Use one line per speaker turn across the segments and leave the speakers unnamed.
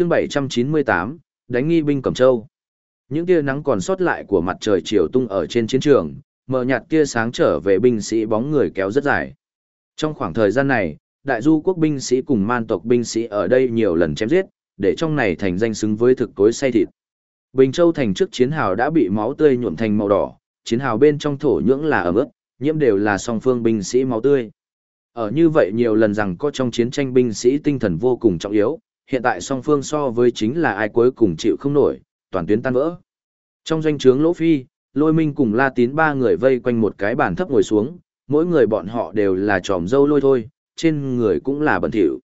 chương 798, đánh nghi binh Cẩm Châu. Những tia nắng còn sót lại của mặt trời chiều tung ở trên chiến trường, mờ nhạt tia sáng trở về binh sĩ bóng người kéo rất dài. Trong khoảng thời gian này, đại du quốc binh sĩ cùng man tộc binh sĩ ở đây nhiều lần chém giết, để trong này thành danh xứng với thực cối say thịt. Bình Châu thành trước chiến hào đã bị máu tươi nhuộm thành màu đỏ, chiến hào bên trong thổ nhưỡng là ẩm ướt, nhiễm đều là song phương binh sĩ máu tươi. Ở như vậy nhiều lần rằng có trong chiến tranh binh sĩ tinh thần vô cùng trọng yếu, hiện tại song phương so với chính là ai cuối cùng chịu không nổi, toàn tuyến tan vỡ. Trong doanh trướng Lỗ Phi, Lôi Minh cùng La Tín ba người vây quanh một cái bàn thấp ngồi xuống, mỗi người bọn họ đều là tròm dâu lôi thôi, trên người cũng là bẩn thỉu.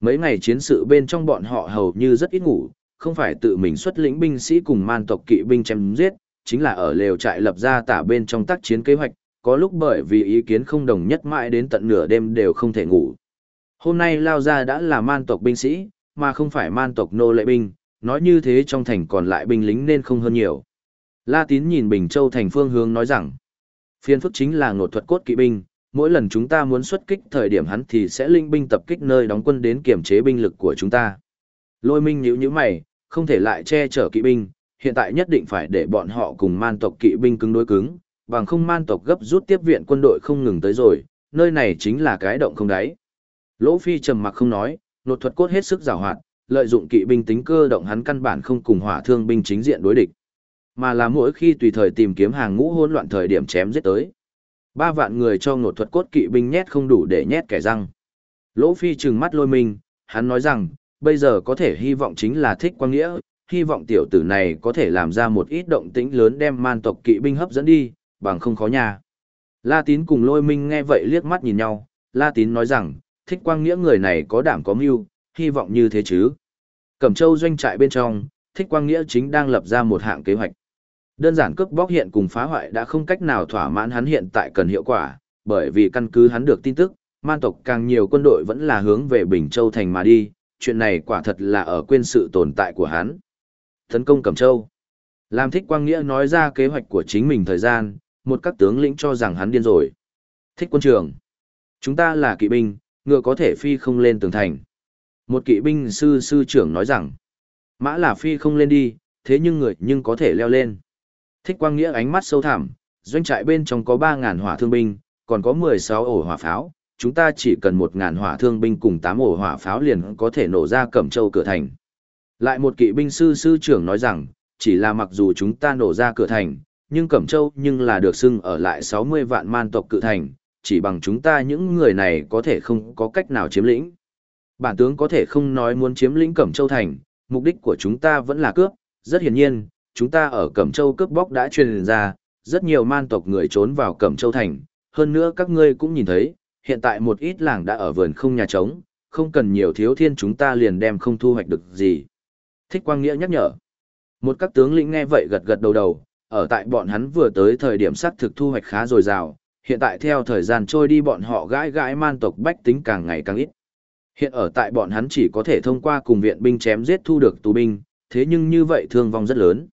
Mấy ngày chiến sự bên trong bọn họ hầu như rất ít ngủ, không phải tự mình xuất lĩnh binh sĩ cùng man tộc kỵ binh chém giết, chính là ở lều trại lập ra tả bên trong tác chiến kế hoạch, có lúc bởi vì ý kiến không đồng nhất mãi đến tận nửa đêm đều không thể ngủ. Hôm nay lao ra đã là man tộc binh sĩ, mà không phải man tộc nô lệ binh, nói như thế trong thành còn lại binh lính nên không hơn nhiều. La Tín nhìn Bình Châu thành phương hướng nói rằng, phiên phức chính là ngột thuật cốt kỵ binh, mỗi lần chúng ta muốn xuất kích thời điểm hắn thì sẽ linh binh tập kích nơi đóng quân đến kiểm chế binh lực của chúng ta. Lôi minh nhíu nhíu mày, không thể lại che chở kỵ binh, hiện tại nhất định phải để bọn họ cùng man tộc kỵ binh cứng đối cứng, bằng không man tộc gấp rút tiếp viện quân đội không ngừng tới rồi, nơi này chính là cái động không đáy. Lỗ Phi trầm mặc không nói, nột thuật cốt hết sức giảo hoạt, lợi dụng kỵ binh tính cơ động hắn căn bản không cùng hỏa thương binh chính diện đối địch, mà là mỗi khi tùy thời tìm kiếm hàng ngũ hỗn loạn thời điểm chém giết tới. Ba vạn người cho nột thuật cốt kỵ binh nhét không đủ để nhét kẻ răng. Lỗ Phi trừng mắt lôi mình, hắn nói rằng, bây giờ có thể hy vọng chính là thích quang nghĩa, hy vọng tiểu tử này có thể làm ra một ít động tĩnh lớn đem man tộc kỵ binh hấp dẫn đi, bằng không khó nhà. La Tín cùng lôi minh nghe vậy liếc mắt nhìn nhau, La Tín nói rằng, thích quang nghĩa người này có đảm có mưu, hy vọng như thế chứ. Cẩm Châu doanh trại bên trong, thích quang nghĩa chính đang lập ra một hạng kế hoạch. Đơn giản cướp bóc hiện cùng phá hoại đã không cách nào thỏa mãn hắn hiện tại cần hiệu quả, bởi vì căn cứ hắn được tin tức, man tộc càng nhiều quân đội vẫn là hướng về Bình Châu thành mà đi, chuyện này quả thật là ở quên sự tồn tại của hắn. Tấn công Cẩm Châu. Làm thích quang nghĩa nói ra kế hoạch của chính mình thời gian, một các tướng lĩnh cho rằng hắn điên rồi. Thích quân trường. Chúng ta là kỵ binh, ngựa có thể phi không lên tường thành. Một kỵ binh sư sư trưởng nói rằng, mã là phi không lên đi, thế nhưng người nhưng có thể leo lên. Thích quang nghĩa ánh mắt sâu thẳm, doanh trại bên trong có 3.000 hỏa thương binh, còn có 16 ổ hỏa pháo, chúng ta chỉ cần 1.000 hỏa thương binh cùng 8 ổ hỏa pháo liền có thể nổ ra cẩm châu cửa thành. Lại một kỵ binh sư sư trưởng nói rằng, chỉ là mặc dù chúng ta nổ ra cửa thành, nhưng Cẩm Châu nhưng là được xưng ở lại 60 vạn man tộc cự thành, chỉ bằng chúng ta những người này có thể không có cách nào chiếm lĩnh. Bản tướng có thể không nói muốn chiếm lĩnh Cẩm Châu thành, mục đích của chúng ta vẫn là cướp, rất hiển nhiên, chúng ta ở Cẩm Châu cướp bóc đã truyền ra, rất nhiều man tộc người trốn vào Cẩm Châu thành, hơn nữa các ngươi cũng nhìn thấy, hiện tại một ít làng đã ở vườn không nhà trống, không cần nhiều thiếu thiên chúng ta liền đem không thu hoạch được gì. Thích Quang Nghĩa nhắc nhở. Một các tướng lĩnh nghe vậy gật gật đầu đầu, ở tại bọn hắn vừa tới thời điểm sát thực thu hoạch khá dồi dào, hiện tại theo thời gian trôi đi bọn họ gãi gãi man tộc bách tính càng ngày càng ít. Hiện ở tại bọn hắn chỉ có thể thông qua cùng viện binh chém giết thu được tù binh, thế nhưng như vậy thương vong rất lớn.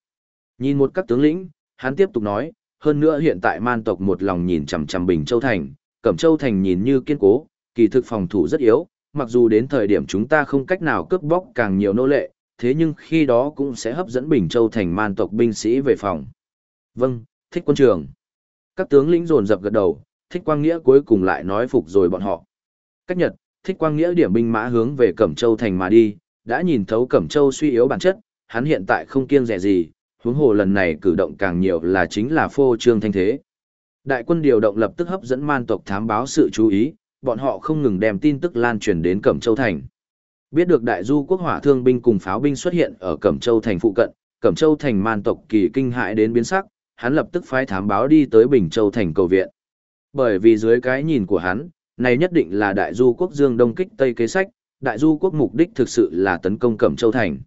Nhìn một các tướng lĩnh, hắn tiếp tục nói, hơn nữa hiện tại man tộc một lòng nhìn chằm chằm Bình Châu Thành, Cẩm Châu Thành nhìn như kiên cố, kỳ thực phòng thủ rất yếu, mặc dù đến thời điểm chúng ta không cách nào cướp bóc càng nhiều nô lệ, thế nhưng khi đó cũng sẽ hấp dẫn Bình Châu Thành man tộc binh sĩ về phòng. Vâng, thích quân trường. Các tướng lĩnh dồn dập gật đầu, thích quang nghĩa cuối cùng lại nói phục rồi bọn họ. Cách nhật, thích quang nghĩa điểm binh mã hướng về Cẩm Châu thành mà đi, đã nhìn thấu Cẩm Châu suy yếu bản chất, hắn hiện tại không kiêng rẻ gì, huống hồ lần này cử động càng nhiều là chính là phô trương thanh thế. Đại quân điều động lập tức hấp dẫn man tộc thám báo sự chú ý, bọn họ không ngừng đem tin tức lan truyền đến Cẩm Châu thành. Biết được đại du quốc hỏa thương binh cùng pháo binh xuất hiện ở Cẩm Châu thành phụ cận, Cẩm Châu thành man tộc kỳ kinh hại đến biến sắc, hắn lập tức phái thám báo đi tới Bình Châu thành cầu viện. Bởi vì dưới cái nhìn của hắn, này nhất định là đại du quốc dương đông kích tây kế sách, đại du quốc mục đích thực sự là tấn công Cẩm Châu thành.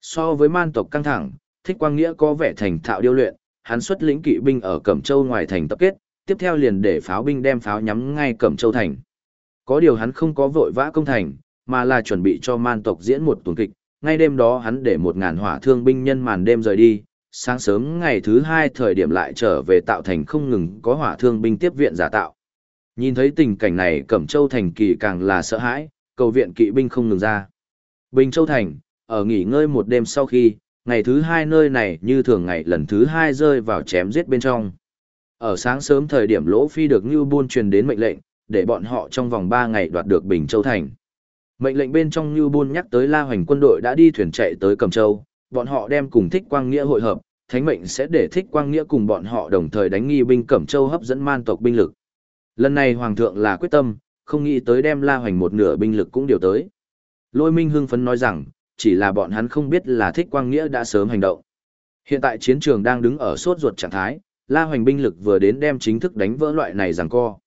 So với man tộc căng thẳng, thích quang nghĩa có vẻ thành thạo điêu luyện, hắn xuất lĩnh kỵ binh ở Cẩm Châu ngoài thành tập kết, tiếp theo liền để pháo binh đem pháo nhắm ngay Cẩm Châu thành. Có điều hắn không có vội vã công thành, mà là chuẩn bị cho man tộc diễn một tuần kịch, ngay đêm đó hắn để một ngàn hỏa thương binh nhân màn đêm rời đi, sáng sớm ngày thứ hai thời điểm lại trở về tạo thành không ngừng có hỏa thương binh tiếp viện giả tạo. Nhìn thấy tình cảnh này Cẩm Châu Thành kỳ càng là sợ hãi, cầu viện kỵ binh không ngừng ra. Bình Châu Thành, ở nghỉ ngơi một đêm sau khi, ngày thứ hai nơi này như thường ngày lần thứ hai rơi vào chém giết bên trong. Ở sáng sớm thời điểm Lỗ Phi được Như Buôn truyền đến mệnh lệnh, để bọn họ trong vòng 3 ngày đoạt được Bình Châu Thành. Mệnh lệnh bên trong Như Buôn nhắc tới La Hoành quân đội đã đi thuyền chạy tới Cẩm Châu, bọn họ đem cùng Thích Quang Nghĩa hội hợp, Thánh mệnh sẽ để Thích Quang Nghĩa cùng bọn họ đồng thời đánh nghi binh Cẩm Châu hấp dẫn man tộc binh lực. Lần này Hoàng thượng là quyết tâm, không nghĩ tới đem La Hoành một nửa binh lực cũng điều tới. Lôi Minh hưng phấn nói rằng, chỉ là bọn hắn không biết là Thích Quang Nghĩa đã sớm hành động. Hiện tại chiến trường đang đứng ở sốt ruột trạng thái, La Hoành binh lực vừa đến đem chính thức đánh vỡ loại này giằng co.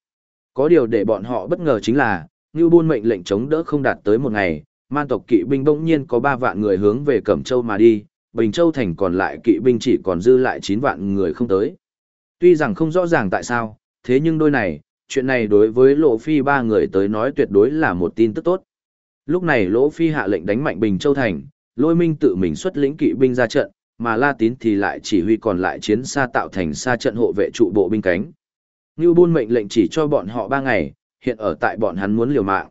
Có điều để bọn họ bất ngờ chính là, Ngưu Bôn mệnh lệnh chống đỡ không đạt tới một ngày, man tộc kỵ binh bỗng nhiên có 3 vạn người hướng về Cẩm Châu mà đi, Bình Châu thành còn lại kỵ binh chỉ còn dư lại 9 vạn người không tới. Tuy rằng không rõ ràng tại sao, thế nhưng đôi này, chuyện này đối với Lỗ Phi ba người tới nói tuyệt đối là một tin tức tốt. Lúc này Lỗ Phi hạ lệnh đánh mạnh Bình Châu thành, Lôi Minh tự mình xuất lĩnh kỵ binh ra trận, mà La Tín thì lại chỉ huy còn lại chiến xa tạo thành xa trận hộ vệ trụ bộ binh cánh. Ngưu Bôn mệnh lệnh chỉ cho bọn họ 3 ngày, hiện ở tại bọn hắn muốn liều mạng.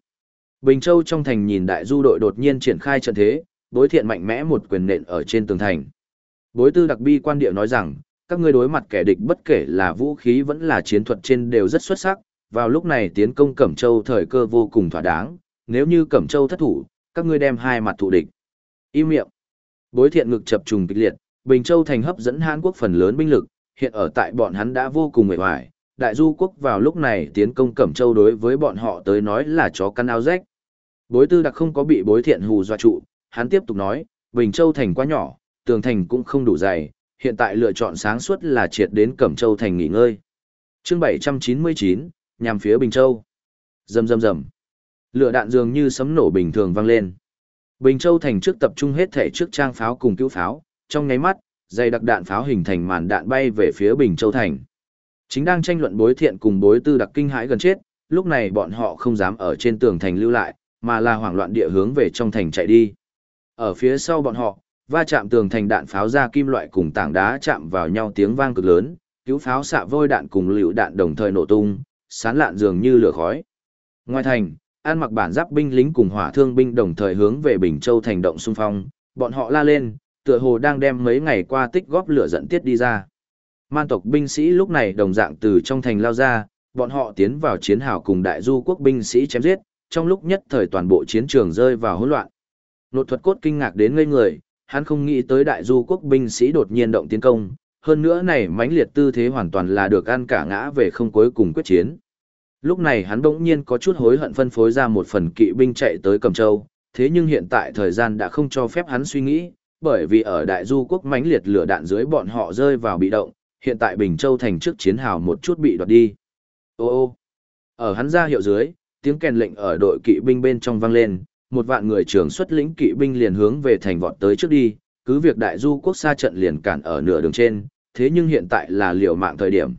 Bình Châu trong thành nhìn đại du đội đột nhiên triển khai trận thế, bối thiện mạnh mẽ một quyền nện ở trên tường thành. Bối tư đặc bi quan địa nói rằng, các ngươi đối mặt kẻ địch bất kể là vũ khí vẫn là chiến thuật trên đều rất xuất sắc, vào lúc này tiến công Cẩm Châu thời cơ vô cùng thỏa đáng, nếu như Cẩm Châu thất thủ, các ngươi đem hai mặt thù địch. Im miệng. Bối thiện ngực chập trùng kịch liệt, Bình Châu thành hấp dẫn Hàn Quốc phần lớn binh lực, hiện ở tại bọn hắn đã vô cùng mệt mỏi. Đại du quốc vào lúc này tiến công Cẩm Châu đối với bọn họ tới nói là chó căn áo rách. Bối tư đặc không có bị bối thiện hù dọa trụ, hắn tiếp tục nói, Bình Châu thành quá nhỏ, tường thành cũng không đủ dày, hiện tại lựa chọn sáng suốt là triệt đến Cẩm Châu thành nghỉ ngơi. Chương 799, nhằm phía Bình Châu. Rầm rầm rầm. Lửa đạn dường như sấm nổ bình thường vang lên. Bình Châu thành trước tập trung hết thể trước trang pháo cùng cứu pháo, trong nháy mắt, dây đặc đạn pháo hình thành màn đạn bay về phía Bình Châu thành. Chính đang tranh luận bối thiện cùng bối tư đặc kinh hãi gần chết, lúc này bọn họ không dám ở trên tường thành lưu lại, mà là hoảng loạn địa hướng về trong thành chạy đi. Ở phía sau bọn họ, va chạm tường thành đạn pháo ra kim loại cùng tảng đá chạm vào nhau tiếng vang cực lớn, cứu pháo xạ vôi đạn cùng liều đạn đồng thời nổ tung, sán lạn dường như lửa khói. Ngoài thành, an mặc bản giáp binh lính cùng hỏa thương binh đồng thời hướng về Bình Châu thành động xung phong, bọn họ la lên, tựa hồ đang đem mấy ngày qua tích góp lửa dẫn tiết đi ra. Man tộc binh sĩ lúc này đồng dạng từ trong thành lao ra, bọn họ tiến vào chiến hào cùng đại du quốc binh sĩ chém giết, trong lúc nhất thời toàn bộ chiến trường rơi vào hỗn loạn. Nột thuật cốt kinh ngạc đến ngây người, hắn không nghĩ tới đại du quốc binh sĩ đột nhiên động tiến công, hơn nữa này mãnh liệt tư thế hoàn toàn là được ăn cả ngã về không cuối cùng quyết chiến. Lúc này hắn bỗng nhiên có chút hối hận phân phối ra một phần kỵ binh chạy tới Cầm Châu, thế nhưng hiện tại thời gian đã không cho phép hắn suy nghĩ, bởi vì ở đại du quốc mãnh liệt lửa đạn dưới bọn họ rơi vào bị động, hiện tại Bình Châu thành trước chiến hào một chút bị đoạt đi. Ô ô, ở hắn ra hiệu dưới, tiếng kèn lệnh ở đội kỵ binh bên trong vang lên, một vạn người trưởng xuất lĩnh kỵ binh liền hướng về thành vọt tới trước đi, cứ việc đại du quốc xa trận liền cản ở nửa đường trên, thế nhưng hiện tại là liều mạng thời điểm.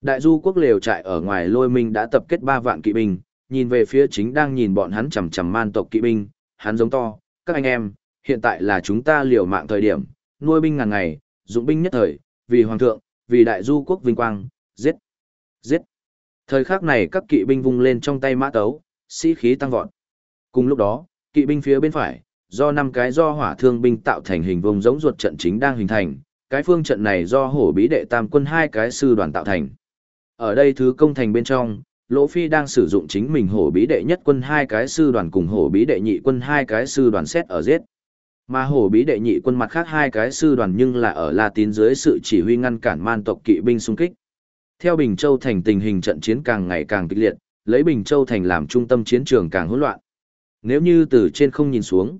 Đại du quốc liều trại ở ngoài lôi minh đã tập kết 3 vạn kỵ binh, nhìn về phía chính đang nhìn bọn hắn chầm chầm man tộc kỵ binh, hắn giống to, các anh em, hiện tại là chúng ta liều mạng thời điểm, nuôi binh ngàn ngày, dụng binh nhất thời, vì hoàng thượng, vì đại du quốc vinh quang, giết, giết. Thời khắc này các kỵ binh vung lên trong tay mã tấu, sĩ khí tăng vọt. Cùng lúc đó, kỵ binh phía bên phải, do năm cái do hỏa thương binh tạo thành hình vùng giống ruột trận chính đang hình thành, cái phương trận này do hổ bí đệ tam quân hai cái sư đoàn tạo thành. Ở đây thứ công thành bên trong, Lỗ Phi đang sử dụng chính mình hổ bí đệ nhất quân hai cái sư đoàn cùng hổ bí đệ nhị quân hai cái sư đoàn xét ở giết. Mà hổ bí đệ nhị quân mặt khác hai cái sư đoàn nhưng là ở La Tín dưới sự chỉ huy ngăn cản man tộc kỵ binh xung kích. Theo Bình Châu thành tình hình trận chiến càng ngày càng kịch liệt, lấy Bình Châu thành làm trung tâm chiến trường càng hỗn loạn. Nếu như từ trên không nhìn xuống,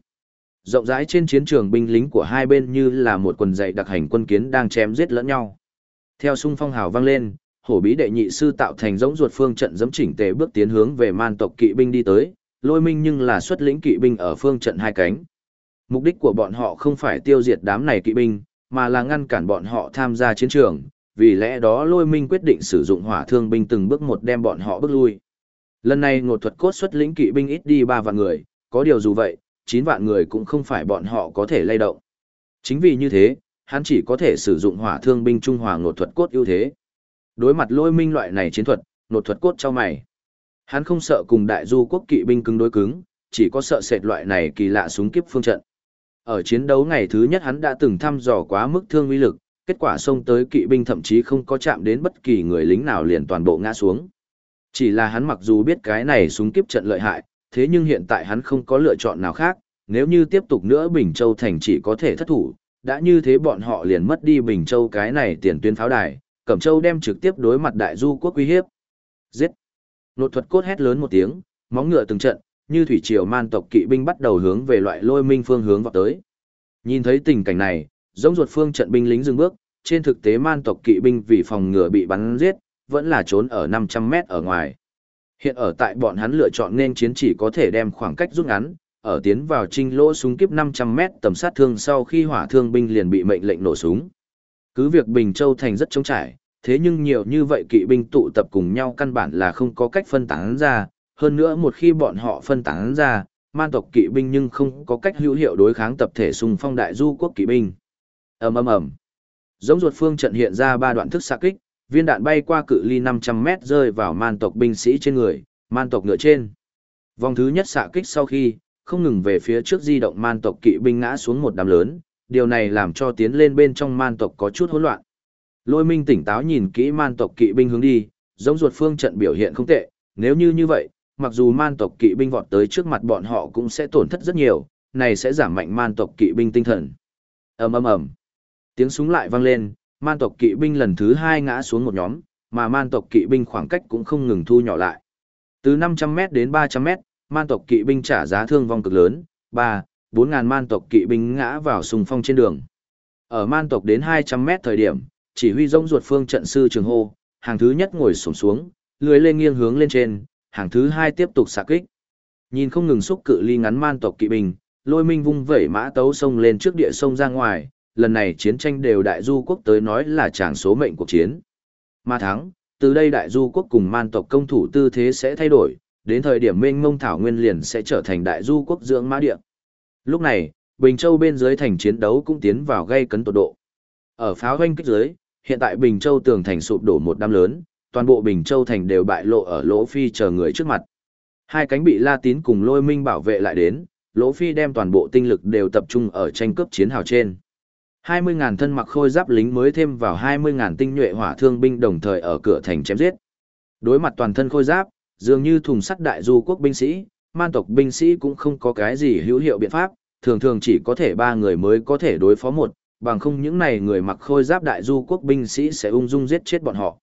rộng rãi trên chiến trường binh lính của hai bên như là một quần dạy đặc hành quân kiến đang chém giết lẫn nhau. Theo xung phong hào vang lên, hổ bí đệ nhị sư tạo thành giống ruột phương trận dẫm chỉnh tề bước tiến hướng về man tộc kỵ binh đi tới, lôi minh nhưng là xuất lĩnh kỵ binh ở phương trận hai cánh. Mục đích của bọn họ không phải tiêu diệt đám này kỵ binh, mà là ngăn cản bọn họ tham gia chiến trường, vì lẽ đó lôi minh quyết định sử dụng hỏa thương binh từng bước một đem bọn họ bước lui. Lần này ngột thuật cốt xuất lĩnh kỵ binh ít đi ba vạn người, có điều dù vậy, chín vạn người cũng không phải bọn họ có thể lay động. Chính vì như thế, hắn chỉ có thể sử dụng hỏa thương binh trung hòa ngột thuật cốt ưu thế. Đối mặt lôi minh loại này chiến thuật, ngột thuật cốt cho mày. Hắn không sợ cùng đại du quốc kỵ binh cứng đối cứng, chỉ có sợ sệt loại này kỳ lạ súng kiếp phương trận. Ở chiến đấu ngày thứ nhất hắn đã từng thăm dò quá mức thương uy lực, kết quả xông tới kỵ binh thậm chí không có chạm đến bất kỳ người lính nào liền toàn bộ ngã xuống. Chỉ là hắn mặc dù biết cái này súng kiếp trận lợi hại, thế nhưng hiện tại hắn không có lựa chọn nào khác, nếu như tiếp tục nữa Bình Châu thành chỉ có thể thất thủ, đã như thế bọn họ liền mất đi Bình Châu cái này tiền tuyến pháo đài, Cẩm Châu đem trực tiếp đối mặt đại du quốc uy hiếp. Giết! Nột thuật cốt hét lớn một tiếng, móng ngựa từng trận, như thủy triều man tộc kỵ binh bắt đầu hướng về loại lôi minh phương hướng vào tới. Nhìn thấy tình cảnh này, giống ruột phương trận binh lính dừng bước, trên thực tế man tộc kỵ binh vì phòng ngừa bị bắn giết, vẫn là trốn ở 500 mét ở ngoài. Hiện ở tại bọn hắn lựa chọn nên chiến chỉ có thể đem khoảng cách rút ngắn, ở tiến vào trinh lỗ súng kiếp 500 mét tầm sát thương sau khi hỏa thương binh liền bị mệnh lệnh nổ súng. Cứ việc Bình Châu thành rất trống trải, thế nhưng nhiều như vậy kỵ binh tụ tập cùng nhau căn bản là không có cách phân tán ra, hơn nữa một khi bọn họ phân tán ra, man tộc kỵ binh nhưng không có cách hữu hiệu đối kháng tập thể xung phong đại du quốc kỵ binh. Ầm ầm ầm. Giống ruột phương trận hiện ra ba đoạn thức xạ kích, viên đạn bay qua cự ly 500 mét rơi vào man tộc binh sĩ trên người, man tộc ngựa trên. Vòng thứ nhất xạ kích sau khi, không ngừng về phía trước di động man tộc kỵ binh ngã xuống một đám lớn, điều này làm cho tiến lên bên trong man tộc có chút hỗn loạn. Lôi minh tỉnh táo nhìn kỹ man tộc kỵ binh hướng đi, giống ruột phương trận biểu hiện không tệ, nếu như như vậy, mặc dù man tộc kỵ binh vọt tới trước mặt bọn họ cũng sẽ tổn thất rất nhiều, này sẽ giảm mạnh man tộc kỵ binh tinh thần. ầm ầm ầm, tiếng súng lại vang lên, man tộc kỵ binh lần thứ hai ngã xuống một nhóm, mà man tộc kỵ binh khoảng cách cũng không ngừng thu nhỏ lại. Từ 500m đến 300m, man tộc kỵ binh trả giá thương vong cực lớn, 3, 4 ngàn man tộc kỵ binh ngã vào sùng phong trên đường. Ở man tộc đến 200m thời điểm, chỉ huy rông ruột phương trận sư trường hô, hàng thứ nhất ngồi xổm xuống, lưới lên nghiêng hướng lên trên, hàng thứ hai tiếp tục xạ kích. Nhìn không ngừng xúc cự ly ngắn man tộc kỵ binh, lôi minh vung vẩy mã tấu sông lên trước địa sông ra ngoài, lần này chiến tranh đều đại du quốc tới nói là tràng số mệnh cuộc chiến. Mà thắng, từ đây đại du quốc cùng man tộc công thủ tư thế sẽ thay đổi, đến thời điểm mênh mông thảo nguyên liền sẽ trở thành đại du quốc dưỡng mã địa. Lúc này, Bình Châu bên dưới thành chiến đấu cũng tiến vào gây cấn tột độ. Ở pháo hoanh kích dưới, hiện tại Bình Châu tường thành sụp đổ một đám lớn, toàn bộ Bình Châu thành đều bại lộ ở Lỗ Phi chờ người trước mặt. Hai cánh bị La Tín cùng Lôi Minh bảo vệ lại đến, Lỗ Phi đem toàn bộ tinh lực đều tập trung ở tranh cướp chiến hào trên. 20.000 thân mặc khôi giáp lính mới thêm vào 20.000 tinh nhuệ hỏa thương binh đồng thời ở cửa thành chém giết. Đối mặt toàn thân khôi giáp, dường như thùng sắt đại du quốc binh sĩ, man tộc binh sĩ cũng không có cái gì hữu hiệu biện pháp, thường thường chỉ có thể ba người mới có thể đối phó một, bằng không những này người mặc khôi giáp đại du quốc binh sĩ sẽ ung dung giết chết bọn họ.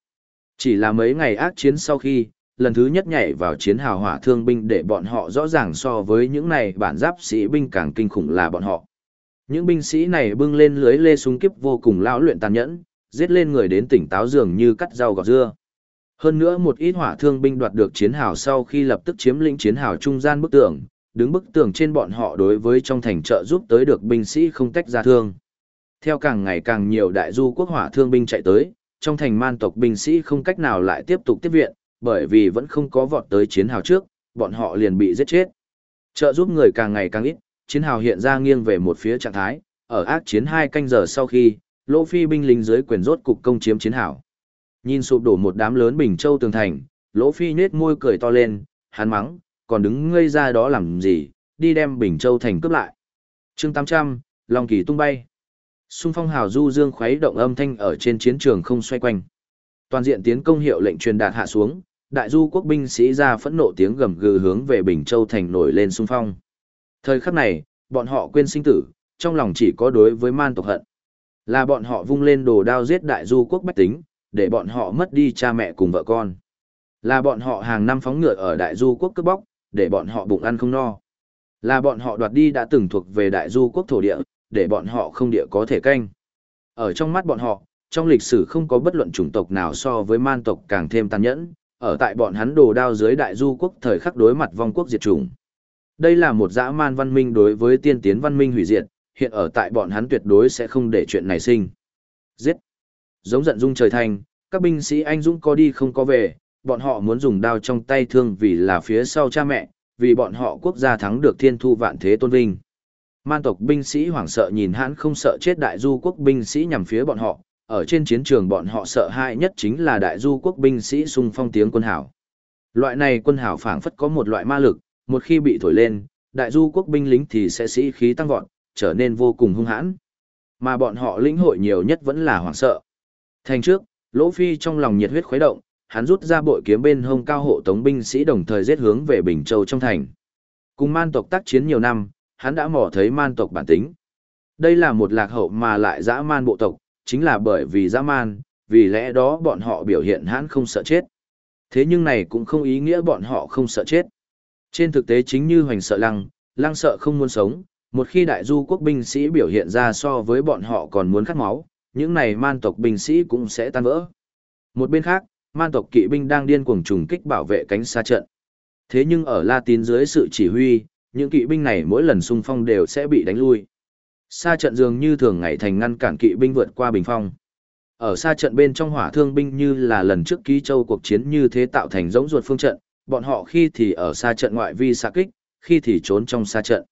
Chỉ là mấy ngày ác chiến sau khi, lần thứ nhất nhảy vào chiến hào hỏa thương binh để bọn họ rõ ràng so với những này bản giáp sĩ binh càng kinh khủng là bọn họ. Những binh sĩ này bưng lên lưới lê súng kiếp vô cùng lão luyện tàn nhẫn, giết lên người đến tỉnh táo dường như cắt rau gọt dưa. Hơn nữa một ít hỏa thương binh đoạt được chiến hào sau khi lập tức chiếm lĩnh chiến hào trung gian bức tường, đứng bức tường trên bọn họ đối với trong thành trợ giúp tới được binh sĩ không tách ra thương. Theo càng ngày càng nhiều đại du quốc hỏa thương binh chạy tới, trong thành man tộc binh sĩ không cách nào lại tiếp tục tiếp viện, bởi vì vẫn không có vọt tới chiến hào trước, bọn họ liền bị giết chết. Trợ giúp người càng ngày càng ít, chiến hào hiện ra nghiêng về một phía trạng thái, ở ác chiến hai canh giờ sau khi, Lỗ Phi binh lính dưới quyền rốt cục công chiếm chiến hào. Nhìn sụp đổ một đám lớn bình châu tường thành, Lỗ Phi nhếch môi cười to lên, hắn mắng, còn đứng ngây ra đó làm gì, đi đem bình châu thành cướp lại. Chương 800, Long Kỳ tung bay. Xung phong hào du dương khuấy động âm thanh ở trên chiến trường không xoay quanh. Toàn diện tiến công hiệu lệnh truyền đạt hạ xuống, đại du quốc binh sĩ ra phẫn nộ tiếng gầm gừ hướng về Bình Châu thành nổi lên xung phong. Thời khắc này, bọn họ quên sinh tử, trong lòng chỉ có đối với man tộc hận. Là bọn họ vung lên đồ đao giết đại du quốc bách tính, để bọn họ mất đi cha mẹ cùng vợ con. Là bọn họ hàng năm phóng ngựa ở đại du quốc cướp bóc, để bọn họ bụng ăn không no. Là bọn họ đoạt đi đã từng thuộc về đại du quốc thổ địa, để bọn họ không địa có thể canh. Ở trong mắt bọn họ, trong lịch sử không có bất luận chủng tộc nào so với man tộc càng thêm tàn nhẫn, ở tại bọn hắn đồ đao dưới đại du quốc thời khắc đối mặt vong quốc diệt chủng. Đây là một dã man văn minh đối với tiên tiến văn minh hủy diệt, hiện ở tại bọn hắn tuyệt đối sẽ không để chuyện này sinh. Giết! Giống giận dung trời thành, các binh sĩ anh dũng có đi không có về, bọn họ muốn dùng đao trong tay thương vì là phía sau cha mẹ, vì bọn họ quốc gia thắng được thiên thu vạn thế tôn vinh. Man tộc binh sĩ hoảng sợ nhìn hãn không sợ chết đại du quốc binh sĩ nhằm phía bọn họ, ở trên chiến trường bọn họ sợ hãi nhất chính là đại du quốc binh sĩ xung phong tiếng quân hảo. Loại này quân hảo phảng phất có một loại ma lực, một khi bị thổi lên, đại du quốc binh lính thì sẽ sĩ khí tăng vọt, trở nên vô cùng hung hãn. Mà bọn họ lĩnh hội nhiều nhất vẫn là hoảng sợ. Thành trước, Lỗ Phi trong lòng nhiệt huyết khuấy động, hắn rút ra bội kiếm bên hông cao hộ tống binh sĩ đồng thời giết hướng về Bình Châu trong thành. Cùng man tộc tác chiến nhiều năm, hắn đã mò thấy man tộc bản tính. Đây là một lạc hậu mà lại dã man bộ tộc, chính là bởi vì dã man, vì lẽ đó bọn họ biểu hiện hắn không sợ chết. Thế nhưng này cũng không ý nghĩa bọn họ không sợ chết. Trên thực tế chính như hoành sợ lăng, lăng sợ không muốn sống, một khi đại du quốc binh sĩ biểu hiện ra so với bọn họ còn muốn khát máu, những này man tộc binh sĩ cũng sẽ tan vỡ. Một bên khác, man tộc kỵ binh đang điên cuồng trùng kích bảo vệ cánh xa trận. Thế nhưng ở La Tín dưới sự chỉ huy, những kỵ binh này mỗi lần xung phong đều sẽ bị đánh lui. Xa trận dường như thường ngày thành ngăn cản kỵ binh vượt qua bình phong. Ở xa trận bên trong hỏa thương binh như là lần trước ký châu cuộc chiến như thế tạo thành giống ruột phương trận, bọn họ khi thì ở xa trận ngoại vi xạ kích, khi thì trốn trong xa trận.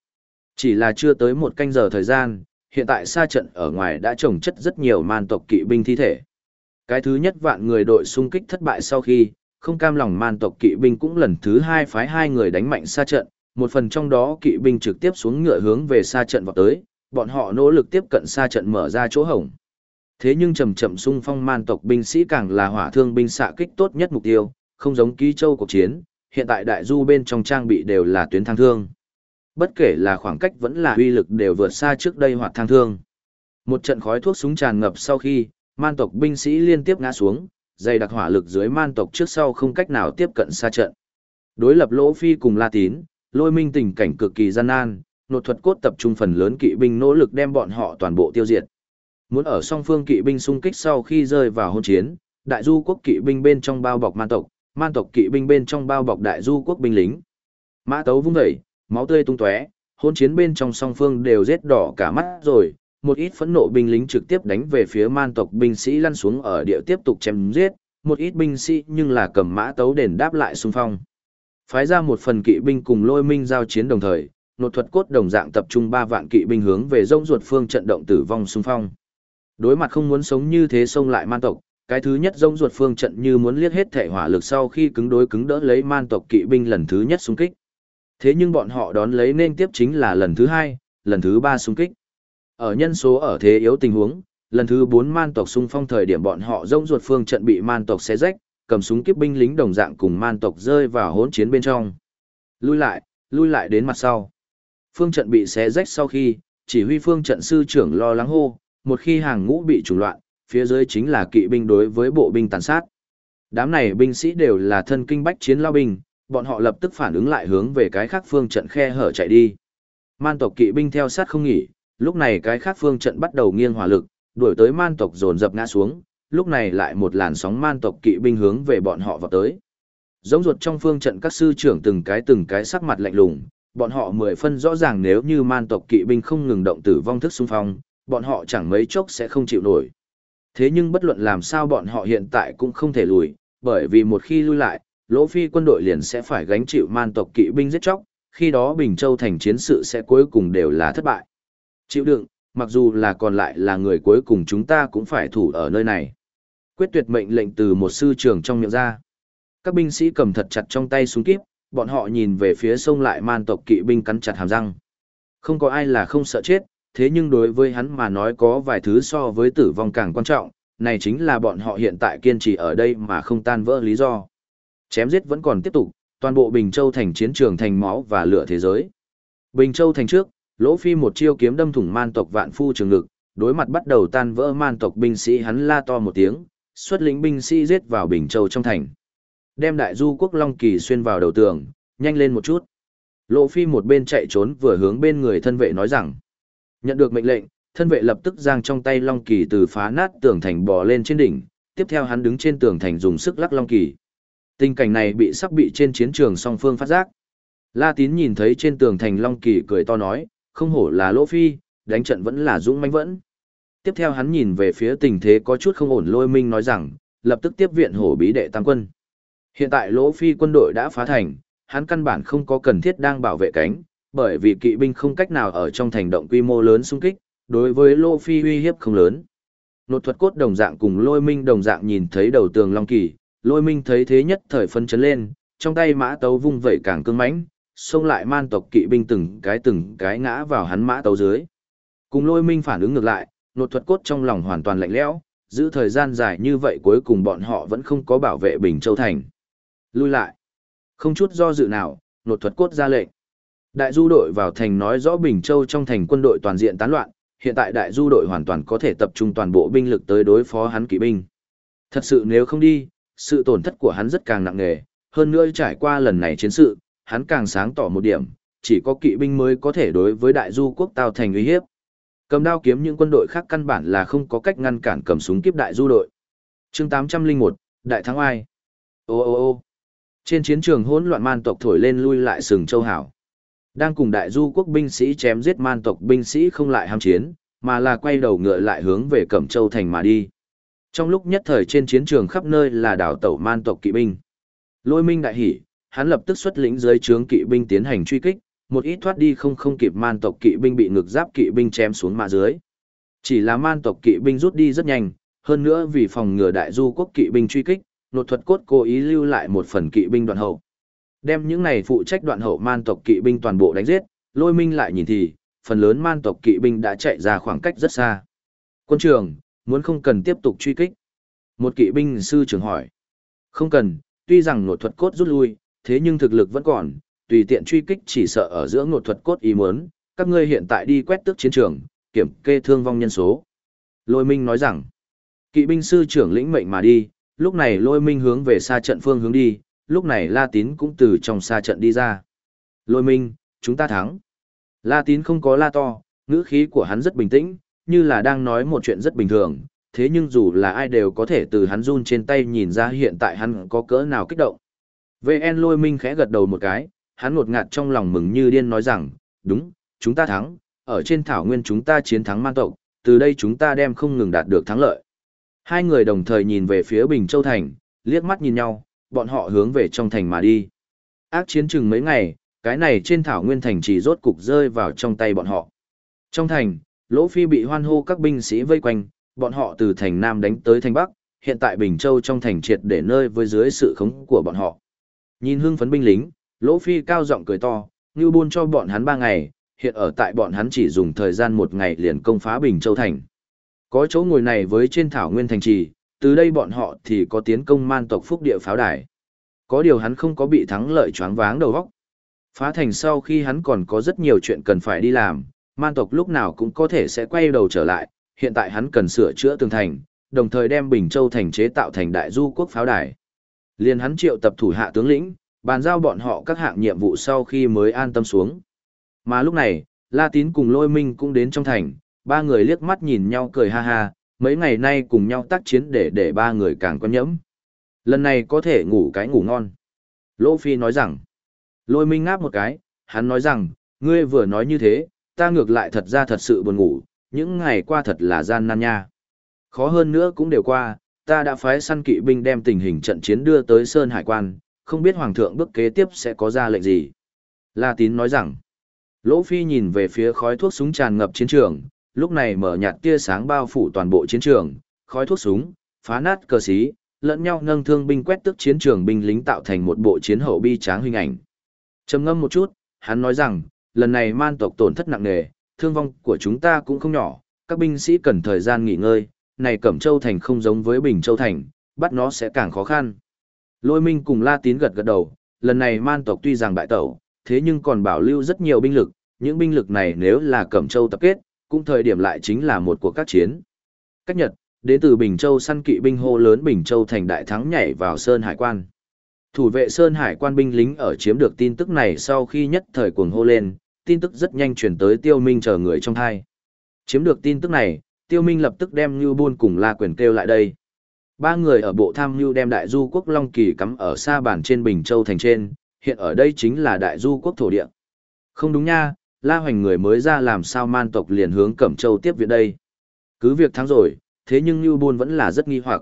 Chỉ là chưa tới một canh giờ thời gian, hiện tại xa trận ở ngoài đã trồng chất rất nhiều man tộc kỵ binh thi thể. Cái thứ nhất vạn người đội xung kích thất bại sau khi, không cam lòng man tộc kỵ binh cũng lần thứ hai phái hai người đánh mạnh xa trận, một phần trong đó kỵ binh trực tiếp xuống ngựa hướng về xa trận vào tới, bọn họ nỗ lực tiếp cận xa trận mở ra chỗ hổng. Thế nhưng chậm chậm xung phong man tộc binh sĩ càng là hỏa thương binh xạ kích tốt nhất mục tiêu, không giống ký châu cuộc chiến, hiện tại đại du bên trong trang bị đều là tuyến thang thương. Bất kể là khoảng cách vẫn là uy lực đều vượt xa trước đây hoạt thang thương. Một trận khói thuốc súng tràn ngập sau khi, man tộc binh sĩ liên tiếp ngã xuống, dày đặc hỏa lực dưới man tộc trước sau không cách nào tiếp cận xa trận. Đối lập Lỗ Phi cùng La Tín, lôi minh tình cảnh cực kỳ gian nan, nột thuật cốt tập trung phần lớn kỵ binh nỗ lực đem bọn họ toàn bộ tiêu diệt. Muốn ở song phương kỵ binh xung kích sau khi rơi vào hôn chiến, đại du quốc kỵ binh bên trong bao bọc man tộc, man tộc kỵ binh bên trong bao bọc đại du quốc binh lính. Mã tấu vung dậy, máu tươi tung tóe, hôn chiến bên trong song phương đều rết đỏ cả mắt rồi, một ít phẫn nộ binh lính trực tiếp đánh về phía man tộc binh sĩ lăn xuống ở địa tiếp tục chém giết, một ít binh sĩ nhưng là cầm mã tấu đền đáp lại xung phong. Phái ra một phần kỵ binh cùng lôi minh giao chiến đồng thời, nột thuật cốt đồng dạng tập trung ba vạn kỵ binh hướng về rông ruột phương trận động tử vong xung phong. Đối mặt không muốn sống như thế xông lại man tộc, cái thứ nhất rông ruột phương trận như muốn liếc hết thể hỏa lực sau khi cứng đối cứng đỡ lấy man tộc kỵ binh lần thứ nhất xung kích. Thế nhưng bọn họ đón lấy nên tiếp chính là lần thứ hai, lần thứ ba xung kích. Ở nhân số ở thế yếu tình huống, lần thứ bốn man tộc xung phong thời điểm bọn họ rông ruột phương trận bị man tộc xé rách, cầm súng kiếp binh lính đồng dạng cùng man tộc rơi vào hỗn chiến bên trong. Lui lại, lui lại đến mặt sau. Phương trận bị xé rách sau khi, chỉ huy phương trận sư trưởng lo lắng hô, một khi hàng ngũ bị trùng loạn, phía dưới chính là kỵ binh đối với bộ binh tàn sát. Đám này binh sĩ đều là thân kinh bách chiến lao binh, bọn họ lập tức phản ứng lại hướng về cái khác phương trận khe hở chạy đi. Man tộc kỵ binh theo sát không nghỉ, lúc này cái khác phương trận bắt đầu nghiêng hỏa lực, đuổi tới man tộc dồn dập ngã xuống, lúc này lại một làn sóng man tộc kỵ binh hướng về bọn họ vào tới. Giống ruột trong phương trận các sư trưởng từng cái từng cái sắc mặt lạnh lùng, bọn họ mười phân rõ ràng nếu như man tộc kỵ binh không ngừng động tử vong thức xung phong, bọn họ chẳng mấy chốc sẽ không chịu nổi. Thế nhưng bất luận làm sao bọn họ hiện tại cũng không thể lùi, bởi vì một khi lui lại, Lỗ Phi quân đội liền sẽ phải gánh chịu man tộc kỵ binh giết chóc, khi đó Bình Châu thành chiến sự sẽ cuối cùng đều là thất bại. Chịu đựng, mặc dù là còn lại là người cuối cùng chúng ta cũng phải thủ ở nơi này. Quyết tuyệt mệnh lệnh từ một sư trưởng trong miệng ra. Các binh sĩ cầm thật chặt trong tay súng kíp, bọn họ nhìn về phía sông lại man tộc kỵ binh cắn chặt hàm răng. Không có ai là không sợ chết, thế nhưng đối với hắn mà nói có vài thứ so với tử vong càng quan trọng, này chính là bọn họ hiện tại kiên trì ở đây mà không tan vỡ lý do. Chém giết vẫn còn tiếp tục, toàn bộ Bình Châu thành chiến trường thành máu và lửa thế giới. Bình Châu thành trước, Lỗ Phi một chiêu kiếm đâm thủng man tộc vạn phu trường ngực, đối mặt bắt đầu tan vỡ man tộc binh sĩ hắn la to một tiếng, xuất lĩnh binh sĩ giết vào Bình Châu trong thành. Đem đại du quốc Long Kỳ xuyên vào đầu tường, nhanh lên một chút. Lỗ Phi một bên chạy trốn vừa hướng bên người thân vệ nói rằng, Nhận được mệnh lệnh, thân vệ lập tức giang trong tay Long Kỳ từ phá nát tường thành bò lên trên đỉnh, tiếp theo hắn đứng trên tường thành dùng sức lắc Long Kỳ. Tình cảnh này bị sắc bị trên chiến trường song phương phát giác. La Tín nhìn thấy trên tường thành Long Kỳ cười to nói, không hổ là Lỗ Phi, đánh trận vẫn là dũng mãnh vẫn. Tiếp theo hắn nhìn về phía tình thế có chút không ổn lôi minh nói rằng, lập tức tiếp viện hổ bí đệ tăng quân. Hiện tại Lỗ Phi quân đội đã phá thành, hắn căn bản không có cần thiết đang bảo vệ cánh, bởi vì kỵ binh không cách nào ở trong thành động quy mô lớn xung kích, đối với Lô Phi uy hiếp không lớn. Nột thuật cốt đồng dạng cùng lôi minh đồng dạng nhìn thấy đầu tường Long Kỳ, lôi minh thấy thế nhất thời phân chấn lên, trong tay mã tấu vung vẩy càng cương mãnh, xông lại man tộc kỵ binh từng cái từng cái ngã vào hắn mã tấu dưới. Cùng lôi minh phản ứng ngược lại, nột thuật cốt trong lòng hoàn toàn lạnh lẽo, giữ thời gian dài như vậy cuối cùng bọn họ vẫn không có bảo vệ Bình Châu Thành. Lui lại. Không chút do dự nào, nột thuật cốt ra lệnh. Đại du đội vào thành nói rõ Bình Châu trong thành quân đội toàn diện tán loạn, hiện tại đại du đội hoàn toàn có thể tập trung toàn bộ binh lực tới đối phó hắn kỵ binh. Thật sự nếu không đi, sự tổn thất của hắn rất càng nặng nề, hơn nữa trải qua lần này chiến sự, hắn càng sáng tỏ một điểm, chỉ có kỵ binh mới có thể đối với đại du quốc tạo thành uy hiếp. Cầm đao kiếm những quân đội khác căn bản là không có cách ngăn cản cầm súng kiếp đại du đội. chương 801, Đại Thắng Ai. Ô ô ô trên chiến trường hỗn loạn man tộc thổi lên lui lại sừng châu hảo. Đang cùng đại du quốc binh sĩ chém giết man tộc binh sĩ không lại ham chiến, mà là quay đầu ngựa lại hướng về Cẩm Châu thành mà đi. Trong lúc nhất thời trên chiến trường khắp nơi là đảo tẩu man tộc kỵ binh. Lôi minh đại hỉ, hắn lập tức xuất lĩnh dưới trướng kỵ binh tiến hành truy kích, một ít thoát đi không không kịp man tộc kỵ binh bị ngực giáp kỵ binh chém xuống mà dưới. Chỉ là man tộc kỵ binh rút đi rất nhanh, hơn nữa vì phòng ngừa đại du quốc kỵ binh truy kích, nột thuật cốt cố ý lưu lại một phần kỵ binh đoạn hậu. Đem những này phụ trách đoạn hậu man tộc kỵ binh toàn bộ đánh giết, lôi minh lại nhìn thì, phần lớn man tộc kỵ binh đã chạy ra khoảng cách rất xa. Quân trường, muốn không cần tiếp tục truy kích. Một kỵ binh sư trưởng hỏi. Không cần, tuy rằng nột thuật cốt rút lui, thế nhưng thực lực vẫn còn, tùy tiện truy kích chỉ sợ ở giữa nột thuật cốt ý muốn, các ngươi hiện tại đi quét tước chiến trường, kiểm kê thương vong nhân số. Lôi minh nói rằng, kỵ binh sư trưởng lĩnh mệnh mà đi, lúc này lôi minh hướng về xa trận phương hướng đi, lúc này La Tín cũng từ trong xa trận đi ra. Lôi minh, chúng ta thắng. La Tín không có la to, ngữ khí của hắn rất bình tĩnh, như là đang nói một chuyện rất bình thường, thế nhưng dù là ai đều có thể từ hắn run trên tay nhìn ra hiện tại hắn có cỡ nào kích động. VN lôi minh khẽ gật đầu một cái, hắn ngột ngạt trong lòng mừng như điên nói rằng, đúng, chúng ta thắng, ở trên thảo nguyên chúng ta chiến thắng man tộc, từ đây chúng ta đem không ngừng đạt được thắng lợi. Hai người đồng thời nhìn về phía Bình Châu Thành, liếc mắt nhìn nhau, bọn họ hướng về trong thành mà đi. Ác chiến chừng mấy ngày, cái này trên thảo nguyên thành chỉ rốt cục rơi vào trong tay bọn họ. Trong thành, Lỗ Phi bị hoan hô các binh sĩ vây quanh, bọn họ từ thành Nam đánh tới thành Bắc, hiện tại Bình Châu trong thành triệt để nơi với dưới sự khống của bọn họ. Nhìn hưng phấn binh lính, Lỗ Phi cao giọng cười to, như buôn cho bọn hắn ba ngày, hiện ở tại bọn hắn chỉ dùng thời gian một ngày liền công phá Bình Châu thành. Có chỗ ngồi này với trên thảo nguyên thành trì, từ đây bọn họ thì có tiến công man tộc phúc địa pháo đài. Có điều hắn không có bị thắng lợi choáng váng đầu óc. Phá thành sau khi hắn còn có rất nhiều chuyện cần phải đi làm, man tộc lúc nào cũng có thể sẽ quay đầu trở lại, hiện tại hắn cần sửa chữa tường thành, đồng thời đem Bình Châu thành chế tạo thành đại du quốc pháo đài. Liên hắn triệu tập thủ hạ tướng lĩnh, bàn giao bọn họ các hạng nhiệm vụ sau khi mới an tâm xuống. Mà lúc này, La Tín cùng Lôi Minh cũng đến trong thành, ba người liếc mắt nhìn nhau cười ha ha, mấy ngày nay cùng nhau tác chiến để để ba người càng quen nhẫm. Lần này có thể ngủ cái ngủ ngon. Lỗ Phi nói rằng, lôi minh ngáp một cái, hắn nói rằng, ngươi vừa nói như thế, ta ngược lại thật ra thật sự buồn ngủ, những ngày qua thật là gian nan nha. Khó hơn nữa cũng đều qua, ta đã phái săn kỵ binh đem tình hình trận chiến đưa tới Sơn Hải quan, không biết Hoàng thượng bước kế tiếp sẽ có ra lệnh gì. La Tín nói rằng, Lỗ Phi nhìn về phía khói thuốc súng tràn ngập chiến trường, lúc này mở nhạt tia sáng bao phủ toàn bộ chiến trường, khói thuốc súng, phá nát cờ xí, lẫn nhau nâng thương binh quét tức chiến trường binh lính tạo thành một bộ chiến hậu bi tráng hình ảnh. Trầm ngâm một chút, hắn nói rằng, lần này man tộc tổn thất nặng nề, thương vong của chúng ta cũng không nhỏ, các binh sĩ cần thời gian nghỉ ngơi, này Cẩm Châu thành không giống với Bình Châu thành, bắt nó sẽ càng khó khăn. Lôi Minh cùng La Tín gật gật đầu, lần này man tộc tuy rằng bại tẩu, thế nhưng còn bảo lưu rất nhiều binh lực, những binh lực này nếu là Cẩm Châu tập kết, cũng thời điểm lại chính là một cuộc các chiến. Cách Nhật, đến từ Bình Châu săn kỵ binh hô lớn Bình Châu thành đại thắng nhảy vào Sơn Hải quan. Thủ vệ Sơn Hải quan binh lính ở chiếm được tin tức này sau khi nhất thời cuồng hô lên, tin tức rất nhanh chuyển tới Tiêu Minh chờ người trong hai. Chiếm được tin tức này, Tiêu Minh lập tức đem Như Buôn cùng La Quyền kêu lại đây. Ba người ở bộ tham Như đem Đại Du quốc Long Kỳ cắm ở xa bản trên Bình Châu thành trên, hiện ở đây chính là Đại Du quốc thổ địa. Không đúng nha, La Hoành người mới ra làm sao man tộc liền hướng Cẩm Châu tiếp viện đây. Cứ việc thắng rồi, thế nhưng Như Bôn vẫn là rất nghi hoặc.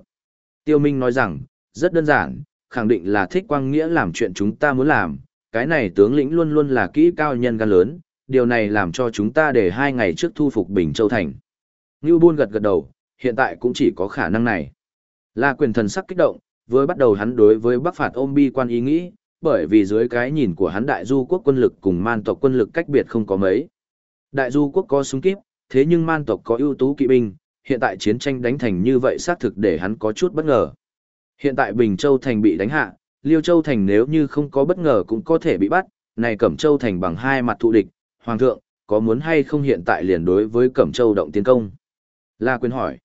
Tiêu Minh nói rằng, rất đơn giản, khẳng định là thích quang nghĩa làm chuyện chúng ta muốn làm, cái này tướng lĩnh luôn luôn là kỹ cao nhân gan lớn, điều này làm cho chúng ta để hai ngày trước thu phục Bình Châu Thành. Như Bôn gật gật đầu, hiện tại cũng chỉ có khả năng này. La quyền thần sắc kích động, với bắt đầu hắn đối với Bắc phạt ôm bi quan ý nghĩ, bởi vì dưới cái nhìn của hắn đại du quốc quân lực cùng man tộc quân lực cách biệt không có mấy. Đại du quốc có súng kíp, Thế nhưng man tộc có ưu tú kỵ binh, hiện tại chiến tranh đánh thành như vậy xác thực để hắn có chút bất ngờ. Hiện tại Bình Châu Thành bị đánh hạ, Liêu Châu Thành nếu như không có bất ngờ cũng có thể bị bắt, này Cẩm Châu Thành bằng hai mặt thụ địch, Hoàng thượng, có muốn hay không hiện tại liền đối với Cẩm Châu động tiến công? La Quyên hỏi.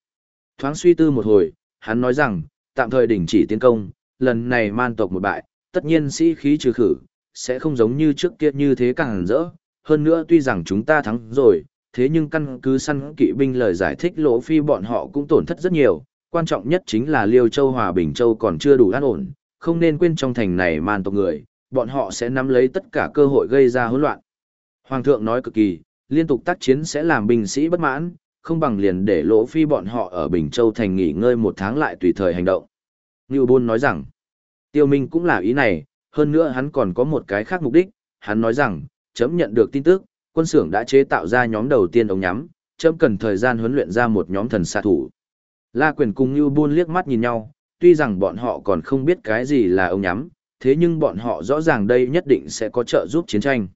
Thoáng suy tư một hồi, hắn nói rằng, tạm thời đình chỉ tiến công, lần này man tộc một bại, tất nhiên sĩ khí trừ khử, sẽ không giống như trước kia như thế càng rỡ. Hơn nữa tuy rằng chúng ta thắng rồi, thế nhưng căn cứ săn kỵ binh lời giải thích lỗ phi bọn họ cũng tổn thất rất nhiều, quan trọng nhất chính là Liêu Châu Hòa Bình Châu còn chưa đủ an ổn, không nên quên trong thành này man tộc người, bọn họ sẽ nắm lấy tất cả cơ hội gây ra hỗn loạn. Hoàng thượng nói cực kỳ, liên tục tác chiến sẽ làm binh sĩ bất mãn, không bằng liền để lỗ phi bọn họ ở Bình Châu thành nghỉ ngơi một tháng lại tùy thời hành động. Ngưu Bôn nói rằng, Tiêu Minh cũng là ý này, hơn nữa hắn còn có một cái khác mục đích, hắn nói rằng, chấm nhận được tin tức, quân xưởng đã chế tạo ra nhóm đầu tiên ống nhắm, chấm cần thời gian huấn luyện ra một nhóm thần xạ thủ. La Quyền cùng Ngưu Buôn liếc mắt nhìn nhau, tuy rằng bọn họ còn không biết cái gì là ống nhắm, thế nhưng bọn họ rõ ràng đây nhất định sẽ có trợ giúp chiến tranh.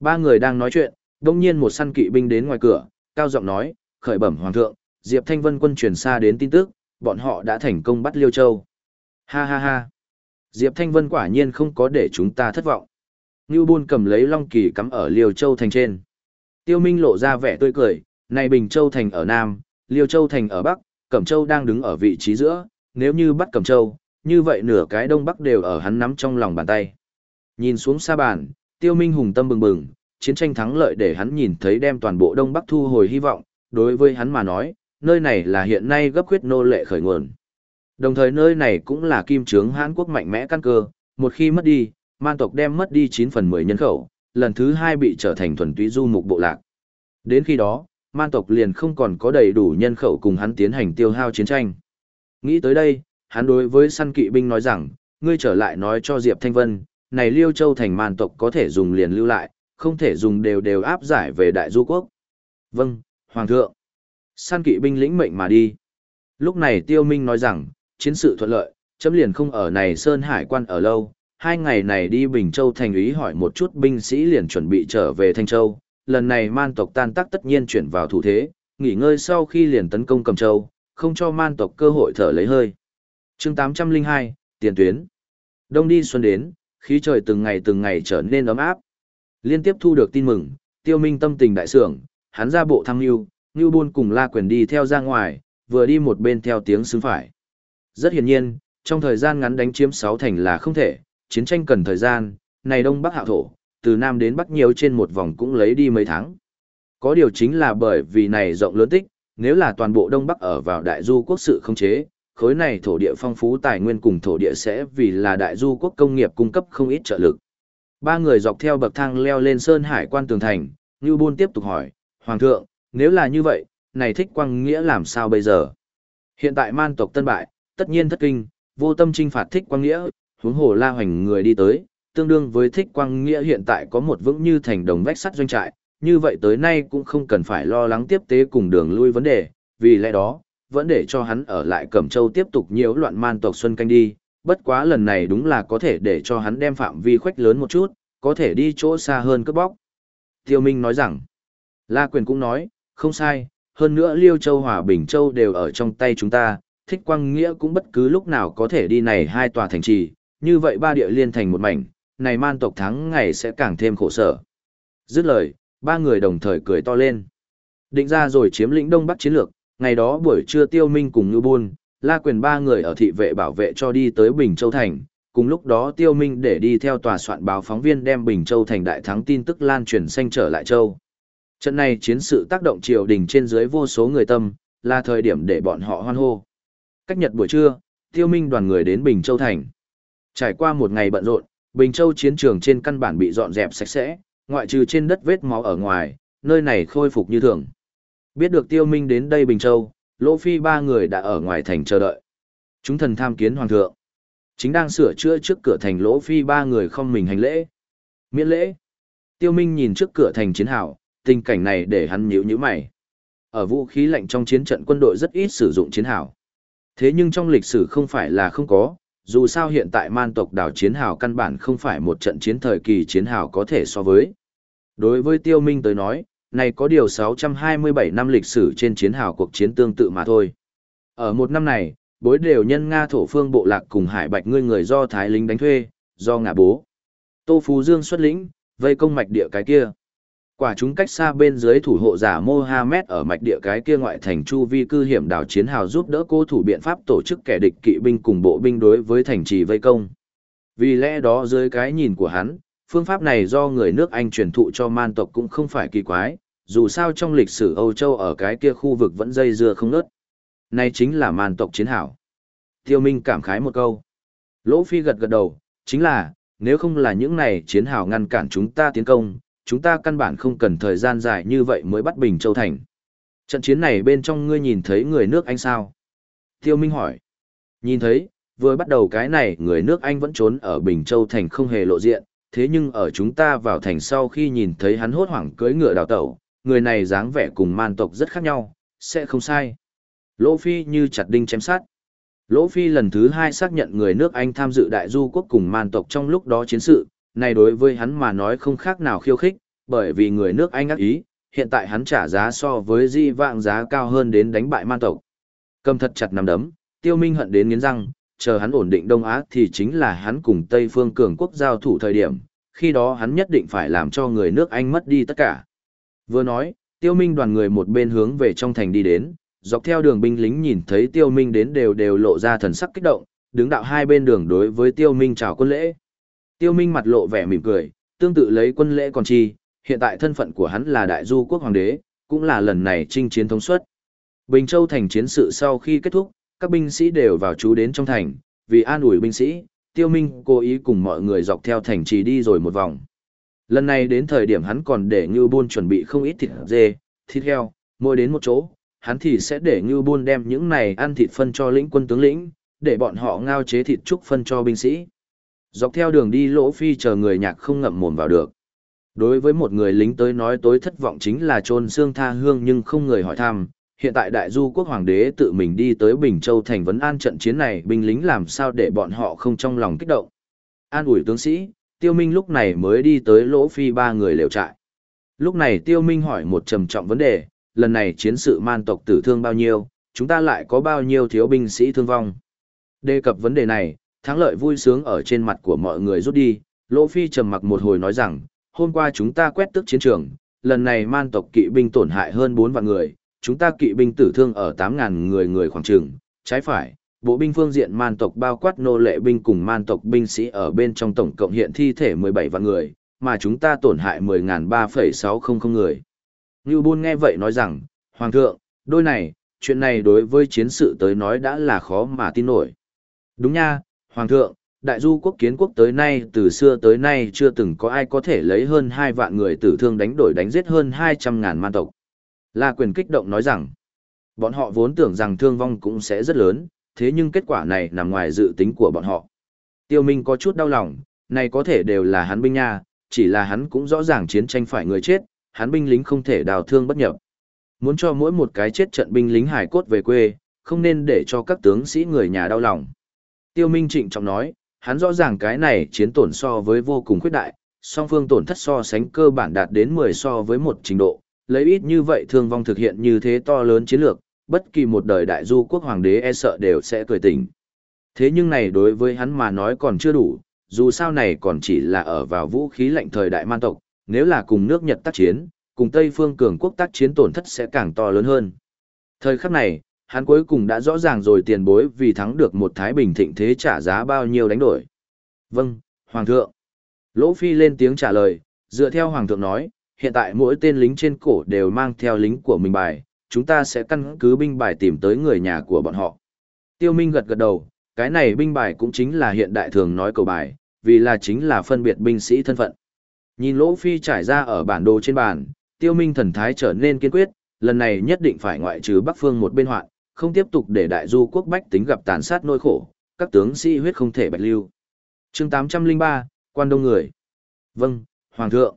Ba người đang nói chuyện, đột nhiên một săn kỵ binh đến ngoài cửa, cao giọng nói, khởi bẩm hoàng thượng, Diệp Thanh Vân quân truyền xa đến tin tức, bọn họ đã thành công bắt Liêu Châu. Ha ha ha. Diệp Thanh Vân quả nhiên không có để chúng ta thất vọng. Ngưu Bôn cầm lấy Long Kỳ cắm ở Liêu Châu thành trên. Tiêu Minh lộ ra vẻ tươi cười, này Bình Châu thành ở Nam, Liêu Châu thành ở Bắc, Cẩm Châu đang đứng ở vị trí giữa, nếu như bắt Cẩm Châu, như vậy nửa cái Đông Bắc đều ở hắn nắm trong lòng bàn tay. Nhìn xuống xa bàn, Tiêu Minh hùng tâm bừng bừng, chiến tranh thắng lợi để hắn nhìn thấy đem toàn bộ Đông Bắc thu hồi hy vọng, đối với hắn mà nói, nơi này là hiện nay gấp khuyết nô lệ khởi nguồn. Đồng thời nơi này cũng là kim trướng Hán Quốc mạnh mẽ căn cơ, một khi mất đi, man tộc đem mất đi 9 phần 10 nhân khẩu, lần thứ hai bị trở thành thuần túy du mục bộ lạc. Đến khi đó, man tộc liền không còn có đầy đủ nhân khẩu cùng hắn tiến hành tiêu hao chiến tranh. Nghĩ tới đây, hắn đối với săn kỵ binh nói rằng, ngươi trở lại nói cho Diệp Thanh Vân, này Liêu Châu thành man tộc có thể dùng liền lưu lại, không thể dùng đều đều áp giải về Đại Du Quốc. Vâng, Hoàng thượng. Săn kỵ binh lĩnh mệnh mà đi. Lúc này Tiêu Minh nói rằng, chiến sự thuận lợi, chấm liền không ở này Sơn Hải quan ở lâu. Hai ngày này đi Bình Châu thành ý hỏi một chút binh sĩ liền chuẩn bị trở về Thanh Châu. Lần này man tộc tan tác tất nhiên chuyển vào thủ thế, nghỉ ngơi sau khi liền tấn công Cầm Châu, không cho man tộc cơ hội thở lấy hơi. chương 802, tiền tuyến. Đông đi xuân đến, khí trời từng ngày từng ngày trở nên ấm áp. Liên tiếp thu được tin mừng, tiêu minh tâm tình đại sưởng, hắn ra bộ thăng lưu, Ngưu buôn cùng La Quyền đi theo ra ngoài, vừa đi một bên theo tiếng xứng phải. Rất hiển nhiên, trong thời gian ngắn đánh chiếm sáu thành là không thể, chiến tranh cần thời gian, này Đông Bắc hạ thổ, từ Nam đến Bắc nhiều trên một vòng cũng lấy đi mấy tháng. Có điều chính là bởi vì này rộng lớn tích, nếu là toàn bộ Đông Bắc ở vào đại du quốc sự không chế, khối này thổ địa phong phú tài nguyên cùng thổ địa sẽ vì là đại du quốc công nghiệp cung cấp không ít trợ lực. Ba người dọc theo bậc thang leo lên sơn hải quan tường thành, Ngưu Bôn tiếp tục hỏi, Hoàng thượng, nếu là như vậy, này thích quang nghĩa làm sao bây giờ? Hiện tại man tộc tân bại, tất nhiên thất kinh, vô tâm trinh phạt thích quang nghĩa, huống hồ la hoành người đi tới, tương đương với thích quang nghĩa hiện tại có một vững như thành đồng vách sắt doanh trại, như vậy tới nay cũng không cần phải lo lắng tiếp tế cùng đường lui vấn đề, vì lẽ đó, vẫn để cho hắn ở lại Cẩm Châu tiếp tục nhiễu loạn man tộc Xuân Canh đi, bất quá lần này đúng là có thể để cho hắn đem phạm vi khuếch lớn một chút, có thể đi chỗ xa hơn cướp bóc. Tiêu Minh nói rằng, La Quyền cũng nói, không sai, hơn nữa Liêu Châu Hòa Bình Châu đều ở trong tay chúng ta, thích quang nghĩa cũng bất cứ lúc nào có thể đi này hai tòa thành trì, như vậy ba địa liên thành một mảnh, này man tộc thắng ngày sẽ càng thêm khổ sở. Dứt lời, ba người đồng thời cười to lên. Định ra rồi chiếm lĩnh Đông Bắc chiến lược, ngày đó buổi trưa Tiêu Minh cùng Ngư Buôn, La Quyền ba người ở thị vệ bảo vệ cho đi tới Bình Châu Thành, cùng lúc đó Tiêu Minh để đi theo tòa soạn báo phóng viên đem Bình Châu Thành đại thắng tin tức lan truyền xanh trở lại Châu. Trận này chiến sự tác động triều đình trên dưới vô số người tâm, là thời điểm để bọn họ hoan hô. Cách nhật buổi trưa, Tiêu Minh đoàn người đến Bình Châu Thành. Trải qua một ngày bận rộn, Bình Châu chiến trường trên căn bản bị dọn dẹp sạch sẽ, ngoại trừ trên đất vết máu ở ngoài, nơi này khôi phục như thường. Biết được Tiêu Minh đến đây Bình Châu, Lỗ Phi ba người đã ở ngoài thành chờ đợi. Chúng thần tham kiến hoàng thượng. Chính đang sửa chữa trước cửa thành Lỗ Phi ba người không mình hành lễ. Miễn lễ. Tiêu Minh nhìn trước cửa thành chiến hào, tình cảnh này để hắn nhíu nhíu mày. Ở vũ khí lạnh trong chiến trận quân đội rất ít sử dụng chiến hào. Thế nhưng trong lịch sử không phải là không có, dù sao hiện tại man tộc đảo chiến hào căn bản không phải một trận chiến thời kỳ chiến hào có thể so với. Đối với tiêu minh tới nói, này có điều 627 năm lịch sử trên chiến hào cuộc chiến tương tự mà thôi. Ở một năm này, bối đều nhân Nga thổ phương bộ lạc cùng hải bạch ngươi người do Thái lính đánh thuê, do ngã bố. Tô Phú Dương xuất lĩnh, vây công mạch địa cái kia. Quả chúng cách xa bên dưới thủ hộ giả Mohammed ở mạch địa cái kia ngoại thành chu vi cư hiểm đảo chiến hào giúp đỡ cô thủ biện pháp tổ chức kẻ địch kỵ binh cùng bộ binh đối với thành trì vây công. Vì lẽ đó dưới cái nhìn của hắn, phương pháp này do người nước Anh truyền thụ cho man tộc cũng không phải kỳ quái, dù sao trong lịch sử Âu Châu ở cái kia khu vực vẫn dây dưa không nớt. Này chính là man tộc chiến hảo. Tiêu Minh cảm khái một câu. Lỗ Phi gật gật đầu, chính là, nếu không là những này chiến hào ngăn cản chúng ta tiến công, chúng ta căn bản không cần thời gian dài như vậy mới bắt Bình Châu Thành. Trận chiến này bên trong ngươi nhìn thấy người nước Anh sao? Tiêu Minh hỏi. Nhìn thấy, vừa bắt đầu cái này người nước Anh vẫn trốn ở Bình Châu Thành không hề lộ diện, thế nhưng ở chúng ta vào thành sau khi nhìn thấy hắn hốt hoảng cưỡi ngựa đào tẩu, người này dáng vẻ cùng man tộc rất khác nhau, sẽ không sai. Lỗ Phi như chặt đinh chém sát. Lỗ Phi lần thứ hai xác nhận người nước Anh tham dự đại du quốc cùng man tộc trong lúc đó chiến sự, này đối với hắn mà nói không khác nào khiêu khích, bởi vì người nước Anh ác ý, hiện tại hắn trả giá so với di vạng giá cao hơn đến đánh bại man tộc. Cầm thật chặt nằm đấm, tiêu minh hận đến nghiến răng, chờ hắn ổn định Đông Á thì chính là hắn cùng Tây phương cường quốc giao thủ thời điểm, khi đó hắn nhất định phải làm cho người nước Anh mất đi tất cả. Vừa nói, tiêu minh đoàn người một bên hướng về trong thành đi đến, dọc theo đường binh lính nhìn thấy tiêu minh đến đều đều lộ ra thần sắc kích động, đứng đạo hai bên đường đối với tiêu minh chào quân lễ. Tiêu minh mặt lộ vẻ mỉm cười, tương tự lấy quân lễ còn chi, hiện tại thân phận của hắn là đại du quốc hoàng đế, cũng là lần này chinh chiến thống suất. Bình Châu thành chiến sự sau khi kết thúc, các binh sĩ đều vào trú đến trong thành, vì an ủi binh sĩ, tiêu minh cố ý cùng mọi người dọc theo thành trì đi rồi một vòng. Lần này đến thời điểm hắn còn để Ngưu Buôn chuẩn bị không ít thịt dê, thịt heo, mỗi đến một chỗ, hắn thì sẽ để Ngưu Buôn đem những này ăn thịt phân cho lĩnh quân tướng lĩnh, để bọn họ ngao chế thịt trúc phân cho binh sĩ. Dọc theo đường đi lỗ phi chờ người nhạc không ngậm mồm vào được. Đối với một người lính tới nói tối thất vọng chính là trôn xương tha hương nhưng không người hỏi thăm, hiện tại đại du quốc hoàng đế tự mình đi tới Bình Châu thành vấn an trận chiến này binh lính làm sao để bọn họ không trong lòng kích động. An ủi tướng sĩ, tiêu minh lúc này mới đi tới lỗ phi ba người liều trại. Lúc này tiêu minh hỏi một trầm trọng vấn đề, lần này chiến sự man tộc tử thương bao nhiêu, chúng ta lại có bao nhiêu thiếu binh sĩ thương vong. Đề cập vấn đề này, thắng lợi vui sướng ở trên mặt của mọi người rút đi, lỗ phi trầm mặc một hồi nói rằng, hôm qua chúng ta quét tức chiến trường, lần này man tộc kỵ binh tổn hại hơn 4 vạn người, chúng ta kỵ binh tử thương ở 8.000 người người khoảng trường, trái phải, bộ binh phương diện man tộc bao quát nô lệ binh cùng man tộc binh sĩ ở bên trong tổng cộng hiện thi thể 17 vạn người, mà chúng ta tổn hại 10.3,600 người. Ngưu Bôn nghe vậy nói rằng, Hoàng thượng, đôi này, chuyện này đối với chiến sự tới nói đã là khó mà tin nổi. Đúng nha, Hoàng thượng, đại du quốc kiến quốc tới nay từ xưa tới nay chưa từng có ai có thể lấy hơn hai vạn người tử thương đánh đổi đánh giết hơn 200 ngàn man tộc. La quyền kích động nói rằng, bọn họ vốn tưởng rằng thương vong cũng sẽ rất lớn, thế nhưng kết quả này nằm ngoài dự tính của bọn họ. Tiêu Minh có chút đau lòng, này có thể đều là hắn binh nha, chỉ là hắn cũng rõ ràng chiến tranh phải người chết, hắn binh lính không thể đào thương bất nhập. Muốn cho mỗi một cái chết trận binh lính hải cốt về quê, không nên để cho các tướng sĩ người nhà đau lòng. Tiêu Minh trịnh trọng nói, hắn rõ ràng cái này chiến tổn so với vô cùng khuyết đại, song phương tổn thất so sánh cơ bản đạt đến 10 so với một trình độ, lấy ít như vậy thương vong thực hiện như thế to lớn chiến lược, bất kỳ một đời đại du quốc hoàng đế e sợ đều sẽ cười tỉnh. Thế nhưng này đối với hắn mà nói còn chưa đủ, dù sao này còn chỉ là ở vào vũ khí lạnh thời đại man tộc, nếu là cùng nước Nhật tác chiến, cùng Tây phương cường quốc tác chiến tổn thất sẽ càng to lớn hơn. Thời khắc này, hắn cuối cùng đã rõ ràng rồi tiền bối vì thắng được một Thái Bình thịnh thế trả giá bao nhiêu đánh đổi. Vâng, Hoàng thượng. Lỗ Phi lên tiếng trả lời, dựa theo Hoàng thượng nói, hiện tại mỗi tên lính trên cổ đều mang theo lính của mình bài, chúng ta sẽ căn cứ binh bài tìm tới người nhà của bọn họ. Tiêu Minh gật gật đầu, cái này binh bài cũng chính là hiện đại thường nói cầu bài, vì là chính là phân biệt binh sĩ thân phận. Nhìn Lỗ Phi trải ra ở bản đồ trên bàn, Tiêu Minh thần thái trở nên kiên quyết, lần này nhất định phải ngoại trừ Bắc Phương một bên hoạn, không tiếp tục để đại du quốc bách tính gặp tàn sát nỗi khổ, các tướng sĩ huyết không thể bạch lưu. Chương 803, quan đông người. Vâng, Hoàng thượng.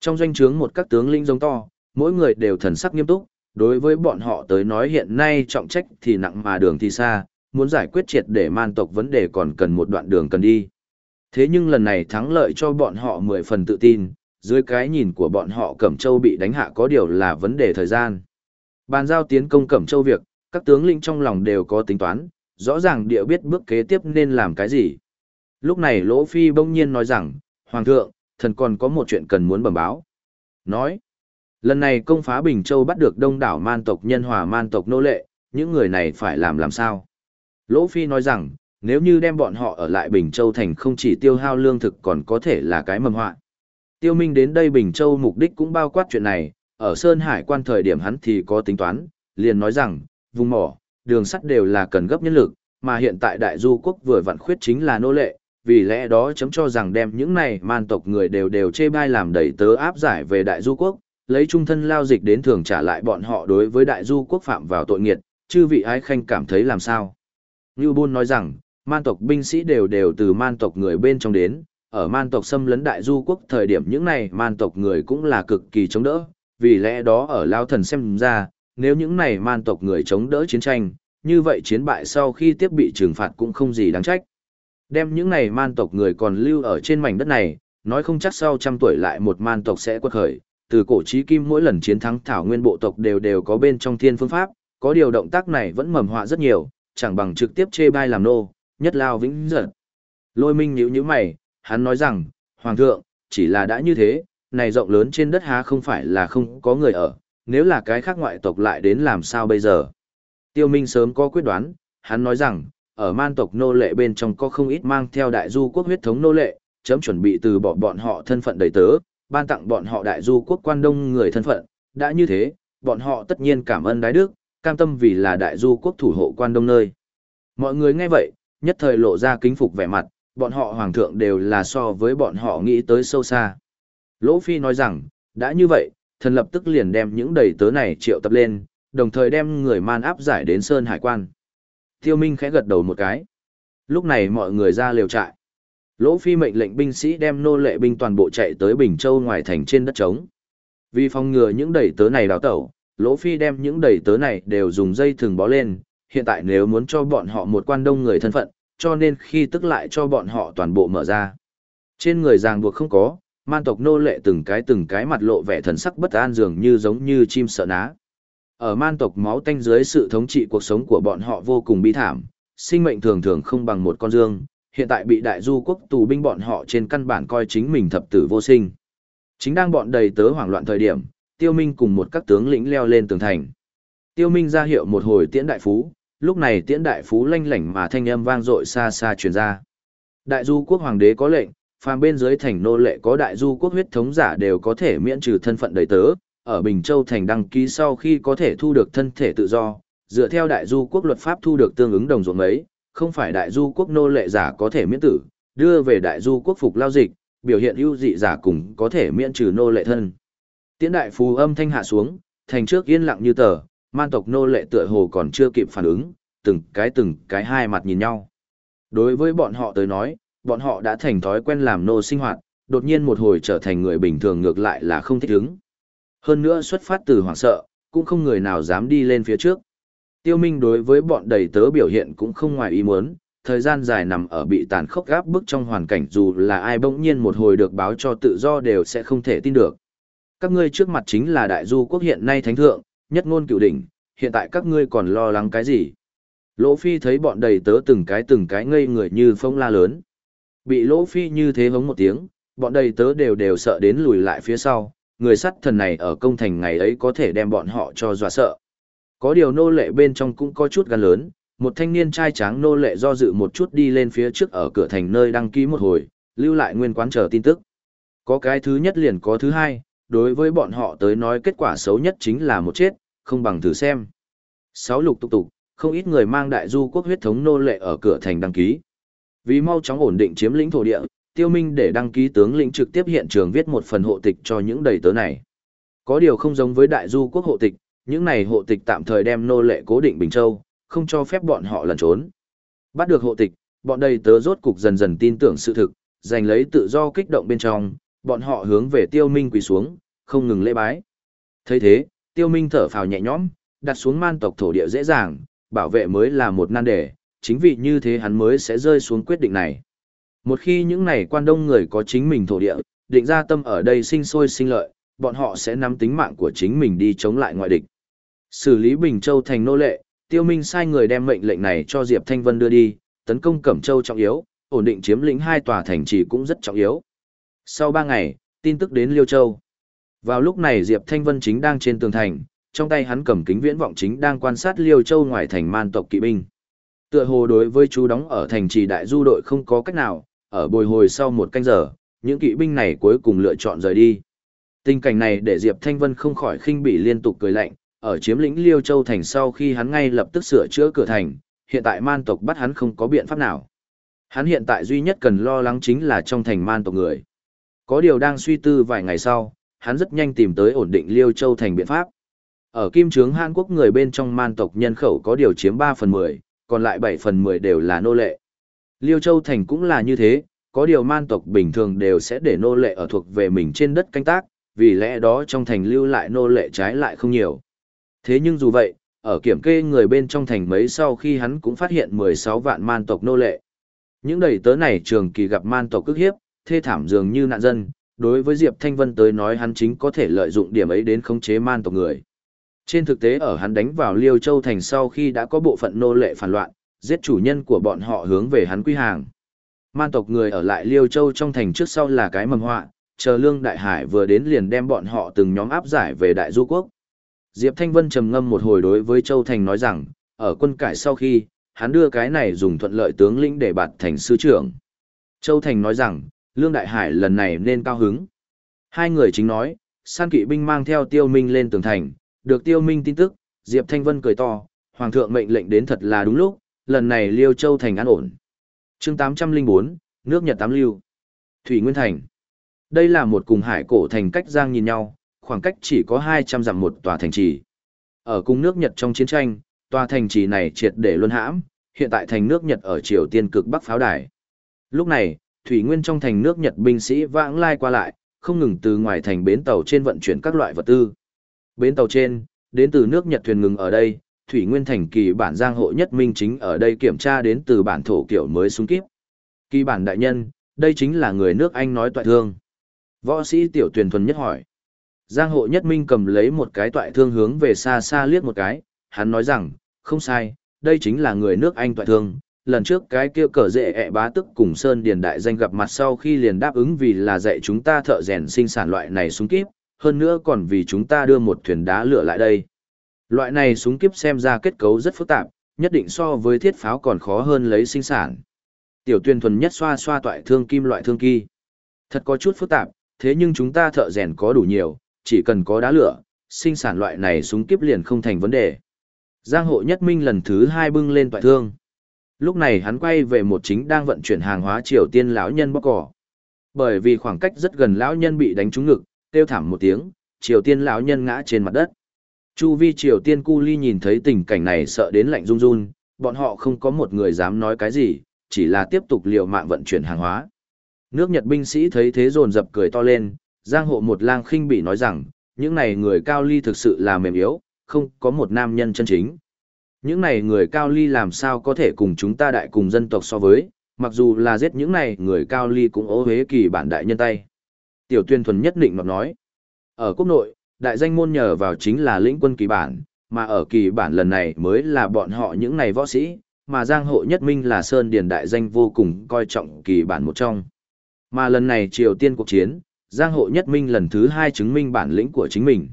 Trong doanh trướng một các tướng lĩnh giống to, mỗi người đều thần sắc nghiêm túc, đối với bọn họ tới nói hiện nay trọng trách thì nặng mà đường thì xa, muốn giải quyết triệt để man tộc vấn đề còn cần một đoạn đường cần đi. Thế nhưng lần này thắng lợi cho bọn họ mười phần tự tin, dưới cái nhìn của bọn họ Cẩm Châu bị đánh hạ có điều là vấn đề thời gian. Bàn giao tiến công Cẩm Châu việc, các tướng lĩnh trong lòng đều có tính toán, rõ ràng địa biết bước kế tiếp nên làm cái gì. Lúc này Lỗ Phi bỗng nhiên nói rằng, Hoàng thượng, thần còn có một chuyện cần muốn bẩm báo. Nói, lần này công phá Bình Châu bắt được đông đảo man tộc nhân hòa man tộc nô lệ, những người này phải làm làm sao? Lỗ Phi nói rằng, nếu như đem bọn họ ở lại Bình Châu thành không chỉ tiêu hao lương thực còn có thể là cái mầm họa. Tiêu Minh đến đây Bình Châu mục đích cũng bao quát chuyện này, ở Sơn Hải quan thời điểm hắn thì có tính toán, liền nói rằng, vùng mỏ, đường sắt đều là cần gấp nhân lực, mà hiện tại đại du quốc vừa vặn khuyết chính là nô lệ, vì lẽ đó chấm cho rằng đem những này man tộc người đều đều chê bai làm đầy tớ áp giải về đại du quốc, lấy trung thân lao dịch đến thường trả lại bọn họ đối với đại du quốc phạm vào tội nghiệt, chư vị ái khanh cảm thấy làm sao. Như Bôn nói rằng, man tộc binh sĩ đều đều từ man tộc người bên trong đến, ở man tộc xâm lấn đại du quốc thời điểm những này man tộc người cũng là cực kỳ chống đỡ, vì lẽ đó ở lao thần xem ra, nếu những này man tộc người chống đỡ chiến tranh, như vậy chiến bại sau khi tiếp bị trừng phạt cũng không gì đáng trách. Đem những này man tộc người còn lưu ở trên mảnh đất này, nói không chắc sau trăm tuổi lại một man tộc sẽ quật khởi, từ cổ chí kim mỗi lần chiến thắng thảo nguyên bộ tộc đều đều có bên trong thiên phương pháp, có điều động tác này vẫn mầm họa rất nhiều, chẳng bằng trực tiếp chê bai làm nô, nhất lao vĩnh giật. Lôi minh nhíu nhíu mày, hắn nói rằng, Hoàng thượng, chỉ là đã như thế, này rộng lớn trên đất há không phải là không có người ở, nếu là cái khác ngoại tộc lại đến làm sao bây giờ. Tiêu Minh sớm có quyết đoán, hắn nói rằng, ở man tộc nô lệ bên trong có không ít mang theo đại du quốc huyết thống nô lệ, chấm chuẩn bị từ bỏ bọn họ thân phận đầy tớ, ban tặng bọn họ đại du quốc quan đông người thân phận, đã như thế, bọn họ tất nhiên cảm ơn đái đức, cam tâm vì là đại du quốc thủ hộ quan đông nơi. Mọi người nghe vậy, nhất thời lộ ra kính phục vẻ mặt, bọn họ hoàng thượng đều là so với bọn họ nghĩ tới sâu xa. Lỗ Phi nói rằng, đã như vậy, thần lập tức liền đem những đầy tớ này triệu tập lên, đồng thời đem người man áp giải đến Sơn Hải quan. Tiêu Minh khẽ gật đầu một cái. Lúc này mọi người ra liều trại. Lỗ Phi mệnh lệnh binh sĩ đem nô lệ binh toàn bộ chạy tới Bình Châu ngoài thành trên đất trống. Vì phòng ngừa những đầy tớ này đào tẩu, Lỗ Phi đem những đầy tớ này đều dùng dây thừng bó lên, hiện tại nếu muốn cho bọn họ một quan đông người thân phận, cho nên khi tức lại cho bọn họ toàn bộ mở ra. Trên người ràng buộc không có, man tộc nô lệ từng cái từng cái mặt lộ vẻ thần sắc bất an dường như giống như chim sợ ná. Ở man tộc máu tanh dưới sự thống trị cuộc sống của bọn họ vô cùng bi thảm, sinh mệnh thường thường không bằng một con dương, hiện tại bị đại du quốc tù binh bọn họ trên căn bản coi chính mình thập tử vô sinh. Chính đang bọn đầy tớ hoảng loạn thời điểm, Tiêu Minh cùng một các tướng lĩnh leo lên tường thành. Tiêu Minh ra hiệu một hồi tiễn đại phú, lúc này tiễn đại phú lanh lảnh mà thanh âm vang dội xa xa truyền ra. Đại du quốc hoàng đế có lệnh, phàm bên dưới thành nô lệ có đại du quốc huyết thống giả đều có thể miễn trừ thân phận đầy tớ, ở Bình Châu thành đăng ký sau khi có thể thu được thân thể tự do, dựa theo đại du quốc luật pháp thu được tương ứng đồng ruộng ấy, không phải đại du quốc nô lệ giả có thể miễn tử, đưa về đại du quốc phục lao dịch, biểu hiện ưu dị giả cùng có thể miễn trừ nô lệ thân. Tiễn đại phù âm thanh hạ xuống, thành trước yên lặng như tờ, man tộc nô lệ tựa hồ còn chưa kịp phản ứng, từng cái từng cái hai mặt nhìn nhau. Đối với bọn họ tới nói, bọn họ đã thành thói quen làm nô sinh hoạt, đột nhiên một hồi trở thành người bình thường ngược lại là không thích ứng. Hơn nữa xuất phát từ hoảng sợ, cũng không người nào dám đi lên phía trước. Tiêu Minh đối với bọn đầy tớ biểu hiện cũng không ngoài ý muốn, thời gian dài nằm ở bị tàn khốc gáp bức trong hoàn cảnh dù là ai bỗng nhiên một hồi được báo cho tự do đều sẽ không thể tin được. Các ngươi trước mặt chính là đại du quốc hiện nay thánh thượng, nhất ngôn cửu đỉnh, hiện tại các ngươi còn lo lắng cái gì? Lỗ Phi thấy bọn đầy tớ từng cái từng cái ngây người như phong la lớn. Bị Lỗ Phi như thế hống một tiếng, bọn đầy tớ đều đều sợ đến lùi lại phía sau, người sắt thần này ở công thành ngày ấy có thể đem bọn họ cho dọa sợ. Có điều nô lệ bên trong cũng có chút gan lớn, một thanh niên trai tráng nô lệ do dự một chút đi lên phía trước ở cửa thành nơi đăng ký một hồi, lưu lại nguyên quán chờ tin tức. Có cái thứ nhất liền có thứ hai, đối với bọn họ tới nói kết quả xấu nhất chính là một chết, không bằng thử xem. Sáu lục tục tục, không ít người mang đại du quốc huyết thống nô lệ ở cửa thành đăng ký. Vì mau chóng ổn định chiếm lĩnh thổ địa, Tiêu Minh để đăng ký tướng lĩnh trực tiếp hiện trường viết một phần hộ tịch cho những đầy tớ này. Có điều không giống với đại du quốc hộ tịch, những này hộ tịch tạm thời đem nô lệ cố định Bình Châu, không cho phép bọn họ lẩn trốn. Bắt được hộ tịch, bọn đầy tớ rốt cục dần dần tin tưởng sự thực, giành lấy tự do kích động bên trong, bọn họ hướng về Tiêu Minh quỳ xuống, không ngừng lễ bái. thấy thế, Tiêu Minh thở phào nhẹ nhõm, đặt xuống man tộc thổ địa dễ dàng, bảo vệ mới là một nan đề, chính vì như thế hắn mới sẽ rơi xuống quyết định này. Một khi những này quan đông người có chính mình thổ địa, định ra tâm ở đây sinh sôi sinh lợi, bọn họ sẽ nắm tính mạng của chính mình đi chống lại ngoại địch. Xử lý Bình Châu thành nô lệ, Tiêu Minh sai người đem mệnh lệnh này cho Diệp Thanh Vân đưa đi, tấn công Cẩm Châu trọng yếu, ổn định chiếm lĩnh hai tòa thành trì cũng rất trọng yếu. Sau ba ngày, tin tức đến Liêu Châu. Vào lúc này Diệp Thanh Vân chính đang trên tường thành, trong tay hắn cầm kính viễn vọng chính đang quan sát Liêu Châu ngoài thành man tộc kỵ binh. Tựa hồ đối với chú đóng ở thành trì đại du đội không có cách nào, ở bồi hồi sau một canh giờ, những kỵ binh này cuối cùng lựa chọn rời đi. Tình cảnh này để Diệp Thanh Vân không khỏi khinh bị liên tục cười lạnh, ở chiếm lĩnh Liêu Châu thành sau khi hắn ngay lập tức sửa chữa cửa thành, hiện tại man tộc bắt hắn không có biện pháp nào. Hắn hiện tại duy nhất cần lo lắng chính là trong thành man tộc người. Có điều đang suy tư vài ngày sau, hắn rất nhanh tìm tới ổn định Liêu Châu thành biện pháp. Ở Kim Trướng Hàn Quốc người bên trong man tộc nhân khẩu có điều chiếm 3 phần 10, còn lại 7 phần 10 đều là nô lệ. Liêu Châu thành cũng là như thế, có điều man tộc bình thường đều sẽ để nô lệ ở thuộc về mình trên đất canh tác, vì lẽ đó trong thành lưu lại nô lệ trái lại không nhiều. Thế nhưng dù vậy, ở kiểm kê người bên trong thành mấy sau khi hắn cũng phát hiện 16 vạn man tộc nô lệ. Những đầy tớ này trường kỳ gặp man tộc cức hiếp, thê thảm dường như nạn dân, đối với Diệp Thanh Vân tới nói hắn chính có thể lợi dụng điểm ấy đến khống chế man tộc người. Trên thực tế ở hắn đánh vào Liêu Châu thành sau khi đã có bộ phận nô lệ phản loạn, giết chủ nhân của bọn họ hướng về hắn quy hàng. Man tộc người ở lại Liêu Châu trong thành trước sau là cái mầm họa, chờ Lương Đại Hải vừa đến liền đem bọn họ từng nhóm áp giải về Đại Du Quốc. Diệp Thanh Vân trầm ngâm một hồi đối với Châu Thành nói rằng, ở quân cải sau khi, hắn đưa cái này dùng thuận lợi tướng lĩnh để bạt thành sư trưởng. Châu Thành nói rằng, Lương Đại Hải lần này nên cao hứng. Hai người chính nói, san kỵ binh mang theo tiêu minh lên tường thành, được tiêu minh tin tức, Diệp Thanh Vân cười to, Hoàng thượng mệnh lệnh đến thật là đúng lúc, lần này Liêu Châu Thành an ổn. chương 804, nước Nhật Tám Lưu. Thủy Nguyên Thành. Đây là một cùng hải cổ thành cách giang nhìn nhau, khoảng cách chỉ có 200 dặm một tòa thành trì. Ở cung nước Nhật trong chiến tranh, tòa thành trì này triệt để luân hãm, hiện tại thành nước Nhật ở Triều Tiên cực Bắc pháo đài. Lúc này, thủy nguyên trong thành nước Nhật binh sĩ vãng lai qua lại, không ngừng từ ngoài thành bến tàu trên vận chuyển các loại vật tư. Bến tàu trên, đến từ nước Nhật thuyền ngừng ở đây, thủy nguyên thành kỳ bản giang hộ nhất minh chính ở đây kiểm tra đến từ bản thổ kiểu mới xuống kiếp. Kỳ bản đại nhân, đây chính là người nước Anh nói toại thương. Võ sĩ tiểu tuyển thuần nhất hỏi. Giang hộ nhất minh cầm lấy một cái toại thương hướng về xa xa liếc một cái, hắn nói rằng, không sai, đây chính là người nước Anh toại thương. Lần trước cái kia cờ dệ ẹ bá tức cùng Sơn Điền Đại danh gặp mặt sau khi liền đáp ứng vì là dạy chúng ta thợ rèn sinh sản loại này súng kíp, hơn nữa còn vì chúng ta đưa một thuyền đá lửa lại đây. Loại này súng kiếp xem ra kết cấu rất phức tạp, nhất định so với thiết pháo còn khó hơn lấy sinh sản. Tiểu tuyên thuần nhất xoa xoa toại thương kim loại thương kỳ. Thật có chút phức tạp, thế nhưng chúng ta thợ rèn có đủ nhiều, chỉ cần có đá lửa, sinh sản loại này súng kiếp liền không thành vấn đề. Giang hộ nhất minh lần thứ hai bưng lên toại thương. Lúc này hắn quay về một chính đang vận chuyển hàng hóa Triều Tiên lão nhân bóc cỏ. Bởi vì khoảng cách rất gần lão nhân bị đánh trúng ngực, kêu thảm một tiếng, Triều Tiên lão nhân ngã trên mặt đất. Chu vi Triều Tiên cu ly nhìn thấy tình cảnh này sợ đến lạnh run run, bọn họ không có một người dám nói cái gì, chỉ là tiếp tục liều mạng vận chuyển hàng hóa. Nước Nhật binh sĩ thấy thế dồn dập cười to lên, Giang hộ một lang khinh bị nói rằng, những này người cao ly thực sự là mềm yếu, không có một nam nhân chân chính. Những này người cao ly làm sao có thể cùng chúng ta đại cùng dân tộc so với, mặc dù là giết những này người cao ly cũng ố hế kỳ bản đại nhân tay. Tiểu tuyên thuần nhất định mà nói. Ở quốc nội, đại danh môn nhờ vào chính là lĩnh quân kỳ bản, mà ở kỳ bản lần này mới là bọn họ những này võ sĩ, mà Giang hộ nhất minh là Sơn Điền đại danh vô cùng coi trọng kỳ bản một trong. Mà lần này Triều Tiên cuộc chiến, Giang hộ nhất minh lần thứ hai chứng minh bản lĩnh của chính mình.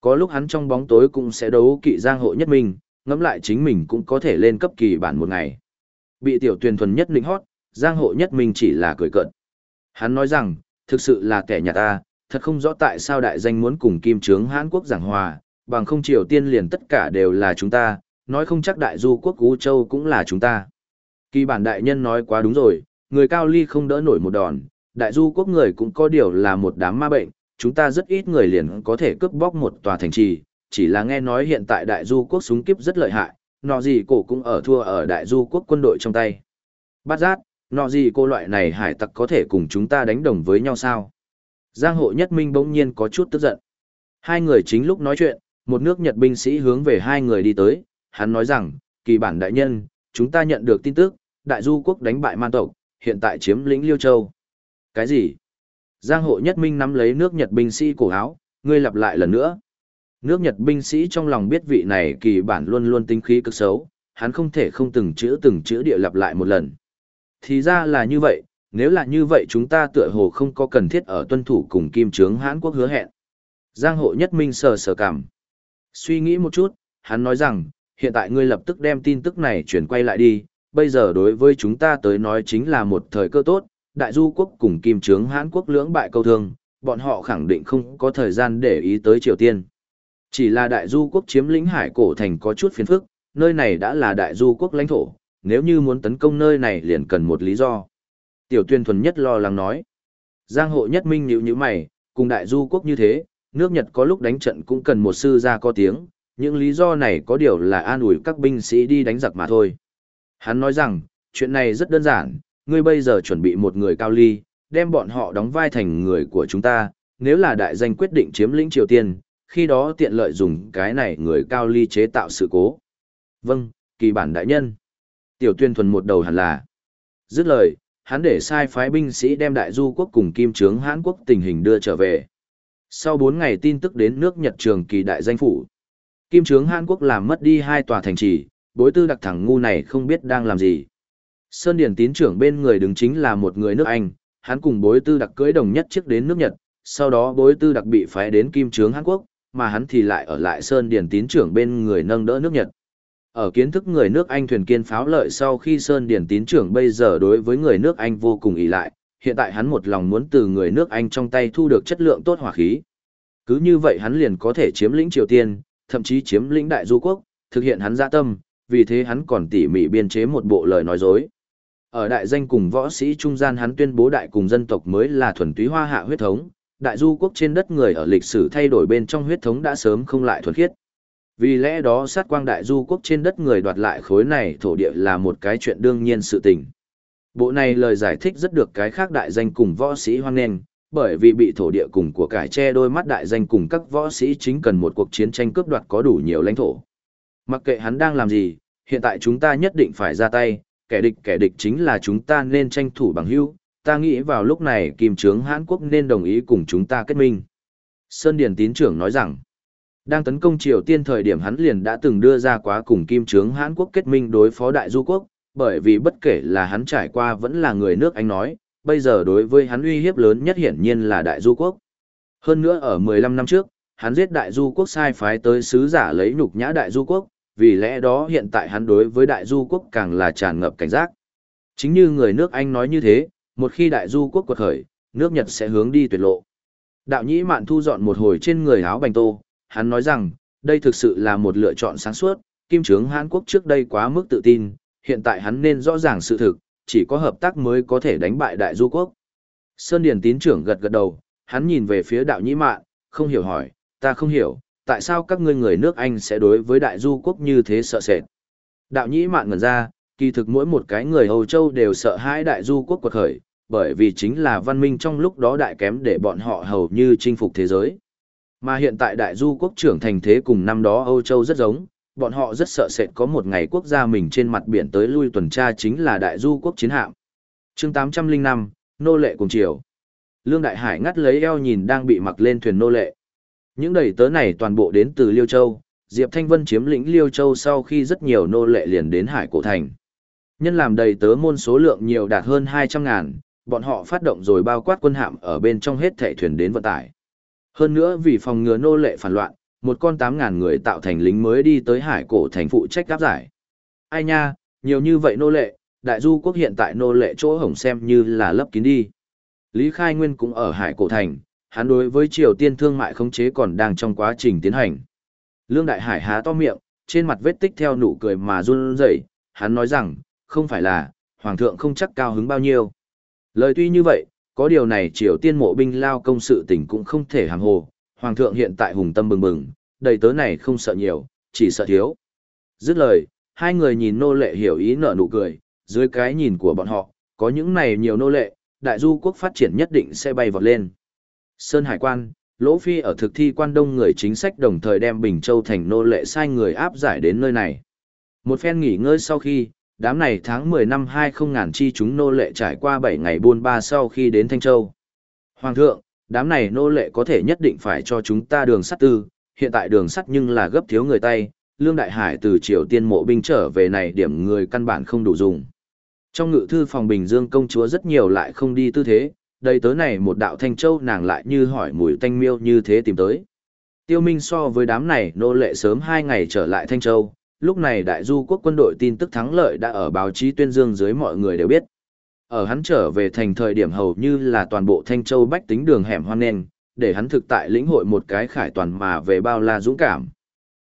Có lúc hắn trong bóng tối cũng sẽ đấu kỵ Giang hộ nhất minh, ngẫm lại chính mình cũng có thể lên cấp kỳ bản một ngày. Bị tiểu tuyển thuần nhất định hót, Giang hộ nhất minh chỉ là cười cợt. Hắn nói rằng, thực sự là kẻ nhà ta, thật không rõ tại sao đại danh muốn cùng kim trướng Hán Quốc giảng hòa, bằng không Triều Tiên liền tất cả đều là chúng ta, nói không chắc đại du quốc Ú Châu cũng là chúng ta. Kỳ bản đại nhân nói quá đúng rồi, người cao ly không đỡ nổi một đòn, đại du quốc người cũng có điều là một đám ma bệnh, chúng ta rất ít người liền có thể cướp bóc một tòa thành trì, chỉ là nghe nói hiện tại đại du quốc súng kiếp rất lợi hại, nọ gì cổ cũng ở thua ở đại du quốc quân đội trong tay. Bát giác, nọ gì cô loại này hải tặc có thể cùng chúng ta đánh đồng với nhau sao? Giang hộ nhất minh bỗng nhiên có chút tức giận. Hai người chính lúc nói chuyện, một nước Nhật binh sĩ hướng về hai người đi tới, hắn nói rằng, kỳ bản đại nhân, chúng ta nhận được tin tức, đại du quốc đánh bại man tộc, hiện tại chiếm lĩnh Liêu Châu. Cái gì? Giang hộ nhất minh nắm lấy nước Nhật binh sĩ cổ áo, ngươi lặp lại lần nữa. Nước Nhật binh sĩ trong lòng biết vị này kỳ bản luôn luôn tính khí cực xấu, hắn không thể không từng chữ từng chữ địa lặp lại một lần. Thì ra là như vậy, nếu là như vậy chúng ta tựa hồ không có cần thiết ở tuân thủ cùng kim trướng Hán Quốc hứa hẹn. Giang hộ nhất minh sờ sờ cảm. Suy nghĩ một chút, hắn nói rằng, hiện tại ngươi lập tức đem tin tức này chuyển quay lại đi, bây giờ đối với chúng ta tới nói chính là một thời cơ tốt, đại du quốc cùng kim trướng Hán Quốc lưỡng bại câu thương, bọn họ khẳng định không có thời gian để ý tới Triều Tiên. Chỉ là đại du quốc chiếm lĩnh hải cổ thành có chút phiền phức, nơi này đã là đại du quốc lãnh thổ, nếu như muốn tấn công nơi này liền cần một lý do. Tiểu tuyên thuần nhất lo lắng nói. Giang hộ nhất minh nhữ như mày, cùng đại du quốc như thế, nước Nhật có lúc đánh trận cũng cần một sư gia có tiếng, những lý do này có điều là an ủi các binh sĩ đi đánh giặc mà thôi. Hắn nói rằng, chuyện này rất đơn giản, ngươi bây giờ chuẩn bị một người cao ly, đem bọn họ đóng vai thành người của chúng ta, nếu là đại danh quyết định chiếm lĩnh Triều Tiên, khi đó tiện lợi dùng cái này người cao ly chế tạo sự cố. Vâng, kỳ bản đại nhân. Tiểu tuyên thuần một đầu hẳn là. Dứt lời, hắn để sai phái binh sĩ đem đại du quốc cùng kim trướng Hán quốc tình hình đưa trở về. Sau 4 ngày tin tức đến nước Nhật trường kỳ đại danh phủ. Kim trướng Hàn Quốc làm mất đi hai tòa thành trì, bối tư đặc thẳng ngu này không biết đang làm gì. Sơn Điển tín trưởng bên người đứng chính là một người nước Anh, hắn cùng bối tư đặc cưỡi đồng nhất trước đến nước Nhật, sau đó bối tư đặc bị phái đến Kim trướng Hàn Quốc, mà hắn thì lại ở lại Sơn Điển tín trưởng bên người nâng đỡ nước Nhật. Ở kiến thức người nước Anh thuyền kiên pháo lợi sau khi Sơn Điển tín trưởng bây giờ đối với người nước Anh vô cùng ý lại, hiện tại hắn một lòng muốn từ người nước Anh trong tay thu được chất lượng tốt hỏa khí. Cứ như vậy hắn liền có thể chiếm lĩnh Triều Tiên, thậm chí chiếm lĩnh Đại Du Quốc, thực hiện hắn dạ tâm, vì thế hắn còn tỉ mỉ biên chế một bộ lời nói dối. Ở đại danh cùng võ sĩ trung gian hắn tuyên bố đại cùng dân tộc mới là thuần túy hoa hạ huyết thống, đại du quốc trên đất người ở lịch sử thay đổi bên trong huyết thống đã sớm không lại thuần khiết. Vì lẽ đó sát quang đại du quốc trên đất người đoạt lại khối này thổ địa là một cái chuyện đương nhiên sự tình. Bộ này lời giải thích rất được cái khác đại danh cùng võ sĩ hoan nghênh, bởi vì bị thổ địa cùng của cải che đôi mắt đại danh cùng các võ sĩ chính cần một cuộc chiến tranh cướp đoạt có đủ nhiều lãnh thổ. Mặc kệ hắn đang làm gì, hiện tại chúng ta nhất định phải ra tay, kẻ địch kẻ địch chính là chúng ta nên tranh thủ bằng hữu. ta nghĩ vào lúc này Kim Trướng Hán Quốc nên đồng ý cùng chúng ta kết minh. Sơn Điền Tín trưởng nói rằng, đang tấn công Triều Tiên thời điểm hắn liền đã từng đưa ra quá cùng Kim Trướng Hán Quốc kết minh đối phó Đại Du Quốc, bởi vì bất kể là hắn trải qua vẫn là người nước Anh nói, bây giờ đối với hắn uy hiếp lớn nhất hiển nhiên là Đại Du Quốc. Hơn nữa ở 15 năm trước, hắn giết Đại Du Quốc sai phái tới sứ giả lấy nhục nhã Đại Du Quốc, vì lẽ đó hiện tại hắn đối với Đại Du Quốc càng là tràn ngập cảnh giác. Chính như người nước Anh nói như thế, một khi Đại Du Quốc quật khởi, nước Nhật sẽ hướng đi tuyệt lộ. Đạo nhĩ mạn thu dọn một hồi trên người áo bành tô, hắn nói rằng, đây thực sự là một lựa chọn sáng suốt, kim trướng Hàn Quốc trước đây quá mức tự tin, hiện tại hắn nên rõ ràng sự thực, chỉ có hợp tác mới có thể đánh bại đại du quốc. Sơn Điền tín trưởng gật gật đầu, hắn nhìn về phía đạo nhĩ mạn, không hiểu hỏi, ta không hiểu, tại sao các ngươi người nước Anh sẽ đối với đại du quốc như thế sợ sệt. Đạo nhĩ mạn ngẩn ra, kỳ thực mỗi một cái người Âu Châu đều sợ hãi đại du quốc quật khởi, bởi vì chính là văn minh trong lúc đó đại kém để bọn họ hầu như chinh phục thế giới. Mà hiện tại đại du quốc trưởng thành thế cùng năm đó Âu Châu rất giống, bọn họ rất sợ sệt có một ngày quốc gia mình trên mặt biển tới lui tuần tra chính là đại du quốc chiến hạm. chương 805, nô lệ cùng chiều. Lương Đại Hải ngắt lấy eo nhìn đang bị mặc lên thuyền nô lệ. Những đầy tớ này toàn bộ đến từ Liêu Châu, Diệp Thanh Vân chiếm lĩnh Liêu Châu sau khi rất nhiều nô lệ liền đến Hải Cổ Thành. Nhân làm đầy tớ môn số lượng nhiều đạt hơn 200 ngàn, bọn họ phát động rồi bao quát quân hạm ở bên trong hết thảy thuyền đến vận tải. Hơn nữa vì phòng ngừa nô lệ phản loạn, một con tám ngàn người tạo thành lính mới đi tới hải cổ thành phụ trách áp giải. Ai nha, nhiều như vậy nô lệ, đại du quốc hiện tại nô lệ chỗ hổng xem như là lấp kín đi. Lý Khai Nguyên cũng ở hải cổ thành, hắn đối với Triều Tiên thương mại khống chế còn đang trong quá trình tiến hành. Lương Đại Hải há to miệng, trên mặt vết tích theo nụ cười mà run rẩy, hắn nói rằng, không phải là, Hoàng thượng không chắc cao hứng bao nhiêu. Lời tuy như vậy, có điều này Triều Tiên mộ binh lao công sự tình cũng không thể hàng hồ, Hoàng thượng hiện tại hùng tâm bừng bừng, đầy tớ này không sợ nhiều, chỉ sợ thiếu. Dứt lời, hai người nhìn nô lệ hiểu ý nở nụ cười, dưới cái nhìn của bọn họ, có những này nhiều nô lệ, đại du quốc phát triển nhất định sẽ bay vọt lên. Sơn Hải quan, Lỗ Phi ở thực thi quan đông người chính sách đồng thời đem Bình Châu thành nô lệ sai người áp giải đến nơi này. Một phen nghỉ ngơi sau khi, đám này tháng 10 năm 20 ngàn chi chúng nô lệ trải qua 7 ngày buôn ba sau khi đến Thanh Châu. Hoàng thượng, đám này nô lệ có thể nhất định phải cho chúng ta đường sắt tư, hiện tại đường sắt nhưng là gấp thiếu người tay, Lương Đại Hải từ Triều Tiên mộ binh trở về này điểm người căn bản không đủ dùng. Trong ngự thư phòng Bình Dương công chúa rất nhiều lại không đi tư thế, đây tới này một đạo thanh châu nàng lại như hỏi mùi tanh miêu như thế tìm tới. Tiêu Minh so với đám này nô lệ sớm hai ngày trở lại Thanh Châu, lúc này đại du quốc quân đội tin tức thắng lợi đã ở báo chí tuyên dương dưới mọi người đều biết. Ở hắn trở về thành thời điểm hầu như là toàn bộ Thanh Châu bách tính đường hẻm hoan nghênh, để hắn thực tại lĩnh hội một cái khải toàn mà về bao la dũng cảm.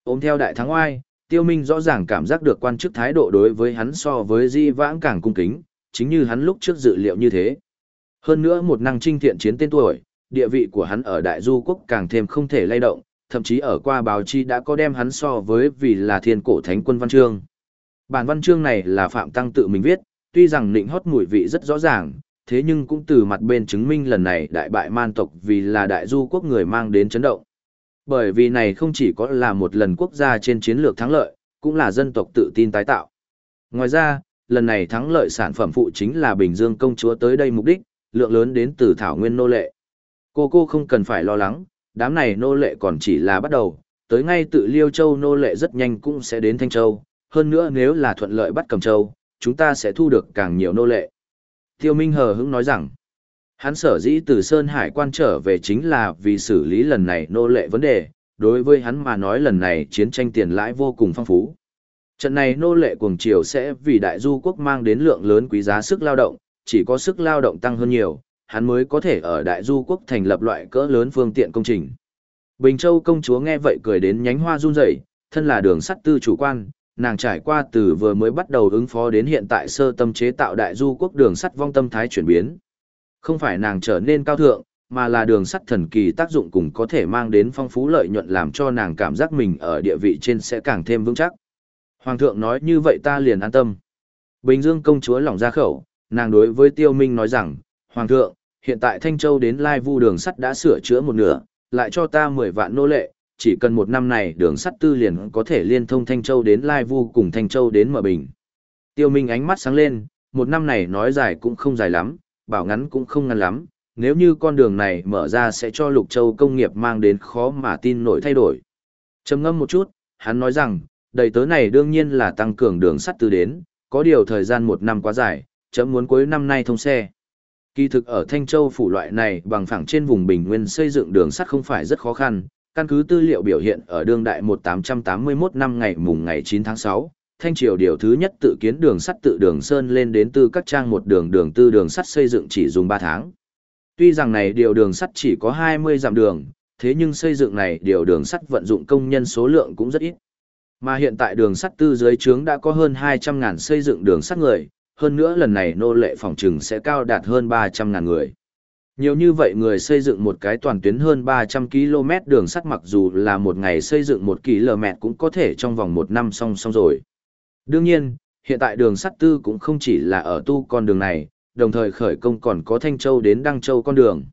Ôm theo đại thắng oai, Tiêu Minh rõ ràng cảm giác được quan chức thái độ đối với hắn so với Di Vãng càng cung kính, chính như hắn lúc trước dự liệu như thế. Hơn nữa một năng trinh thiện chiến tên tuổi, địa vị của hắn ở đại du quốc càng thêm không thể lay động, thậm chí ở qua báo chí đã có đem hắn so với vì là thiên cổ thánh quân văn chương. Bản văn chương này là Phạm Tăng tự mình viết, tuy rằng nịnh hót mùi vị rất rõ ràng, thế nhưng cũng từ mặt bên chứng minh lần này đại bại man tộc vì là đại du quốc người mang đến chấn động. Bởi vì này không chỉ có là một lần quốc gia trên chiến lược thắng lợi, cũng là dân tộc tự tin tái tạo. Ngoài ra, lần này thắng lợi sản phẩm phụ chính là Bình Dương công chúa tới đây mục đích, lượng lớn đến từ thảo nguyên nô lệ. Cô cô không cần phải lo lắng, đám này nô lệ còn chỉ là bắt đầu, tới ngay tự Liêu Châu nô lệ rất nhanh cũng sẽ đến Thanh Châu, hơn nữa nếu là thuận lợi bắt Cầm Châu, chúng ta sẽ thu được càng nhiều nô lệ. Tiêu Minh hờ hững nói rằng, hắn sở dĩ từ Sơn Hải quan trở về chính là vì xử lý lần này nô lệ vấn đề, đối với hắn mà nói lần này chiến tranh tiền lãi vô cùng phong phú. Trận này nô lệ cuồng triều sẽ vì đại du quốc mang đến lượng lớn quý giá sức lao động, chỉ có sức lao động tăng hơn nhiều, hắn mới có thể ở đại du quốc thành lập loại cỡ lớn phương tiện công trình. Bình Châu công chúa nghe vậy cười đến nhánh hoa run rẩy, thân là đường sắt tư chủ quan, nàng trải qua từ vừa mới bắt đầu ứng phó đến hiện tại sơ tâm chế tạo đại du quốc đường sắt vong tâm thái chuyển biến. Không phải nàng trở nên cao thượng, mà là đường sắt thần kỳ tác dụng cùng có thể mang đến phong phú lợi nhuận làm cho nàng cảm giác mình ở địa vị trên sẽ càng thêm vững chắc. Hoàng thượng nói như vậy ta liền an tâm. Bình Dương công chúa lỏng ra khẩu, nàng đối với Tiêu Minh nói rằng, Hoàng thượng, hiện tại Thanh Châu đến Lai Vu đường sắt đã sửa chữa một nửa, lại cho ta 10 vạn nô lệ, chỉ cần một năm này đường sắt tư liền có thể liên thông Thanh Châu đến Lai Vu cùng Thanh Châu đến Mở Bình. Tiêu Minh ánh mắt sáng lên, một năm này nói dài cũng không dài lắm, bảo ngắn cũng không ngắn lắm, nếu như con đường này mở ra sẽ cho Lục Châu công nghiệp mang đến khó mà tin nổi thay đổi. Trầm ngâm một chút, hắn nói rằng, đầy tớ này đương nhiên là tăng cường đường sắt tư đến, có điều thời gian một năm quá dài, chấm muốn cuối năm nay thông xe. Kỳ thực ở Thanh Châu phủ loại này bằng phẳng trên vùng bình nguyên xây dựng đường sắt không phải rất khó khăn, căn cứ tư liệu biểu hiện ở đương đại 1881 năm ngày mùng ngày 9 tháng 6, Thanh Triều điều thứ nhất tự kiến đường sắt tự đường Sơn lên đến từ các trang một đường đường tư đường sắt xây dựng chỉ dùng 3 tháng. Tuy rằng này điều đường sắt chỉ có 20 dặm đường, thế nhưng xây dựng này điều đường sắt vận dụng công nhân số lượng cũng rất ít. Mà hiện tại đường sắt tư dưới trướng đã có hơn 200 ngàn xây dựng đường sắt người, hơn nữa lần này nô lệ phòng trừng sẽ cao đạt hơn 300 ngàn người. Nhiều như vậy người xây dựng một cái toàn tuyến hơn 300 km đường sắt mặc dù là một ngày xây dựng một km cũng có thể trong vòng một năm xong xong rồi. Đương nhiên, hiện tại đường sắt tư cũng không chỉ là ở tu con đường này, đồng thời khởi công còn có Thanh Châu đến Đăng Châu con đường.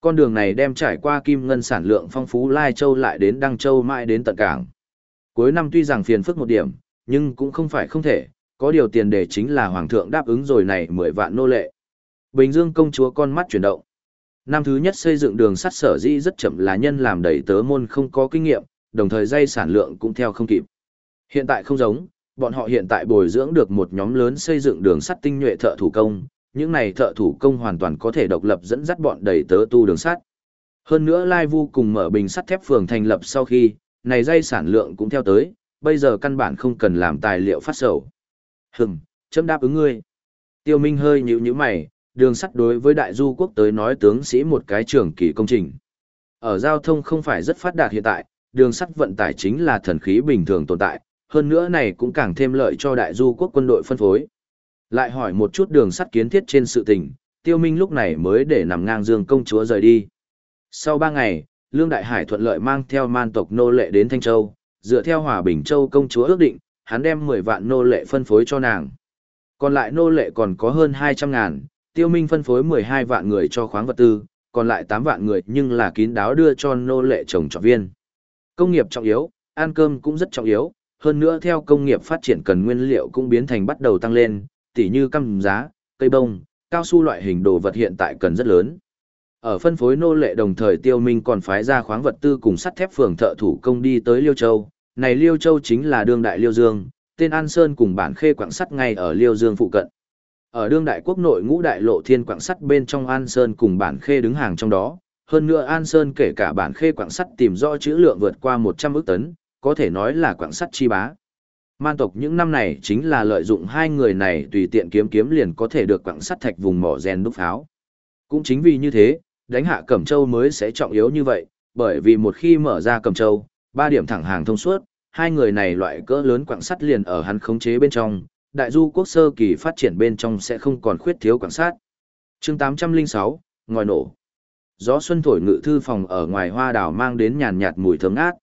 Con đường này đem trải qua kim ngân sản lượng phong phú Lai Châu lại đến Đăng Châu mãi đến tận cảng. Cuối năm tuy rằng phiền phức một điểm, nhưng cũng không phải không thể, có điều tiền đề chính là Hoàng thượng đáp ứng rồi này 10 vạn nô lệ. Bình Dương công chúa con mắt chuyển động. Năm thứ nhất xây dựng đường sắt sở dĩ rất chậm là nhân làm đầy tớ môn không có kinh nghiệm, đồng thời dây sản lượng cũng theo không kịp. Hiện tại không giống, bọn họ hiện tại bồi dưỡng được một nhóm lớn xây dựng đường sắt tinh nhuệ thợ thủ công, những này thợ thủ công hoàn toàn có thể độc lập dẫn dắt bọn đầy tớ tu đường sắt. Hơn nữa Lai Vu cùng mở bình sắt thép phường thành lập sau khi, này dây sản lượng cũng theo tới, bây giờ căn bản không cần làm tài liệu phát sầu. Hừm, chấm đáp ứng ngươi. Tiêu Minh hơi nhíu nhíu mày, đường sắt đối với đại du quốc tới nói tướng sĩ một cái trường kỳ công trình. Ở giao thông không phải rất phát đạt hiện tại, đường sắt vận tải chính là thần khí bình thường tồn tại, hơn nữa này cũng càng thêm lợi cho đại du quốc quân đội phân phối. Lại hỏi một chút đường sắt kiến thiết trên sự tình, tiêu minh lúc này mới để nằm ngang dương công chúa rời đi. Sau ba ngày, Lương Đại Hải thuận lợi mang theo man tộc nô lệ đến Thanh Châu, dựa theo Hòa Bình Châu công chúa ước định, hắn đem 10 vạn nô lệ phân phối cho nàng. Còn lại nô lệ còn có hơn 200 ngàn, tiêu minh phân phối 12 vạn người cho khoáng vật tư, còn lại 8 vạn người nhưng là kín đáo đưa cho nô lệ trồng trọt viên. Công nghiệp trọng yếu, ăn cơm cũng rất trọng yếu, hơn nữa theo công nghiệp phát triển cần nguyên liệu cũng biến thành bắt đầu tăng lên, tỉ như cam giá, cây bông, cao su loại hình đồ vật hiện tại cần rất lớn. Ở phân phối nô lệ đồng thời Tiêu Minh còn phái ra khoáng vật tư cùng sắt thép phường thợ thủ công đi tới Liêu Châu. Này Liêu Châu chính là đương đại Liêu Dương, tên An Sơn cùng bản khê quảng sắt ngay ở Liêu Dương phụ cận. Ở đương đại quốc nội ngũ đại lộ thiên quảng sắt bên trong An Sơn cùng bản khê đứng hàng trong đó. Hơn nữa An Sơn kể cả bản khê quảng sắt tìm rõ chữ lượng vượt qua 100 ức tấn, có thể nói là quảng sắt chi bá. Man tộc những năm này chính là lợi dụng hai người này tùy tiện kiếm kiếm liền có thể được quảng sắt thạch vùng mỏ rèn đúc pháo. Cũng chính vì như thế, đánh hạ Cẩm Châu mới sẽ trọng yếu như vậy, bởi vì một khi mở ra Cẩm Châu, ba điểm thẳng hàng thông suốt, hai người này loại cỡ lớn quặng sắt liền ở hắn khống chế bên trong, đại du quốc sơ kỳ phát triển bên trong sẽ không còn khuyết thiếu quặng sắt. Chương 806, ngòi nổ. Gió xuân thổi ngự thư phòng ở ngoài hoa đào mang đến nhàn nhạt mùi thơm ngát.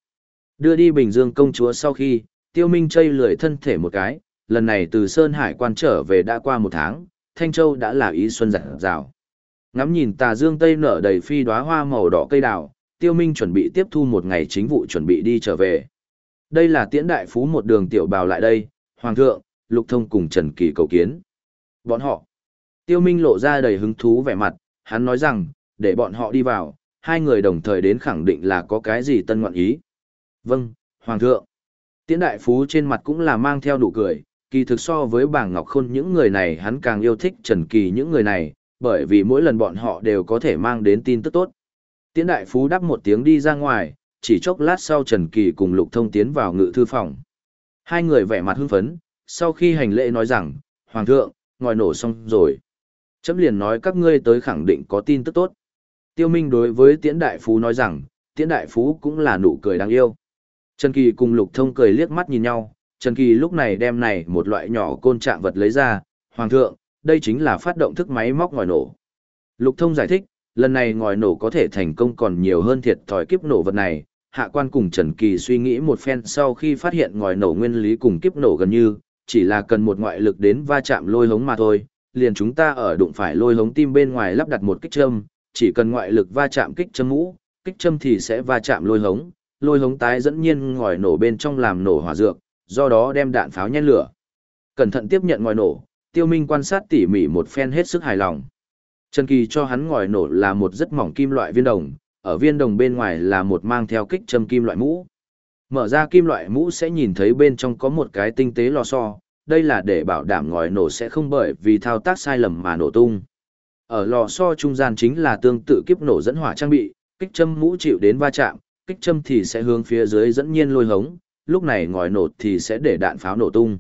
Đưa đi Bình Dương công chúa sau khi, Tiêu Minh chây lười thân thể một cái, lần này từ Sơn Hải quan trở về đã qua một tháng, Thanh Châu đã là ý xuân rạng rào. Ngắm nhìn tà dương tây nở đầy phi đóa hoa màu đỏ cây đào, Tiêu Minh chuẩn bị tiếp thu một ngày chính vụ chuẩn bị đi trở về. Đây là tiễn đại phú một đường tiểu bào lại đây, Hoàng thượng, Lục Thông cùng Trần Kỳ cầu kiến. Bọn họ. Tiêu Minh lộ ra đầy hứng thú vẻ mặt, hắn nói rằng, để bọn họ đi vào, hai người đồng thời đến khẳng định là có cái gì tân ngoạn ý. Vâng, Hoàng thượng. Tiễn đại phú trên mặt cũng là mang theo nụ cười, kỳ thực so với bảng Ngọc Khôn những người này hắn càng yêu thích Trần Kỳ những người này, bởi vì mỗi lần bọn họ đều có thể mang đến tin tức tốt. Tiễn đại phú đáp một tiếng đi ra ngoài, chỉ chốc lát sau Trần Kỳ cùng Lục Thông tiến vào ngự thư phòng. Hai người vẻ mặt hưng phấn, sau khi hành lễ nói rằng, Hoàng thượng, ngòi nổ xong rồi. Chấm liền nói các ngươi tới khẳng định có tin tức tốt. Tiêu Minh đối với Tiễn Đại Phú nói rằng, Tiễn Đại Phú cũng là nụ cười đáng yêu. Trần Kỳ cùng Lục Thông cười liếc mắt nhìn nhau, Trần Kỳ lúc này đem này một loại nhỏ côn trạng vật lấy ra, Hoàng thượng, đây chính là phát động thức máy móc ngòi nổ. Lục Thông giải thích, lần này ngòi nổ có thể thành công còn nhiều hơn thiệt thòi kiếp nổ vật này. Hạ quan cùng Trần Kỳ suy nghĩ một phen sau khi phát hiện ngòi nổ nguyên lý cùng kiếp nổ gần như, chỉ là cần một ngoại lực đến va chạm lôi hống mà thôi. Liền chúng ta ở đụng phải lôi hống tim bên ngoài lắp đặt một kích châm, chỉ cần ngoại lực va chạm kích châm mũ, kích châm thì sẽ va chạm lôi hống, lôi hống tái dẫn nhiên ngòi nổ bên trong làm nổ hỏa dược, do đó đem đạn pháo nhen lửa. Cẩn thận tiếp nhận ngòi nổ, Tiêu Minh quan sát tỉ mỉ một phen hết sức hài lòng. Trần Kỳ cho hắn ngòi nổ là một rất mỏng kim loại viên đồng, ở viên đồng bên ngoài là một mang theo kích châm kim loại mũ. Mở ra kim loại mũ sẽ nhìn thấy bên trong có một cái tinh tế lò xo, đây là để bảo đảm ngòi nổ sẽ không bởi vì thao tác sai lầm mà nổ tung. Ở lò xo trung gian chính là tương tự kiếp nổ dẫn hỏa trang bị, kích châm mũ chịu đến va chạm, kích châm thì sẽ hướng phía dưới dẫn nhiên lôi hống, lúc này ngòi nổ thì sẽ để đạn pháo nổ tung.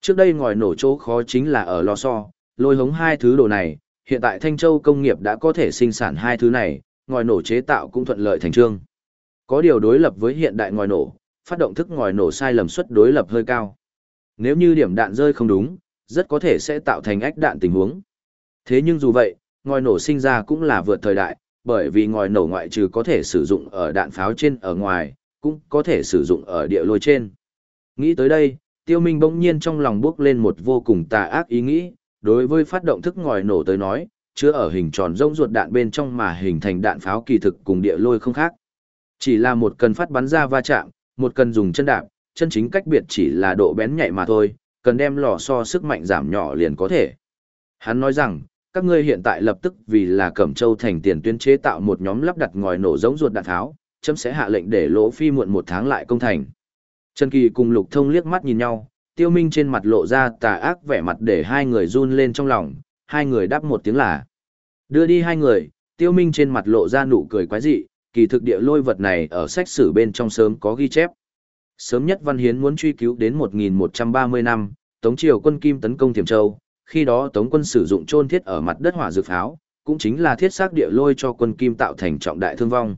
Trước đây ngòi nổ chỗ khó chính là ở lò xo, lôi hống hai thứ đồ này, hiện tại Thanh Châu công nghiệp đã có thể sinh sản hai thứ này, ngòi nổ chế tạo cũng thuận lợi thành trương. Có điều đối lập với hiện đại ngòi nổ, phát động thức ngòi nổ sai lầm suất đối lập hơi cao. Nếu như điểm đạn rơi không đúng, rất có thể sẽ tạo thành ách đạn tình huống. Thế nhưng dù vậy, ngòi nổ sinh ra cũng là vượt thời đại, bởi vì ngòi nổ ngoại trừ có thể sử dụng ở đạn pháo trên ở ngoài, cũng có thể sử dụng ở địa lôi trên. Nghĩ tới đây, tiêu minh bỗng nhiên trong lòng bước lên một vô cùng tà ác ý nghĩ, đối với phát động thức ngòi nổ tới nói, chứa ở hình tròn rông ruột đạn bên trong mà hình thành đạn pháo kỳ thực cùng địa lôi không khác. Chỉ là một cần phát bắn ra va chạm, một cần dùng chân đạp, chân chính cách biệt chỉ là độ bén nhạy mà thôi, cần đem lò so sức mạnh giảm nhỏ liền có thể. Hắn nói rằng, các ngươi hiện tại lập tức vì là Cẩm Châu thành tiền tuyên chế tạo một nhóm lắp đặt ngòi nổ giống ruột đạn tháo, chấm sẽ hạ lệnh để lỗ phi muộn một tháng lại công thành. Trần Kỳ cùng Lục Thông liếc mắt nhìn nhau, Tiêu Minh trên mặt lộ ra tà ác vẻ mặt để hai người run lên trong lòng, hai người đáp một tiếng là. Đưa đi hai người, Tiêu Minh trên mặt lộ ra nụ cười quái dị, kỳ thực địa lôi vật này ở sách sử bên trong sớm có ghi chép. Sớm nhất Văn Hiến muốn truy cứu đến 1130 năm, Tống Triều quân Kim tấn công Thiểm Châu, khi đó Tống quân sử dụng trôn thiết ở mặt đất hỏa dược pháo, cũng chính là thiết xác địa lôi cho quân Kim tạo thành trọng đại thương vong.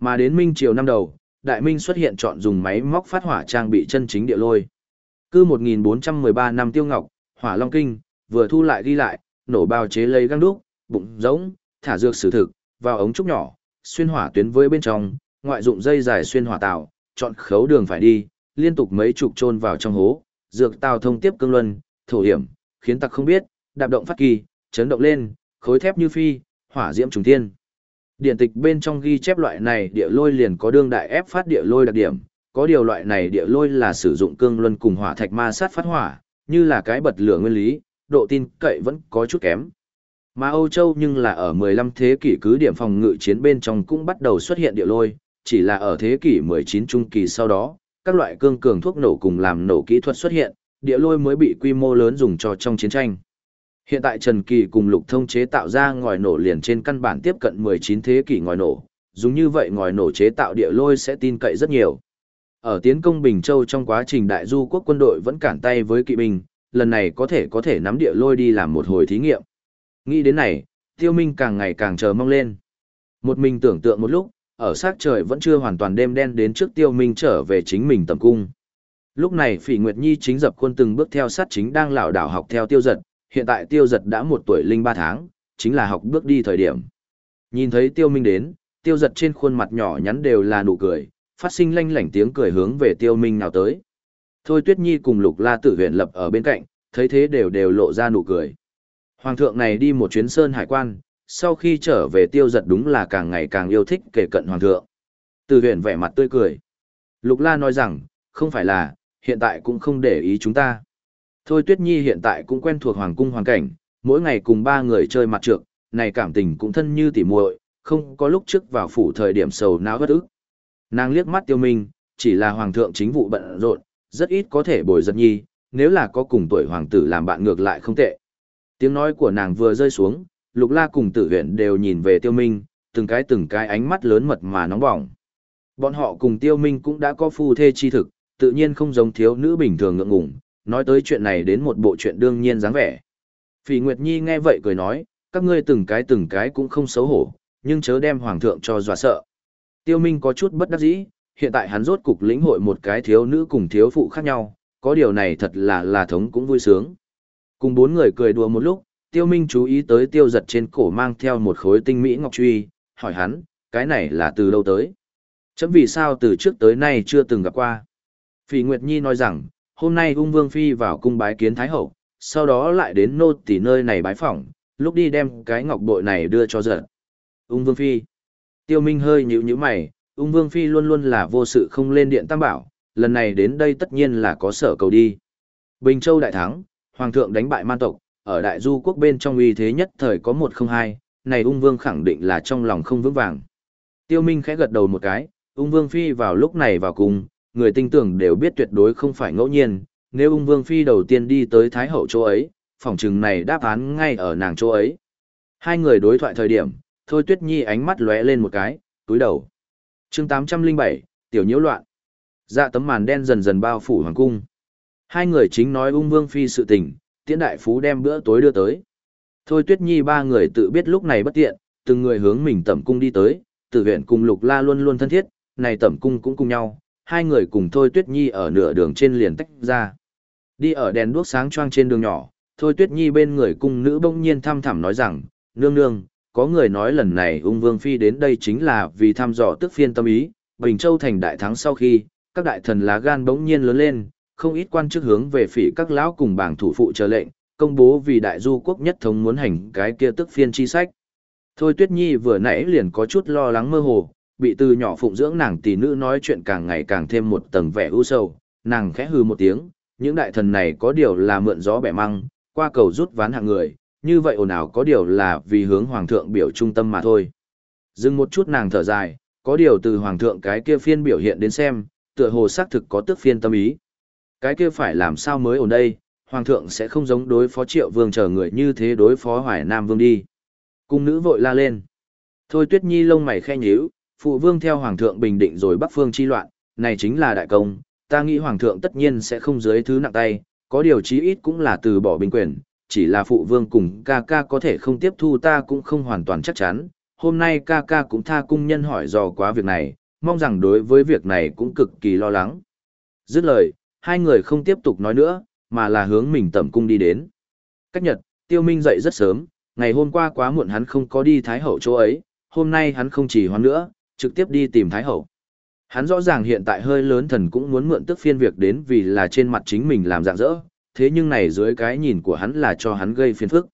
Mà đến Minh Triều năm đầu, Đại Minh xuất hiện chọn dùng máy móc phát hỏa trang bị chân chính địa lôi. Cư 1413 năm Tiêu Ngọc, Hỏa Long Kinh, vừa thu lại ghi lại, nổ bao chế lấy găng đúc, bụng giống, thả dược sử thực, vào ống trúc nhỏ, xuyên hỏa tuyến với bên trong, ngoại dụng dây dài xuyên hỏa tạo, chọn khấu đường phải đi, liên tục mấy chục chôn vào trong hố, dược tàu thông tiếp cương luân, thổ hiểm, khiến tặc không biết, đạp động phát kỳ, chấn động lên, khối thép như phi, hỏa diễm trùng thiên. Điện tịch bên trong ghi chép loại này địa lôi liền có đương đại ép phát địa lôi đặc điểm, có điều loại này địa lôi là sử dụng cương luân cùng hỏa thạch ma sát phát hỏa, như là cái bật lửa nguyên lý, độ tin cậy vẫn có chút kém. Mà Âu Châu nhưng là ở 15 thế kỷ cứ điểm phòng ngự chiến bên trong cũng bắt đầu xuất hiện địa lôi, chỉ là ở thế kỷ 19 trung kỳ sau đó, các loại cương cường thuốc nổ cùng làm nổ kỹ thuật xuất hiện, địa lôi mới bị quy mô lớn dùng cho trong chiến tranh. Hiện tại Trần Kỳ cùng Lục Thông chế tạo ra ngòi nổ liền trên căn bản tiếp cận 19 thế kỷ ngòi nổ, dùng như vậy ngòi nổ chế tạo địa lôi sẽ tin cậy rất nhiều. Ở tiến công Bình Châu trong quá trình đại du quốc quân đội vẫn cản tay với kỵ binh, lần này có thể có thể nắm địa lôi đi làm một hồi thí nghiệm. Nghĩ đến này, Tiêu Minh càng ngày càng chờ mong lên. Một mình tưởng tượng một lúc, ở sát trời vẫn chưa hoàn toàn đêm đen đến trước Tiêu Minh trở về chính mình tầm cung. Lúc này Phỉ Nguyệt Nhi chính dập khuôn từng bước theo sát chính đang lảo đảo học theo tiêu giật, hiện tại tiêu giật đã một tuổi linh ba tháng, chính là học bước đi thời điểm. Nhìn thấy tiêu minh đến, tiêu giật trên khuôn mặt nhỏ nhắn đều là nụ cười, phát sinh lanh lảnh tiếng cười hướng về tiêu minh nào tới. Thôi Tuyết Nhi cùng Lục La Tử huyện lập ở bên cạnh, thấy thế đều đều lộ ra nụ cười. Hoàng thượng này đi một chuyến sơn hải quan, sau khi trở về tiêu giật đúng là càng ngày càng yêu thích kể cận hoàng thượng. Tử huyện vẻ mặt tươi cười. Lục La nói rằng, không phải là, hiện tại cũng không để ý chúng ta. Thôi Tuyết Nhi hiện tại cũng quen thuộc hoàng cung hoàn cảnh, mỗi ngày cùng ba người chơi mặt trược, này cảm tình cũng thân như tỉ muội, không có lúc trước vào phủ thời điểm sầu não bất ức. Nàng liếc mắt tiêu minh, chỉ là hoàng thượng chính vụ bận rộn, rất ít có thể bồi giật nhi, nếu là có cùng tuổi hoàng tử làm bạn ngược lại không tệ. Tiếng nói của nàng vừa rơi xuống, lục la cùng tử huyện đều nhìn về tiêu minh, từng cái từng cái ánh mắt lớn mật mà nóng bỏng. Bọn họ cùng tiêu minh cũng đã có phu thê chi thực, tự nhiên không giống thiếu nữ bình thường ngượng ngùng, nói tới chuyện này đến một bộ chuyện đương nhiên dáng vẻ. Phỉ Nguyệt Nhi nghe vậy cười nói, các ngươi từng cái từng cái cũng không xấu hổ, nhưng chớ đem hoàng thượng cho dọa sợ. Tiêu Minh có chút bất đắc dĩ, hiện tại hắn rốt cục lĩnh hội một cái thiếu nữ cùng thiếu phụ khác nhau, có điều này thật là là thống cũng vui sướng. Cùng bốn người cười đùa một lúc, Tiêu Minh chú ý tới tiêu giật trên cổ mang theo một khối tinh mỹ ngọc truy, hỏi hắn, cái này là từ đâu tới? Chấm vì sao từ trước tới nay chưa từng gặp qua? Phỉ Nguyệt Nhi nói rằng, hôm nay ung vương phi vào cung bái kiến thái hậu, sau đó lại đến nô tỳ nơi này bái phỏng, lúc đi đem cái ngọc bội này đưa cho giật. Ung vương phi. Tiêu Minh hơi nhíu nhíu mày, ung vương phi luôn luôn là vô sự không lên điện tam bảo, lần này đến đây tất nhiên là có sở cầu đi. Bình Châu đại thắng, hoàng thượng đánh bại man tộc, ở đại du quốc bên trong uy thế nhất thời có một không hai, này ung vương khẳng định là trong lòng không vững vàng. Tiêu Minh khẽ gật đầu một cái, ung vương phi vào lúc này vào cùng, người tinh tưởng đều biết tuyệt đối không phải ngẫu nhiên, nếu ung vương phi đầu tiên đi tới Thái Hậu chỗ ấy, phòng trừng này đáp án ngay ở nàng chỗ ấy. Hai người đối thoại thời điểm, Thôi Tuyết Nhi ánh mắt lóe lên một cái, túi đầu. chương 807, Tiểu nhiễu loạn. Dạ tấm màn đen dần dần bao phủ hoàng cung. Hai người chính nói ung vương phi sự tình, tiễn đại phú đem bữa tối đưa tới. Thôi Tuyết Nhi ba người tự biết lúc này bất tiện, từng người hướng mình tẩm cung đi tới, tử viện cùng Lục La luôn luôn thân thiết, này tẩm cung cũng cùng nhau, hai người cùng Thôi Tuyết Nhi ở nửa đường trên liền tách ra. Đi ở đèn đuốc sáng choang trên đường nhỏ, Thôi Tuyết Nhi bên người cung nữ bỗng nhiên thăm thẳm nói rằng, nương nương, có người nói lần này ung vương phi đến đây chính là vì thăm dò tức phiên tâm ý, Bình Châu thành đại thắng sau khi, các đại thần lá gan bỗng nhiên lớn lên, không ít quan chức hướng về phỉ các lão cùng bảng thủ phụ chờ lệnh, công bố vì đại du quốc nhất thống muốn hành cái kia tức phiên chi sách. Thôi Tuyết Nhi vừa nãy liền có chút lo lắng mơ hồ, bị từ nhỏ phụng dưỡng nàng tỷ nữ nói chuyện càng ngày càng thêm một tầng vẻ u sầu, nàng khẽ hừ một tiếng, những đại thần này có điều là mượn gió bẻ măng, qua cầu rút ván hạng người, như vậy ồn ào có điều là vì hướng hoàng thượng biểu trung tâm mà thôi. Dừng một chút nàng thở dài, có điều từ hoàng thượng cái kia phiên biểu hiện đến xem, tựa hồ xác thực có tức phiên tâm ý. Cái kia phải làm sao mới ổn đây, hoàng thượng sẽ không giống đối phó triệu vương chờ người như thế đối phó hoài nam vương đi. Cung nữ vội la lên. Thôi tuyết nhi lông mày khe nhíu, phụ vương theo hoàng thượng bình định rồi bắc phương chi loạn, này chính là đại công, ta nghĩ hoàng thượng tất nhiên sẽ không dưới thứ nặng tay, có điều chí ít cũng là từ bỏ bình quyền, chỉ là phụ vương cùng ca ca có thể không tiếp thu ta cũng không hoàn toàn chắc chắn, hôm nay ca ca cũng tha cung nhân hỏi dò quá việc này, mong rằng đối với việc này cũng cực kỳ lo lắng. Dứt lời, hai người không tiếp tục nói nữa, mà là hướng mình tẩm cung đi đến. Cách nhật, tiêu minh dậy rất sớm, ngày hôm qua quá muộn hắn không có đi thái hậu chỗ ấy, hôm nay hắn không chỉ hoan nữa, trực tiếp đi tìm Thái Hậu. Hắn rõ ràng hiện tại hơi lớn thần cũng muốn mượn tức phiên việc đến vì là trên mặt chính mình làm dạng dỡ, thế nhưng này dưới cái nhìn của hắn là cho hắn gây phiền phức.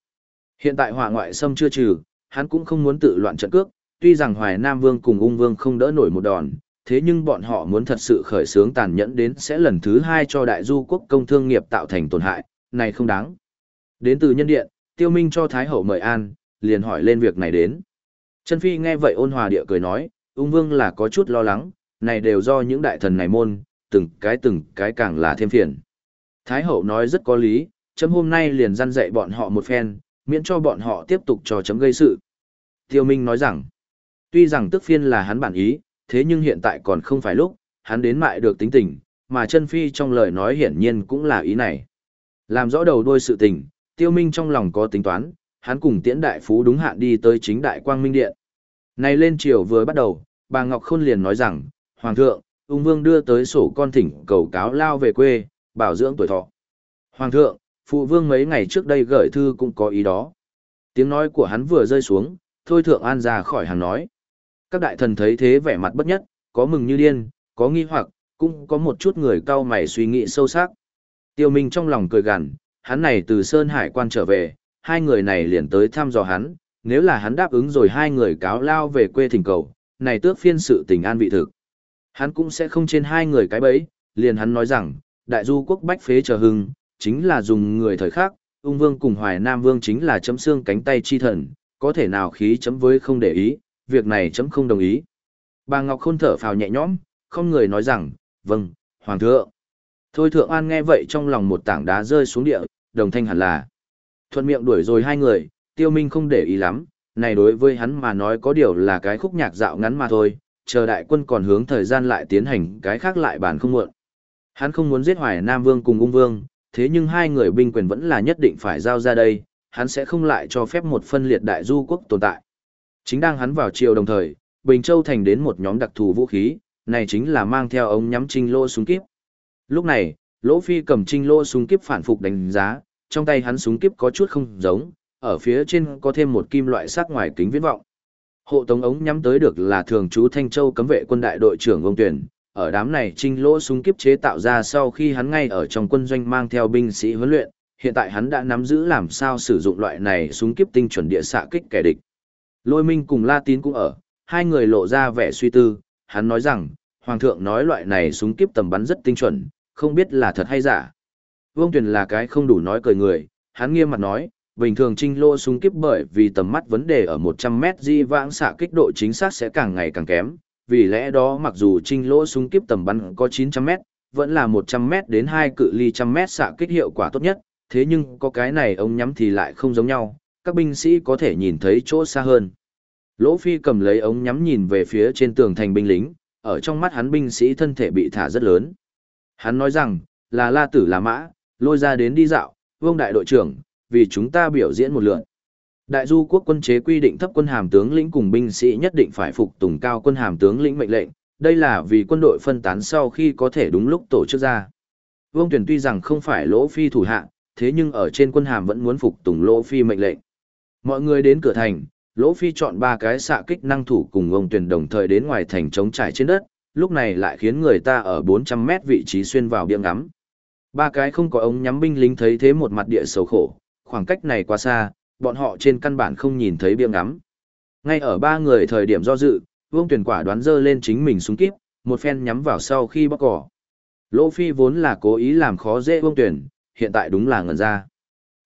Hiện tại hỏa ngoại xâm chưa trừ, hắn cũng không muốn tự loạn trận cước, tuy rằng Hoài Nam Vương cùng Ung Vương không đỡ nổi một đòn, thế nhưng bọn họ muốn thật sự khởi sướng tàn nhẫn đến sẽ lần thứ hai cho đại du quốc công thương nghiệp tạo thành tổn hại, này không đáng. Đến từ nhân điện, tiêu minh cho Thái Hậu mời an, liền hỏi lên việc này đến. Chân Phi nghe vậy ôn hòa địa cười nói, ung vương là có chút lo lắng, này đều do những đại thần này môn, từng cái từng cái càng là thêm phiền. Thái hậu nói rất có lý, chấm hôm nay liền răn dạy bọn họ một phen, miễn cho bọn họ tiếp tục cho chấm gây sự. Tiêu Minh nói rằng, tuy rằng tức phiên là hắn bản ý, thế nhưng hiện tại còn không phải lúc, hắn đến mại được tính tình, mà chân phi trong lời nói hiển nhiên cũng là ý này. Làm rõ đầu đuôi sự tình, Tiêu Minh trong lòng có tính toán, hắn cùng tiễn đại phú đúng hạn đi tới chính đại quang minh điện. Này lên chiều vừa bắt đầu, bà Ngọc Khôn liền nói rằng, Hoàng thượng, ung vương đưa tới sổ con thỉnh cầu cáo lao về quê, bảo dưỡng tuổi thọ. Hoàng thượng, phụ vương mấy ngày trước đây gửi thư cũng có ý đó. Tiếng nói của hắn vừa rơi xuống, thôi thượng an ra khỏi hàng nói. Các đại thần thấy thế vẻ mặt bất nhất, có mừng như điên, có nghi hoặc, cũng có một chút người cao mày suy nghĩ sâu sắc. Tiêu Minh trong lòng cười gằn, hắn này từ Sơn Hải quan trở về, hai người này liền tới thăm dò hắn, nếu là hắn đáp ứng rồi hai người cáo lao về quê thỉnh cầu, này tước phiên sự tình an vị thực. Hắn cũng sẽ không trên hai người cái bẫy, liền hắn nói rằng, đại du quốc bách phế chờ hưng, chính là dùng người thời khác, ung vương cùng hoài nam vương chính là chấm xương cánh tay chi thần, có thể nào khí chấm với không để ý, việc này chấm không đồng ý. Bà Ngọc Khôn thở phào nhẹ nhõm, không người nói rằng, vâng, hoàng thượng. Thôi thượng an nghe vậy trong lòng một tảng đá rơi xuống địa, đồng thanh hẳn là. Thuận miệng đuổi rồi hai người, tiêu minh không để ý lắm, này đối với hắn mà nói có điều là cái khúc nhạc dạo ngắn mà thôi, chờ đại quân còn hướng thời gian lại tiến hành cái khác lại bàn không muộn. Hắn không muốn giết Hoài Nam Vương cùng Ung Vương, thế nhưng hai người binh quyền vẫn là nhất định phải giao ra đây, hắn sẽ không lại cho phép một phân liệt đại du quốc tồn tại. Chính đang hắn vào chiều đồng thời, Bình Châu thành đến một nhóm đặc thù vũ khí, này chính là mang theo ống nhắm trinh lô súng kíp. Lúc này, Lỗ Phi cầm trinh lô súng kíp phản phục đánh giá, trong tay hắn súng kíp có chút không giống, ở phía trên có thêm một kim loại sắc ngoài kính viễn vọng. Hộ tống ống nhắm tới được là thường trú Thanh Châu cấm vệ quân đại đội trưởng ông tuyển, ở đám này trinh lỗ súng kiếp chế tạo ra sau khi hắn ngay ở trong quân doanh mang theo binh sĩ huấn luyện, hiện tại hắn đã nắm giữ làm sao sử dụng loại này súng kiếp tinh chuẩn địa xạ kích kẻ địch. Lôi Minh cùng La Tín cũng ở, hai người lộ ra vẻ suy tư, hắn nói rằng, Hoàng thượng nói loại này súng kiếp tầm bắn rất tinh chuẩn, không biết là thật hay giả. Vương Tuyền là cái không đủ nói cười người, hắn nghiêm mặt nói, bình thường trinh lô súng kiếp bởi vì tầm mắt vấn đề ở 100 mét di vãng xạ kích độ chính xác sẽ càng ngày càng kém, vì lẽ đó mặc dù trinh lỗ súng kiếp tầm bắn có 900 mét, vẫn là 100 mét đến 2 cự ly trăm mét xạ kích hiệu quả tốt nhất, thế nhưng có cái này ông nhắm thì lại không giống nhau, các binh sĩ có thể nhìn thấy chỗ xa hơn. Lỗ Phi cầm lấy ống nhắm nhìn về phía trên tường thành binh lính, ở trong mắt hắn binh sĩ thân thể bị thả rất lớn. Hắn nói rằng, là la tử là mã, lôi ra đến đi dạo, vương đại đội trưởng, vì chúng ta biểu diễn một lượt. Đại du quốc quân chế quy định thấp quân hàm tướng lĩnh cùng binh sĩ nhất định phải phục tùng cao quân hàm tướng lĩnh mệnh lệnh, đây là vì quân đội phân tán sau khi có thể đúng lúc tổ chức ra. Vương Tuyển tuy rằng không phải lỗ phi thủ hạ, thế nhưng ở trên quân hàm vẫn muốn phục tùng lỗ phi mệnh lệnh. Mọi người đến cửa thành, lỗ phi chọn ba cái xạ kích năng thủ cùng ông Tuyển đồng thời đến ngoài thành chống trải trên đất, lúc này lại khiến người ta ở 400 mét vị trí xuyên vào biếng ngắm. Ba cái không có ống nhắm binh lính thấy thế một mặt địa sầu khổ, khoảng cách này quá xa, bọn họ trên căn bản không nhìn thấy bia ngắm. Ngay ở ba người thời điểm do dự, Vương Tuyển quả đoán dơ lên chính mình súng kíp, một phen nhắm vào sau khi bóc cỏ. Lỗ Phi vốn là cố ý làm khó dễ Vương Tuyển, hiện tại đúng là ngẩn ra.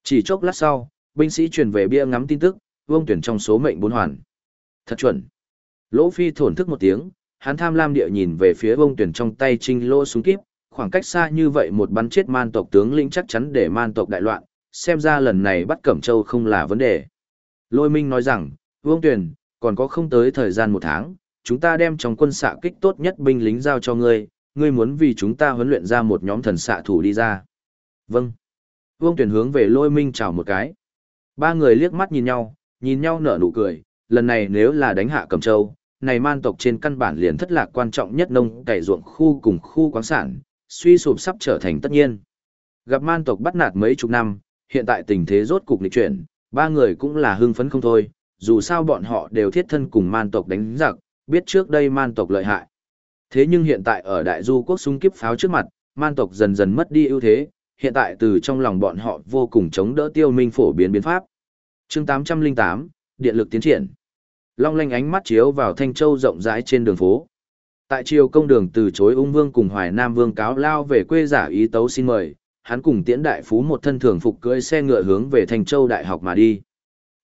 Chỉ chốc lát sau, binh sĩ truyền về bia ngắm tin tức, Vương Tuyển trong số mệnh bốn hoàn. Thật chuẩn. Lỗ Phi thổn thức một tiếng, hắn tham lam địa nhìn về phía Vương Tuyển trong tay trinh lô súng kíp, khoảng cách xa như vậy một bắn chết man tộc tướng lĩnh chắc chắn để man tộc đại loạn, xem ra lần này bắt Cẩm Châu không là vấn đề. Lôi Minh nói rằng, Vương Tuyền, còn có không tới thời gian một tháng, chúng ta đem trong quân xạ kích tốt nhất binh lính giao cho ngươi, ngươi muốn vì chúng ta huấn luyện ra một nhóm thần xạ thủ đi ra. Vâng. Vương Tuyền hướng về Lôi Minh chào một cái. Ba người liếc mắt nhìn nhau, nhìn nhau nở nụ cười, lần này nếu là đánh hạ Cẩm Châu, này man tộc trên căn bản liền thất lạc quan trọng nhất nông cày ruộng khu cùng khu quán sản, suy sụp sắp trở thành tất nhiên. Gặp man tộc bắt nạt mấy chục năm, hiện tại tình thế rốt cục lịch chuyển, ba người cũng là hưng phấn không thôi, dù sao bọn họ đều thiết thân cùng man tộc đánh giặc, biết trước đây man tộc lợi hại. Thế nhưng hiện tại ở đại du quốc súng kiếp pháo trước mặt, man tộc dần dần mất đi ưu thế, hiện tại từ trong lòng bọn họ vô cùng chống đỡ tiêu minh phổ biến biến pháp. Chương 808, Điện lực tiến triển. Long lanh ánh mắt chiếu vào Thanh Châu rộng rãi trên đường phố. Tại triều công đường từ chối ung vương cùng Hoài Nam vương cáo lao về quê giả ý tấu xin mời, hắn cùng tiễn đại phú một thân thường phục cưỡi xe ngựa hướng về Thanh Châu Đại học mà đi.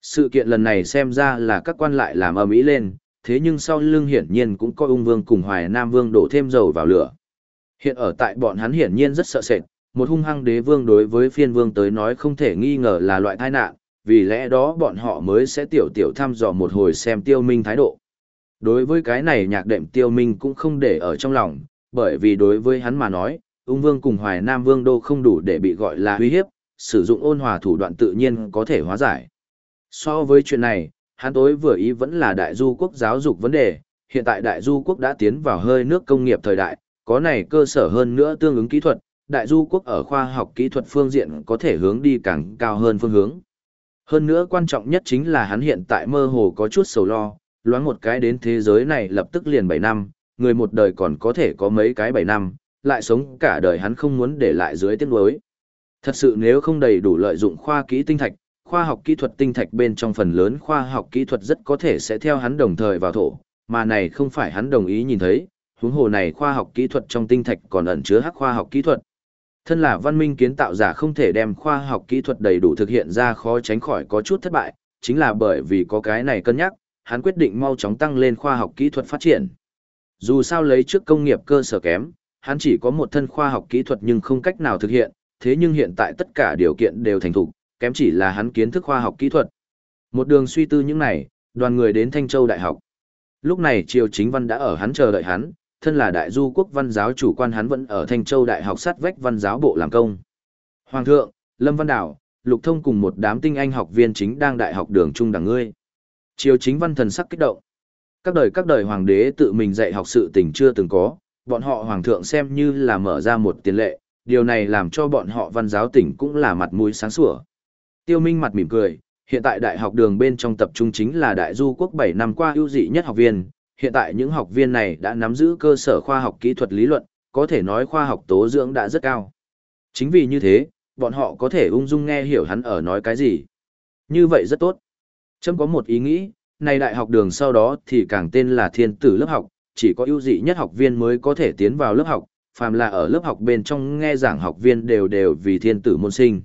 Sự kiện lần này xem ra là các quan lại làm ầm ĩ lên, thế nhưng sau lưng hiển nhiên cũng có ung vương cùng hoài nam vương đổ thêm dầu vào lửa. Hiện ở tại bọn hắn hiển nhiên rất sợ sệt, một hung hăng đế vương đối với phiên vương tới nói không thể nghi ngờ là loại tai nạn, vì lẽ đó bọn họ mới sẽ tiểu tiểu thăm dò một hồi xem tiêu minh thái độ. Đối với cái này nhạc đệm tiêu minh cũng không để ở trong lòng, bởi vì đối với hắn mà nói, ung vương cùng hoài nam vương đô không đủ để bị gọi là uy hiếp, sử dụng ôn hòa thủ đoạn tự nhiên có thể hóa giải. So với chuyện này, hắn tối vừa ý vẫn là đại du quốc giáo dục vấn đề, hiện tại đại du quốc đã tiến vào hơi nước công nghiệp thời đại, có này cơ sở hơn nữa tương ứng kỹ thuật, đại du quốc ở khoa học kỹ thuật phương diện có thể hướng đi càng cao hơn phương hướng. Hơn nữa quan trọng nhất chính là hắn hiện tại mơ hồ có chút sầu lo, loáng một cái đến thế giới này lập tức liền 7 năm, người một đời còn có thể có mấy cái 7 năm, lại sống cả đời hắn không muốn để lại dưới tiếc nuối. Thật sự nếu không đầy đủ lợi dụng khoa kỹ tinh thạch, khoa học kỹ thuật tinh thạch bên trong phần lớn khoa học kỹ thuật rất có thể sẽ theo hắn đồng thời vào thổ, mà này không phải hắn đồng ý nhìn thấy, huống hồ này khoa học kỹ thuật trong tinh thạch còn ẩn chứa hắc khoa học kỹ thuật. Thân là văn minh kiến tạo giả không thể đem khoa học kỹ thuật đầy đủ thực hiện ra khó tránh khỏi có chút thất bại, chính là bởi vì có cái này cân nhắc, hắn quyết định mau chóng tăng lên khoa học kỹ thuật phát triển. Dù sao lấy trước công nghiệp cơ sở kém, hắn chỉ có một thân khoa học kỹ thuật nhưng không cách nào thực hiện, thế nhưng hiện tại tất cả điều kiện đều thành thục, kém chỉ là hắn kiến thức khoa học kỹ thuật. Một đường suy tư những này, đoàn người đến Thanh Châu Đại học. Lúc này Triều Chính Văn đã ở hắn chờ đợi hắn, thân là đại du quốc văn giáo chủ quan hắn vẫn ở Thanh Châu Đại học sát vách văn giáo bộ làm công. Hoàng thượng, Lâm Văn Đảo, Lục Thông cùng một đám tinh anh học viên chính đang đại học đường trung đẳng ngươi. Triều Chính Văn thần sắc kích động. Các đời các đời hoàng đế tự mình dạy học sự tình chưa từng có, bọn họ hoàng thượng xem như là mở ra một tiền lệ, điều này làm cho bọn họ văn giáo tỉnh cũng là mặt mũi sáng sủa. Tiêu Minh mặt mỉm cười, hiện tại đại học đường bên trong tập trung chính là đại du quốc 7 năm qua ưu dị nhất học viên, hiện tại những học viên này đã nắm giữ cơ sở khoa học kỹ thuật lý luận, có thể nói khoa học tố dưỡng đã rất cao. Chính vì như thế, bọn họ có thể ung dung nghe hiểu hắn ở nói cái gì. Như vậy rất tốt. Trâm có một ý nghĩ, này đại học đường sau đó thì càng tên là thiên tử lớp học, chỉ có ưu dị nhất học viên mới có thể tiến vào lớp học, phàm là ở lớp học bên trong nghe giảng học viên đều đều vì thiên tử môn sinh.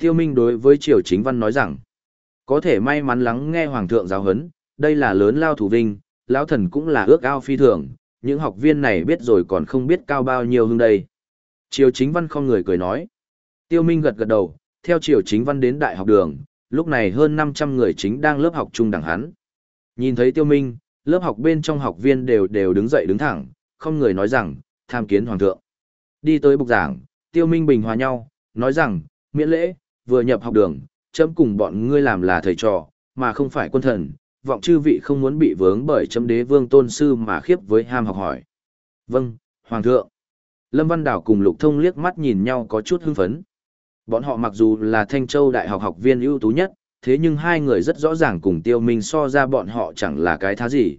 Tiêu Minh đối với Triều Chính Văn nói rằng, có thể may mắn lắng nghe Hoàng thượng giáo huấn, đây là lớn lao thủ vinh, lão thần cũng là ước ao phi thường, những học viên này biết rồi còn không biết cao bao nhiêu hương đây. Triều Chính Văn không người cười nói. Tiêu Minh gật gật đầu, theo Triều Chính Văn đến đại học đường, lúc này hơn 500 người chính đang lớp học chung đẳng hắn. Nhìn thấy Tiêu Minh, lớp học bên trong học viên đều đều đứng dậy đứng thẳng, không người nói rằng, tham kiến Hoàng thượng. Đi tới bục giảng, Tiêu Minh bình hòa nhau, nói rằng, miễn lễ, vừa nhập học đường, chấm cùng bọn ngươi làm là thầy trò, mà không phải quân thần, vọng chư vị không muốn bị vướng bởi chấm đế vương tôn sư mà khiếp với ham học hỏi. Vâng, Hoàng thượng. Lâm Văn Đảo cùng Lục Thông liếc mắt nhìn nhau có chút hưng phấn. Bọn họ mặc dù là Thanh Châu Đại học học viên ưu tú nhất, thế nhưng hai người rất rõ ràng cùng tiêu minh so ra bọn họ chẳng là cái thá gì.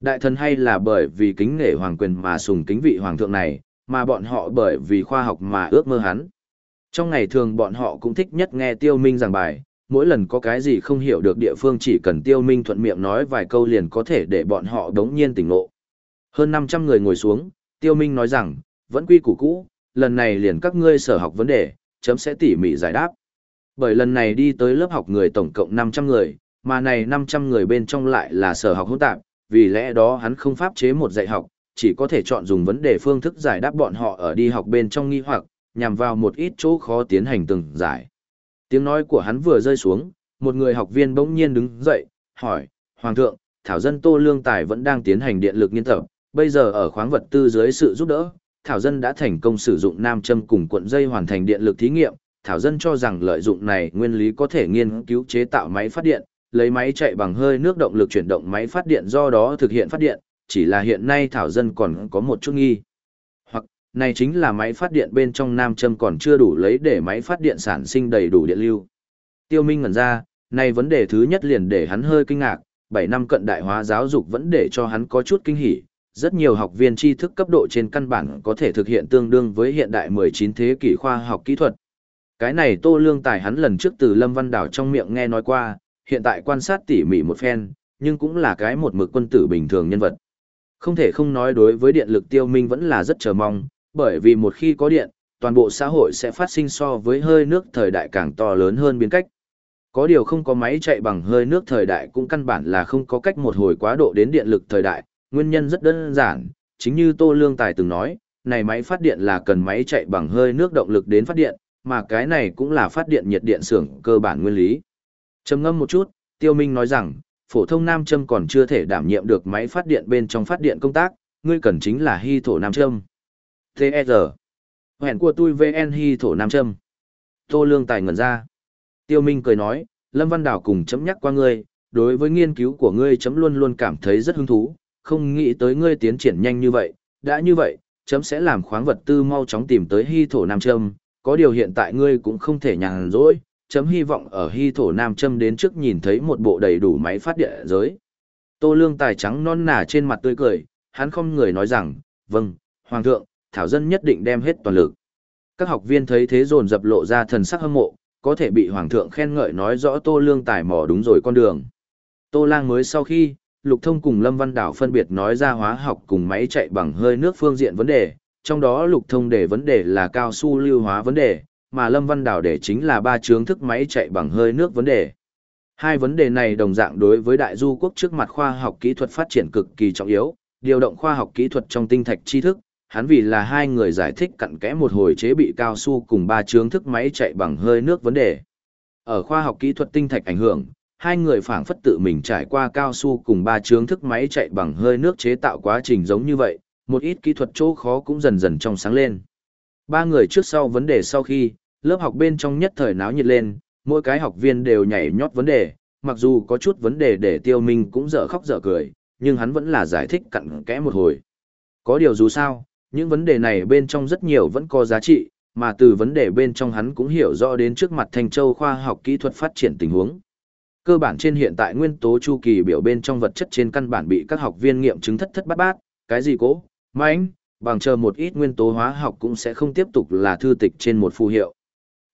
Đại thần hay là bởi vì kính nể hoàng quyền mà sùng kính vị hoàng thượng này, mà bọn họ bởi vì khoa học mà ước mơ hắn. Trong ngày thường bọn họ cũng thích nhất nghe tiêu minh giảng bài, mỗi lần có cái gì không hiểu được địa phương chỉ cần tiêu minh thuận miệng nói vài câu liền có thể để bọn họ đống nhiên tỉnh ngộ. Hơn 500 người ngồi xuống, tiêu minh nói rằng, vẫn quy củ cũ, lần này liền các ngươi sở học vấn đề, chấm sẽ tỉ mỉ giải đáp. Bởi lần này đi tới lớp học người tổng cộng 500 người, mà này 500 người bên trong lại là sở học hỗn tạp, vì lẽ đó hắn không pháp chế một dạy học, chỉ có thể chọn dùng vấn đề phương thức giải đáp bọn họ ở đi học bên trong nghi hoặc, nhằm vào một ít chỗ khó tiến hành từng giải. Tiếng nói của hắn vừa rơi xuống, một người học viên bỗng nhiên đứng dậy, hỏi, Hoàng thượng, Thảo dân Tô Lương Tài vẫn đang tiến hành điện lực nghiên tập, bây giờ ở khoáng vật tư dưới sự giúp đỡ, Thảo dân đã thành công sử dụng nam châm cùng cuộn dây hoàn thành điện lực thí nghiệm, Thảo dân cho rằng lợi dụng này nguyên lý có thể nghiên cứu chế tạo máy phát điện, lấy máy chạy bằng hơi nước động lực chuyển động máy phát điện do đó thực hiện phát điện, chỉ là hiện nay Thảo dân còn có một chút nghi. Hoặc, này chính là máy phát điện bên trong nam châm còn chưa đủ lấy để máy phát điện sản sinh đầy đủ điện lưu. Tiêu Minh ngẩn ra, này vấn đề thứ nhất liền để hắn hơi kinh ngạc, 7 năm cận đại hóa giáo dục vẫn để cho hắn có chút kinh hỉ. Rất nhiều học viên tri thức cấp độ trên căn bản có thể thực hiện tương đương với hiện đại 19 thế kỷ khoa học kỹ thuật, cái này Tô Lương Tài hắn lần trước từ Lâm Văn Đảo trong miệng nghe nói qua, hiện tại quan sát tỉ mỉ một phen, nhưng cũng là cái một mực quân tử bình thường nhân vật. Không thể không nói đối với điện lực tiêu minh vẫn là rất chờ mong, bởi vì một khi có điện, toàn bộ xã hội sẽ phát sinh so với hơi nước thời đại càng to lớn hơn biến cách. Có điều không có máy chạy bằng hơi nước thời đại cũng căn bản là không có cách một hồi quá độ đến điện lực thời đại, nguyên nhân rất đơn giản, chính như Tô Lương Tài từng nói, này máy phát điện là cần máy chạy bằng hơi nước động lực đến phát điện, mà cái này cũng là phát điện nhiệt điện xưởng cơ bản nguyên lý. Trầm ngâm một chút, Tiêu Minh nói rằng, phổ thông nam châm còn chưa thể đảm nhiệm được máy phát điện bên trong phát điện công tác, ngươi cần chính là hy thổ nam châm. T.E.R. Hẹn của tôi VN hy thổ nam châm. Tô Lương Tài ngẩn ra. Tiêu Minh cười nói, Lâm Văn Đào cùng chấm nhắc qua ngươi, đối với nghiên cứu của ngươi chấm luôn luôn cảm thấy rất hứng thú, không nghĩ tới ngươi tiến triển nhanh như vậy, đã như vậy, chấm sẽ làm khoáng vật tư mau chóng tìm tới hy thổ nam châm, có điều hiện tại ngươi cũng không thể nhàn rỗi, chấm hy vọng ở hy thổ nam châm đến trước nhìn thấy một bộ đầy đủ máy phát điện giới. Tô lương tài trắng non nà trên mặt tươi cười, hắn không người nói rằng, vâng, hoàng thượng, thảo dân nhất định đem hết toàn lực. Các học viên thấy thế dồn dập lộ ra thần sắc hâm mộ, có thể bị hoàng thượng khen ngợi nói rõ tô lương tài mò đúng rồi con đường. Tô lang mới sau khi, Lục Thông cùng Lâm Văn Đảo phân biệt nói ra hóa học cùng máy chạy bằng hơi nước phương diện vấn đề, trong đó Lục Thông để vấn đề là cao su lưu hóa vấn đề, mà Lâm Văn Đảo để chính là ba chướng thức máy chạy bằng hơi nước vấn đề. Hai vấn đề này đồng dạng đối với đại du quốc trước mặt khoa học kỹ thuật phát triển cực kỳ trọng yếu, điều động khoa học kỹ thuật trong tinh thạch tri thức, hắn vì là hai người giải thích cặn kẽ một hồi chế bị cao su cùng ba chướng thức máy chạy bằng hơi nước vấn đề. Ở khoa học kỹ thuật tinh thạch ảnh hưởng, hai người phảng phất tự mình trải qua cao su cùng ba chướng thức máy chạy bằng hơi nước chế tạo quá trình giống như vậy, một ít kỹ thuật chỗ khó cũng dần dần trong sáng lên. Ba người trước sau vấn đề sau khi, lớp học bên trong nhất thời náo nhiệt lên, mỗi cái học viên đều nhảy nhót vấn đề, mặc dù có chút vấn đề để tiêu minh cũng dở khóc dở cười, nhưng hắn vẫn là giải thích cặn kẽ một hồi. Có điều dù sao, những vấn đề này bên trong rất nhiều vẫn có giá trị, mà từ vấn đề bên trong hắn cũng hiểu rõ đến trước mặt Thanh Châu khoa học kỹ thuật phát triển tình huống. Cơ bản trên hiện tại nguyên tố chu kỳ biểu bên trong vật chất trên căn bản bị các học viên nghiệm chứng thất thất bát bát, cái gì cố, mãnh, bằng chờ một ít nguyên tố hóa học cũng sẽ không tiếp tục là thư tịch trên một phù hiệu.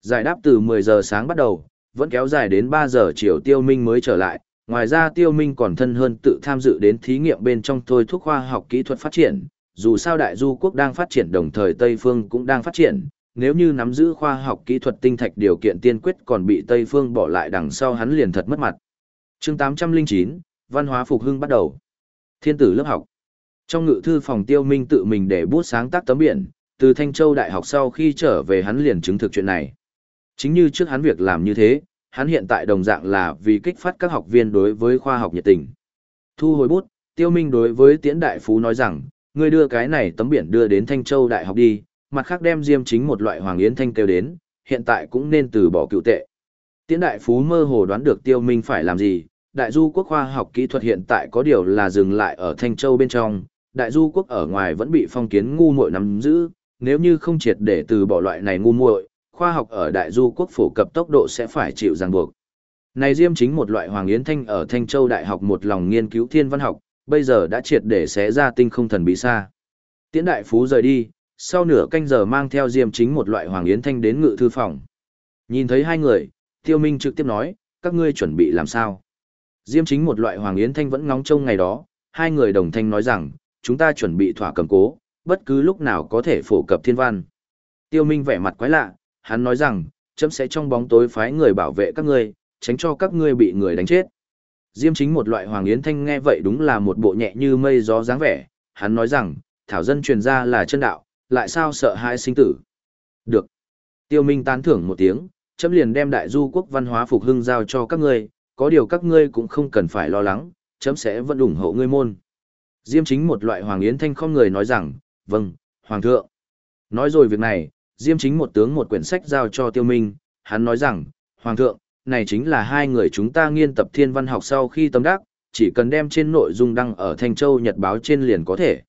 Giải đáp từ 10 giờ sáng bắt đầu, vẫn kéo dài đến 3 giờ chiều tiêu minh mới trở lại, ngoài ra tiêu minh còn thân hơn tự tham dự đến thí nghiệm bên trong thôi thuốc khoa học kỹ thuật phát triển, dù sao đại du quốc đang phát triển đồng thời Tây Phương cũng đang phát triển, nếu như nắm giữ khoa học kỹ thuật tinh thạch điều kiện tiên quyết còn bị Tây Phương bỏ lại đằng sau hắn liền thật mất mặt. chương 809, văn hóa phục hưng bắt đầu. Thiên tử lớp học. Trong ngự thư phòng tiêu minh tự mình để bút sáng tác tấm biển, từ Thanh Châu Đại học sau khi trở về hắn liền chứng thực chuyện này. Chính như trước hắn việc làm như thế, hắn hiện tại đồng dạng là vì kích phát các học viên đối với khoa học nhiệt tình. Thu hồi bút, tiêu minh đối với tiễn đại phú nói rằng, ngươi đưa cái này tấm biển đưa đến Thanh Châu Đại học đi, mặt khác đem diêm chính một loại hoàng yến thanh kêu đến, hiện tại cũng nên từ bỏ cựu tệ. Tiễn đại phú mơ hồ đoán được tiêu minh phải làm gì, đại du quốc khoa học kỹ thuật hiện tại có điều là dừng lại ở Thanh Châu bên trong, đại du quốc ở ngoài vẫn bị phong kiến ngu muội nắm giữ, nếu như không triệt để từ bỏ loại này ngu muội, khoa học ở đại du quốc phổ cập tốc độ sẽ phải chịu ràng buộc. Này diêm chính một loại hoàng yến thanh ở Thanh Châu Đại học một lòng nghiên cứu thiên văn học, bây giờ đã triệt để xé ra tinh không thần bí xa. Tiễn đại phú rời đi, sau nửa canh giờ mang theo diêm chính một loại hoàng yến thanh đến ngự thư phòng. Nhìn thấy hai người, tiêu minh trực tiếp nói, các ngươi chuẩn bị làm sao? Diêm chính một loại hoàng yến thanh vẫn ngóng trông ngày đó, hai người đồng thanh nói rằng, chúng ta chuẩn bị thỏa cầm cố, bất cứ lúc nào có thể phổ cập thiên văn. Tiêu minh vẻ mặt quái lạ, hắn nói rằng, chấm sẽ trong bóng tối phái người bảo vệ các ngươi, tránh cho các ngươi bị người đánh chết. Diêm chính một loại hoàng yến thanh nghe vậy đúng là một bộ nhẹ như mây gió dáng vẻ, hắn nói rằng, thảo dân truyền ra là chân đạo, lại sao sợ hai sinh tử. Được. Tiêu Minh tán thưởng một tiếng, chấm liền đem đại du quốc văn hóa phục hưng giao cho các ngươi, có điều các ngươi cũng không cần phải lo lắng, chấm sẽ vẫn ủng hộ ngươi môn. Diêm chính một loại hoàng yến thanh không người nói rằng, vâng, hoàng thượng. Nói rồi việc này, Diêm chính một tướng một quyển sách giao cho Tiêu Minh, hắn nói rằng, hoàng thượng, này chính là hai người chúng ta nghiên tập thiên văn học sau khi tâm đắc, chỉ cần đem trên nội dung đăng ở Thanh Châu Nhật báo trên liền có thể.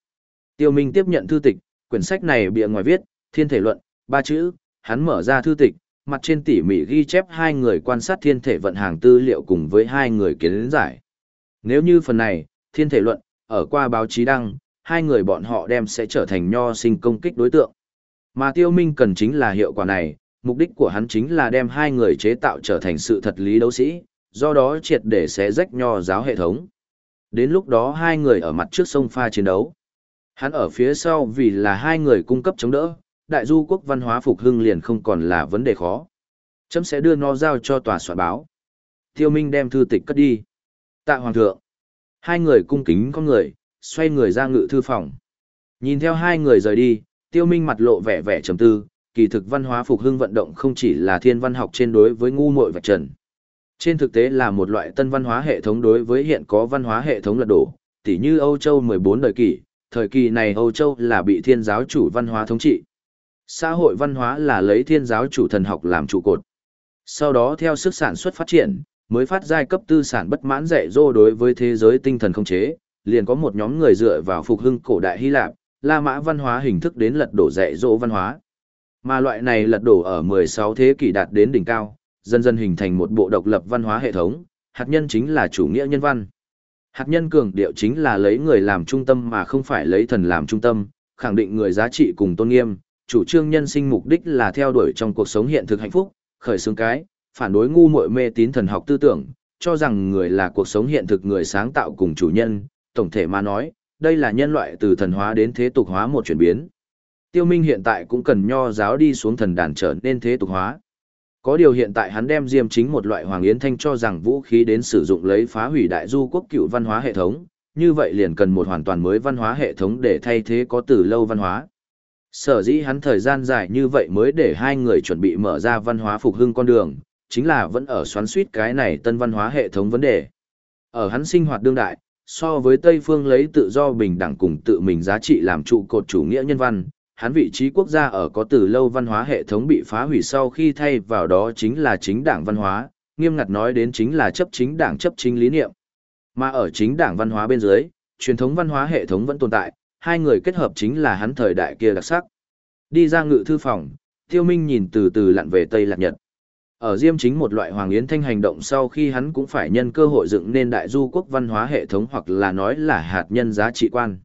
Tiêu Minh tiếp nhận thư tịch, quyển sách này bìa ngoài viết, thiên thể luận, ba chữ, hắn mở ra thư tịch, mặt trên tỉ mỉ ghi chép hai người quan sát thiên thể vận hàng tư liệu cùng với hai người kiến giải. Nếu như phần này, thiên thể luận, ở qua báo chí đăng, hai người bọn họ đem sẽ trở thành nho sinh công kích đối tượng. Mà tiêu minh cần chính là hiệu quả này, mục đích của hắn chính là đem hai người chế tạo trở thành sự thật lý đấu sĩ, do đó triệt để xé rách nho giáo hệ thống. Đến lúc đó hai người ở mặt trước sông pha chiến đấu. Hắn ở phía sau vì là hai người cung cấp chống đỡ, đại du quốc văn hóa phục hưng liền không còn là vấn đề khó. Chấm sẽ đưa nó giao cho tòa soạn báo. Tiêu Minh đem thư tịch cất đi. Tạ Hoàng thượng. Hai người cung kính con người, xoay người ra ngự thư phòng. Nhìn theo hai người rời đi, Tiêu Minh mặt lộ vẻ vẻ trầm tư, kỳ thực văn hóa phục hưng vận động không chỉ là thiên văn học trên đối với ngu muội vạch trần. Trên thực tế là một loại tân văn hóa hệ thống đối với hiện có văn hóa hệ thống lật đổ, tỉ như Âu Châu 14 đời kỷ, thời kỳ này Âu Châu là bị thiên giáo chủ văn hóa thống trị. Xã hội văn hóa là lấy thiên giáo chủ thần học làm trụ cột. Sau đó theo sức sản xuất phát triển, mới phát giai cấp tư sản bất mãn dạy dỗ đối với thế giới tinh thần không chế, liền có một nhóm người dựa vào phục hưng cổ đại Hy Lạp, La Mã văn hóa hình thức đến lật đổ dạy dỗ văn hóa. Mà loại này lật đổ ở 16 thế kỷ đạt đến đỉnh cao, dần dần hình thành một bộ độc lập văn hóa hệ thống, hạt nhân chính là chủ nghĩa nhân văn. Hạt nhân cường điệu chính là lấy người làm trung tâm mà không phải lấy thần làm trung tâm, khẳng định người giá trị cùng tôn nghiêm, chủ trương nhân sinh mục đích là theo đuổi trong cuộc sống hiện thực hạnh phúc, khởi xướng cái, phản đối ngu muội mê tín thần học tư tưởng, cho rằng người là cuộc sống hiện thực người sáng tạo cùng chủ nhân, tổng thể mà nói, đây là nhân loại từ thần hóa đến thế tục hóa một chuyển biến. Tiêu Minh hiện tại cũng cần nho giáo đi xuống thần đàn trở nên thế tục hóa. Có điều hiện tại hắn đem diêm chính một loại hoàng yến thanh cho rằng vũ khí đến sử dụng lấy phá hủy đại du quốc cựu văn hóa hệ thống, như vậy liền cần một hoàn toàn mới văn hóa hệ thống để thay thế có từ lâu văn hóa. Sở dĩ hắn thời gian dài như vậy mới để hai người chuẩn bị mở ra văn hóa phục hưng con đường, chính là vẫn ở xoắn suýt cái này tân văn hóa hệ thống vấn đề. Ở hắn sinh hoạt đương đại, so với Tây phương lấy tự do bình đẳng cùng tự mình giá trị làm trụ cột chủ nghĩa nhân văn, hắn vị trí quốc gia ở có từ lâu văn hóa hệ thống bị phá hủy sau khi thay vào đó chính là chính đảng văn hóa, nghiêm ngặt nói đến chính là chấp chính đảng chấp chính lý niệm. Mà ở chính đảng văn hóa bên dưới, truyền thống văn hóa hệ thống vẫn tồn tại, hai người kết hợp chính là hắn thời đại kia đặc sắc. Đi ra ngự thư phòng, Tiêu Minh nhìn từ từ lặn về Tây Lạc Nhật. Ở Diêm chính một loại Hoàng Yến Thanh hành động sau khi hắn cũng phải nhân cơ hội dựng nên đại du quốc văn hóa hệ thống hoặc là nói là hạt nhân giá trị quan.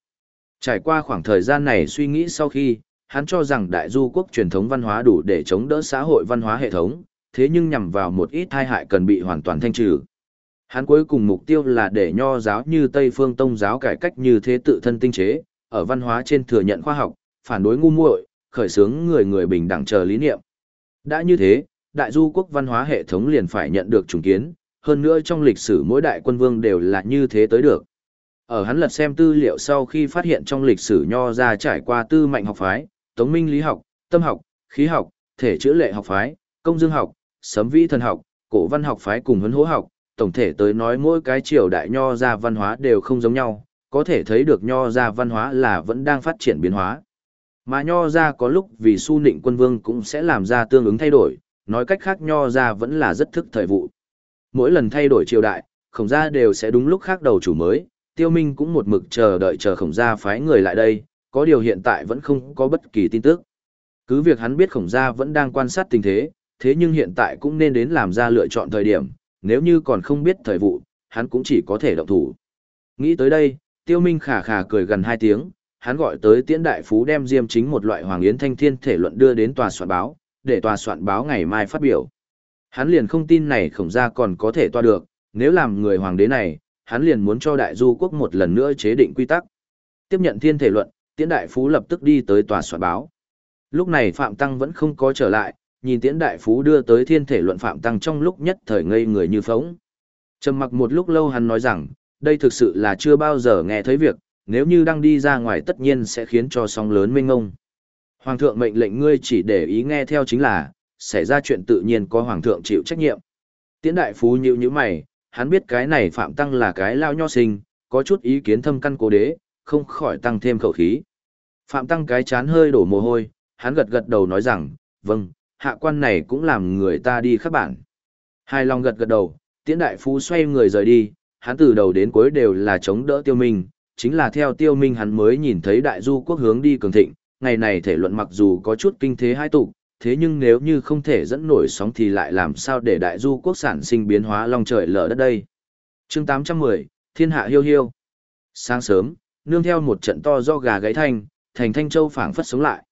Trải qua khoảng thời gian này suy nghĩ sau khi, hắn cho rằng đại du quốc truyền thống văn hóa đủ để chống đỡ xã hội văn hóa hệ thống, thế nhưng nhằm vào một ít tai hại cần bị hoàn toàn thanh trừ. Hắn cuối cùng mục tiêu là để nho giáo như Tây phương tông giáo cải cách như thế tự thân tinh chế, ở văn hóa trên thừa nhận khoa học, phản đối ngu muội, khởi xướng người người bình đẳng chờ lý niệm. Đã như thế, đại du quốc văn hóa hệ thống liền phải nhận được trùng kiến, hơn nữa trong lịch sử mỗi đại quân vương đều là như thế tới được. Ở hắn lật xem tư liệu sau khi phát hiện trong lịch sử nho ra trải qua tư mạnh học phái, tống minh lý học, tâm học, khí học, thể chữa lệ học phái, công dương học, sấm vĩ thần học, cổ văn học phái cùng huấn hố học, tổng thể tới nói mỗi cái triều đại nho ra văn hóa đều không giống nhau, có thể thấy được nho ra văn hóa là vẫn đang phát triển biến hóa. Mà nho ra có lúc vì su nịnh quân vương cũng sẽ làm ra tương ứng thay đổi, nói cách khác nho ra vẫn là rất thức thời vụ. Mỗi lần thay đổi triều đại, khổng gia đều sẽ đúng lúc khác đầu chủ mới, tiêu minh cũng một mực chờ đợi chờ khổng gia phái người lại đây, có điều hiện tại vẫn không có bất kỳ tin tức. Cứ việc hắn biết khổng gia vẫn đang quan sát tình thế, thế nhưng hiện tại cũng nên đến làm ra lựa chọn thời điểm, nếu như còn không biết thời vụ, hắn cũng chỉ có thể động thủ. Nghĩ tới đây, tiêu minh khả khả cười gần hai tiếng, hắn gọi tới tiễn đại phú đem diêm chính một loại hoàng yến thanh thiên thể luận đưa đến tòa soạn báo, để tòa soạn báo ngày mai phát biểu. Hắn liền không tin này khổng gia còn có thể toa được, nếu làm người hoàng đế này, hắn liền muốn cho đại du quốc một lần nữa chế định quy tắc. Tiếp nhận thiên thể luận, tiễn đại phú lập tức đi tới tòa soạn báo. Lúc này Phạm Tăng vẫn không có trở lại, nhìn tiễn đại phú đưa tới thiên thể luận Phạm Tăng trong lúc nhất thời ngây người như phóng. Trầm mặc một lúc lâu hắn nói rằng, đây thực sự là chưa bao giờ nghe thấy việc, nếu như đang đi ra ngoài tất nhiên sẽ khiến cho sóng lớn mênh ngông. Hoàng thượng mệnh lệnh ngươi chỉ để ý nghe theo chính là, xảy ra chuyện tự nhiên có hoàng thượng chịu trách nhiệm. Tiễn đại phú nhíu nhíu mày, hắn biết cái này phạm tăng là cái lao nho sinh, có chút ý kiến thâm căn cố đế, không khỏi tăng thêm khẩu khí. Phạm tăng cái chán hơi đổ mồ hôi, hắn gật gật đầu nói rằng, vâng, hạ quan này cũng làm người ta đi khắc bản. Hai lòng gật gật đầu, tiễn đại phú xoay người rời đi, hắn từ đầu đến cuối đều là chống đỡ tiêu minh, chính là theo tiêu minh hắn mới nhìn thấy đại du quốc hướng đi cường thịnh, ngày này thể luận mặc dù có chút kinh thế hai tụ, thế nhưng nếu như không thể dẫn nổi sóng thì lại làm sao để đại du quốc sản sinh biến hóa long trời lở đất đây. chương 810, Thiên hạ hiêu hiêu. Sáng sớm, nương theo một trận to do gà gáy thanh, thành Thanh Châu phảng phất sống lại.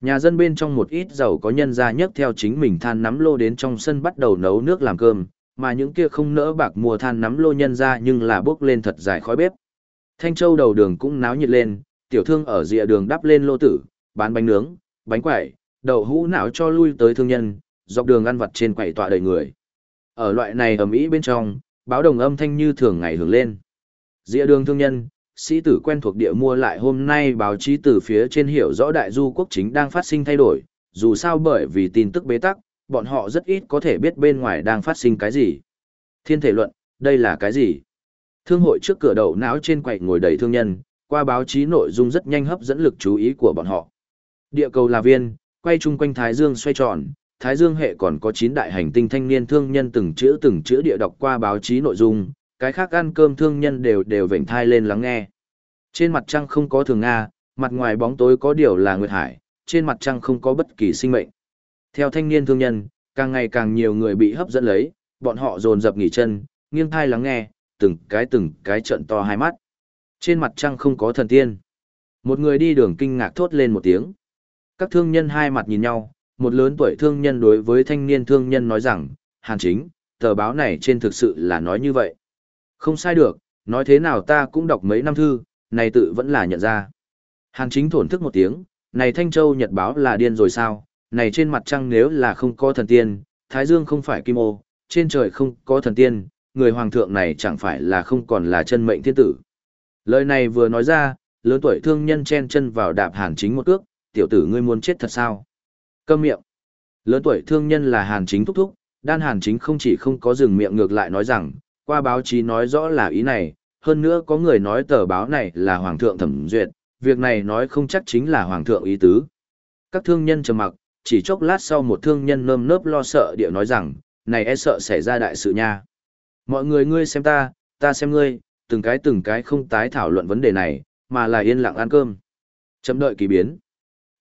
Nhà dân bên trong một ít giàu có nhân gia nhấc theo chính mình than nắm lô đến trong sân bắt đầu nấu nước làm cơm, mà những kia không nỡ bạc mua than nắm lô nhân ra nhưng là bước lên thật dài khói bếp. Thanh Châu đầu đường cũng náo nhiệt lên, tiểu thương ở rìa đường đắp lên lô tử, bán bánh nướng, bánh quẩy, đậu hũ não cho lui tới thương nhân, dọc đường ăn vặt trên quẩy tọa đầy người. Ở loại này ầm ĩ bên trong, báo đồng âm thanh như thường ngày hưởng lên. Dĩa đường thương nhân, sĩ tử quen thuộc địa mua lại hôm nay báo chí từ phía trên hiểu rõ đại du quốc chính đang phát sinh thay đổi, dù sao bởi vì tin tức bế tắc, bọn họ rất ít có thể biết bên ngoài đang phát sinh cái gì. Thiên thể luận, đây là cái gì? Thương hội trước cửa đầu não trên quầy ngồi đầy thương nhân, qua báo chí nội dung rất nhanh hấp dẫn lực chú ý của bọn họ. Địa cầu là viên, quay chung quanh Thái Dương xoay tròn, Thái Dương hệ còn có 9 đại hành tinh thanh niên thương nhân từng chữ từng chữ địa đọc qua báo chí nội dung, cái khác ăn cơm thương nhân đều đều vểnh thai lên lắng nghe. Trên mặt trăng không có thường Nga, mặt ngoài bóng tối có điều là Nguyệt Hải, trên mặt trăng không có bất kỳ sinh mệnh. Theo thanh niên thương nhân, càng ngày càng nhiều người bị hấp dẫn lấy, bọn họ dồn dập nghỉ chân, nghiêng thai lắng nghe, từng cái từng cái trận to hai mắt. Trên mặt trăng không có thần tiên. Một người đi đường kinh ngạc thốt lên một tiếng. Các thương nhân hai mặt nhìn nhau, một lớn tuổi thương nhân đối với thanh niên thương nhân nói rằng, Hàn chính, tờ báo này trên thực sự là nói như vậy. Không sai được, nói thế nào ta cũng đọc mấy năm thư, này tự vẫn là nhận ra. Hàn chính thổn thức một tiếng, này Thanh Châu Nhật báo là điên rồi sao, này trên mặt trăng nếu là không có thần tiên, Thái Dương không phải kim ô, trên trời không có thần tiên, người hoàng thượng này chẳng phải là không còn là chân mệnh thiên tử. Lời này vừa nói ra, lớn tuổi thương nhân chen chân vào đạp hàn chính một cước, tiểu tử ngươi muốn chết thật sao? Câm miệng. Lớn tuổi thương nhân là hàn chính thúc thúc, đan hàn chính không chỉ không có dừng miệng ngược lại nói rằng, qua báo chí nói rõ là ý này, hơn nữa có người nói tờ báo này là hoàng thượng thẩm duyệt, việc này nói không chắc chính là hoàng thượng ý tứ. Các thương nhân trầm mặc, chỉ chốc lát sau một thương nhân nơm nớp lo sợ địa nói rằng, này e sợ xảy ra đại sự nha. Mọi người ngươi xem ta, ta xem ngươi, từng cái từng cái không tái thảo luận vấn đề này, mà là yên lặng ăn cơm. Chấm đợi kỳ biến.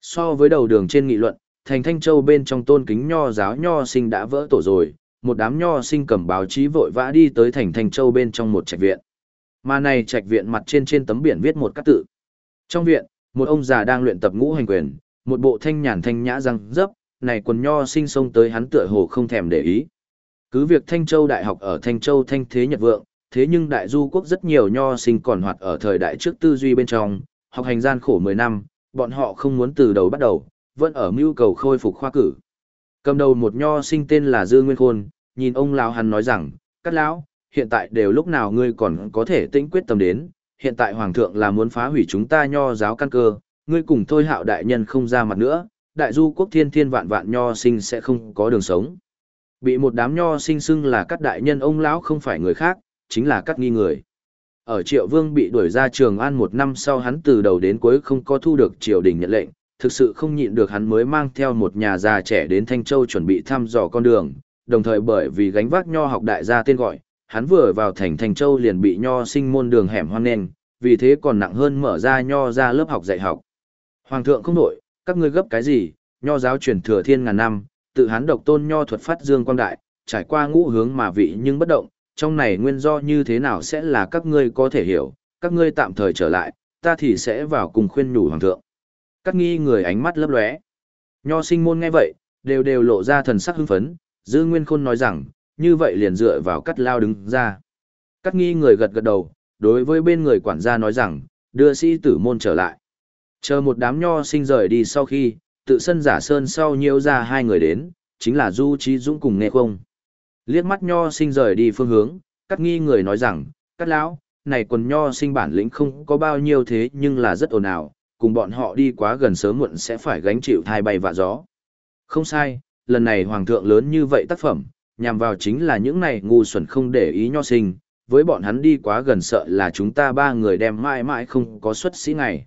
So với đầu đường trên nghị luận, thành Thanh Châu bên trong tôn kính nho giáo nho sinh đã vỡ tổ rồi, một đám nho sinh cầm báo chí vội vã đi tới thành Thanh Châu bên trong một trạch viện. Mà này trạch viện mặt trên trên tấm biển viết một các tự. Trong viện, một ông già đang luyện tập ngũ hành quyền, một bộ thanh nhàn thanh nhã răng dấp, này quần nho sinh xông tới hắn tựa hồ không thèm để ý. Cứ việc Thanh Châu Đại học ở Thanh Châu thanh thế nhật vượng, thế nhưng đại du quốc rất nhiều nho sinh còn hoạt ở thời đại trước tư duy bên trong, học hành gian khổ 10 năm, bọn họ không muốn từ đầu bắt đầu, vẫn ở mưu cầu khôi phục khoa cử. Cầm đầu một nho sinh tên là Dư Nguyên Khôn, nhìn ông lão hắn nói rằng, "Các lão, hiện tại đều lúc nào ngươi còn có thể tĩnh quyết tâm đến, hiện tại hoàng thượng là muốn phá hủy chúng ta nho giáo căn cơ, ngươi cùng thôi hạo đại nhân không ra mặt nữa, đại du quốc thiên thiên vạn vạn nho sinh sẽ không có đường sống." Bị một đám nho sinh xưng là các đại nhân ông lão không phải người khác, chính là các nghi người. Ở Triệu Vương bị đuổi ra Trường An một năm sau hắn từ đầu đến cuối không có thu được triều đình nhận lệnh, thực sự không nhịn được hắn mới mang theo một nhà già trẻ đến Thanh Châu chuẩn bị thăm dò con đường, đồng thời bởi vì gánh vác nho học đại gia tên gọi, hắn vừa vào thành Thanh Châu liền bị nho sinh môn đường hẻm hoang nền, vì thế còn nặng hơn mở ra nho ra lớp học dạy học. Hoàng thượng không nổi các ngươi gấp cái gì, nho giáo truyền thừa thiên ngàn năm, tự hắn độc tôn nho thuật phát dương quang đại, trải qua ngũ hướng mà vị nhưng bất động, trong này nguyên do như thế nào sẽ là các ngươi có thể hiểu, các ngươi tạm thời trở lại, ta thì sẽ vào cùng khuyên nhủ hoàng thượng. Các nghi người ánh mắt lấp lóe. Nho sinh môn nghe vậy, đều đều lộ ra thần sắc hưng phấn, dư nguyên khôn nói rằng, như vậy liền dựa vào cắt lao đứng ra. Cắt nghi người gật gật đầu, đối với bên người quản gia nói rằng, đưa sĩ tử môn trở lại. Chờ một đám nho sinh rời đi sau khi, tự sân giả sơn sau nhiễu ra hai người đến, chính là Du Trí Dũng cùng Nghe Không. Liếc mắt nho sinh rời đi phương hướng, cắt nghi người nói rằng, cắt lão, này quần nho sinh bản lĩnh không có bao nhiêu thế nhưng là rất ồn ào, cùng bọn họ đi quá gần sớm muộn sẽ phải gánh chịu thai bay vạ gió. Không sai, lần này hoàng thượng lớn như vậy tác phẩm, nhằm vào chính là những này ngu xuẩn không để ý nho sinh, với bọn hắn đi quá gần sợ là chúng ta ba người đem mãi mãi không có xuất sĩ ngày.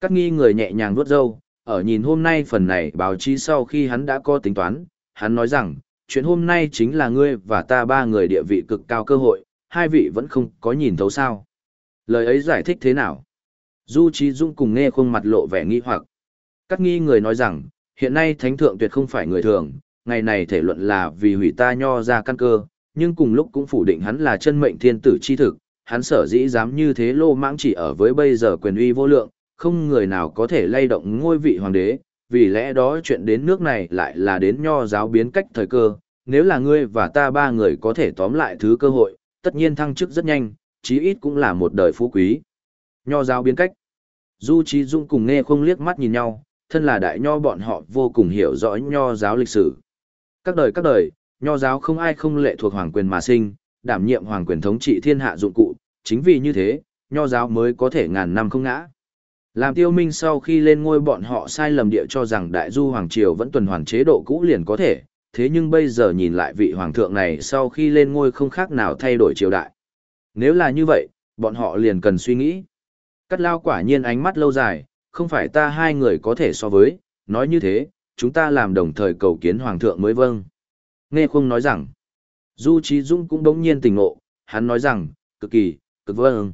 Cắt nghi người nhẹ nhàng vuốt râu, ở nhìn hôm nay phần này báo chí sau khi hắn đã có tính toán, hắn nói rằng, chuyện hôm nay chính là ngươi và ta ba người địa vị cực cao cơ hội, hai vị vẫn không có nhìn thấu sao. Lời ấy giải thích thế nào? Du Trí Dung cùng nghe khuôn mặt lộ vẻ nghi hoặc. Các nghi người nói rằng, hiện nay thánh thượng tuyệt không phải người thường, ngày này thể luận là vì hủy ta nho ra căn cơ, nhưng cùng lúc cũng phủ định hắn là chân mệnh thiên tử chi thực, hắn sở dĩ dám như thế lô mãng chỉ ở với bây giờ quyền uy vô lượng, không người nào có thể lay động ngôi vị hoàng đế, vì lẽ đó chuyện đến nước này lại là đến nho giáo biến cách thời cơ, nếu là ngươi và ta ba người có thể tóm lại thứ cơ hội, tất nhiên thăng chức rất nhanh, chí ít cũng là một đời phú quý. Nho giáo biến cách. Du Chí Dung cùng nghe không liếc mắt nhìn nhau, thân là đại nho bọn họ vô cùng hiểu rõ nho giáo lịch sử. Các đời các đời, Nho giáo không ai không lệ thuộc hoàng quyền mà sinh, đảm nhiệm hoàng quyền thống trị thiên hạ dụng cụ, chính vì như thế, nho giáo mới có thể ngàn năm không ngã. Làm tiêu minh sau khi lên ngôi bọn họ sai lầm địa cho rằng đại du hoàng triều vẫn tuần hoàn chế độ cũ liền có thể, thế nhưng bây giờ nhìn lại vị hoàng thượng này sau khi lên ngôi không khác nào thay đổi triều đại. Nếu là như vậy, bọn họ liền cần suy nghĩ. Cắt lao quả nhiên ánh mắt lâu dài, không phải ta hai người có thể so với, nói như thế, chúng ta làm đồng thời cầu kiến hoàng thượng mới vâng. Nghe khung nói rằng, Du Trí Dung cũng đống nhiên tỉnh ngộ, hắn nói rằng, cực kỳ, cực vâng.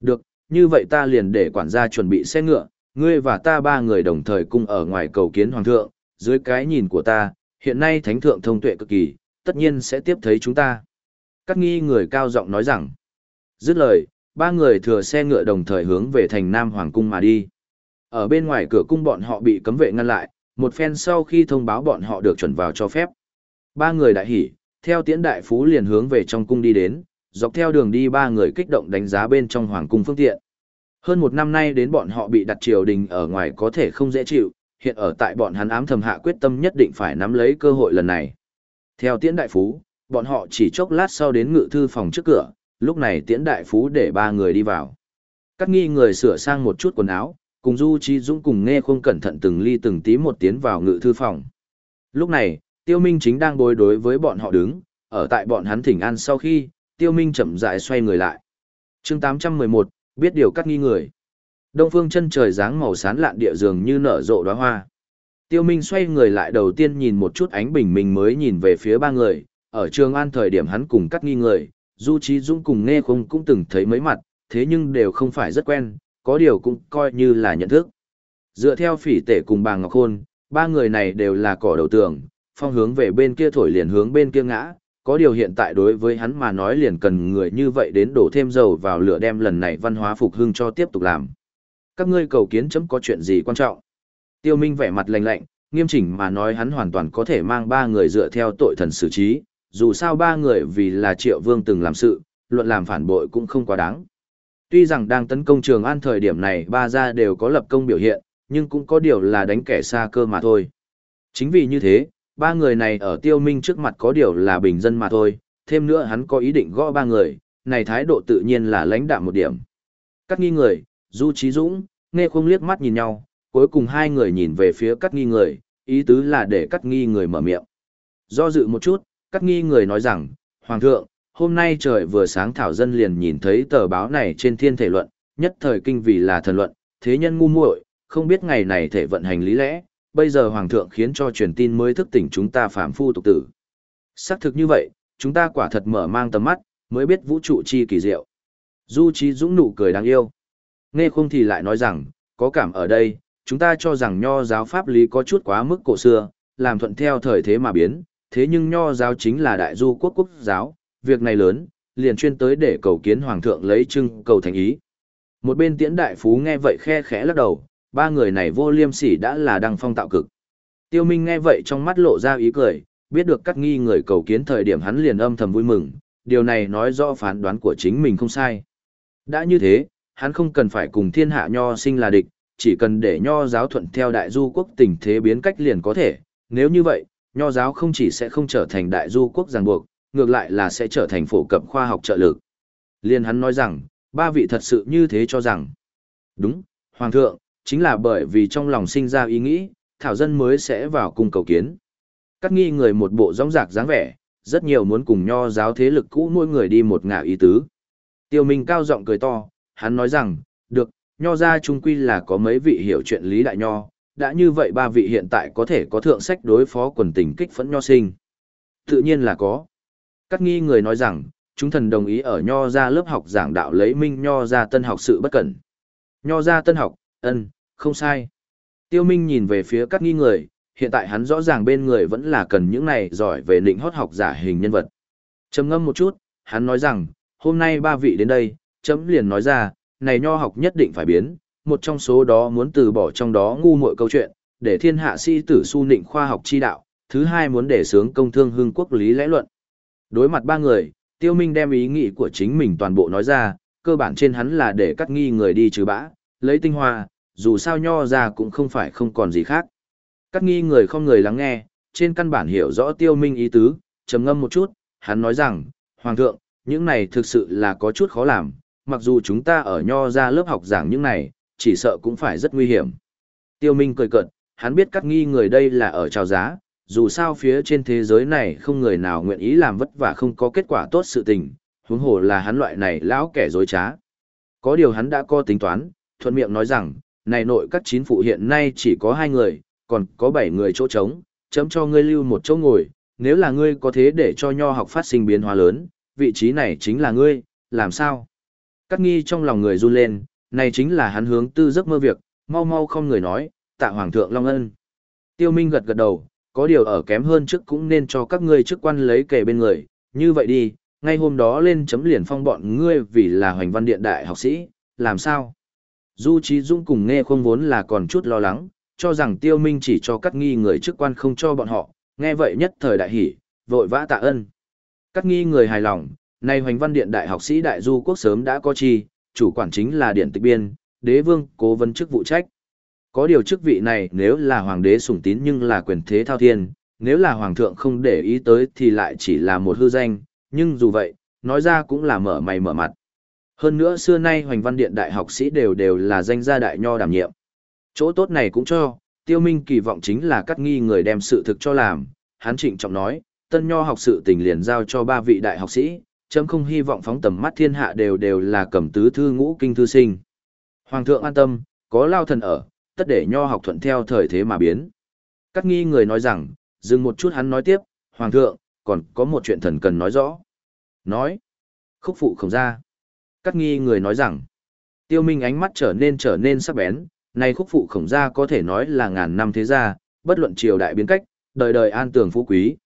Được, như vậy ta liền để quản gia chuẩn bị xe ngựa, ngươi và ta ba người đồng thời cùng ở ngoài cầu kiến hoàng thượng, dưới cái nhìn của ta, hiện nay thánh thượng thông tuệ cực kỳ, tất nhiên sẽ tiếp thấy chúng ta. Các nghi người cao giọng nói rằng, dứt lời, ba người thừa xe ngựa đồng thời hướng về thành Nam Hoàng Cung mà đi. Ở bên ngoài cửa cung bọn họ bị cấm vệ ngăn lại, một phen sau khi thông báo bọn họ được chuẩn vào cho phép. Ba người đại hỉ, theo tiễn đại phú liền hướng về trong cung đi đến, dọc theo đường đi ba người kích động đánh giá bên trong hoàng cung phương tiện. Hơn một năm nay đến bọn họ bị đặt triều đình ở ngoài có thể không dễ chịu, hiện ở tại bọn hắn ám thầm hạ quyết tâm nhất định phải nắm lấy cơ hội lần này. Theo tiễn đại phú, bọn họ chỉ chốc lát sau đến ngự thư phòng trước cửa, lúc này tiễn đại phú để ba người đi vào. Các nghi người sửa sang một chút quần áo, cùng Du Chi Dũng cùng nghe không cẩn thận từng ly từng tí một tiến vào ngự thư phòng. Lúc này, Tiêu Minh chính đang bối đối với bọn họ đứng, ở tại bọn hắn thỉnh an sau khi, Tiêu Minh chậm rãi xoay người lại. Chương 811, biết điều cắt nghi người. Đông phương chân trời dáng màu sáng lạn địa dường như nở rộ đóa hoa. Tiêu Minh xoay người lại đầu tiên nhìn một chút ánh bình minh mới nhìn về phía ba người, ở trường an thời điểm hắn cùng cắt nghi người, Du Trí Dũng cùng nghe không cũng từng thấy mấy mặt, thế nhưng đều không phải rất quen, có điều cũng coi như là nhận thức. Dựa theo phỉ tể cùng bà Ngọc Khôn, ba người này đều là cỏ đầu tường, phong hướng về bên kia thổi liền hướng bên kia ngã, có điều hiện tại đối với hắn mà nói liền cần người như vậy đến đổ thêm dầu vào lửa đem lần này văn hóa phục hưng cho tiếp tục làm. Các ngươi cầu kiến chấm có chuyện gì quan trọng? Tiêu Minh vẻ mặt lạnh lạnh, nghiêm chỉnh mà nói hắn hoàn toàn có thể mang ba người dựa theo tội thần xử trí, dù sao ba người vì là triệu vương từng làm sự, luận làm phản bội cũng không quá đáng. Tuy rằng đang tấn công trường an thời điểm này ba gia đều có lập công biểu hiện, nhưng cũng có điều là đánh kẻ xa cơ mà thôi. Chính vì như thế, ba người này ở tiêu minh trước mặt có điều là bình dân mà thôi, thêm nữa hắn có ý định gõ ba người, này thái độ tự nhiên là lãnh đạm một điểm. Cắt nghi người, Du Trí Dũng, nghe không liếc mắt nhìn nhau, cuối cùng hai người nhìn về phía cắt nghi người, ý tứ là để cắt nghi người mở miệng. Do dự một chút, cắt nghi người nói rằng, Hoàng thượng, hôm nay trời vừa sáng thảo dân liền nhìn thấy tờ báo này trên thiên thể luận, nhất thời kinh vì là thần luận, thế nhân ngu muội, không biết ngày này thể vận hành lý lẽ, bây giờ hoàng thượng khiến cho truyền tin mới thức tỉnh chúng ta phàm phu tục tử. Xác thực như vậy, chúng ta quả thật mở mang tầm mắt, mới biết vũ trụ chi kỳ diệu. Du Trí Dũng nụ cười đáng yêu. Nghe không thì lại nói rằng, có cảm ở đây, chúng ta cho rằng nho giáo pháp lý có chút quá mức cổ xưa, làm thuận theo thời thế mà biến, thế nhưng nho giáo chính là đại du quốc quốc giáo, việc này lớn, liền chuyên tới để cầu kiến hoàng thượng lấy trưng cầu thành ý. Một bên tiễn đại phú nghe vậy khe khẽ lắc đầu, ba người này vô liêm sỉ đã là đăng phong tạo cực. Tiêu Minh nghe vậy trong mắt lộ ra ý cười, biết được cắt nghi người cầu kiến thời điểm hắn liền âm thầm vui mừng, điều này nói rõ phán đoán của chính mình không sai. Đã như thế, hắn không cần phải cùng thiên hạ nho sinh là địch, chỉ cần để nho giáo thuận theo đại du quốc tình thế biến cách liền có thể, nếu như vậy, nho giáo không chỉ sẽ không trở thành đại du quốc ràng buộc, ngược lại là sẽ trở thành phổ cập khoa học trợ lực. Liên hắn nói rằng, ba vị thật sự như thế cho rằng. Đúng, Hoàng thượng, chính là bởi vì trong lòng sinh ra ý nghĩ, thảo dân mới sẽ vào cung cầu kiến. Các nghi người một bộ rong rạc dáng vẻ, rất nhiều muốn cùng nho giáo thế lực cũ mỗi người đi một ngả ý tứ. Tiêu Minh cao giọng cười to, hắn nói rằng, được, nho gia trung quy là có mấy vị hiểu chuyện lý đại nho, đã như vậy ba vị hiện tại có thể có thượng sách đối phó quần tình kích phẫn nho sinh. Tự nhiên là có. Các nghi người nói rằng, chúng thần đồng ý ở nho gia lớp học giảng đạo lấy minh nho gia tân học sự bất cẩn. Nho gia tân học, ân, không sai. Tiêu Minh nhìn về phía các nghi người, hiện tại hắn rõ ràng bên người vẫn là cần những này giỏi về định hót học giả hình nhân vật. Trầm ngâm một chút, hắn nói rằng, hôm nay ba vị đến đây, chấm liền nói ra, này nho học nhất định phải biến, một trong số đó muốn từ bỏ trong đó ngu muội câu chuyện, để thiên hạ sĩ tử su nịnh khoa học chi đạo, thứ hai muốn để sướng công thương hương quốc lý lẽ luận. Đối mặt ba người, Tiêu Minh đem ý nghĩ của chính mình toàn bộ nói ra, cơ bản trên hắn là để cắt nghi người đi trừ bã, lấy tinh hoa, dù sao nho ra cũng không phải không còn gì khác. Các nghi người không người lắng nghe, trên căn bản hiểu rõ Tiêu Minh ý tứ, trầm ngâm một chút, hắn nói rằng, Hoàng thượng, những này thực sự là có chút khó làm, mặc dù chúng ta ở nho ra lớp học giảng những này, chỉ sợ cũng phải rất nguy hiểm. Tiêu Minh cười cợt, hắn biết các nghi người đây là ở trào giá, dù sao phía trên thế giới này không người nào nguyện ý làm vất vả không có kết quả tốt sự tình, huống hồ là hắn loại này lão kẻ dối trá. Có điều hắn đã có tính toán, thuận miệng nói rằng, này nội các chính phụ hiện nay chỉ có hai người, còn có bảy người chỗ trống, chấm cho ngươi lưu một chỗ ngồi, nếu là ngươi có thế để cho nho học phát sinh biến hóa lớn, vị trí này chính là ngươi, làm sao? Cắt nghi trong lòng người run lên, này chính là hắn hướng tư giấc mơ việc, mau mau không người nói, tạ hoàng thượng long ân. Tiêu Minh gật gật đầu, có điều ở kém hơn trước cũng nên cho các ngươi chức quan lấy kề bên người, như vậy đi, ngay hôm đó lên chấm liền phong bọn ngươi vì là hoành văn điện đại học sĩ, làm sao? Du Trí Dung cùng nghe không vốn là còn chút lo lắng, cho rằng tiêu minh chỉ cho cắt nghi người chức quan không cho bọn họ, nghe vậy nhất thời đại hỉ, vội vã tạ ơn. Cắt nghi người hài lòng, nay hoành văn điện đại học sĩ đại du quốc sớm đã có chi, chủ quản chính là điện tịch biên, đế vương, cố vấn chức vụ trách. Có điều chức vị này nếu là hoàng đế sủng tín nhưng là quyền thế thao thiên, nếu là hoàng thượng không để ý tới thì lại chỉ là một hư danh, nhưng dù vậy, nói ra cũng là mở mày mở mặt. Hơn nữa xưa nay hoành văn điện đại học sĩ đều đều là danh gia đại nho đảm nhiệm. Chỗ tốt này cũng cho, tiêu minh kỳ vọng chính là cắt nghi người đem sự thực cho làm, hắn trịnh trọng nói, tân nho học sự tình liền giao cho ba vị đại học sĩ, chấm không hy vọng phóng tầm mắt thiên hạ đều đều là cầm tứ thư ngũ kinh thư sinh. Hoàng thượng an tâm, có lao thần ở, tất để nho học thuận theo thời thế mà biến. Cắt nghi người nói rằng, dừng một chút hắn nói tiếp, Hoàng thượng, còn có một chuyện thần cần nói rõ. Nói, khúc phụ không ra. Cắt nghi người nói rằng, tiêu minh ánh mắt trở nên trở nên sắc bén, này khúc phụ khổng gia có thể nói là ngàn năm thế gia, bất luận triều đại biến cách, đời đời an tường phú quý.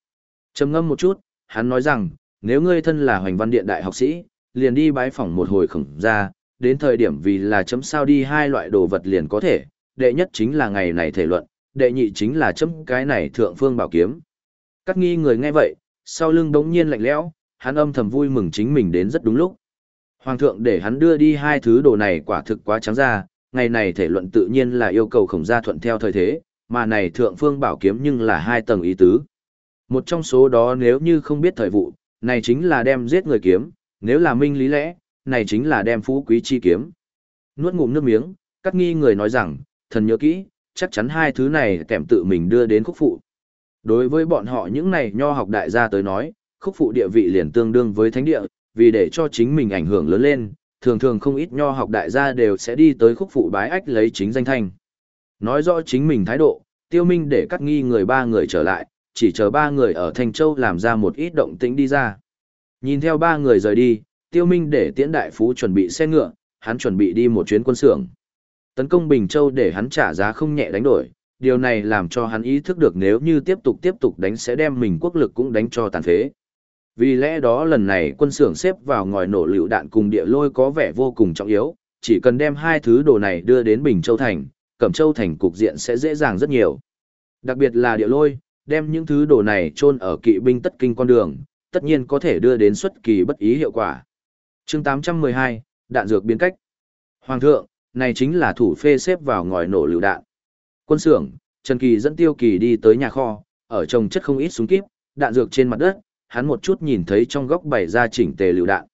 trầm ngâm một chút, hắn nói rằng, nếu ngươi thân là hoành văn điện đại học sĩ, liền đi bái phỏng một hồi khổng gia, đến thời điểm vì là chấm sao đi hai loại đồ vật liền có thể, đệ nhất chính là ngày này thể luận, đệ nhị chính là chấm cái này thượng phương bảo kiếm. Cát nghi người nghe vậy, sau lưng đống nhiên lạnh lẽo, hắn âm thầm vui mừng chính mình đến rất đúng lúc. Hoàng thượng để hắn đưa đi hai thứ đồ này quả thực quá trắng ra, ngày này thể luận tự nhiên là yêu cầu khổng gia thuận theo thời thế, mà này thượng phương bảo kiếm nhưng là hai tầng ý tứ. Một trong số đó nếu như không biết thời vụ, này chính là đem giết người kiếm, nếu là minh lý lẽ, này chính là đem phú quý chi kiếm. Nuốt ngụm nước miếng, các nghi người nói rằng, thần nhớ kỹ, chắc chắn hai thứ này kèm tự mình đưa đến khúc phụ. Đối với bọn họ những này nho học đại gia tới nói, khúc phụ địa vị liền tương đương với thánh địa, vì để cho chính mình ảnh hưởng lớn lên, thường thường không ít nho học đại gia đều sẽ đi tới khúc phụ bái ách lấy chính danh thanh. Nói rõ chính mình thái độ, tiêu minh để cắt nghi người ba người trở lại, chỉ chờ ba người ở Thanh Châu làm ra một ít động tĩnh đi ra. Nhìn theo ba người rời đi, tiêu minh để tiễn đại phú chuẩn bị xe ngựa, hắn chuẩn bị đi một chuyến quân xưởng. Tấn công Bình Châu để hắn trả giá không nhẹ đánh đổi, điều này làm cho hắn ý thức được nếu như tiếp tục tiếp tục đánh sẽ đem mình quốc lực cũng đánh cho tàn phế. Vì lẽ đó lần này quân xưởng xếp vào ngòi nổ lựu đạn cùng địa lôi có vẻ vô cùng trọng yếu, chỉ cần đem hai thứ đồ này đưa đến Bình Châu Thành, Cẩm Châu Thành cục diện sẽ dễ dàng rất nhiều. Đặc biệt là địa lôi, đem những thứ đồ này chôn ở kỵ binh tất kinh con đường, tất nhiên có thể đưa đến xuất kỳ bất ý hiệu quả. chương 812, đạn dược biến cách. Hoàng thượng, này chính là thủ phê xếp vào ngòi nổ lựu đạn. Quân xưởng, Trần Kỳ dẫn Tiêu Kỳ đi tới nhà kho, ở trồng chất không ít súng kíp, đạn dược trên mặt đất, hắn một chút nhìn thấy trong góc bày ra chỉnh tề lựu đạn.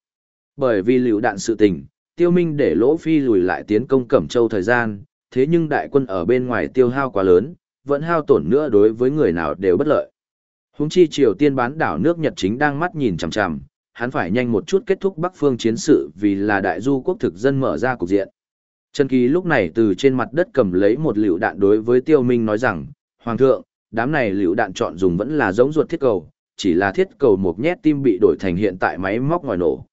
Bởi vì lựu đạn sự tình, Tiêu Minh để Lỗ Phi lùi lại tiến công Cẩm Châu thời gian, thế nhưng đại quân ở bên ngoài tiêu hao quá lớn, vẫn hao tổn nữa đối với người nào đều bất lợi. Hùng chi Triều Tiên bán đảo nước Nhật chính đang mắt nhìn chằm chằm, hắn phải nhanh một chút kết thúc Bắc phương chiến sự vì là đại du quốc thực dân mở ra cục diện. Trần Kỳ lúc này từ trên mặt đất cầm lấy một liều đạn đối với Tiêu Minh nói rằng, Hoàng thượng, đám này liều đạn chọn dùng vẫn là giống ruột thiết cầu, chỉ là thiết cầu một nhét tim bị đổi thành hiện tại máy móc ngòi nổ.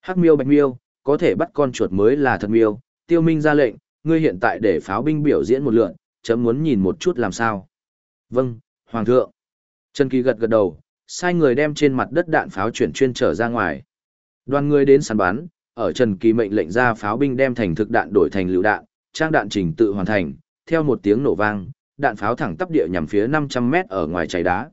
Hắc miêu bạch miêu, có thể bắt con chuột mới là thật miêu, Tiêu Minh ra lệnh, ngươi hiện tại để pháo binh biểu diễn một lượt, chấm muốn nhìn một chút làm sao. Vâng, Hoàng thượng. Trần Kỳ gật gật đầu, sai người đem trên mặt đất đạn pháo chuyển chuyên trở ra ngoài. Đoàn người đến săn bắn, ở Trần Kỳ mệnh lệnh ra pháo binh đem thành thực đạn đổi thành lựu đạn, trang đạn trình tự hoàn thành, theo một tiếng nổ vang, đạn pháo thẳng tắp địa nhằm phía 500 mét ở ngoài cháy đá.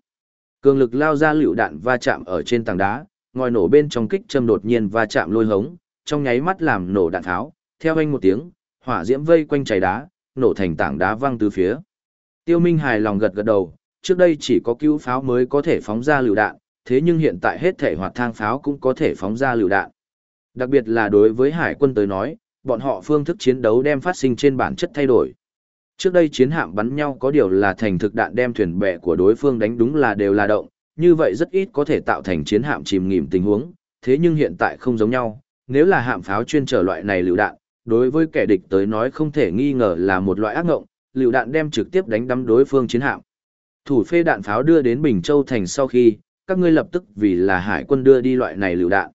Cường lực lao ra lựu đạn va chạm ở trên tảng đá, ngòi nổ bên trong kích châm đột nhiên va chạm lôi hống, trong nháy mắt làm nổ đạn tháo, theo anh một tiếng, hỏa diễm vây quanh chảy đá, nổ thành tảng đá văng từ phía. Tiêu Minh hài lòng gật gật đầu, trước đây chỉ có cứu pháo mới có thể phóng ra lựu đạn, thế nhưng hiện tại hết thể hoạt thang pháo cũng có thể phóng ra lựu đạn. Đặc biệt là đối với hải quân tới nói, bọn họ phương thức chiến đấu đem phát sinh trên bản chất thay đổi. Trước đây chiến hạm bắn nhau có điều là thành thực đạn đem thuyền bè của đối phương đánh đúng là đều là động, như vậy rất ít có thể tạo thành chiến hạm chìm nghỉm tình huống, thế nhưng hiện tại không giống nhau, nếu là hạm pháo chuyên trở loại này lựu đạn, đối với kẻ địch tới nói không thể nghi ngờ là một loại ác ngộng, lựu đạn đem trực tiếp đánh đắm đối phương chiến hạm. Thủ phê đạn pháo đưa đến Bình Châu thành sau khi, các ngươi lập tức vì là hải quân đưa đi loại này lựu đạn.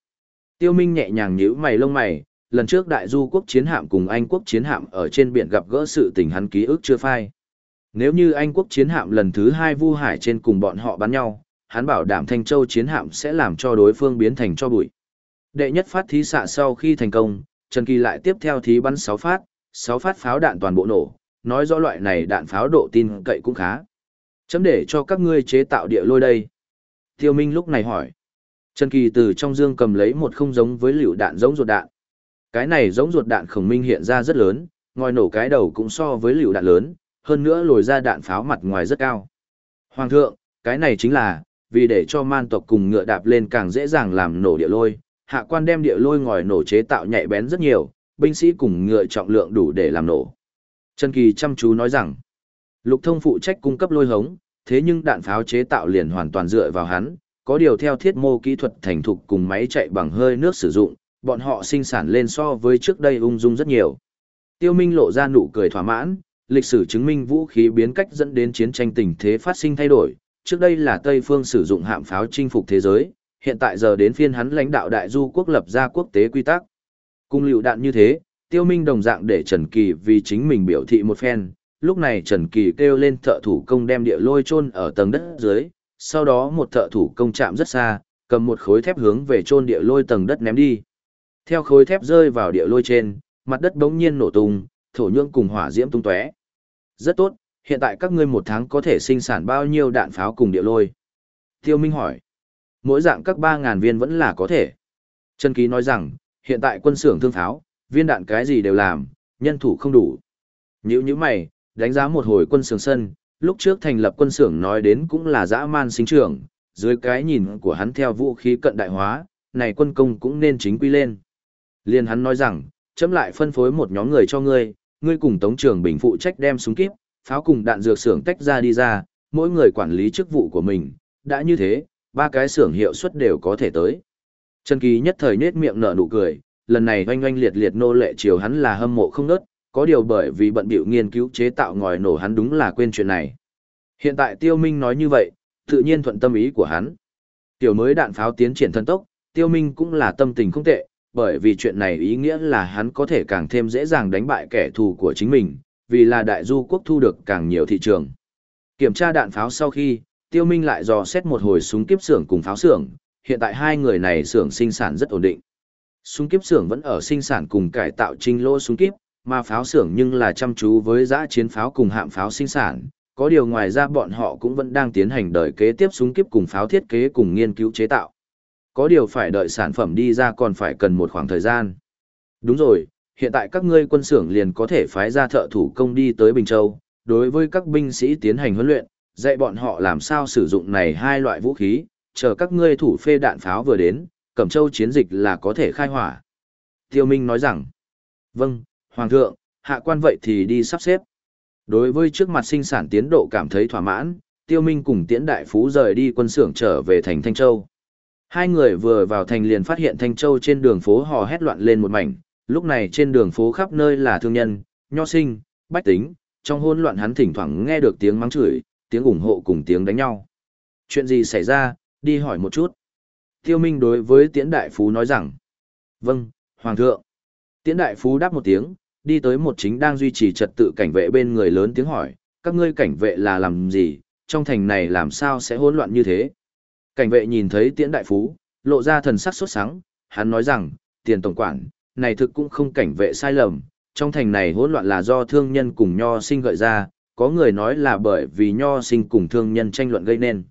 Tiêu Minh nhẹ nhàng nhíu mày lông mày, lần trước đại du quốc chiến hạm cùng Anh quốc chiến hạm ở trên biển gặp gỡ sự tình hắn ký ức chưa phai. Nếu như Anh quốc chiến hạm lần thứ hai vu hải trên cùng bọn họ bắn nhau, hắn bảo đảm Thanh Châu chiến hạm sẽ làm cho đối phương biến thành cho bụi. Đệ nhất phát thí xạ sau khi thành công, Trần Kỳ lại tiếp theo thí bắn 6 phát, 6 phát pháo đạn toàn bộ nổ, nói rõ loại này đạn pháo độ tin cậy cũng khá. Chấm để cho các ngươi chế tạo địa lôi đây. Tiêu Minh lúc này hỏi. Trần Kỳ từ trong dương cầm lấy một không giống với liều đạn giống ruột đạn. Cái này giống ruột đạn khổng minh hiện ra rất lớn, ngòi nổ cái đầu cũng so với liều đạn lớn, hơn nữa lồi ra đạn pháo mặt ngoài rất cao. Hoàng thượng, cái này chính là, vì để cho man tộc cùng ngựa đạp lên càng dễ dàng làm nổ địa lôi, hạ quan đem địa lôi ngòi nổ chế tạo nhạy bén rất nhiều, binh sĩ cùng ngựa trọng lượng đủ để làm nổ. Trần Kỳ chăm chú nói rằng, lục thông phụ trách cung cấp lôi hống, thế nhưng đạn pháo chế tạo liền hoàn toàn dựa vào hắn, có điều theo thiết mô kỹ thuật thành thục cùng máy chạy bằng hơi nước sử dụng, bọn họ sinh sản lên so với trước đây ung dung rất nhiều. Tiêu Minh lộ ra nụ cười thỏa mãn, lịch sử chứng minh vũ khí biến cách dẫn đến chiến tranh tình thế phát sinh thay đổi, trước đây là Tây phương sử dụng hạm pháo chinh phục thế giới, hiện tại giờ đến phiên hắn lãnh đạo đại du quốc lập ra quốc tế quy tắc. Cung liệu đạn như thế, Tiêu Minh đồng dạng để Trần Kỳ vì chính mình biểu thị một phen, lúc này Trần Kỳ kêu lên thợ thủ công đem địa lôi chôn ở tầng đất dưới, sau đó một thợ thủ công chạm rất xa, cầm một khối thép hướng về chôn địa lôi tầng đất ném đi. Theo khối thép rơi vào địa lôi trên, mặt đất bỗng nhiên nổ tung, thổ nhưỡng cùng hỏa diễm tung tóe. Rất tốt, hiện tại các ngươi một tháng có thể sinh sản bao nhiêu đạn pháo cùng địa lôi? Tiêu Minh hỏi. Mỗi dạng các 3.000 viên vẫn là có thể. Trần Ký nói rằng, hiện tại quân xưởng thương pháo, viên đạn cái gì đều làm, nhân thủ không đủ. Nhữ như mày, đánh giá một hồi quân xưởng sân, lúc trước thành lập quân xưởng nói đến cũng là dã man sinh trưởng, dưới cái nhìn của hắn theo vũ khí cận đại hóa, này quân công cũng nên chính quy lên. Liên hắn nói rằng, chấm lại phân phối một nhóm người cho ngươi, ngươi cùng Tống trưởng Bình phụ trách đem súng kíp, pháo cùng đạn dược xưởng tách ra đi ra, mỗi người quản lý chức vụ của mình, đã như thế, ba cái xưởng hiệu suất đều có thể tới. Trần Kỳ nhất thời nết miệng nở nụ cười, lần này oanh oanh liệt liệt nô lệ chiều hắn là hâm mộ không nớt, có điều bởi vì bận bịu nghiên cứu chế tạo ngòi nổ hắn đúng là quên chuyện này. Hiện tại Tiêu Minh nói như vậy, tự nhiên thuận tâm ý của hắn. Tiểu mới đạn pháo tiến triển thần tốc, Tiêu Minh cũng là tâm tình không tệ, bởi vì chuyện này ý nghĩa là hắn có thể càng thêm dễ dàng đánh bại kẻ thù của chính mình, vì là đại du quốc thu được càng nhiều thị trường. Kiểm tra đạn pháo sau khi, Tiêu Minh lại dò xét một hồi súng kiếp xưởng cùng pháo xưởng, hiện tại hai người này xưởng sinh sản rất ổn định. Súng kiếp xưởng vẫn ở sinh sản cùng cải tạo trinh lô súng kiếp, mà pháo xưởng nhưng là chăm chú với giã chiến pháo cùng hạm pháo sinh sản. Có điều ngoài ra bọn họ cũng vẫn đang tiến hành đợi kế tiếp súng kiếp cùng pháo thiết kế cùng nghiên cứu chế tạo. Có điều phải đợi sản phẩm đi ra còn phải cần một khoảng thời gian. Đúng rồi, hiện tại các ngươi quân xưởng liền có thể phái ra thợ thủ công đi tới Bình Châu, đối với các binh sĩ tiến hành huấn luyện, dạy bọn họ làm sao sử dụng này hai loại vũ khí, chờ các ngươi thủ phê đạn pháo vừa đến, Cẩm Châu chiến dịch là có thể khai hỏa. Tiêu Minh nói rằng, vâng, Hoàng thượng, hạ quan vậy thì đi sắp xếp. Đối với trước mặt sinh sản tiến độ cảm thấy thỏa mãn, Tiêu Minh cùng Tiễn Đại Phú rời đi quân xưởng trở về thành Thanh Châu. Hai người vừa vào thành liền phát hiện Thanh Châu trên đường phố hò hét loạn lên một mảnh, lúc này trên đường phố khắp nơi là thương nhân, nho sinh, bách tính, trong hỗn loạn hắn thỉnh thoảng nghe được tiếng mắng chửi, tiếng ủng hộ cùng tiếng đánh nhau. Chuyện gì xảy ra, đi hỏi một chút. Tiêu Minh đối với Tiễn Đại Phú nói rằng, vâng, Hoàng thượng. Tiễn Đại Phú đáp một tiếng, đi tới một chính đang duy trì trật tự cảnh vệ bên người lớn tiếng hỏi, các ngươi cảnh vệ là làm gì, trong thành này làm sao sẽ hỗn loạn như thế. Cảnh vệ nhìn thấy Tiễn Đại Phú, lộ ra thần sắc sốt sáng, hắn nói rằng, tiền tổng quản, này thực cũng không cảnh vệ sai lầm, trong thành này hỗn loạn là do thương nhân cùng nho sinh gợi ra, có người nói là bởi vì nho sinh cùng thương nhân tranh luận gây nên.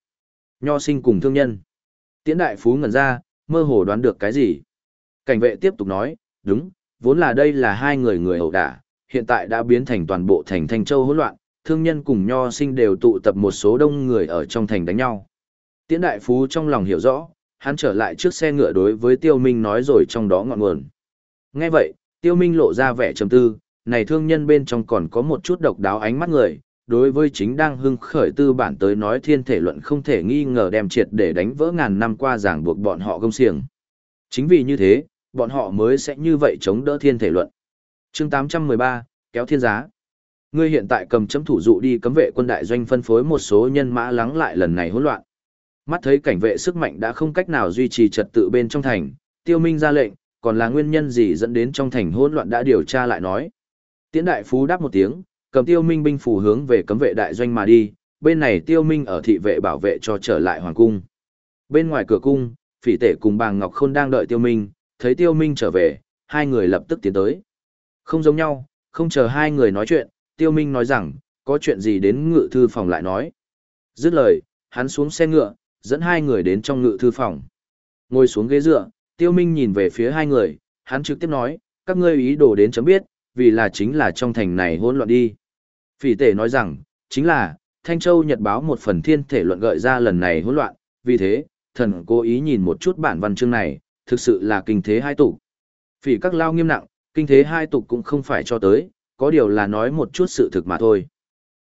Nho sinh cùng thương nhân. Tiễn đại phú ngẩn ra, mơ hồ đoán được cái gì. Cảnh vệ tiếp tục nói, đúng, vốn là đây là hai người người ẩu đả, hiện tại đã biến thành toàn bộ thành Thanh Châu hỗn loạn, thương nhân cùng nho sinh đều tụ tập một số đông người ở trong thành đánh nhau. Tiễn đại phú trong lòng hiểu rõ, hắn trở lại trước xe ngựa đối với tiêu minh nói rồi trong đó ngọn nguồn. Nghe vậy, tiêu minh lộ ra vẻ trầm tư, này thương nhân bên trong còn có một chút độc đáo ánh mắt người, đối với chính đang hưng khởi tư bản tới nói thiên thể luận không thể nghi ngờ đem triệt để đánh vỡ ngàn năm qua giảng buộc bọn họ gông xiềng. Chính vì như thế, bọn họ mới sẽ như vậy chống đỡ thiên thể luận. Chương 813, kéo thiên giá. Ngươi hiện tại cầm chấm thủ dụ đi cấm vệ quân đại doanh phân phối một số nhân mã lắng lại lần này hỗn loạn. Mắt thấy cảnh vệ sức mạnh đã không cách nào duy trì trật tự bên trong thành, Tiêu Minh ra lệnh, còn là nguyên nhân gì dẫn đến trong thành hỗn loạn đã điều tra lại nói. Tiễn đại phú đáp một tiếng, cầm Tiêu Minh binh phù hướng về cấm vệ đại doanh mà đi, bên này Tiêu Minh ở thị vệ bảo vệ cho trở lại hoàng cung. Bên ngoài cửa cung, Phỉ Tể cùng Bàng Ngọc Khôn đang đợi Tiêu Minh, thấy Tiêu Minh trở về, hai người lập tức tiến tới. Không giống nhau, không chờ hai người nói chuyện, Tiêu Minh nói rằng, có chuyện gì đến ngự thư phòng lại nói. Dứt lời, hắn xuống xe ngựa, dẫn hai người đến trong ngự thư phòng. Ngồi xuống ghế dựa, Tiêu Minh nhìn về phía hai người, hắn trực tiếp nói, các ngươi ý đồ đến chấm biết, vì là chính là trong thành này hỗn loạn đi. Phỉ tể nói rằng, chính là, Thanh Châu Nhật báo một phần thiên thể luận gợi ra lần này hỗn loạn, vì thế, thần cố ý nhìn một chút bản văn chương này, thực sự là kinh thế hai tục. Phỉ các lao nghiêm nặng, kinh thế hai tục cũng không phải cho tới, có điều là nói một chút sự thực mà thôi.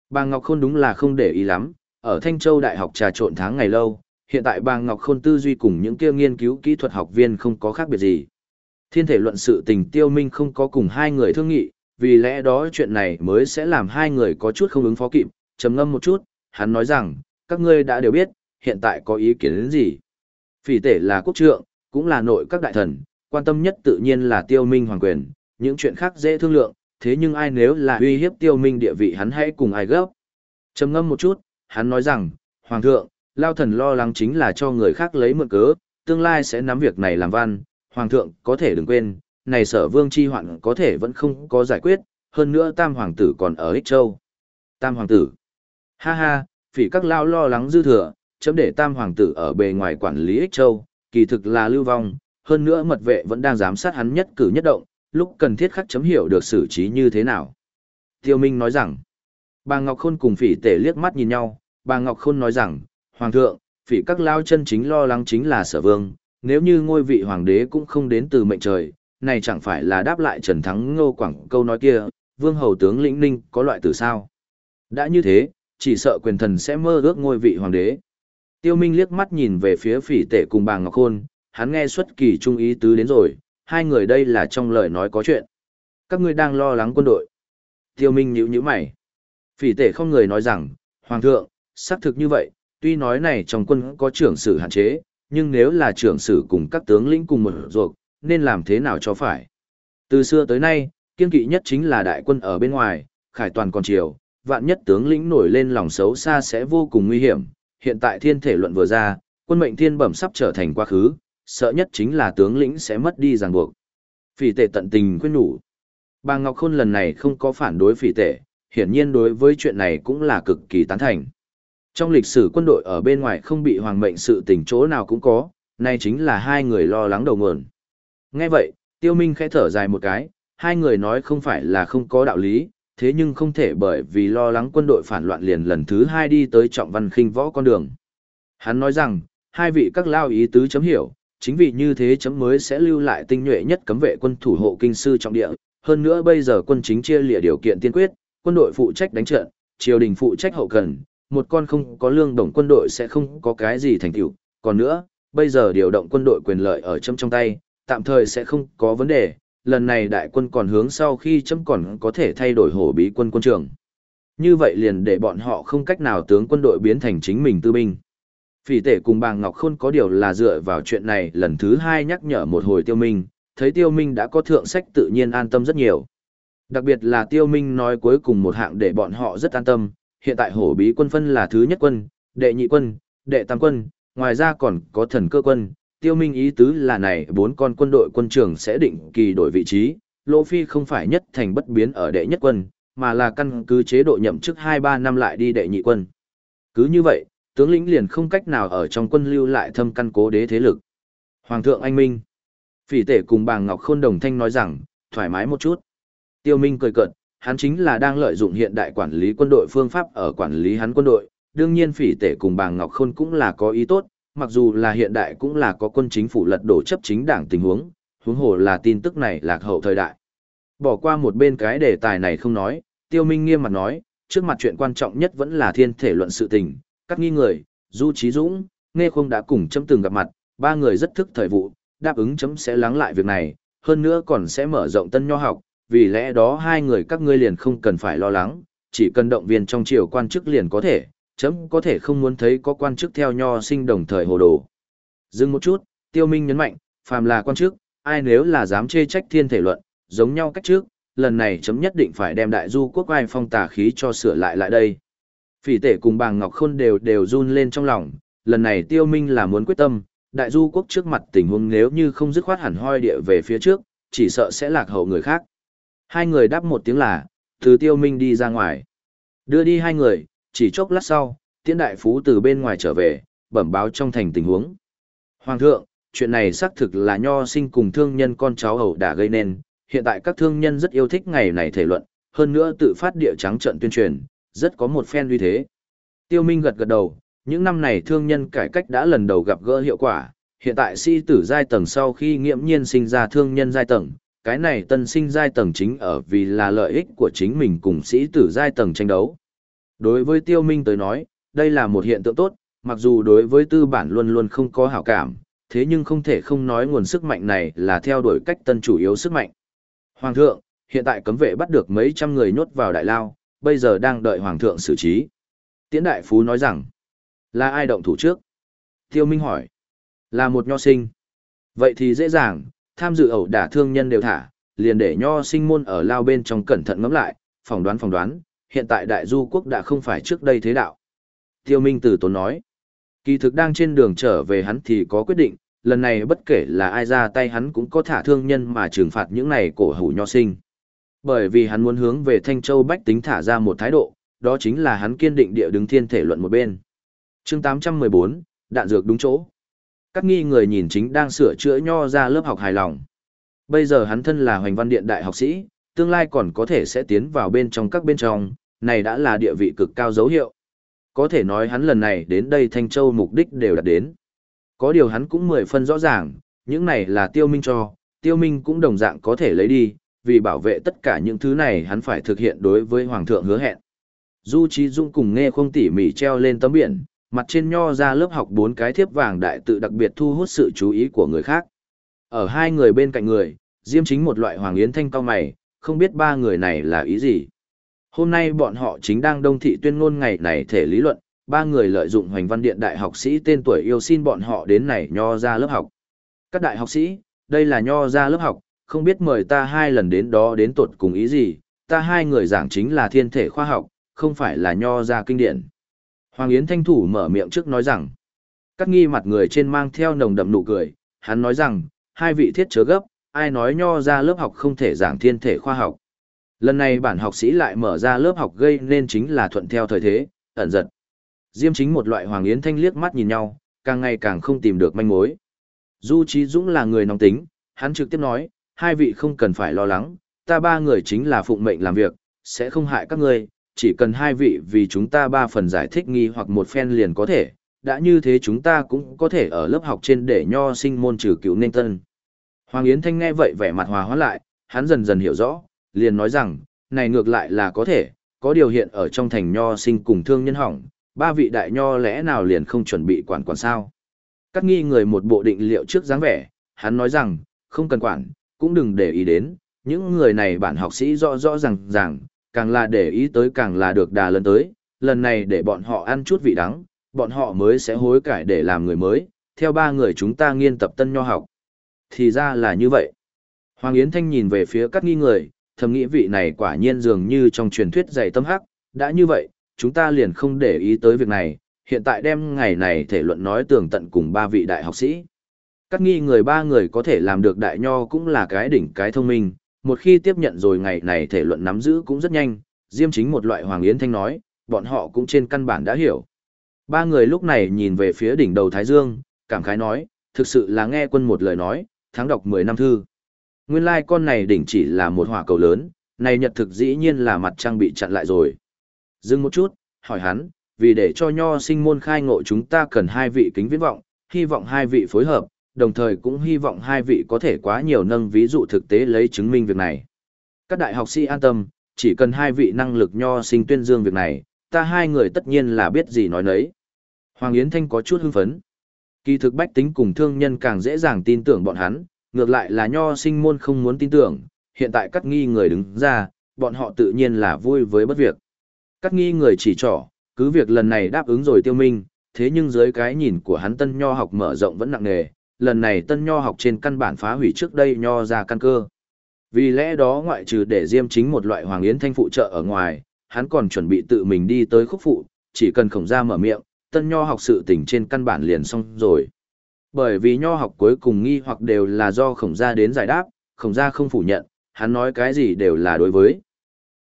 Bà Ngọc Khôn đúng là không để ý lắm, ở Thanh Châu Đại học trà trộn tháng ngày lâu, hiện tại bà Ngọc Khôn tư duy cùng những kia nghiên cứu kỹ thuật học viên không có khác biệt gì. Thiên thể luận sự tình tiêu minh không có cùng hai người thương nghị, vì lẽ đó chuyện này mới sẽ làm hai người có chút không ứng phó kịp, trầm ngâm một chút, hắn nói rằng, các ngươi đã đều biết, hiện tại có ý kiến đến gì. Phỉ tể là quốc trượng, cũng là nội các đại thần, quan tâm nhất tự nhiên là tiêu minh hoàng quyền, những chuyện khác dễ thương lượng, thế nhưng ai nếu là uy hiếp tiêu minh địa vị hắn hãy cùng ai gấp. Trầm ngâm một chút, hắn nói rằng, Hoàng thượng, Lao thần lo lắng chính là cho người khác lấy mượn cớ, tương lai sẽ nắm việc này làm văn, Hoàng thượng có thể đừng quên, này sở vương chi hoạn có thể vẫn không có giải quyết, hơn nữa Tam Hoàng tử còn ở Ích Châu. Tam Hoàng tử. Ha ha, phỉ các lao lo lắng dư thừa, chấm để Tam Hoàng tử ở bề ngoài quản lý Ích Châu, kỳ thực là lưu vong, hơn nữa mật vệ vẫn đang giám sát hắn nhất cử nhất động, lúc cần thiết khắc chấm hiểu được xử trí như thế nào. Tiêu Minh nói rằng, bà Ngọc Khôn cùng phỉ tể liếc mắt nhìn nhau, bà Ngọc Khôn nói rằng, Hoàng thượng, phỉ các lao chân chính lo lắng chính là sở vương, nếu như ngôi vị hoàng đế cũng không đến từ mệnh trời, này chẳng phải là đáp lại Trần Thắng Ngô Quảng câu nói kia, vương hầu tướng lĩnh ninh có loại tử sao. Đã như thế, chỉ sợ quyền thần sẽ mơ ước ngôi vị hoàng đế. Tiêu Minh liếc mắt nhìn về phía phỉ tể cùng bà Ngọc Khôn, hắn nghe xuất kỳ trung ý tứ đến rồi, hai người đây là trong lời nói có chuyện. Các ngươi đang lo lắng quân đội. Tiêu Minh nhíu nhíu mày. Phỉ tể không người nói rằng, Hoàng thượng, xác thực như vậy, tuy nói này trong quân có trưởng sử hạn chế, nhưng nếu là trưởng sử cùng các tướng lĩnh cùng một ruột, nên làm thế nào cho phải. Từ xưa tới nay, kiên kỵ nhất chính là đại quân ở bên ngoài, khải toàn còn chiều, vạn nhất tướng lĩnh nổi lên lòng xấu xa sẽ vô cùng nguy hiểm. Hiện tại thiên thể luận vừa ra, quân mệnh thiên bẩm sắp trở thành quá khứ, sợ nhất chính là tướng lĩnh sẽ mất đi ràng buộc. Phỉ tệ tận tình khuyên nhủ. Bà Ngọc Khôn lần này không có phản đối phỉ tệ, hiển nhiên đối với chuyện này cũng là cực kỳ tán thành. Trong lịch sử quân đội ở bên ngoài không bị hoàng mệnh sự tình chỗ nào cũng có, nay chính là hai người lo lắng đầu nguồn. Nghe vậy, tiêu minh khẽ thở dài một cái, hai người nói không phải là không có đạo lý, thế nhưng không thể bởi vì lo lắng quân đội phản loạn liền lần thứ hai đi tới trọng văn khinh võ con đường. Hắn nói rằng, hai vị các lao ý tứ chấm hiểu, chính vì như thế chấm mới sẽ lưu lại tinh nhuệ nhất cấm vệ quân thủ hộ kinh sư trọng địa. Hơn nữa bây giờ quân chính chia lịa điều kiện tiên quyết, quân đội phụ trách đánh trận, triều đình phụ trách hậu cần, một con không có lương đồng quân đội sẽ không có cái gì thành tựu. Còn nữa, bây giờ điều động quân đội quyền lợi ở châm trong tay, tạm thời sẽ không có vấn đề. Lần này đại quân còn hướng sau khi chấm còn có thể thay đổi hổ bí quân quân trưởng. Như vậy liền để bọn họ không cách nào tướng quân đội biến thành chính mình tư binh. Phỉ tể cùng bà Ngọc Khôn có điều là dựa vào chuyện này lần thứ hai nhắc nhở một hồi tiêu minh, thấy tiêu minh đã có thượng sách tự nhiên an tâm rất nhiều. Đặc biệt là tiêu minh nói cuối cùng một hạng để bọn họ rất an tâm, hiện tại hổ bí quân phân là thứ nhất quân, đệ nhị quân, đệ tam quân, ngoài ra còn có thần cơ quân. Tiêu minh ý tứ là này bốn con quân đội quân trưởng sẽ định kỳ đổi vị trí, Lỗ Phi không phải nhất thành bất biến ở đệ nhất quân, mà là căn cứ chế độ nhậm chức 2-3 năm lại đi đệ nhị quân. Cứ như vậy, tướng lĩnh liền không cách nào ở trong quân lưu lại thâm căn cố đế thế lực. Hoàng thượng anh minh. Phỉ tể cùng bà Ngọc Khôn đồng thanh nói rằng, thoải mái một chút. Tiêu Minh cười cợt, hắn chính là đang lợi dụng hiện đại quản lý quân đội phương pháp ở quản lý hắn quân đội. Đương nhiên phỉ tể cùng Bàng Ngọc Khôn cũng là có ý tốt, mặc dù là hiện đại cũng là có quân chính phủ lật đổ chấp chính đảng tình huống, huống hồ là tin tức này lạc hậu thời đại. Bỏ qua một bên cái đề tài này không nói, Tiêu Minh nghiêm mặt nói, trước mặt chuyện quan trọng nhất vẫn là thiên thể luận sự tình, các nghi người, Du Trí Dũng, nghe không đã cùng chấm từng gặp mặt, ba người rất thức thời vụ, đáp ứng chấm sẽ lắng lại việc này, hơn nữa còn sẽ mở rộng tân nho học, vì lẽ đó hai người các ngươi liền không cần phải lo lắng, chỉ cần động viên trong triều quan chức liền có thể, chấm có thể không muốn thấy có quan chức theo nho sinh đồng thời hồ đồ. Dừng một chút, tiêu minh nhấn mạnh, phàm là quan chức, ai nếu là dám chê trách thiên thể luận, giống nhau cách trước, lần này chấm nhất định phải đem đại du quốc ai phong tà khí cho sửa lại lại đây. Phỉ tể cùng bàng Ngọc Khôn đều đều run lên trong lòng, lần này tiêu minh là muốn quyết tâm, đại du quốc trước mặt tình huống nếu như không dứt khoát hẳn hoi địa về phía trước, chỉ sợ sẽ lạc hậu người khác. Hai người đáp một tiếng là, từ tiêu minh đi ra ngoài. Đưa đi hai người, chỉ chốc lát sau, tiễn đại phú từ bên ngoài trở về, bẩm báo trong thành tình huống. Hoàng thượng, chuyện này xác thực là nho sinh cùng thương nhân con cháu hầu đã gây nên, hiện tại các thương nhân rất yêu thích ngày này thể luận, hơn nữa tự phát địa trắng trận tuyên truyền, rất có một phen uy thế. Tiêu Minh gật gật đầu, những năm này thương nhân cải cách đã lần đầu gặp gỡ hiệu quả, hiện tại sĩ tử giai tầng sau khi nghiệm nhiên sinh ra thương nhân giai tầng, cái này tân sinh giai tầng chính ở vì là lợi ích của chính mình cùng sĩ tử giai tầng tranh đấu. Đối với tiêu minh tới nói, đây là một hiện tượng tốt, mặc dù đối với tư bản luôn luôn không có hảo cảm, thế nhưng không thể không nói nguồn sức mạnh này là theo đuổi cách tân chủ yếu sức mạnh. Hoàng thượng, hiện tại cấm vệ bắt được mấy trăm người nhốt vào đại lao, bây giờ đang đợi hoàng thượng xử trí. Tiễn đại phú nói rằng, là ai động thủ trước? Tiêu Minh hỏi, là một nho sinh. Vậy thì dễ dàng, tham dự ẩu đả thương nhân đều thả, liền để nho sinh môn ở lao bên trong cẩn thận ngắm lại, phỏng đoán phỏng đoán, hiện tại đại du quốc đã không phải trước đây thế đạo. Tiêu Minh tử tốn nói, kỳ thực đang trên đường trở về hắn thì có quyết định, lần này bất kể là ai ra tay hắn cũng có thả thương nhân mà trừng phạt những này cổ hủ nho sinh. Bởi vì hắn muốn hướng về Thanh Châu Bách tính thả ra một thái độ, đó chính là hắn kiên định địa đứng thiên thể luận một bên. chương 814, đạn dược đúng chỗ. Các nghi người nhìn chính đang sửa chữa nho ra lớp học hài lòng. Bây giờ hắn thân là hoành văn điện đại học sĩ, tương lai còn có thể sẽ tiến vào bên trong các bên trong, này đã là địa vị cực cao dấu hiệu. Có thể nói hắn lần này đến đây Thanh Châu mục đích đều đạt đến. Có điều hắn cũng mười phân rõ ràng, những này là tiêu minh cho, tiêu minh cũng đồng dạng có thể lấy đi, vì bảo vệ tất cả những thứ này hắn phải thực hiện đối với Hoàng thượng hứa hẹn. Du Trí Dung cùng nghe không tỉ mỉ treo lên tấm biển, mặt trên nho ra lớp học bốn cái thiếp vàng đại tự đặc biệt thu hút sự chú ý của người khác. Ở hai người bên cạnh người, Diêm chính một loại Hoàng Yến Thanh cao mày, không biết ba người này là ý gì. Hôm nay bọn họ chính đang đông thị tuyên ngôn ngày này thể lý luận, ba người lợi dụng hoành văn điện đại học sĩ tên tuổi yêu xin bọn họ đến này nho ra lớp học. Các đại học sĩ, đây là nho ra lớp học, không biết mời ta hai lần đến đó đến tột cùng ý gì, ta hai người giảng chính là thiên thể khoa học, không phải là nho ra kinh điển. Hoàng Yến Thanh Thủ mở miệng trước nói rằng, các nghi mặt người trên mang theo nồng đậm nụ cười, hắn nói rằng, hai vị thiết chớ gấp, ai nói nho ra lớp học không thể giảng thiên thể khoa học. Lần này bản học sĩ lại mở ra lớp học gây nên chính là thuận theo thời thế, ẩn giật. Diêm chính một loại Hoàng Yến Thanh liếc mắt nhìn nhau, càng ngày càng không tìm được manh mối. Du Chí Dũng là người nóng tính, hắn trực tiếp nói, hai vị không cần phải lo lắng, ta ba người chính là phụng mệnh làm việc, sẽ không hại các ngươi, chỉ cần hai vị vì chúng ta ba phần giải thích nghi hoặc một phen liền có thể, đã như thế chúng ta cũng có thể ở lớp học trên để nho sinh môn trừ cứu nên tân. Hoàng Yến Thanh nghe vậy vẻ mặt hòa hóa lại, hắn dần dần hiểu rõ, liền nói rằng, này ngược lại là có thể, có điều hiện ở trong thành nho sinh cùng thương nhân hỏng, ba vị đại nho lẽ nào liền không chuẩn bị quản quản sao. Cắt nghi người một bộ định liệu trước dáng vẻ, hắn nói rằng, không cần quản, cũng đừng để ý đến, những người này bản học sĩ rõ rõ ràng ràng, càng là để ý tới càng là được đà lần tới, lần này để bọn họ ăn chút vị đắng, bọn họ mới sẽ hối cải để làm người mới, theo ba người chúng ta nghiên tập tân nho học. Thì ra là như vậy. Hoàng Yến Thanh nhìn về phía các nghi người, thầm nghĩ vị này quả nhiên dường như trong truyền thuyết dày tâm hắc, đã như vậy, chúng ta liền không để ý tới việc này, hiện tại đem ngày này thể luận nói tường tận cùng ba vị đại học sĩ. Các nghi người ba người có thể làm được đại nho cũng là cái đỉnh cái thông minh, một khi tiếp nhận rồi ngày này thể luận nắm giữ cũng rất nhanh, diêm chính một loại Hoàng Yến Thanh nói, bọn họ cũng trên căn bản đã hiểu. Ba người lúc này nhìn về phía đỉnh đầu Thái Dương, cảm khái nói, thực sự là nghe quân một lời nói, tháng đọc 10 năm thư. Nguyên lai like con này đỉnh chỉ là một hỏa cầu lớn, này nhật thực dĩ nhiên là mặt trăng bị chặn lại rồi. Dừng một chút, hỏi hắn, vì để cho nho sinh môn khai ngộ chúng ta cần hai vị kính viễn vọng, hy vọng hai vị phối hợp, đồng thời cũng hy vọng hai vị có thể quá nhiều nâng ví dụ thực tế lấy chứng minh việc này. Các đại học sĩ an tâm, chỉ cần hai vị năng lực nho sinh tuyên dương việc này, ta hai người tất nhiên là biết gì nói nấy. Hoàng Yến Thanh có chút hưng phấn. Kỳ thực bách tính cùng thương nhân càng dễ dàng tin tưởng bọn hắn, ngược lại là nho sinh môn không muốn tin tưởng, hiện tại cắt nghi người đứng ra, bọn họ tự nhiên là vui với bất việc. Cắt nghi người chỉ trỏ, cứ việc lần này đáp ứng rồi tiêu minh, thế nhưng dưới cái nhìn của hắn tân nho học mở rộng vẫn nặng nề, lần này tân nho học trên căn bản phá hủy trước đây nho ra căn cơ. Vì lẽ đó ngoại trừ để diêm chính một loại hoàng yến thanh phụ trợ ở ngoài, hắn còn chuẩn bị tự mình đi tới khúc phụ, chỉ cần khổng ra mở miệng, tân nho học sự tình trên căn bản liền xong rồi. Bởi vì nho học cuối cùng nghi hoặc đều là do khổng gia đến giải đáp, khổng gia không phủ nhận, hắn nói cái gì đều là đối với.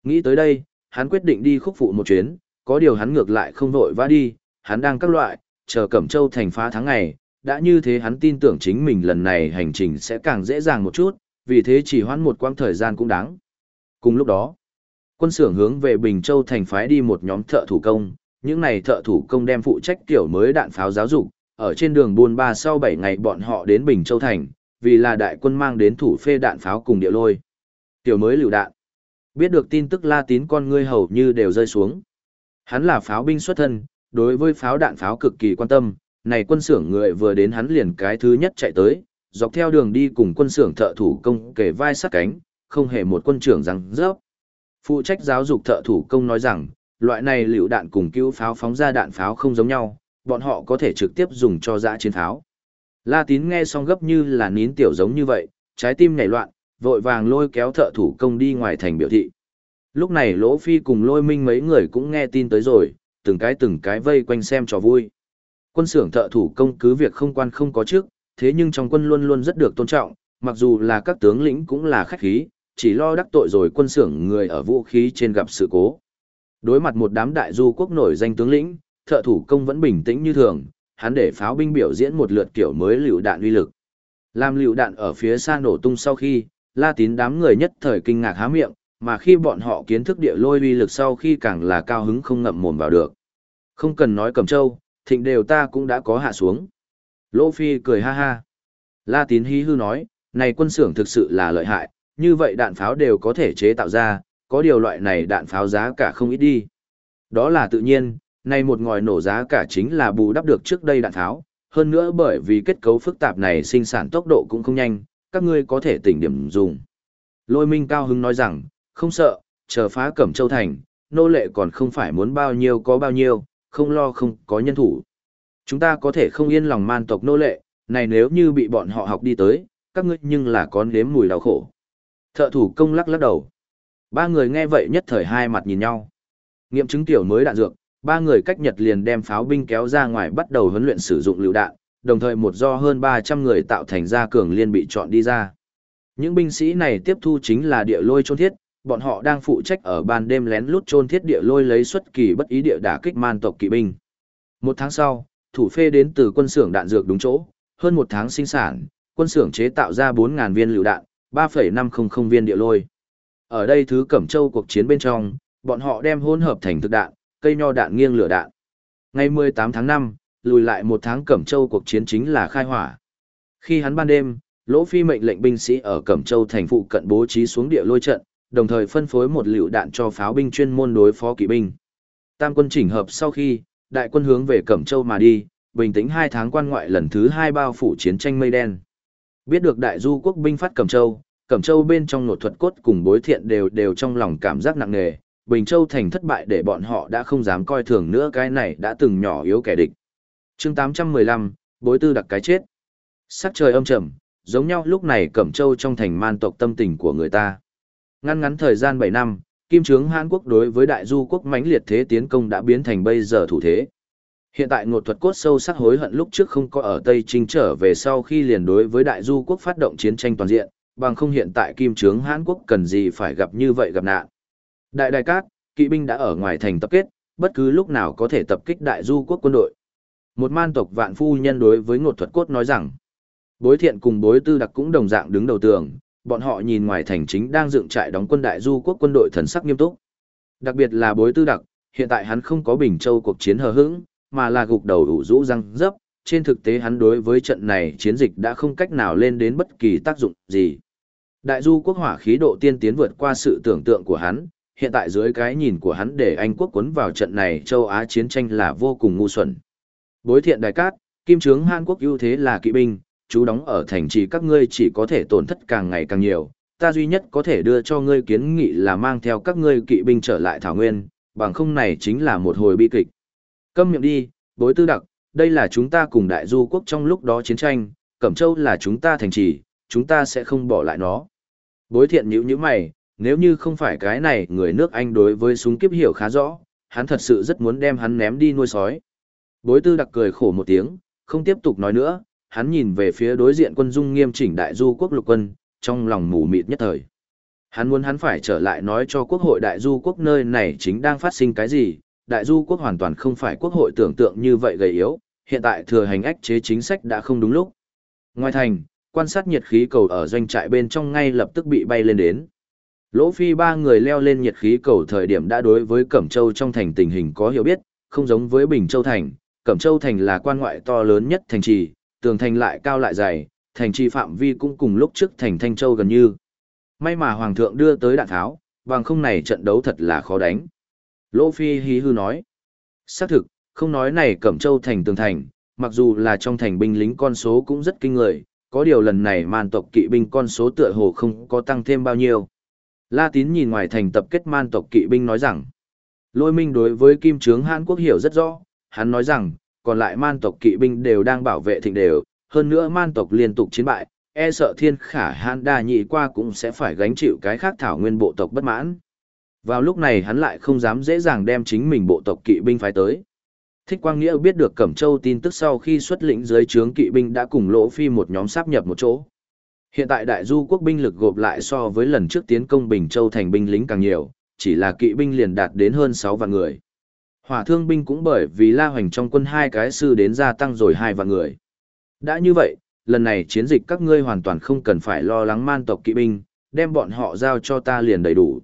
Nghĩ tới đây, hắn quyết định đi khúc phụ một chuyến, có điều hắn ngược lại không vội vã đi, hắn đang các loại, chờ Cẩm Châu thành phá tháng ngày, đã như thế hắn tin tưởng chính mình lần này hành trình sẽ càng dễ dàng một chút, vì thế chỉ hoãn một quãng thời gian cũng đáng. Cùng lúc đó, quân xưởng hướng về Bình Châu thành phái đi một nhóm thợ thủ công, những này thợ thủ công đem phụ trách kiểu mới đạn pháo giáo dục, ở trên đường buôn ba sau 7 ngày bọn họ đến Bình Châu thành, vì là đại quân mang đến thủ phê đạn pháo cùng địa lôi. Tiểu mới lựu đạn. Biết được tin tức La Tín con ngươi hầu như đều rơi xuống. Hắn là pháo binh xuất thân, đối với pháo đạn pháo cực kỳ quan tâm, này quân xưởng người vừa đến hắn liền cái thứ nhất chạy tới, dọc theo đường đi cùng quân xưởng thợ thủ công kề vai sát cánh, không hề một quân trưởng rằng rớp. Phụ trách giáo dục thợ thủ công nói rằng, loại này liều đạn cùng cứu pháo phóng ra đạn pháo không giống nhau, bọn họ có thể trực tiếp dùng cho dã chiến pháo. La tín nghe xong gấp như là nín tiểu giống như vậy, trái tim nhảy loạn, vội vàng lôi kéo thợ thủ công đi ngoài thành biểu thị. Lúc này Lỗ Phi cùng lôi minh mấy người cũng nghe tin tới rồi, từng cái từng cái vây quanh xem trò vui. Quân xưởng thợ thủ công cứ việc không quan không có trước, thế nhưng trong quân luôn luôn rất được tôn trọng, mặc dù là các tướng lĩnh cũng là khách khí, chỉ lo đắc tội rồi quân xưởng người ở vũ khí trên gặp sự cố. Đối mặt một đám đại du quốc nổi danh tướng lĩnh, thợ thủ công vẫn bình tĩnh như thường, hắn để pháo binh biểu diễn một lượt kiểu mới lựu đạn uy lực. Làm lựu đạn ở phía xa nổ tung sau khi, La Tín đám người nhất thời kinh ngạc há miệng, mà khi bọn họ kiến thức địa lôi uy lực sau khi càng là cao hứng không ngậm mồm vào được. Không cần nói cầm châu, thịnh đều ta cũng đã có hạ xuống. Lỗ Phi cười ha ha. La Tín hí hư nói, này quân xưởng thực sự là lợi hại, như vậy đạn pháo đều có thể chế tạo ra, có điều loại này đạn pháo giá cả không ít đi. Đó là tự nhiên, này một ngòi nổ giá cả chính là bù đắp được trước đây đạn tháo, hơn nữa bởi vì kết cấu phức tạp này sinh sản tốc độ cũng không nhanh, các ngươi có thể tỉnh điểm dùng. Lôi minh cao hứng nói rằng, không sợ, chờ phá cẩm châu thành, nô lệ còn không phải muốn bao nhiêu có bao nhiêu, không lo không có nhân thủ. Chúng ta có thể không yên lòng man tộc nô lệ, này nếu như bị bọn họ học đi tới, các ngươi nhưng là có nếm mùi đau khổ. Thợ thủ công lắc lắc đầu. Ba người nghe vậy nhất thời hai mặt nhìn nhau. Nghiệm chứng tiểu mới đạn dược, ba người cách Nhật liền đem pháo binh kéo ra ngoài bắt đầu huấn luyện sử dụng lựu đạn, đồng thời một do hơn 300 người tạo thành ra cường liên bị chọn đi ra. Những binh sĩ này tiếp thu chính là địa lôi trôn thiết, bọn họ đang phụ trách ở ban đêm lén lút chôn thiết địa lôi lấy xuất kỳ bất ý địa đả kích man tộc kỵ binh. Một tháng sau, thủ phê đến từ quân xưởng đạn dược đúng chỗ, hơn một tháng sinh sản, quân xưởng chế tạo ra 4.000 viên lựu đạn, 3,500 viên địa lôi. Ở đây thứ Cẩm Châu cuộc chiến bên trong, bọn họ đem hỗn hợp thành thực đạn, cây nho đạn nghiêng lửa đạn. Ngày 18 tháng 5, lùi lại một tháng Cẩm Châu cuộc chiến chính là khai hỏa. Khi hắn ban đêm, Lỗ Phi mệnh lệnh binh sĩ ở Cẩm Châu thành phụ cận bố trí xuống địa lôi trận, đồng thời phân phối một lựu đạn cho pháo binh chuyên môn đối phó kỵ binh. Tam quân chỉnh hợp sau khi, đại quân hướng về Cẩm Châu mà đi, bình tĩnh hai tháng quan ngoại lần thứ hai bao phủ chiến tranh mây đen. Biết được đại du quốc binh phát Cẩm Châu, Cẩm Châu bên trong nội thuật cốt cùng bối thiện đều đều trong lòng cảm giác nặng nề, Bình Châu thành thất bại để bọn họ đã không dám coi thường nữa cái này đã từng nhỏ yếu kẻ địch. chương 815, bối tư đặc cái chết. Sắc trời âm trầm, giống nhau lúc này Cẩm Châu trong thành man tộc tâm tình của người ta. Ngăn ngắn thời gian 7 năm, Kim Trướng Hàn Quốc đối với đại du quốc mãnh liệt thế tiến công đã biến thành bây giờ thủ thế. Hiện tại ngột thuật cốt sâu sắc hối hận lúc trước không có ở Tây Trinh trở về sau khi liền đối với đại du quốc phát động chiến tranh toàn diện, bằng không hiện tại Kim Trướng Hàn Quốc cần gì phải gặp như vậy gặp nạn. Đại đại cát, kỵ binh đã ở ngoài thành tập kết, bất cứ lúc nào có thể tập kích đại du quốc quân đội. Một man tộc vạn phu nhân đối với ngột thuật cốt nói rằng, bối thiện cùng bối tư đặc cũng đồng dạng đứng đầu tường, bọn họ nhìn ngoài thành chính đang dựng trại đóng quân đại du quốc quân đội thần sắc nghiêm túc. Đặc biệt là bối tư đặc, hiện tại hắn không có bình châu cuộc chiến hờ hững, mà là gục đầu ủ rũ răng dấp, trên thực tế hắn đối với trận này chiến dịch đã không cách nào lên đến bất kỳ tác dụng gì. Đại du quốc hỏa khí độ tiên tiến vượt qua sự tưởng tượng của hắn, hiện tại dưới cái nhìn của hắn để Anh quốc cuốn vào trận này châu Á chiến tranh là vô cùng ngu xuẩn. Bối thiện đại cát, kim trướng Hàn Quốc ưu thế là kỵ binh, chú đóng ở thành trì các ngươi chỉ có thể tổn thất càng ngày càng nhiều, ta duy nhất có thể đưa cho ngươi kiến nghị là mang theo các ngươi kỵ binh trở lại Thảo Nguyên, bằng không này chính là một hồi bi kịch. Câm miệng đi, bối tư đặc, đây là chúng ta cùng đại du quốc trong lúc đó chiến tranh, Cẩm Châu là chúng ta thành trì, chúng ta sẽ không bỏ lại nó. Bối thiện nhữ như mày, nếu như không phải cái này người nước Anh đối với súng kiếp hiểu khá rõ, hắn thật sự rất muốn đem hắn ném đi nuôi sói. Bối tư đặc cười khổ một tiếng, không tiếp tục nói nữa, hắn nhìn về phía đối diện quân dung nghiêm chỉnh đại du quốc lục quân, trong lòng mù mịt nhất thời. Hắn muốn hắn phải trở lại nói cho quốc hội đại du quốc nơi này chính đang phát sinh cái gì, đại du quốc hoàn toàn không phải quốc hội tưởng tượng như vậy gầy yếu, hiện tại thừa hành ách chế chính sách đã không đúng lúc. Ngoài thành, quan sát nhiệt khí cầu ở doanh trại bên trong ngay lập tức bị bay lên đến. Lỗ Phi ba người leo lên nhiệt khí cầu thời điểm đã đối với Cẩm Châu trong thành tình hình có hiểu biết, không giống với Bình Châu thành, Cẩm Châu thành là quan ngoại to lớn nhất thành trì, tường thành lại cao lại dày, thành trì phạm vi cũng cùng lúc trước thành Thanh Châu gần như. May mà Hoàng thượng đưa tới đạn tháo, bằng không này trận đấu thật là khó đánh. Lỗ Phi hí hư nói. Xác thực, không nói này Cẩm Châu thành tường thành, mặc dù là trong thành binh lính con số cũng rất kinh người, có điều lần này man tộc kỵ binh con số tựa hồ không có tăng thêm bao nhiêu. La Tín nhìn ngoài thành tập kết man tộc kỵ binh nói rằng, lôi minh đối với kim trướng Hàn Quốc hiểu rất rõ, hắn nói rằng, còn lại man tộc kỵ binh đều đang bảo vệ thịnh đều, hơn nữa man tộc liên tục chiến bại, e sợ thiên khả hãn đa nhị qua cũng sẽ phải gánh chịu cái khác thảo nguyên bộ tộc bất mãn. Vào lúc này hắn lại không dám dễ dàng đem chính mình bộ tộc kỵ binh phái tới. Thích Quang Nghĩa biết được Cẩm Châu tin tức sau khi xuất lĩnh dưới trướng kỵ binh đã cùng Lỗ Phi một nhóm sáp nhập một chỗ. Hiện tại đại du quốc binh lực gộp lại so với lần trước tiến công Bình Châu thành binh lính càng nhiều, chỉ là kỵ binh liền đạt đến hơn 6 vạn người. Hỏa thương binh cũng bởi vì La Hoành trong quân hai cái sư đến gia tăng rồi hai vạn người. Đã như vậy, lần này chiến dịch các ngươi hoàn toàn không cần phải lo lắng man tộc kỵ binh, đem bọn họ giao cho ta liền đầy đủ.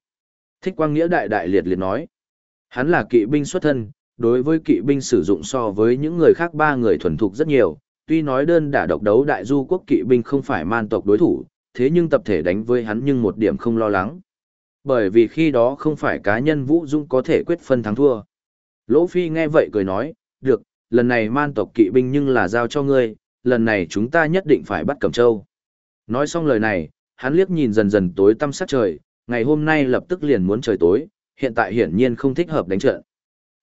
Thích Quang Nghĩa đại đại liệt liệt nói. Hắn là kỵ binh xuất thân, đối với kỵ binh sử dụng so với những người khác ba người thuần thục rất nhiều, tuy nói đơn đả độc đấu đại du quốc kỵ binh không phải man tộc đối thủ, thế nhưng tập thể đánh với hắn nhưng một điểm không lo lắng. Bởi vì khi đó không phải cá nhân Vũ Dung có thể quyết phân thắng thua. Lỗ Phi nghe vậy cười nói, được, lần này man tộc kỵ binh nhưng là giao cho ngươi, lần này chúng ta nhất định phải bắt Cẩm Châu. Nói xong lời này, hắn liếc nhìn dần dần tối tăm sát trời, ngày hôm nay lập tức liền muốn trời tối, hiện tại hiển nhiên không thích hợp đánh trận.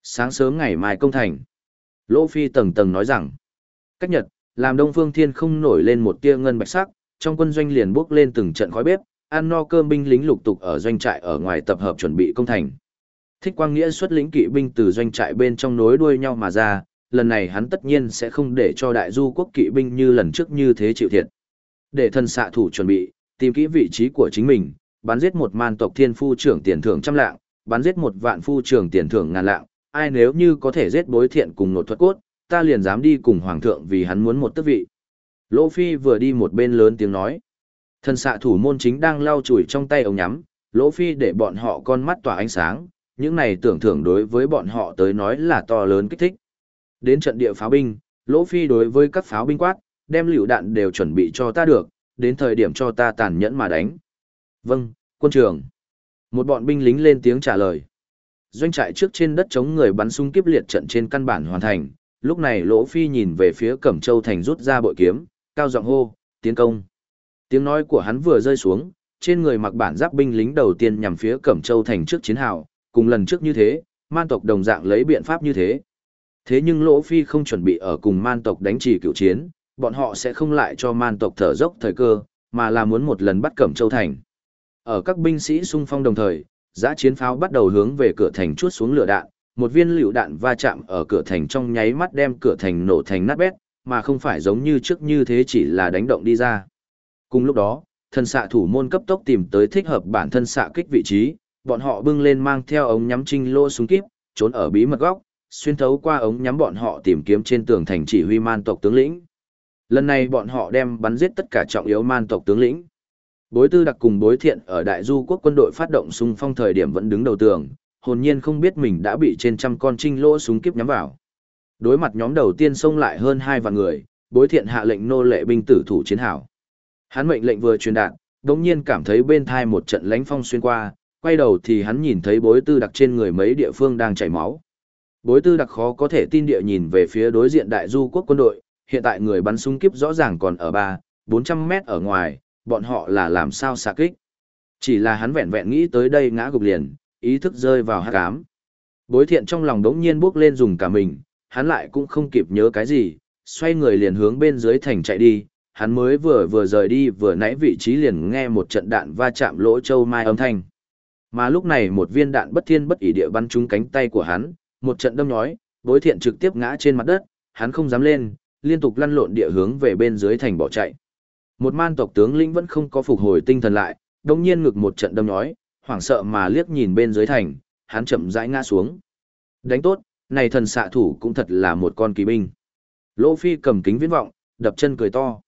Sáng sớm ngày mai công thành. Lỗ Phi tầng tầng nói rằng, cách nhật, làm Đông Phương Thiên không nổi lên một tia ngân bạch sắc, trong quân doanh liền bước lên từng trận khói bếp, ăn no cơm binh lính lục tục ở doanh trại ở ngoài tập hợp chuẩn bị công thành. Thích Quang Nghĩa xuất lĩnh kỵ binh từ doanh trại bên trong nối đuôi nhau mà ra, lần này hắn tất nhiên sẽ không để cho đại du quốc kỵ binh như lần trước như thế chịu thiệt. Để thân xạ thủ chuẩn bị, tìm kỹ vị trí của chính mình, bắn giết một man tộc thiên phu trưởng tiền thưởng trăm lạng, bắn giết một vạn phu trưởng tiền thưởng ngàn lạng, ai nếu như có thể giết bối thiện cùng nột thuật cốt, ta liền dám đi cùng hoàng thượng vì hắn muốn một tước vị. Lỗ Phi vừa đi một bên lớn tiếng nói. thân xạ thủ môn chính đang lau chùi trong tay ống nhắm, Lỗ Phi để bọn họ con mắt tỏa ánh sáng, những này tưởng thưởng đối với bọn họ tới nói là to lớn kích thích. Đến trận địa pháo binh, Lỗ Phi đối với các pháo binh quát, đem liều đạn đều chuẩn bị cho ta được, đến thời điểm cho ta tàn nhẫn mà đánh. Vâng, quân trưởng. Một bọn binh lính lên tiếng trả lời. Doanh trại trước trên đất chống người bắn súng kiếp liệt trận trên căn bản hoàn thành, lúc này Lỗ Phi nhìn về phía Cẩm Châu thành rút ra bội kiếm, cao giọng hô, tiến công. Tiếng nói của hắn vừa rơi xuống, trên người mặc bản giáp binh lính đầu tiên nhằm phía Cẩm Châu thành trước chiến hào, cùng lần trước như thế, man tộc đồng dạng lấy biện pháp như thế. Thế nhưng Lỗ Phi không chuẩn bị ở cùng man tộc đánh trì cựu chiến, bọn họ sẽ không lại cho man tộc thở dốc thời cơ, mà là muốn một lần bắt Cẩm Châu thành. Ở các binh sĩ xung phong đồng thời, giã chiến pháo bắt đầu hướng về cửa thành chuốt xuống lửa đạn, một viên lựu đạn va chạm ở cửa thành trong nháy mắt đem cửa thành nổ thành nát bét, mà không phải giống như trước như thế chỉ là đánh động đi ra. Cùng lúc đó, thần xạ thủ môn cấp tốc tìm tới thích hợp bản thân xạ kích vị trí, bọn họ bưng lên mang theo ống nhắm trinh lô súng kíp, trốn ở bí mật góc, xuyên thấu qua ống nhắm bọn họ tìm kiếm trên tường thành chỉ huy man tộc tướng lĩnh. Lần này bọn họ đem bắn giết tất cả trọng yếu man tộc tướng lĩnh. Bối tư đặc cùng bối thiện ở đại du quốc quân đội phát động xung phong thời điểm vẫn đứng đầu tường, hồn nhiên không biết mình đã bị trên trăm con trinh lỗ súng kiếp nhắm vào. Đối mặt nhóm đầu tiên xông lại hơn hai vạn người, bối thiện hạ lệnh nô lệ binh tử thủ chiến hảo. Hắn mệnh lệnh vừa truyền đạt, đống nhiên cảm thấy bên thai một trận lánh phong xuyên qua, quay đầu thì hắn nhìn thấy bối tư đặc trên người mấy địa phương đang chảy máu. Bối tư đặc khó có thể tin địa nhìn về phía đối diện đại du quốc quân đội, hiện tại người bắn súng kiếp rõ ràng còn ở 3, 400 mét ở ngoài, bọn họ là làm sao xạ kích. Chỉ là hắn vẹn vẹn nghĩ tới đây ngã gục liền, ý thức rơi vào hát cám. Bối thiện trong lòng đống nhiên bước lên dùng cả mình, hắn lại cũng không kịp nhớ cái gì, xoay người liền hướng bên dưới thành chạy đi, hắn mới vừa vừa rời đi vừa nãy vị trí liền nghe một trận đạn va chạm lỗ châu mai âm thanh. Mà lúc này một viên đạn bất thiên bất ỷ địa bắn trúng cánh tay của hắn, một trận đâm nhói, bối thiện trực tiếp ngã trên mặt đất, hắn không dám lên, liên tục lăn lộn địa hướng về bên dưới thành bỏ chạy. Một man tộc tướng lĩnh vẫn không có phục hồi tinh thần lại, đồng nhiên ngực một trận đâm nhói, hoảng sợ mà liếc nhìn bên dưới thành, hắn chậm rãi ngã xuống. Đánh tốt, này thần xạ thủ cũng thật là một con kỳ binh. Lỗ Phi cầm kính viễn vọng, đập chân cười to.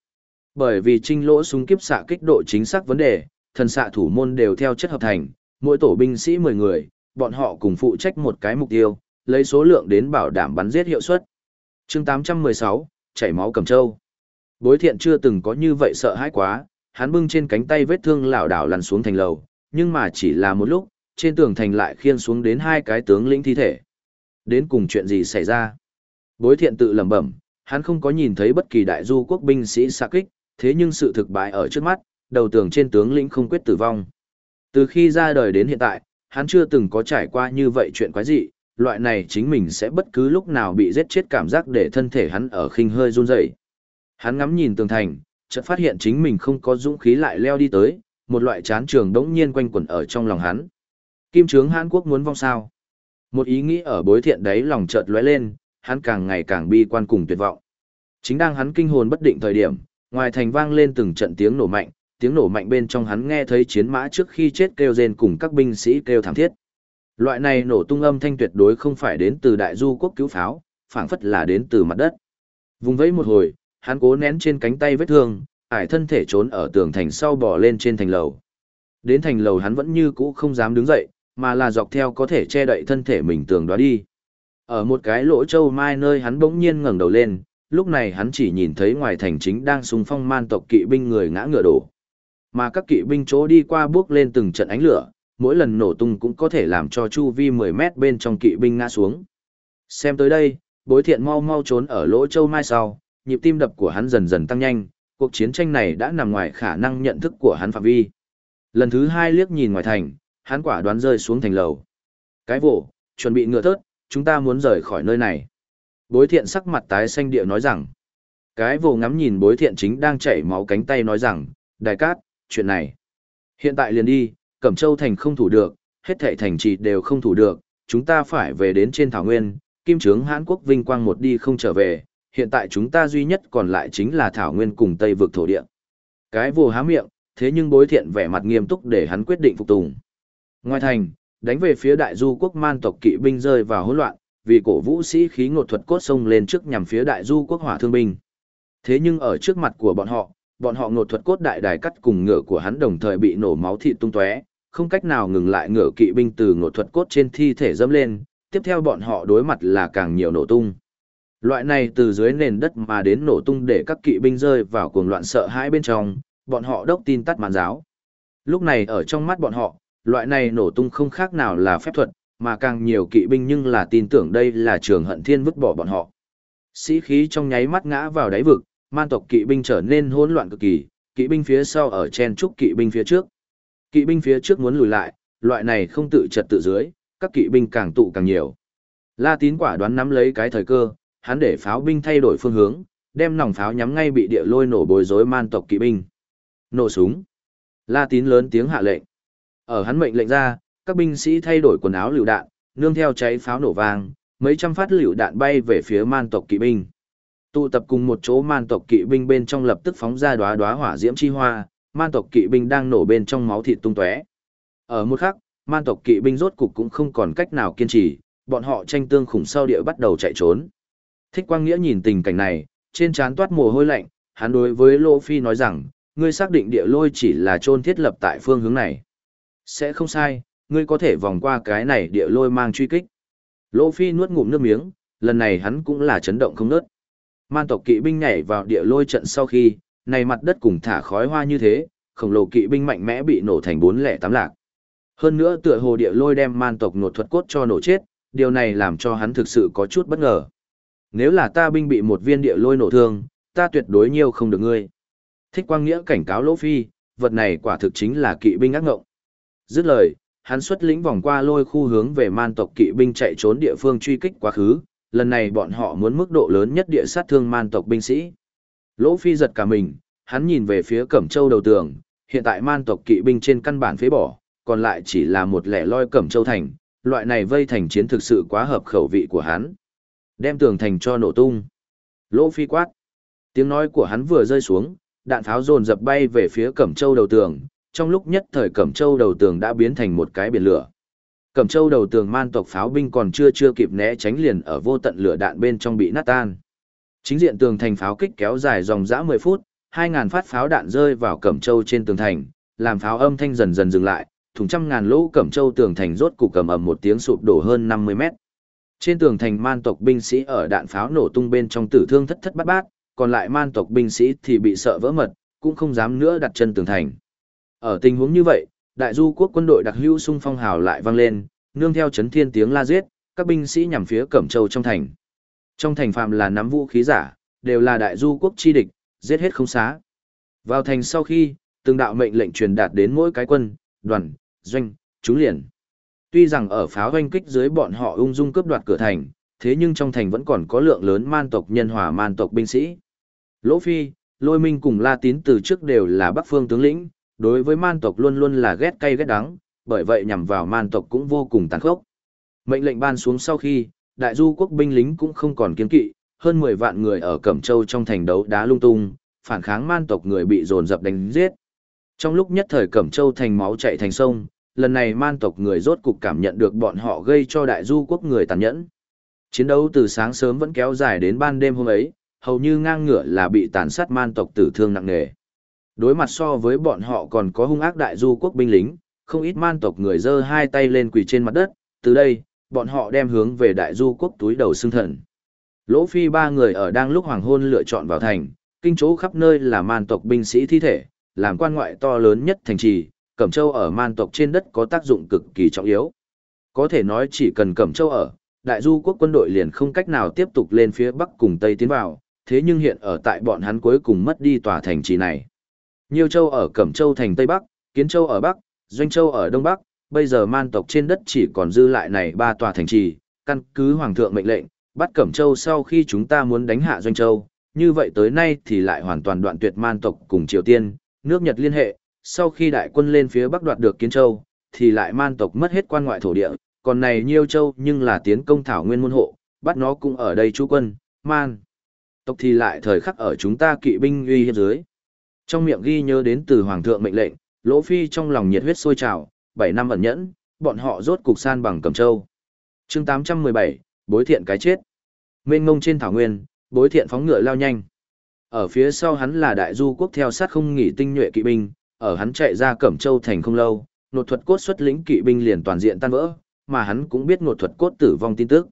Bởi vì trinh lỗ súng kiếp xạ kích độ chính xác vấn đề, thần xạ thủ môn đều theo chất hợp thành, mỗi tổ binh sĩ 10 người, bọn họ cùng phụ trách một cái mục tiêu, lấy số lượng đến bảo đảm bắn giết hiệu suất. chương 816, chảy máu cầm trâu. Bối thiện chưa từng có như vậy sợ hãi quá, hắn bưng trên cánh tay vết thương lảo đảo lăn xuống thành lầu, nhưng mà chỉ là một lúc, trên tường thành lại khiên xuống đến hai cái tướng lĩnh thi thể. Đến cùng chuyện gì xảy ra? Bối thiện tự lẩm bẩm, hắn không có nhìn thấy bất kỳ đại du quốc binh sĩ xạ kích, thế nhưng sự thực bại ở trước mắt, đầu tường trên tướng lĩnh không quyết tử vong. Từ khi ra đời đến hiện tại, hắn chưa từng có trải qua như vậy chuyện quái dị, loại này chính mình sẽ bất cứ lúc nào bị giết chết cảm giác để thân thể hắn ở khinh hơi run rẩy. Hắn ngắm nhìn tường thành, chợt phát hiện chính mình không có dũng khí lại leo đi tới, một loại chán trường đống nhiên quanh quẩn ở trong lòng hắn. Kim trướng Hàn Quốc muốn vong sao? Một ý nghĩ ở bối thiện đấy lòng chợt lóe lên, hắn càng ngày càng bi quan cùng tuyệt vọng. Chính đang hắn kinh hồn bất định thời điểm, ngoài thành vang lên từng trận tiếng nổ mạnh, tiếng nổ mạnh bên trong hắn nghe thấy chiến mã trước khi chết kêu rên cùng các binh sĩ kêu thảm thiết. Loại này nổ tung âm thanh tuyệt đối không phải đến từ đại du quốc cứu pháo, phảng phất là đến từ mặt đất. Vùng vẫy một hồi, hắn cố nén trên cánh tay vết thương, ải thân thể trốn ở tường thành sau bò lên trên thành lầu. Đến thành lầu hắn vẫn như cũ không dám đứng dậy, mà là dọc theo có thể che đậy thân thể mình tường đó đi. Ở một cái lỗ châu mai nơi hắn bỗng nhiên ngẩng đầu lên, lúc này hắn chỉ nhìn thấy ngoài thành chính đang xung phong man tộc kỵ binh người ngã ngựa đổ. Mà các kỵ binh chỗ đi qua bước lên từng trận ánh lửa, mỗi lần nổ tung cũng có thể làm cho chu vi 10 mét bên trong kỵ binh ngã xuống. Xem tới đây, bối thiện mau mau trốn ở lỗ châu mai sau, nhịp tim đập của hắn dần dần tăng nhanh, cuộc chiến tranh này đã nằm ngoài khả năng nhận thức của hắn phạm vi. Lần thứ hai liếc nhìn ngoài thành, hắn quả đoán rơi xuống thành lầu. Cái vỗ, chuẩn bị ngựa thớt, chúng ta muốn rời khỏi nơi này. Bối thiện sắc mặt tái xanh địa nói rằng, cái vồ ngắm nhìn bối thiện chính đang chảy máu cánh tay nói rằng, đại cát, chuyện này. Hiện tại liền đi, Cẩm Châu thành không thủ được, hết thảy thành trì đều không thủ được, chúng ta phải về đến trên thảo nguyên, kim trướng Hán quốc vinh quang một đi không trở về, hiện tại chúng ta duy nhất còn lại chính là thảo nguyên cùng Tây vực thổ địa. Cái vồ há miệng, thế nhưng bối thiện vẻ mặt nghiêm túc để hắn quyết định phục tùng. Ngoài thành, đánh về phía đại du quốc man tộc kỵ binh rơi vào hỗn loạn, vì cổ vũ sĩ khí ngột thuật cốt sông lên trước nhằm phía đại du quốc hỏa thương binh. Thế nhưng ở trước mặt của bọn họ, bọn họ ngột thuật cốt đại đài cắt cùng ngựa của hắn đồng thời bị nổ máu thịt tung tóe, không cách nào ngừng lại ngựa kỵ binh từ ngột thuật cốt trên thi thể dẫm lên, tiếp theo bọn họ đối mặt là càng nhiều nổ tung. Loại này từ dưới nền đất mà đến nổ tung để các kỵ binh rơi vào cuồng loạn sợ hãi bên trong, bọn họ đốc tin tắt màn giáo. Lúc này ở trong mắt bọn họ, loại này nổ tung không khác nào là phép thuật, mà càng nhiều kỵ binh nhưng là tin tưởng đây là trường hận thiên vứt bỏ bọn họ. Sĩ khí trong nháy mắt ngã vào đáy vực, man tộc kỵ binh trở nên hỗn loạn cực kỳ, kỵ binh phía sau ở chen trúc kỵ binh phía trước. Kỵ binh phía trước muốn lùi lại, loại này không tự trật tự dưới, các kỵ binh càng tụ càng nhiều. La Tín quả đoán nắm lấy cái thời cơ, hắn để pháo binh thay đổi phương hướng, đem nòng pháo nhắm ngay bị địa lôi nổ bối rối man tộc kỵ binh. Nổ súng. La Tín lớn tiếng hạ lệnh. Ở hắn mệnh lệnh ra, các binh sĩ thay đổi quần áo lựu đạn, nương theo cháy pháo nổ vang, mấy trăm phát lựu đạn bay về phía man tộc kỵ binh. Tụ tập cùng một chỗ man tộc kỵ binh bên trong lập tức phóng ra đóa đóa hỏa diễm chi hoa, man tộc kỵ binh đang nổ bên trong máu thịt tung tóe. Ở một khắc, man tộc kỵ binh rốt cục cũng không còn cách nào kiên trì, bọn họ tranh tương khủng sau địa bắt đầu chạy trốn. Thích Quang Nghĩa nhìn tình cảnh này, trên trán toát mồ hôi lạnh, hắn đối với Lô Phi nói rằng, ngươi xác định địa lôi chỉ là trôn thiết lập tại phương hướng này. Sẽ không sai, ngươi có thể vòng qua cái này địa lôi mang truy kích. Lô Phi nuốt ngụm nước miếng, lần này hắn cũng là chấn động không nớt. Man tộc kỵ binh nhảy vào địa lôi trận sau khi, này mặt đất cùng thả khói hoa như thế, khổng lồ kỵ binh mạnh mẽ bị nổ thành bốn lẻ tám lạc. Hơn nữa tựa hồ địa lôi đem man tộc nột thuật cốt cho nổ chết, điều này làm cho hắn thực sự có chút bất ngờ. Nếu là ta binh bị một viên địa lôi nổ thương, ta tuyệt đối nhiều không được ngươi. Thích quang nghĩa cảnh cáo Lỗ Phi, vật này quả thực chính là kỵ binh ác ngộng. Dứt lời, hắn xuất lĩnh vòng qua lôi khu hướng về man tộc kỵ binh chạy trốn địa phương truy kích quá khứ, lần này bọn họ muốn mức độ lớn nhất địa sát thương man tộc binh sĩ. Lỗ Phi giật cả mình, hắn nhìn về phía Cẩm Châu đầu tường, hiện tại man tộc kỵ binh trên căn bản phế bỏ, còn lại chỉ là một lẻ loi Cẩm Châu thành, loại này vây thành chiến thực sự quá hợp khẩu vị của hắn. Đem tường thành cho nổ tung. Lỗ Phi quát. Tiếng nói của hắn vừa rơi xuống, đạn pháo dồn dập bay về phía Cẩm Châu đầu tường, trong lúc nhất thời Cẩm Châu đầu tường đã biến thành một cái biển lửa. Cẩm Châu đầu tường man tộc pháo binh còn chưa chưa kịp né tránh liền ở vô tận lửa đạn bên trong bị nát tan. Chính diện tường thành pháo kích kéo dài dòng dã 10 phút, 2000 phát pháo đạn rơi vào Cẩm Châu trên tường thành, làm pháo âm thanh dần dần dừng lại, thùng trăm ngàn lỗ Cẩm Châu tường thành rốt cục cầm ầm một tiếng sụp đổ hơn 50 mét. Trên tường thành man tộc binh sĩ ở đạn pháo nổ tung bên trong tử thương thất thất bát bát, còn lại man tộc binh sĩ thì bị sợ vỡ mật, cũng không dám nữa đặt chân tường thành. Ở tình huống như vậy, đại du quốc quân đội đặc hữu sung phong hào lại vang lên, nương theo chấn thiên tiếng la giết, các binh sĩ nhằm phía Cẩm Châu trong thành. Trong thành phạm là nắm vũ khí giả, đều là đại du quốc chi địch, giết hết không xá. Vào thành sau khi, từng đạo mệnh lệnh truyền đạt đến mỗi cái quân, đoàn, doanh, chú liền. Tuy rằng ở pháo doanh kích dưới bọn họ ung dung cướp đoạt cửa thành, thế nhưng trong thành vẫn còn có lượng lớn man tộc nhân hòa man tộc binh sĩ. Lỗ Phi, Lôi Minh cùng La Tín từ trước đều là Bắc Phương tướng lĩnh, đối với man tộc luôn luôn là ghét cay ghét đắng, bởi vậy nhằm vào man tộc cũng vô cùng tàn khốc. Mệnh lệnh ban xuống sau khi, đại du quốc binh lính cũng không còn kiên kỵ, hơn 10 vạn người ở Cẩm Châu trong thành đấu đá lung tung, phản kháng man tộc người bị dồn dập đánh giết. Trong lúc nhất thời Cẩm Châu thành máu chảy thành sông, lần này man tộc người rốt cục cảm nhận được bọn họ gây cho đại du quốc người tàn nhẫn. Chiến đấu từ sáng sớm vẫn kéo dài đến ban đêm hôm ấy, hầu như ngang ngửa là bị tàn sát man tộc tử thương nặng nề. Đối mặt so với bọn họ còn có hung ác đại du quốc binh lính, không ít man tộc người giơ hai tay lên quỳ trên mặt đất, từ đây, bọn họ đem hướng về đại du quốc túi đầu xương thần. Lỗ phi ba người ở đang lúc hoàng hôn lựa chọn vào thành, kinh chỗ khắp nơi là man tộc binh sĩ thi thể, làm quan ngoại to lớn nhất thành trì, Cẩm Châu ở man tộc trên đất có tác dụng cực kỳ trọng yếu. Có thể nói chỉ cần Cẩm Châu ở, đại du quốc quân đội liền không cách nào tiếp tục lên phía bắc cùng tây tiến vào, thế nhưng hiện ở tại bọn hắn cuối cùng mất đi tòa thành trì này. Nhiều châu ở Cẩm Châu thành Tây Bắc, Kiến Châu ở Bắc, Doanh Châu ở Đông Bắc, bây giờ man tộc trên đất chỉ còn dư lại này ba tòa thành trì, căn cứ Hoàng thượng mệnh lệnh, bắt Cẩm Châu sau khi chúng ta muốn đánh hạ Doanh Châu, như vậy tới nay thì lại hoàn toàn đoạn tuyệt man tộc cùng Triều Tiên, nước Nhật liên hệ, sau khi đại quân lên phía Bắc đoạt được Kiến Châu, thì lại man tộc mất hết quan ngoại thổ địa, còn này Nhiêu Châu nhưng là tiến công thảo nguyên môn hộ, bắt nó cũng ở đây chú quân, man. Tộc thì lại thời khắc ở chúng ta kỵ binh uy hiếp dưới. Trong miệng ghi nhớ đến từ Hoàng thượng mệnh lệnh, Lỗ Phi trong lòng nhiệt huyết sôi trào, 7 năm ẩn nhẫn, bọn họ rốt cục san bằng Cẩm Châu. chương 817, bối thiện cái chết. Mênh ngông trên thảo nguyên, bối thiện phóng ngựa lao nhanh. Ở phía sau hắn là đại du quốc theo sát không nghỉ tinh nhuệ kỵ binh, ở hắn chạy ra Cẩm Châu thành không lâu, nột thuật cốt xuất lĩnh kỵ binh liền toàn diện tan vỡ, mà hắn cũng biết nột thuật cốt tử vong tin tức.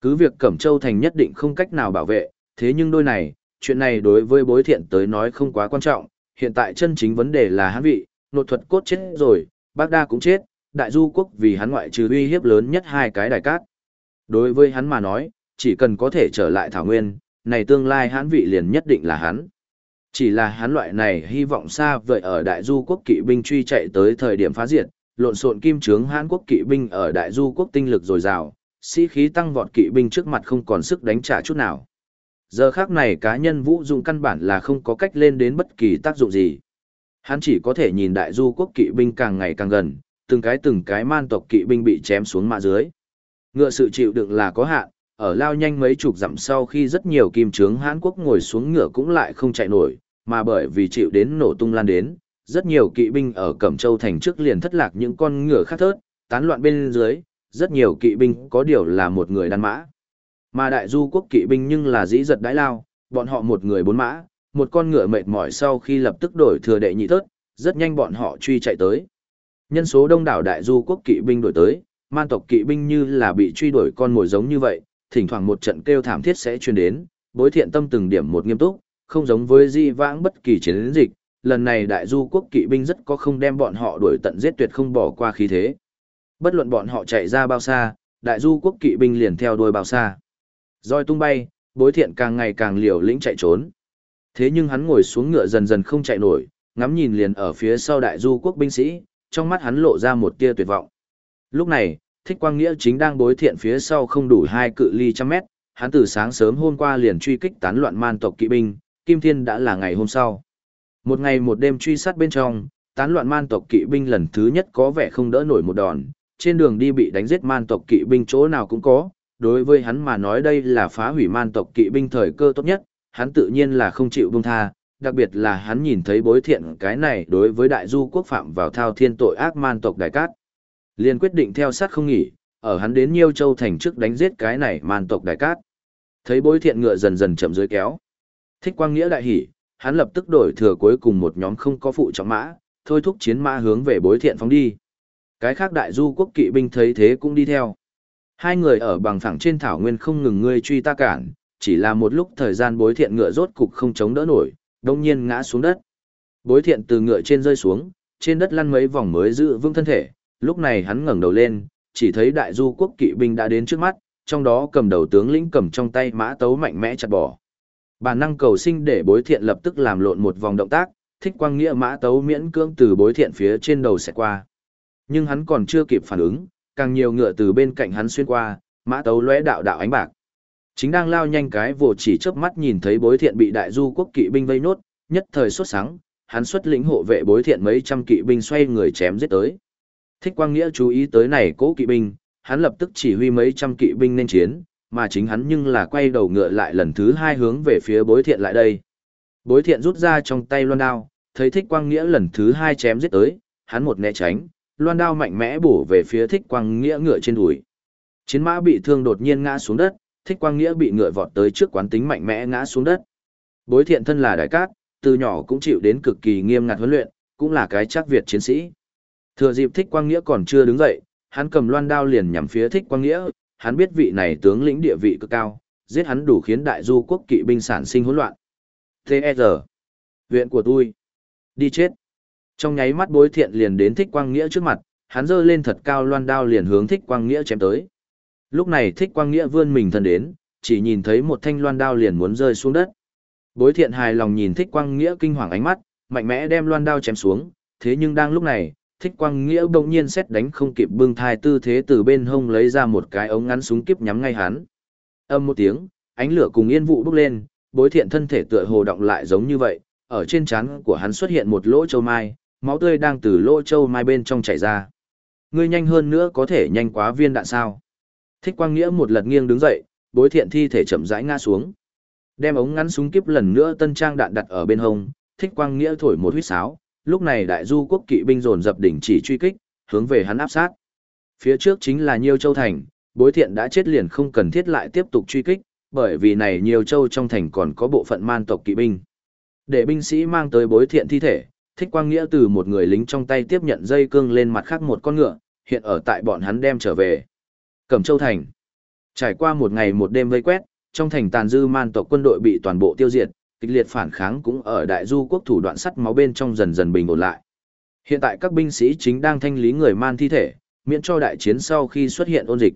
Cứ việc Cẩm Châu thành nhất định không cách nào bảo vệ, thế nhưng đôi này, chuyện này đối với bối thiện tới nói không quá quan trọng, hiện tại chân chính vấn đề là hắn vị, nội thuật cốt chết rồi, bác đa cũng chết, đại du quốc vì hắn ngoại trừ uy hiếp lớn nhất hai cái đại cát. Đối với hắn mà nói, chỉ cần có thể trở lại thảo nguyên, này tương lai hắn vị liền nhất định là hắn. Chỉ là hắn loại này hy vọng xa vời ở đại du quốc kỵ binh truy chạy tới thời điểm phá diệt, lộn xộn kim trướng Hán quốc kỵ binh ở đại du quốc tinh lực dồi dào, sĩ khí tăng vọt kỵ binh trước mặt không còn sức đánh trả chút nào. Giờ khác này cá nhân vũ dụng căn bản là không có cách lên đến bất kỳ tác dụng gì. Hắn chỉ có thể nhìn đại du quốc kỵ binh càng ngày càng gần, từng cái từng cái man tộc kỵ binh bị chém xuống mạ dưới. Ngựa sự chịu đựng là có hạn, ở lao nhanh mấy chục dặm sau khi rất nhiều kim trướng Hán quốc ngồi xuống ngựa cũng lại không chạy nổi, mà bởi vì chịu đến nổ tung lan đến, rất nhiều kỵ binh ở Cẩm Châu thành trước liền thất lạc những con ngựa khác thớt, tán loạn bên dưới, rất nhiều kỵ binh có điều là một người đàn mã. Mà đại du quốc kỵ binh nhưng là dĩ giật đái lao, bọn họ một người bốn mã, một con ngựa mệt mỏi sau khi lập tức đổi thừa đệ nhị thớt, rất nhanh bọn họ truy chạy tới. Nhân số đông đảo đại du quốc kỵ binh đổi tới, man tộc kỵ binh như là bị truy đuổi con mồi giống như vậy, thỉnh thoảng một trận kêu thảm thiết sẽ truyền đến, bối thiện tâm từng điểm một nghiêm túc, không giống với di vãng bất kỳ chiến dịch, lần này đại du quốc kỵ binh rất có không đem bọn họ đuổi tận giết tuyệt không bỏ qua khí thế. Bất luận bọn họ chạy ra bao xa, đại du quốc kỵ binh liền theo đuôi bao xa. Roi tung bay, bối thiện càng ngày càng liều lĩnh chạy trốn. Thế nhưng hắn ngồi xuống ngựa dần dần không chạy nổi, ngắm nhìn liền ở phía sau đại du quốc binh sĩ, trong mắt hắn lộ ra một tia tuyệt vọng. Lúc này, Thích Quang Nghĩa chính đang bối thiện phía sau không đủ hai cự ly trăm mét, hắn từ sáng sớm hôm qua liền truy kích tán loạn man tộc kỵ binh, Kim Thiên đã là ngày hôm sau. Một ngày một đêm truy sát bên trong, tán loạn man tộc kỵ binh lần thứ nhất có vẻ không đỡ nổi một đòn, trên đường đi bị đánh giết man tộc kỵ binh chỗ nào cũng có, đối với hắn mà nói đây là phá hủy man tộc kỵ binh thời cơ tốt nhất, hắn tự nhiên là không chịu buông tha, đặc biệt là hắn nhìn thấy bối thiện cái này đối với đại du quốc phạm vào thao thiên tội ác man tộc đại cát. liền quyết định theo sát không nghỉ, ở hắn đến Nhiêu Châu thành trước đánh giết cái này man tộc đại cát. Thấy bối thiện ngựa dần dần chậm dưới kéo. Thích quang nghĩa đại hỉ, hắn lập tức đổi thừa cuối cùng một nhóm không có phụ trọng mã, thôi thúc chiến mã hướng về bối thiện phóng đi. Cái khác đại du quốc kỵ binh thấy thế cũng đi theo. Hai người ở bằng phẳng trên thảo nguyên không ngừng ngươi truy ta cản, chỉ là một lúc thời gian bối thiện ngựa rốt cục không chống đỡ nổi, đông nhiên ngã xuống đất. Bối thiện từ ngựa trên rơi xuống, trên đất lăn mấy vòng mới giữ vững thân thể, lúc này hắn ngẩng đầu lên, chỉ thấy đại du quốc kỵ binh đã đến trước mắt, trong đó cầm đầu tướng lĩnh cầm trong tay mã tấu mạnh mẽ chặt bỏ. Bản năng cầu sinh để bối thiện lập tức làm lộn một vòng động tác, thích quang nghĩa mã tấu miễn cưỡng từ bối thiện phía trên đầu sẽ qua. Nhưng hắn còn chưa kịp phản ứng, càng nhiều ngựa từ bên cạnh hắn xuyên qua, mã tấu lóe đạo đạo ánh bạc. Chính đang lao nhanh cái vồ chỉ chớp mắt nhìn thấy bối thiện bị đại du quốc kỵ binh vây nốt, nhất thời xuất sáng, hắn xuất lĩnh hộ vệ bối thiện mấy trăm kỵ binh xoay người chém giết tới. Thích Quang Nghĩa chú ý tới này cố kỵ binh, hắn lập tức chỉ huy mấy trăm kỵ binh nên chiến, mà chính hắn nhưng là quay đầu ngựa lại lần thứ hai hướng về phía bối thiện lại đây. Bối thiện rút ra trong tay loan đao, thấy Thích Quang Nghĩa lần thứ hai chém giết tới, hắn một né tránh, loan đao mạnh mẽ bổ về phía Thích Quang Nghĩa ngựa trên đùi. Chiến mã bị thương đột nhiên ngã xuống đất, thích quang nghĩa bị ngựa vọt tới trước quán tính mạnh mẽ ngã xuống đất. Bối thiện thân là đại cát, từ nhỏ cũng chịu đến cực kỳ nghiêm ngặt huấn luyện, cũng là cái chắc Việt chiến sĩ. Thừa dịp thích quang nghĩa còn chưa đứng dậy, hắn cầm loan đao liền nhằm phía thích quang nghĩa, hắn biết vị này tướng lĩnh địa vị cực cao, giết hắn đủ khiến đại du quốc kỵ binh sản sinh hỗn loạn. tr huyện của tôi. Đi chết. Trong nháy mắt bối thiện liền đến thích quang nghĩa trước mặt, hắn giơ lên thật cao loan đao liền hướng thích quang nghĩa chém tới. Lúc này thích quang nghĩa vươn mình thân đến, chỉ nhìn thấy một thanh loan đao liền muốn rơi xuống đất. Bối thiện hài lòng nhìn thích quang nghĩa kinh hoàng ánh mắt, mạnh mẽ đem loan đao chém xuống, thế nhưng đang lúc này, thích quang nghĩa bỗng nhiên xét đánh không kịp bưng thai tư thế từ bên hông lấy ra một cái ống ngắn súng kiếp nhắm ngay hắn. Âm một tiếng, ánh lửa cùng yên vụ bốc lên, bối thiện thân thể tựa hồ động lại giống như vậy, ở trên trán của hắn xuất hiện một lỗ châu mai, máu tươi đang từ lỗ châu mai bên trong chảy ra. Ngươi nhanh hơn nữa có thể nhanh quá viên đạn sao? Thích Quang Nghĩa một lần nghiêng đứng dậy, bối thiện thi thể chậm rãi ngã xuống. Đem ống ngắn súng kiếp lần nữa tân trang đạn đặt ở bên hông, Thích Quang Nghĩa thổi một huýt sáo, lúc này đại du quốc kỵ binh dồn dập đỉnh chỉ truy kích, hướng về hắn áp sát. Phía trước chính là Nhiêu Châu thành, bối thiện đã chết liền không cần thiết lại tiếp tục truy kích, bởi vì này Nhiêu Châu trong thành còn có bộ phận man tộc kỵ binh. Để binh sĩ mang tới bối thiện thi thể, Thích Quang Nghĩa từ một người lính trong tay tiếp nhận dây cương lên mặt khác một con ngựa, hiện ở tại bọn hắn đem trở về. Cẩm Châu Thành. Trải qua một ngày một đêm vây quét, trong thành tàn dư man tộc quân đội bị toàn bộ tiêu diệt, kịch liệt phản kháng cũng ở đại du quốc thủ đoạn sắt máu bên trong dần dần bình ổn lại. Hiện tại các binh sĩ chính đang thanh lý người man thi thể, miễn cho đại chiến sau khi xuất hiện ôn dịch.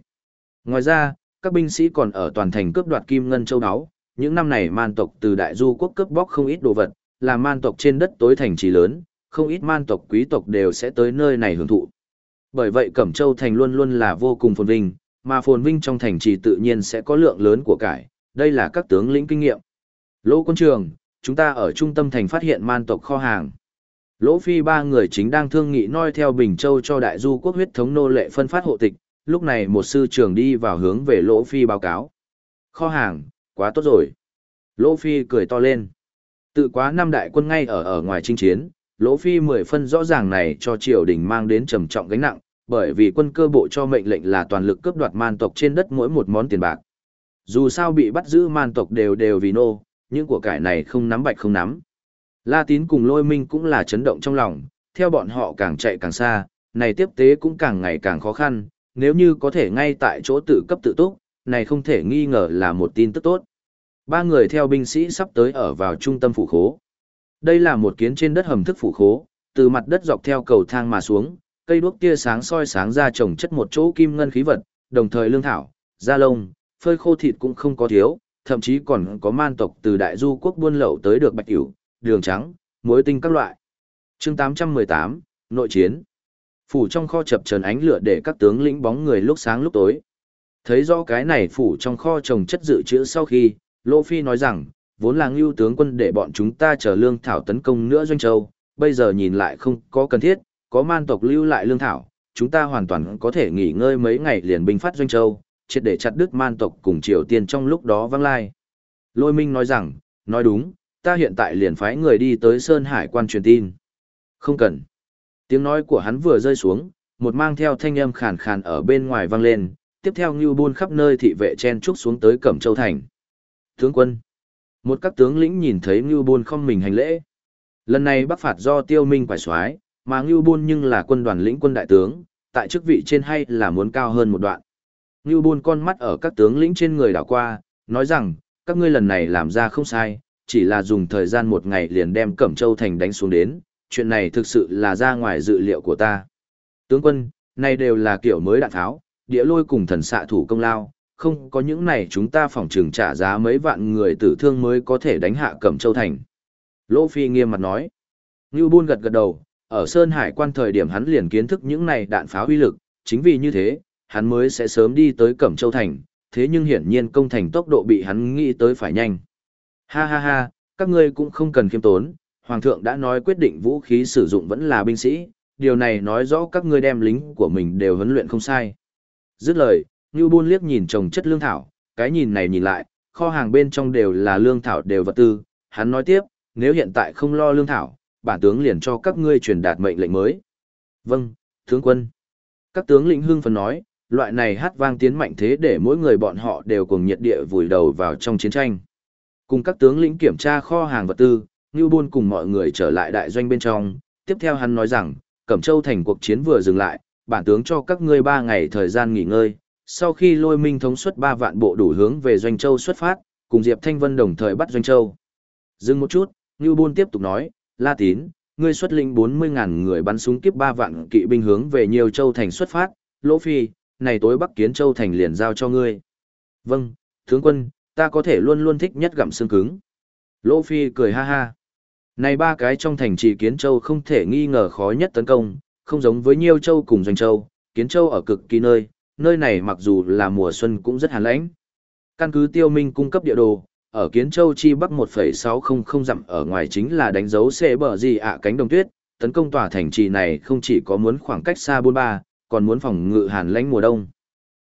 Ngoài ra, các binh sĩ còn ở toàn thành cướp đoạt kim ngân châu đáo, những năm này man tộc từ đại du quốc cướp bóc không ít đồ vật, là man tộc trên đất tối thành trì lớn, không ít man tộc quý tộc đều sẽ tới nơi này hưởng thụ. Bởi vậy Cẩm Châu thành luôn luôn là vô cùng phồn vinh, mà phồn vinh trong thành trì tự nhiên sẽ có lượng lớn của cải, đây là các tướng lĩnh kinh nghiệm. Lỗ quân trường, chúng ta ở trung tâm thành phát hiện man tộc kho hàng. Lỗ phi ba người chính đang thương nghị noi theo Bình Châu cho đại du quốc huyết thống nô lệ phân phát hộ tịch, lúc này một sư trưởng đi vào hướng về Lỗ phi báo cáo. Kho hàng, quá tốt rồi. Lỗ phi cười to lên. Tự quá năm đại quân ngay ở ở ngoài chinh chiến, Lỗ phi mười phân rõ ràng này cho triều đình mang đến trầm trọng gánh nặng, bởi vì quân cơ bộ cho mệnh lệnh là toàn lực cướp đoạt man tộc trên đất mỗi một món tiền bạc. Dù sao bị bắt giữ man tộc đều đều vì nô, những của cải này không nắm bạch không nắm. La tín cùng lôi minh cũng là chấn động trong lòng, theo bọn họ càng chạy càng xa, này tiếp tế cũng càng ngày càng khó khăn, nếu như có thể ngay tại chỗ tự cấp tự túc, này không thể nghi ngờ là một tin tức tốt. Ba người theo binh sĩ sắp tới ở vào trung tâm phủ khố. Đây là một kiến trên đất hầm thức phủ khố, từ mặt đất dọc theo cầu thang mà xuống, cây đuốc tia sáng soi sáng ra trồng chất một chỗ kim ngân khí vật, đồng thời lương thảo, da lông, phơi khô thịt cũng không có thiếu, thậm chí còn có man tộc từ đại du quốc buôn lậu tới được bạch cửu, đường trắng, muối tinh các loại. Chương 818, nội chiến. Phủ trong kho chập trần ánh lửa để các tướng lĩnh bóng người lúc sáng lúc tối. Thấy rõ cái này phủ trong kho trồng chất dự trữ sau khi, Lô Phi nói rằng, vốn là ngưu tướng quân để bọn chúng ta chờ lương thảo tấn công nữa doanh châu, bây giờ nhìn lại không có cần thiết, có man tộc lưu lại lương thảo, chúng ta hoàn toàn có thể nghỉ ngơi mấy ngày liền binh phát doanh châu, triệt để chặt đứt man tộc cùng Triều Tiên trong lúc đó văng lai. Lôi Minh nói rằng, nói đúng, ta hiện tại liền phái người đi tới Sơn Hải quan truyền tin. Không cần. Tiếng nói của hắn vừa rơi xuống, một mang theo thanh âm khàn khàn ở bên ngoài vang lên, tiếp theo như Buôn khắp nơi thị vệ chen trúc xuống tới Cẩm Châu Thành. Tướng quân. Một các tướng lĩnh nhìn thấy Ngưu Bôn không mình hành lễ. Lần này bắc phạt do tiêu minh quải soái mà Ngưu Bôn nhưng là quân đoàn lĩnh quân đại tướng, tại chức vị trên hay là muốn cao hơn một đoạn. Ngưu Bôn con mắt ở các tướng lĩnh trên người đảo qua, nói rằng, các ngươi lần này làm ra không sai, chỉ là dùng thời gian một ngày liền đem Cẩm Châu Thành đánh xuống đến, chuyện này thực sự là ra ngoài dự liệu của ta. Tướng quân, này đều là kiểu mới đạn tháo, địa lôi cùng thần xạ thủ công lao, không có những này chúng ta phòng trường trả giá mấy vạn người tử thương mới có thể đánh hạ Cẩm Châu Thành. Lỗ Phi nghiêm mặt nói. Ngưu Bôn gật gật đầu, ở Sơn Hải quan thời điểm hắn liền kiến thức những này đạn pháo uy lực, chính vì như thế, hắn mới sẽ sớm đi tới Cẩm Châu Thành, thế nhưng hiển nhiên công thành tốc độ bị hắn nghĩ tới phải nhanh. Ha ha ha, các ngươi cũng không cần khiêm tốn, Hoàng thượng đã nói quyết định vũ khí sử dụng vẫn là binh sĩ, điều này nói rõ các ngươi đem lính của mình đều huấn luyện không sai. Dứt lời, Ngưu Bôn liếc nhìn trồng chất lương thảo, cái nhìn này nhìn lại, kho hàng bên trong đều là lương thảo đều vật tư, hắn nói tiếp, nếu hiện tại không lo lương thảo, bản tướng liền cho các ngươi truyền đạt mệnh lệnh mới. Vâng, tướng quân. Các tướng lĩnh hưng phấn nói, loại này hát vang tiến mạnh thế để mỗi người bọn họ đều cùng nhiệt địa vùi đầu vào trong chiến tranh. Cùng các tướng lĩnh kiểm tra kho hàng vật tư, Ngưu Bôn cùng mọi người trở lại đại doanh bên trong, tiếp theo hắn nói rằng, Cẩm Châu thành cuộc chiến vừa dừng lại, bản tướng cho các ngươi ba ngày thời gian nghỉ ngơi, sau khi lôi minh thống suất ba vạn bộ đủ hướng về Doanh Châu xuất phát, cùng Diệp Thanh Vân đồng thời bắt Doanh Châu. Dừng một chút, Ngưu Bôn tiếp tục nói, La Tín, ngươi xuất lĩnh 40.000 người bắn súng kiếp ba vạn kỵ binh hướng về nhiều châu thành xuất phát, Lỗ Phi, này tối Bắc Kiến Châu thành liền giao cho ngươi. Vâng, tướng quân, ta có thể luôn luôn thích nhất gặm xương cứng. Lỗ Phi cười ha ha. Này ba cái trong thành trì Kiến Châu không thể nghi ngờ khó nhất tấn công, không giống với Nhiêu Châu cùng Doanh Châu, Kiến Châu ở cực kỳ nơi, nơi này mặc dù là mùa xuân cũng rất hàn lãnh. Căn cứ tiêu minh cung cấp địa đồ, ở Kiến Châu chi bắc 1,600 dặm ở ngoài chính là đánh dấu xe bờ gì ạ cánh đồng tuyết, tấn công tòa thành trì này không chỉ có muốn khoảng cách xa 43, còn muốn phòng ngự hàn lãnh mùa đông.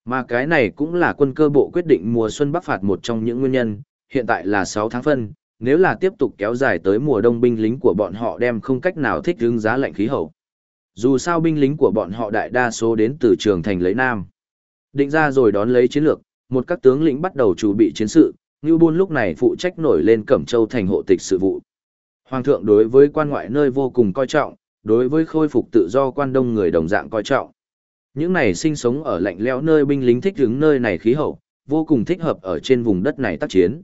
Mà cái này cũng là quân cơ bộ quyết định mùa xuân bắc phạt một trong những nguyên nhân, hiện tại là 6 tháng phân, nếu là tiếp tục kéo dài tới mùa đông binh lính của bọn họ đem không cách nào thích ứng giá lạnh khí hậu. Dù sao binh lính của bọn họ đại đa số đến từ trường thành lấy Nam. Định ra rồi đón lấy chiến lược, một các tướng lĩnh bắt đầu chuẩn bị chiến sự, Ngưu Bôn lúc này phụ trách nổi lên Cẩm Châu thành hộ tịch sự vụ. Hoàng thượng đối với quan ngoại nơi vô cùng coi trọng, đối với khôi phục tự do quan đông người đồng dạng coi trọng. Những này sinh sống ở lạnh lẽo nơi binh lính thích ứng nơi này khí hậu, vô cùng thích hợp ở trên vùng đất này tác chiến.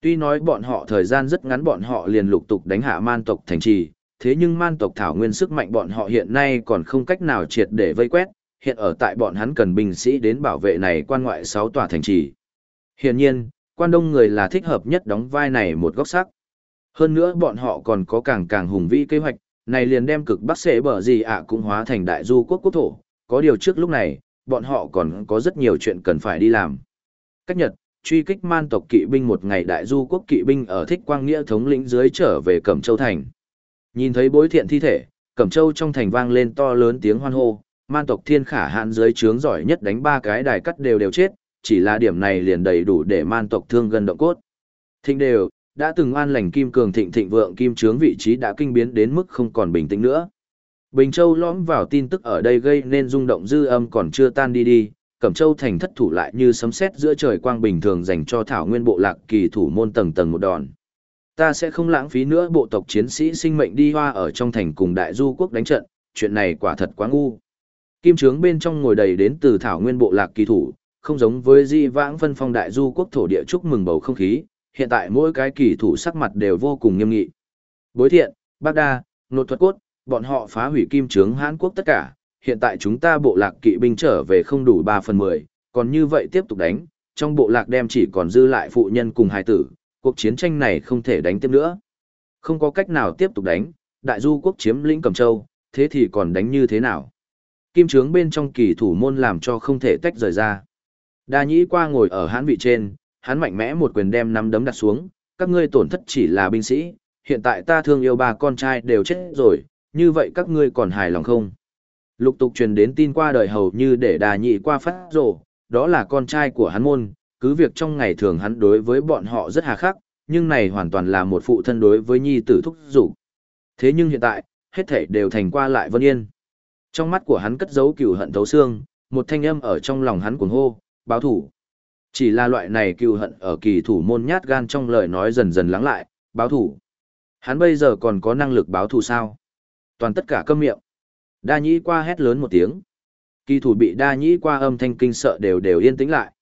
Tuy nói bọn họ thời gian rất ngắn bọn họ liền lục tục đánh hạ man tộc thành trì, thế nhưng man tộc thảo nguyên sức mạnh bọn họ hiện nay còn không cách nào triệt để vây quét, hiện ở tại bọn hắn cần binh sĩ đến bảo vệ này quan ngoại 6 tòa thành trì. Hiện nhiên, quan đông người là thích hợp nhất đóng vai này một góc sắc. Hơn nữa bọn họ còn có càng càng hùng vĩ kế hoạch, này liền đem cực bắc xế bờ gì ạ cũng hóa thành đại du quốc quốc thổ, có điều trước lúc này, bọn họ còn có rất nhiều chuyện cần phải đi làm. Cách Nhật, truy kích man tộc kỵ binh một ngày đại du quốc kỵ binh ở thích quang nghĩa thống lĩnh dưới trở về Cẩm Châu Thành. Nhìn thấy bối thiện thi thể, Cẩm Châu trong thành vang lên to lớn tiếng hoan hô, man tộc thiên khả hạn dưới trướng giỏi nhất đánh ba cái đài cắt đều đều chết, chỉ là điểm này liền đầy đủ để man tộc thương gần động cốt. Thịnh đều, đã từng an lành kim cường thịnh thịnh vượng kim trướng vị trí đã kinh biến đến mức không còn bình tĩnh nữa. Bình Châu lõm vào tin tức ở đây gây nên rung động dư âm còn chưa tan đi đi, Cẩm Châu thành thất thủ lại như sấm sét giữa trời quang bình thường dành cho Thảo Nguyên bộ lạc kỳ thủ môn tầng tầng một đòn. Ta sẽ không lãng phí nữa bộ tộc chiến sĩ sinh mệnh đi hoa ở trong thành cùng đại du quốc đánh trận, chuyện này quả thật quá ngu. Kim trướng bên trong ngồi đầy đến từ Thảo Nguyên bộ lạc kỳ thủ, không giống với di vãng phân phong đại du quốc thổ địa chúc mừng bầu không khí, hiện tại mỗi cái kỳ thủ sắc mặt đều vô cùng nghiêm nghị. Bối thiện, Bác Đa, Nột Thuật Cốt, bọn họ phá hủy kim trướng Hán Quốc tất cả, hiện tại chúng ta bộ lạc kỵ binh trở về không đủ 3 phần 10, còn như vậy tiếp tục đánh, trong bộ lạc đem chỉ còn dư lại phụ nhân cùng hài tử, cuộc chiến tranh này không thể đánh tiếp nữa. Không có cách nào tiếp tục đánh, đại du quốc chiếm lĩnh Cầm Châu, thế thì còn đánh như thế nào? Kim trướng bên trong kỳ thủ môn làm cho không thể tách rời ra. Đa nhĩ qua ngồi ở hán vị trên, hắn mạnh mẽ một quyền đem nắm đấm đặt xuống, các ngươi tổn thất chỉ là binh sĩ, hiện tại ta thương yêu ba con trai đều chết rồi, như vậy các ngươi còn hài lòng không? Lục tục truyền đến tin qua đời hầu như để đà nhị qua phát rồ, đó là con trai của hắn môn, cứ việc trong ngày thường hắn đối với bọn họ rất hà khắc, nhưng này hoàn toàn là một phụ thân đối với nhi tử thúc dục. Thế nhưng hiện tại, hết thảy đều thành qua lại vân yên. Trong mắt của hắn cất giấu cừu hận thấu xương, một thanh âm ở trong lòng hắn cuồng hô, báo thủ. Chỉ là loại này cừu hận ở kỳ thủ môn nhát gan trong lời nói dần dần lắng lại, báo thủ. Hắn bây giờ còn có năng lực báo thù sao? Toàn tất cả câm miệng. Đa nhĩ qua hét lớn một tiếng. Kỳ thủ bị đa nhĩ qua âm thanh kinh sợ đều đều yên tĩnh lại.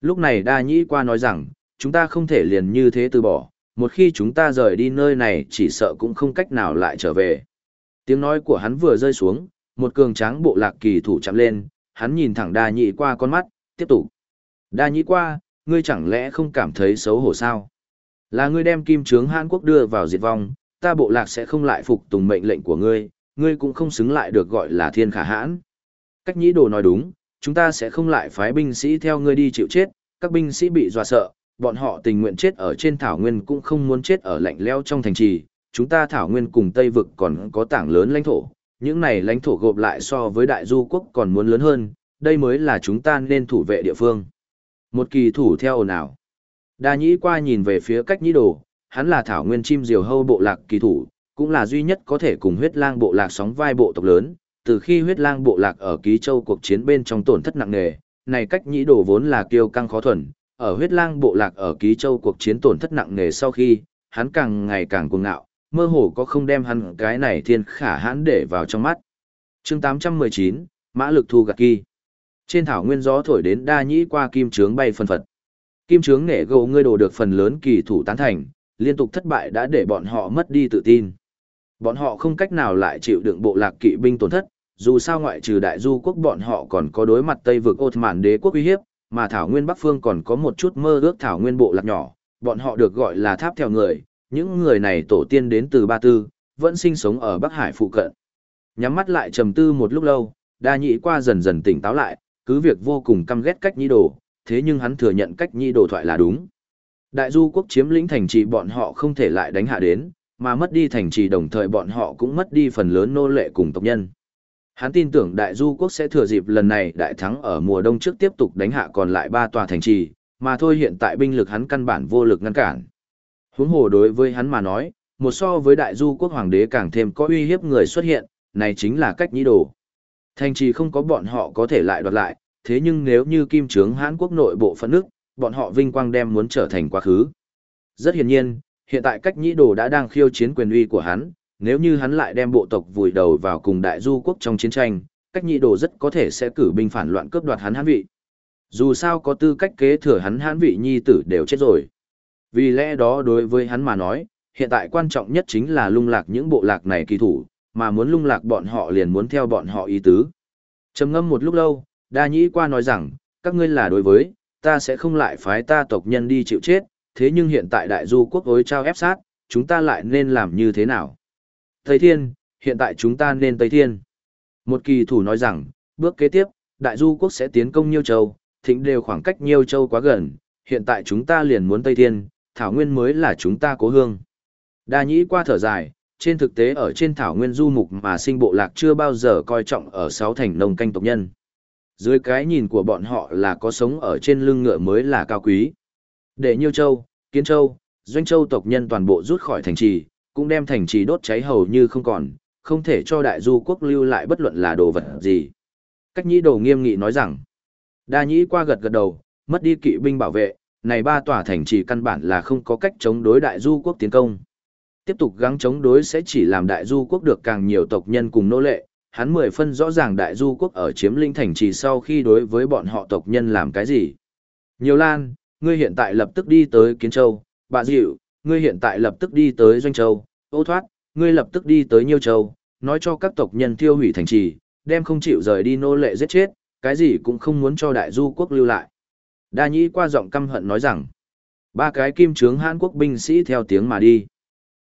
Lúc này đa nhĩ qua nói rằng, chúng ta không thể liền như thế từ bỏ, một khi chúng ta rời đi nơi này chỉ sợ cũng không cách nào lại trở về. Tiếng nói của hắn vừa rơi xuống, một cường tráng bộ lạc kỳ thủ chạm lên, hắn nhìn thẳng đa nhị qua con mắt, tiếp tục. Đa nhị qua, ngươi chẳng lẽ không cảm thấy xấu hổ sao? Là ngươi đem kim trướng Hàn Quốc đưa vào diệt vong, ta bộ lạc sẽ không lại phục tùng mệnh lệnh của ngươi, ngươi cũng không xứng lại được gọi là thiên khả hãn. Cách nhĩ đồ nói đúng, chúng ta sẽ không lại phái binh sĩ theo ngươi đi chịu chết, các binh sĩ bị dọa sợ, bọn họ tình nguyện chết ở trên thảo nguyên cũng không muốn chết ở lạnh leo trong thành trì, chúng ta thảo nguyên cùng Tây vực còn có tảng lớn lãnh thổ, những này lãnh thổ gộp lại so với đại du quốc còn muốn lớn hơn, đây mới là chúng ta nên thủ vệ địa phương. Một kỳ thủ theo ồn ào. Đa nhĩ qua nhìn về phía cách nhĩ đồ, hắn là thảo nguyên chim diều hâu bộ lạc kỳ thủ, cũng là duy nhất có thể cùng huyết lang bộ lạc sóng vai bộ tộc lớn, từ khi huyết lang bộ lạc ở ký châu cuộc chiến bên trong tổn thất nặng nề, này cách nhĩ đồ vốn là kiêu căng khó thuần, ở huyết lang bộ lạc ở ký châu cuộc chiến tổn thất nặng nề sau khi, hắn càng ngày càng cuồng ngạo, mơ hồ có không đem hắn cái này thiên khả hãn để vào trong mắt. chương 819, Mã lực thu gạt kỳ. Trên thảo nguyên gió thổi đến đa nhĩ qua kim trướng bay phân phật. Kim trướng nghệ gầu ngươi đồ được phần lớn kỳ thủ tán thành, liên tục thất bại đã để bọn họ mất đi tự tin. Bọn họ không cách nào lại chịu đựng bộ lạc kỵ binh tổn thất, dù sao ngoại trừ đại du quốc bọn họ còn có đối mặt Tây vực Ottoman đế quốc uy hiếp, mà Thảo Nguyên Bắc Phương còn có một chút mơ ước Thảo Nguyên bộ lạc nhỏ, bọn họ được gọi là tháp theo người, những người này tổ tiên đến từ Ba Tư, vẫn sinh sống ở Bắc Hải phụ cận. Nhắm mắt lại trầm tư một lúc lâu, đa nhị qua dần dần tỉnh táo lại, cứ việc vô cùng căm ghét cách nhị đồ, thế nhưng hắn thừa nhận cách nhị đồ thoại là đúng. Đại du quốc chiếm lĩnh thành trì bọn họ không thể lại đánh hạ đến, mà mất đi thành trì đồng thời bọn họ cũng mất đi phần lớn nô lệ cùng tộc nhân. Hắn tin tưởng đại du quốc sẽ thừa dịp lần này đại thắng ở mùa đông trước tiếp tục đánh hạ còn lại ba tòa thành trì, mà thôi hiện tại binh lực hắn căn bản vô lực ngăn cản. Huống hồ đối với hắn mà nói, một so với đại du quốc hoàng đế càng thêm có uy hiếp người xuất hiện, này chính là cách nhĩ đồ. Thành trì không có bọn họ có thể lại đoạt lại, thế nhưng nếu như kim trướng Hán quốc nội bộ phận nước, bọn họ vinh quang đem muốn trở thành quá khứ. Rất hiển nhiên, hiện tại cách nhĩ đồ đã đang khiêu chiến quyền uy của hắn, nếu như hắn lại đem bộ tộc vùi đầu vào cùng đại du quốc trong chiến tranh, cách nhĩ đồ rất có thể sẽ cử binh phản loạn cướp đoạt hắn hãn vị. Dù sao có tư cách kế thừa hắn hãn vị nhi tử đều chết rồi. Vì lẽ đó đối với hắn mà nói, hiện tại quan trọng nhất chính là lung lạc những bộ lạc này kỳ thủ, mà muốn lung lạc bọn họ liền muốn theo bọn họ ý tứ. trầm ngâm một lúc lâu, đa nhĩ qua nói rằng, các ngươi là đối với, ta sẽ không lại phái ta tộc nhân đi chịu chết, thế nhưng hiện tại đại du quốc ối trao ép sát, chúng ta lại nên làm như thế nào? Tây Thiên, hiện tại chúng ta nên Tây Thiên. Một kỳ thủ nói rằng, bước kế tiếp, đại du quốc sẽ tiến công Nhiêu Châu, thịnh đều khoảng cách Nhiêu Châu quá gần, hiện tại chúng ta liền muốn Tây Thiên, Thảo Nguyên mới là chúng ta cố hương. Đa nhĩ qua thở dài, trên thực tế ở trên Thảo Nguyên du mục mà sinh bộ lạc chưa bao giờ coi trọng ở sáu thành nông canh tộc nhân. Dưới cái nhìn của bọn họ là có sống ở trên lưng ngựa mới là cao quý. Để Nhiêu Châu, Kiến Châu, Doanh Châu tộc nhân toàn bộ rút khỏi thành trì, cũng đem thành trì đốt cháy hầu như không còn, không thể cho đại du quốc lưu lại bất luận là đồ vật gì. Cách nhĩ đồ nghiêm nghị nói rằng, đa nhĩ qua gật gật đầu, mất đi kỵ binh bảo vệ, này ba tòa thành trì căn bản là không có cách chống đối đại du quốc tiến công. Tiếp tục gắng chống đối sẽ chỉ làm đại du quốc được càng nhiều tộc nhân cùng nô lệ, hắn mười phân rõ ràng đại du quốc ở chiếm lĩnh thành trì sau khi đối với bọn họ tộc nhân làm cái gì. Nhiều Lan, ngươi hiện tại lập tức đi tới Kiến Châu, Bà Diệu, ngươi hiện tại lập tức đi tới Doanh Châu, Ô Thoát, ngươi lập tức đi tới Nhiêu Châu, nói cho các tộc nhân tiêu hủy thành trì, đem không chịu rời đi nô lệ giết chết, cái gì cũng không muốn cho đại du quốc lưu lại. Đa nhĩ qua giọng căm hận nói rằng, ba cái kim trướng Hàn Quốc binh sĩ theo tiếng mà đi.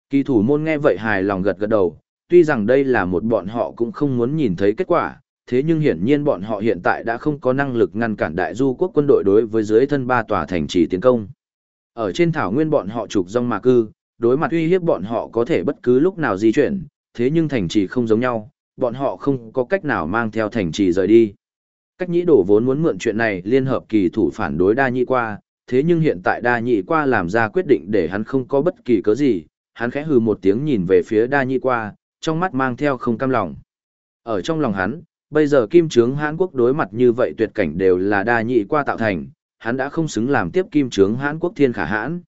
Kỳ thủ môn nghe vậy hài lòng gật gật đầu, tuy rằng đây là một bọn họ cũng không muốn nhìn thấy kết quả, thế nhưng hiển nhiên bọn họ hiện tại đã không có năng lực ngăn cản đại du quốc quân đội đối với dưới thân ba tòa thành trì tiến công. Ở trên thảo nguyên bọn họ trục rong mà cư, đối mặt uy hiếp bọn họ có thể bất cứ lúc nào di chuyển, thế nhưng thành trì không giống nhau, bọn họ không có cách nào mang theo thành trì rời đi. Cách nhĩ đổ vốn muốn mượn chuyện này liên hợp kỳ thủ phản đối đa nhị qua, thế nhưng hiện tại đa nhị qua làm ra quyết định để hắn không có bất kỳ cớ gì, hắn khẽ hừ một tiếng nhìn về phía đa nhị qua, trong mắt mang theo không cam lòng. Ở trong lòng hắn, bây giờ kim trướng Hán Quốc đối mặt như vậy tuyệt cảnh đều là đa nhị qua tạo thành, hắn đã không xứng làm tiếp kim trướng Hán Quốc thiên khả hãn.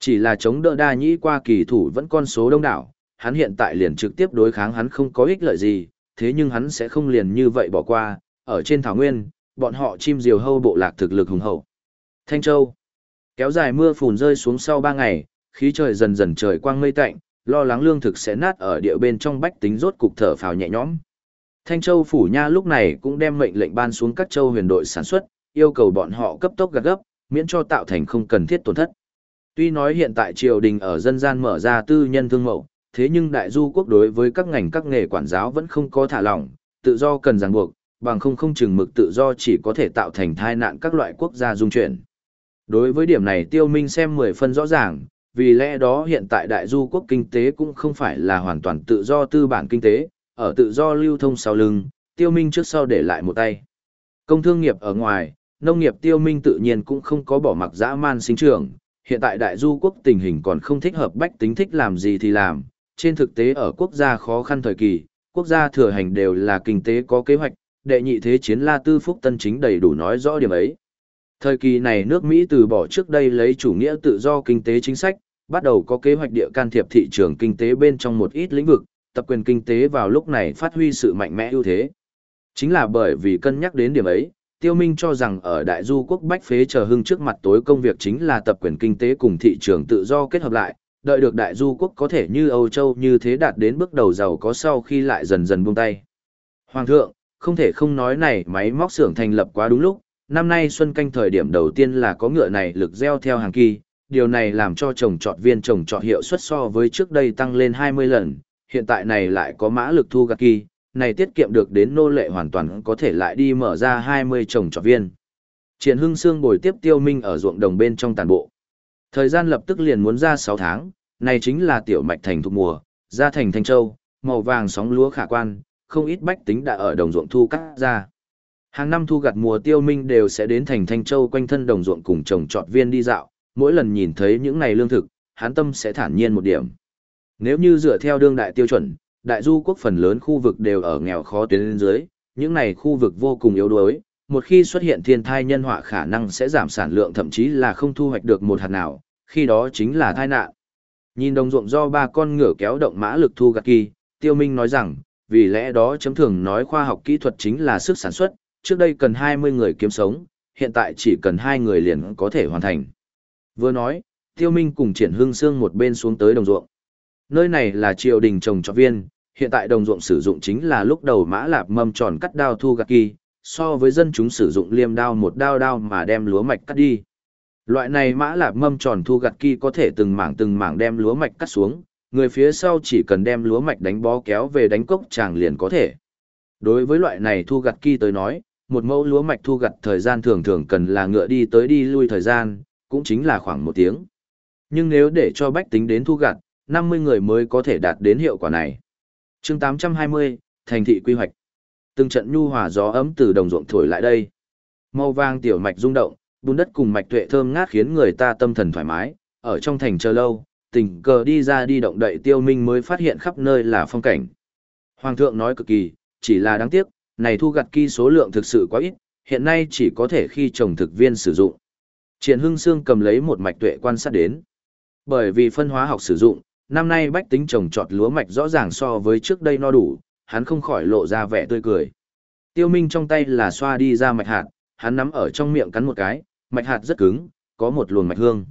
Chỉ là chống đỡ đa nhị qua kỳ thủ vẫn con số đông đảo, hắn hiện tại liền trực tiếp đối kháng hắn không có ích lợi gì, thế nhưng hắn sẽ không liền như vậy bỏ qua, ở trên thảo nguyên, bọn họ chim diều hâu bộ lạc thực lực hùng hậu. Thanh Châu Kéo dài mưa phùn rơi xuống sau 3 ngày, khí trời dần dần trời quang mây tạnh, lo lắng lương thực sẽ nát ở địa bên trong bách tính rốt cục thở phào nhẹ nhõm. Thanh Châu phủ nha lúc này cũng đem mệnh lệnh ban xuống các châu huyền đội sản xuất, yêu cầu bọn họ cấp tốc gạt gấp, miễn cho tạo thành không cần thiết tổn thất. Tuy nói hiện tại triều đình ở dân gian mở ra tư nhân thương mậu, thế nhưng đại du quốc đối với các ngành các nghề quản giáo vẫn không có thả lỏng, tự do cần ràng buộc, bằng không không chừng mực tự do chỉ có thể tạo thành tai nạn các loại quốc gia dung chuyển. Đối với điểm này tiêu minh xem mười phân rõ ràng, vì lẽ đó hiện tại đại du quốc kinh tế cũng không phải là hoàn toàn tự do tư bản kinh tế, ở tự do lưu thông sau lưng, tiêu minh trước sau để lại một tay. Công thương nghiệp ở ngoài, nông nghiệp tiêu minh tự nhiên cũng không có bỏ mặc dã man sinh trưởng, hiện tại đại du quốc tình hình còn không thích hợp bách tính thích làm gì thì làm, trên thực tế ở quốc gia khó khăn thời kỳ, quốc gia thừa hành đều là kinh tế có kế hoạch, đệ nhị thế chiến La Tư Phúc Tân chính đầy đủ nói rõ điểm ấy. Thời kỳ này nước Mỹ từ bỏ trước đây lấy chủ nghĩa tự do kinh tế chính sách, bắt đầu có kế hoạch địa can thiệp thị trường kinh tế bên trong một ít lĩnh vực, tập quyền kinh tế vào lúc này phát huy sự mạnh mẽ ưu thế. Chính là bởi vì cân nhắc đến điểm ấy, Tiêu Minh cho rằng ở Đại Du quốc Bách Phế chờ hưng trước mặt tối công việc chính là tập quyền kinh tế cùng thị trường tự do kết hợp lại, đợi được Đại Du quốc có thể như Âu Châu như thế đạt đến bước đầu giàu có sau khi lại dần dần buông tay. Hoàng thượng, không thể không nói này máy móc xưởng thành lập quá đúng lúc, năm nay xuân canh thời điểm đầu tiên là có ngựa này lực gieo theo hàng kỳ, điều này làm cho trồng trọt viên trồng trọt hiệu suất so với trước đây tăng lên 20 lần, hiện tại này lại có mã lực thu gặt kỳ, này tiết kiệm được đến nô lệ hoàn toàn có thể lại đi mở ra 20 trồng trọt viên. Triển hưng xương bồi tiếp tiêu minh ở ruộng đồng bên trong tàn bộ. Thời gian lập tức liền muốn ra 6 tháng, này chính là tiểu mạch thành thuộc mùa, ra thành Thanh Châu, màu vàng sóng lúa khả quan, không ít bách tính đã ở đồng ruộng thu cắt ra. Hàng năm thu gặt mùa tiêu minh đều sẽ đến thành Thanh Châu quanh thân đồng ruộng cùng trồng trọt viên đi dạo, mỗi lần nhìn thấy những này lương thực, hán tâm sẽ thản nhiên một điểm. Nếu như dựa theo đương đại tiêu chuẩn, đại du quốc phần lớn khu vực đều ở nghèo khó tuyến lên dưới, những này khu vực vô cùng yếu đuối, một khi xuất hiện thiên tai nhân họa khả năng sẽ giảm sản lượng thậm chí là không thu hoạch được một hạt nào, khi đó chính là tai nạn. Nhìn đồng ruộng do ba con ngựa kéo động mã lực thu gặt kỳ, Tiêu Minh nói rằng, vì lẽ đó chấm thường nói khoa học kỹ thuật chính là sức sản xuất, trước đây cần 20 người kiếm sống, hiện tại chỉ cần hai người liền có thể hoàn thành. Vừa nói, Tiêu Minh cùng Triển Hưng Sương một bên xuống tới đồng ruộng. Nơi này là triều đình trồng trọt viên, hiện tại đồng ruộng sử dụng chính là lúc đầu mã lạp mâm tròn cắt đao thu gặt kỳ, so với dân chúng sử dụng liêm đao một đao đao mà đem lúa mạch cắt đi. Loại này mã lạp mâm tròn thu gặt kỳ có thể từng mảng từng mảng đem lúa mạch cắt xuống, người phía sau chỉ cần đem lúa mạch đánh bó kéo về đánh cốc chàng liền có thể. Đối với loại này thu gặt kỳ tới nói, một mẫu lúa mạch thu gặt thời gian thường thường cần là ngựa đi tới đi lui thời gian, cũng chính là khoảng một tiếng. Nhưng nếu để cho bách tính đến thu gặt, 50 người mới có thể đạt đến hiệu quả này. chương 820, thành thị quy hoạch. Từng trận nhu hòa gió ấm từ đồng ruộng thổi lại đây. Màu vàng tiểu mạch rung động, bùn đất cùng mạch tuệ thơm ngát khiến người ta tâm thần thoải mái, ở trong thành chờ lâu, tình cờ đi ra đi động đậy tiêu minh mới phát hiện khắp nơi là phong cảnh. Hoàng thượng nói cực kỳ, chỉ là đáng tiếc, này thu gặt kỳ số lượng thực sự quá ít, hiện nay chỉ có thể khi trồng thực viên sử dụng. Triển Hưng Sương cầm lấy một mạch tuệ quan sát đến. Bởi vì phân hóa học sử dụng, năm nay bách tính trồng trọt lúa mạch rõ ràng so với trước đây no đủ, hắn không khỏi lộ ra vẻ tươi cười. Tiêu Minh trong tay là xoa đi ra mạch hạt, hắn nắm ở trong miệng cắn một cái, mạch hạt rất cứng, có một luồng mạch hương.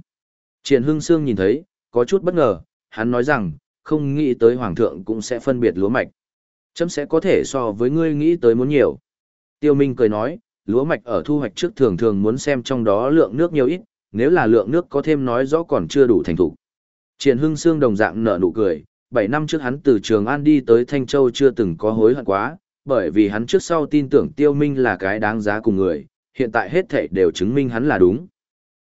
Triển Hưng Sương nhìn thấy, có chút bất ngờ, hắn nói rằng, không nghĩ tới Hoàng thượng cũng sẽ phân biệt lúa mạch. Chấm sẽ có thể so với ngươi nghĩ tới muốn nhiều. Tiêu Minh cười nói, lúa mạch ở thu hoạch trước thường thường muốn xem trong đó lượng nước nhiều ít, nếu là lượng nước có thêm nói rõ còn chưa đủ thành thủ. Triển Hưng Sương đồng dạng nở nụ cười, 7 năm trước hắn từ Trường An đi tới Thanh Châu chưa từng có hối hận quá, bởi vì hắn trước sau tin tưởng Tiêu Minh là cái đáng giá cùng người, hiện tại hết thảy đều chứng minh hắn là đúng.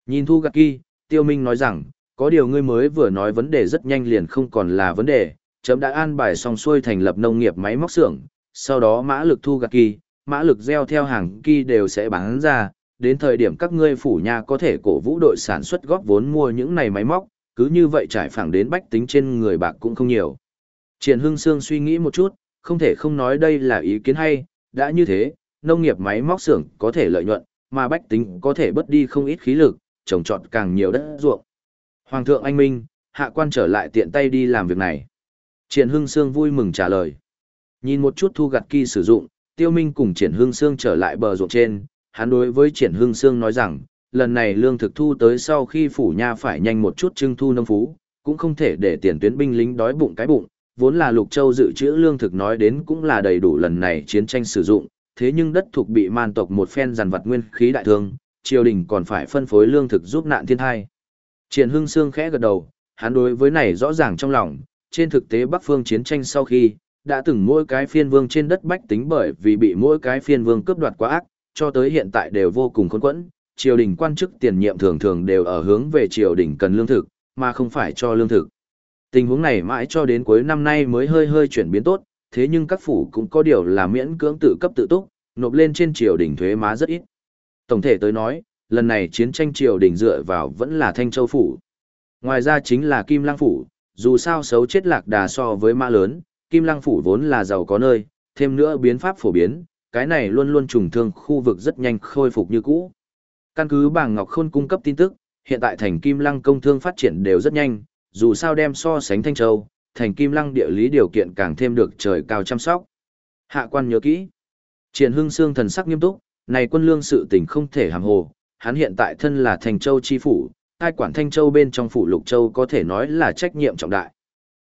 Nhìn Thu Gạc Kỳ, Tiêu Minh nói rằng, có điều ngươi mới vừa nói vấn đề rất nhanh liền không còn là vấn đề, chấm đã an bài xong xuôi thành lập nông nghiệp máy móc xưởng, sau đó mã lực Thu gạt Kỳ, mã lực gieo theo hàng kỳ đều sẽ bán ra, đến thời điểm các ngươi phủ nhà có thể cổ vũ đội sản xuất góp vốn mua những này máy móc, cứ như vậy trải phẳng đến bách tính trên người bạc cũng không nhiều. Triển Hưng Sương suy nghĩ một chút, không thể không nói đây là ý kiến hay, đã như thế, nông nghiệp máy móc xưởng có thể lợi nhuận, mà bách tính có thể bớt đi không ít khí lực, trồng trọt càng nhiều đất ruộng. Hoàng thượng anh minh, hạ quan trở lại tiện tay đi làm việc này. Triển Hưng Sương vui mừng trả lời. Nhìn một chút thu gặt kỳ sử dụng, Tiêu Minh cùng Triển Hưng Sương trở lại bờ ruộng trên, hắn đối với Triển Hưng Sương nói rằng, lần này lương thực thu tới sau khi phủ nha phải nhanh một chút trưng thu nông phú, cũng không thể để tiền tuyến binh lính đói bụng cái bụng, vốn là Lục Châu dự trữ lương thực nói đến cũng là đầy đủ lần này chiến tranh sử dụng, thế nhưng đất thuộc bị man tộc một phen giàn vật nguyên khí đại thương, triều đình còn phải phân phối lương thực giúp nạn thiên tai. Triển Hưng Sương khẽ gật đầu, hắn đối với này rõ ràng trong lòng, trên thực tế Bắc phương chiến tranh sau khi, đã từng mỗi cái phiên vương trên đất bách tính bởi vì bị mỗi cái phiên vương cướp đoạt quá ác, cho tới hiện tại đều vô cùng khốn quẫn, triều đình quan chức tiền nhiệm thường thường đều ở hướng về triều đình cần lương thực, mà không phải cho lương thực. Tình huống này mãi cho đến cuối năm nay mới hơi hơi chuyển biến tốt, thế nhưng các phủ cũng có điều là miễn cưỡng tự cấp tự túc, nộp lên trên triều đình thuế má rất ít. Tổng thể tới nói, lần này chiến tranh triều đình dựa vào vẫn là Thanh Châu phủ. Ngoài ra chính là Kim Lang phủ, dù sao xấu chết lạc đà so với mã lớn, Kim Lang phủ vốn là giàu có nơi, thêm nữa biến pháp phổ biến, cái này luôn luôn trùng thương khu vực rất nhanh khôi phục như cũ. Căn cứ bảng Ngọc Khôn cung cấp tin tức, hiện tại thành Kim Lăng công thương phát triển đều rất nhanh, dù sao đem so sánh Thanh Châu, thành Kim Lăng địa lý điều kiện càng thêm được trời cao chăm sóc. Hạ quan nhớ kỹ. Triển Hưng Sương thần sắc nghiêm túc, này quân lương sự tình không thể hàm hồ, hắn hiện tại thân là Thành Châu chi phủ, ai quản Thanh Châu bên trong phủ Lục Châu có thể nói là trách nhiệm trọng đại.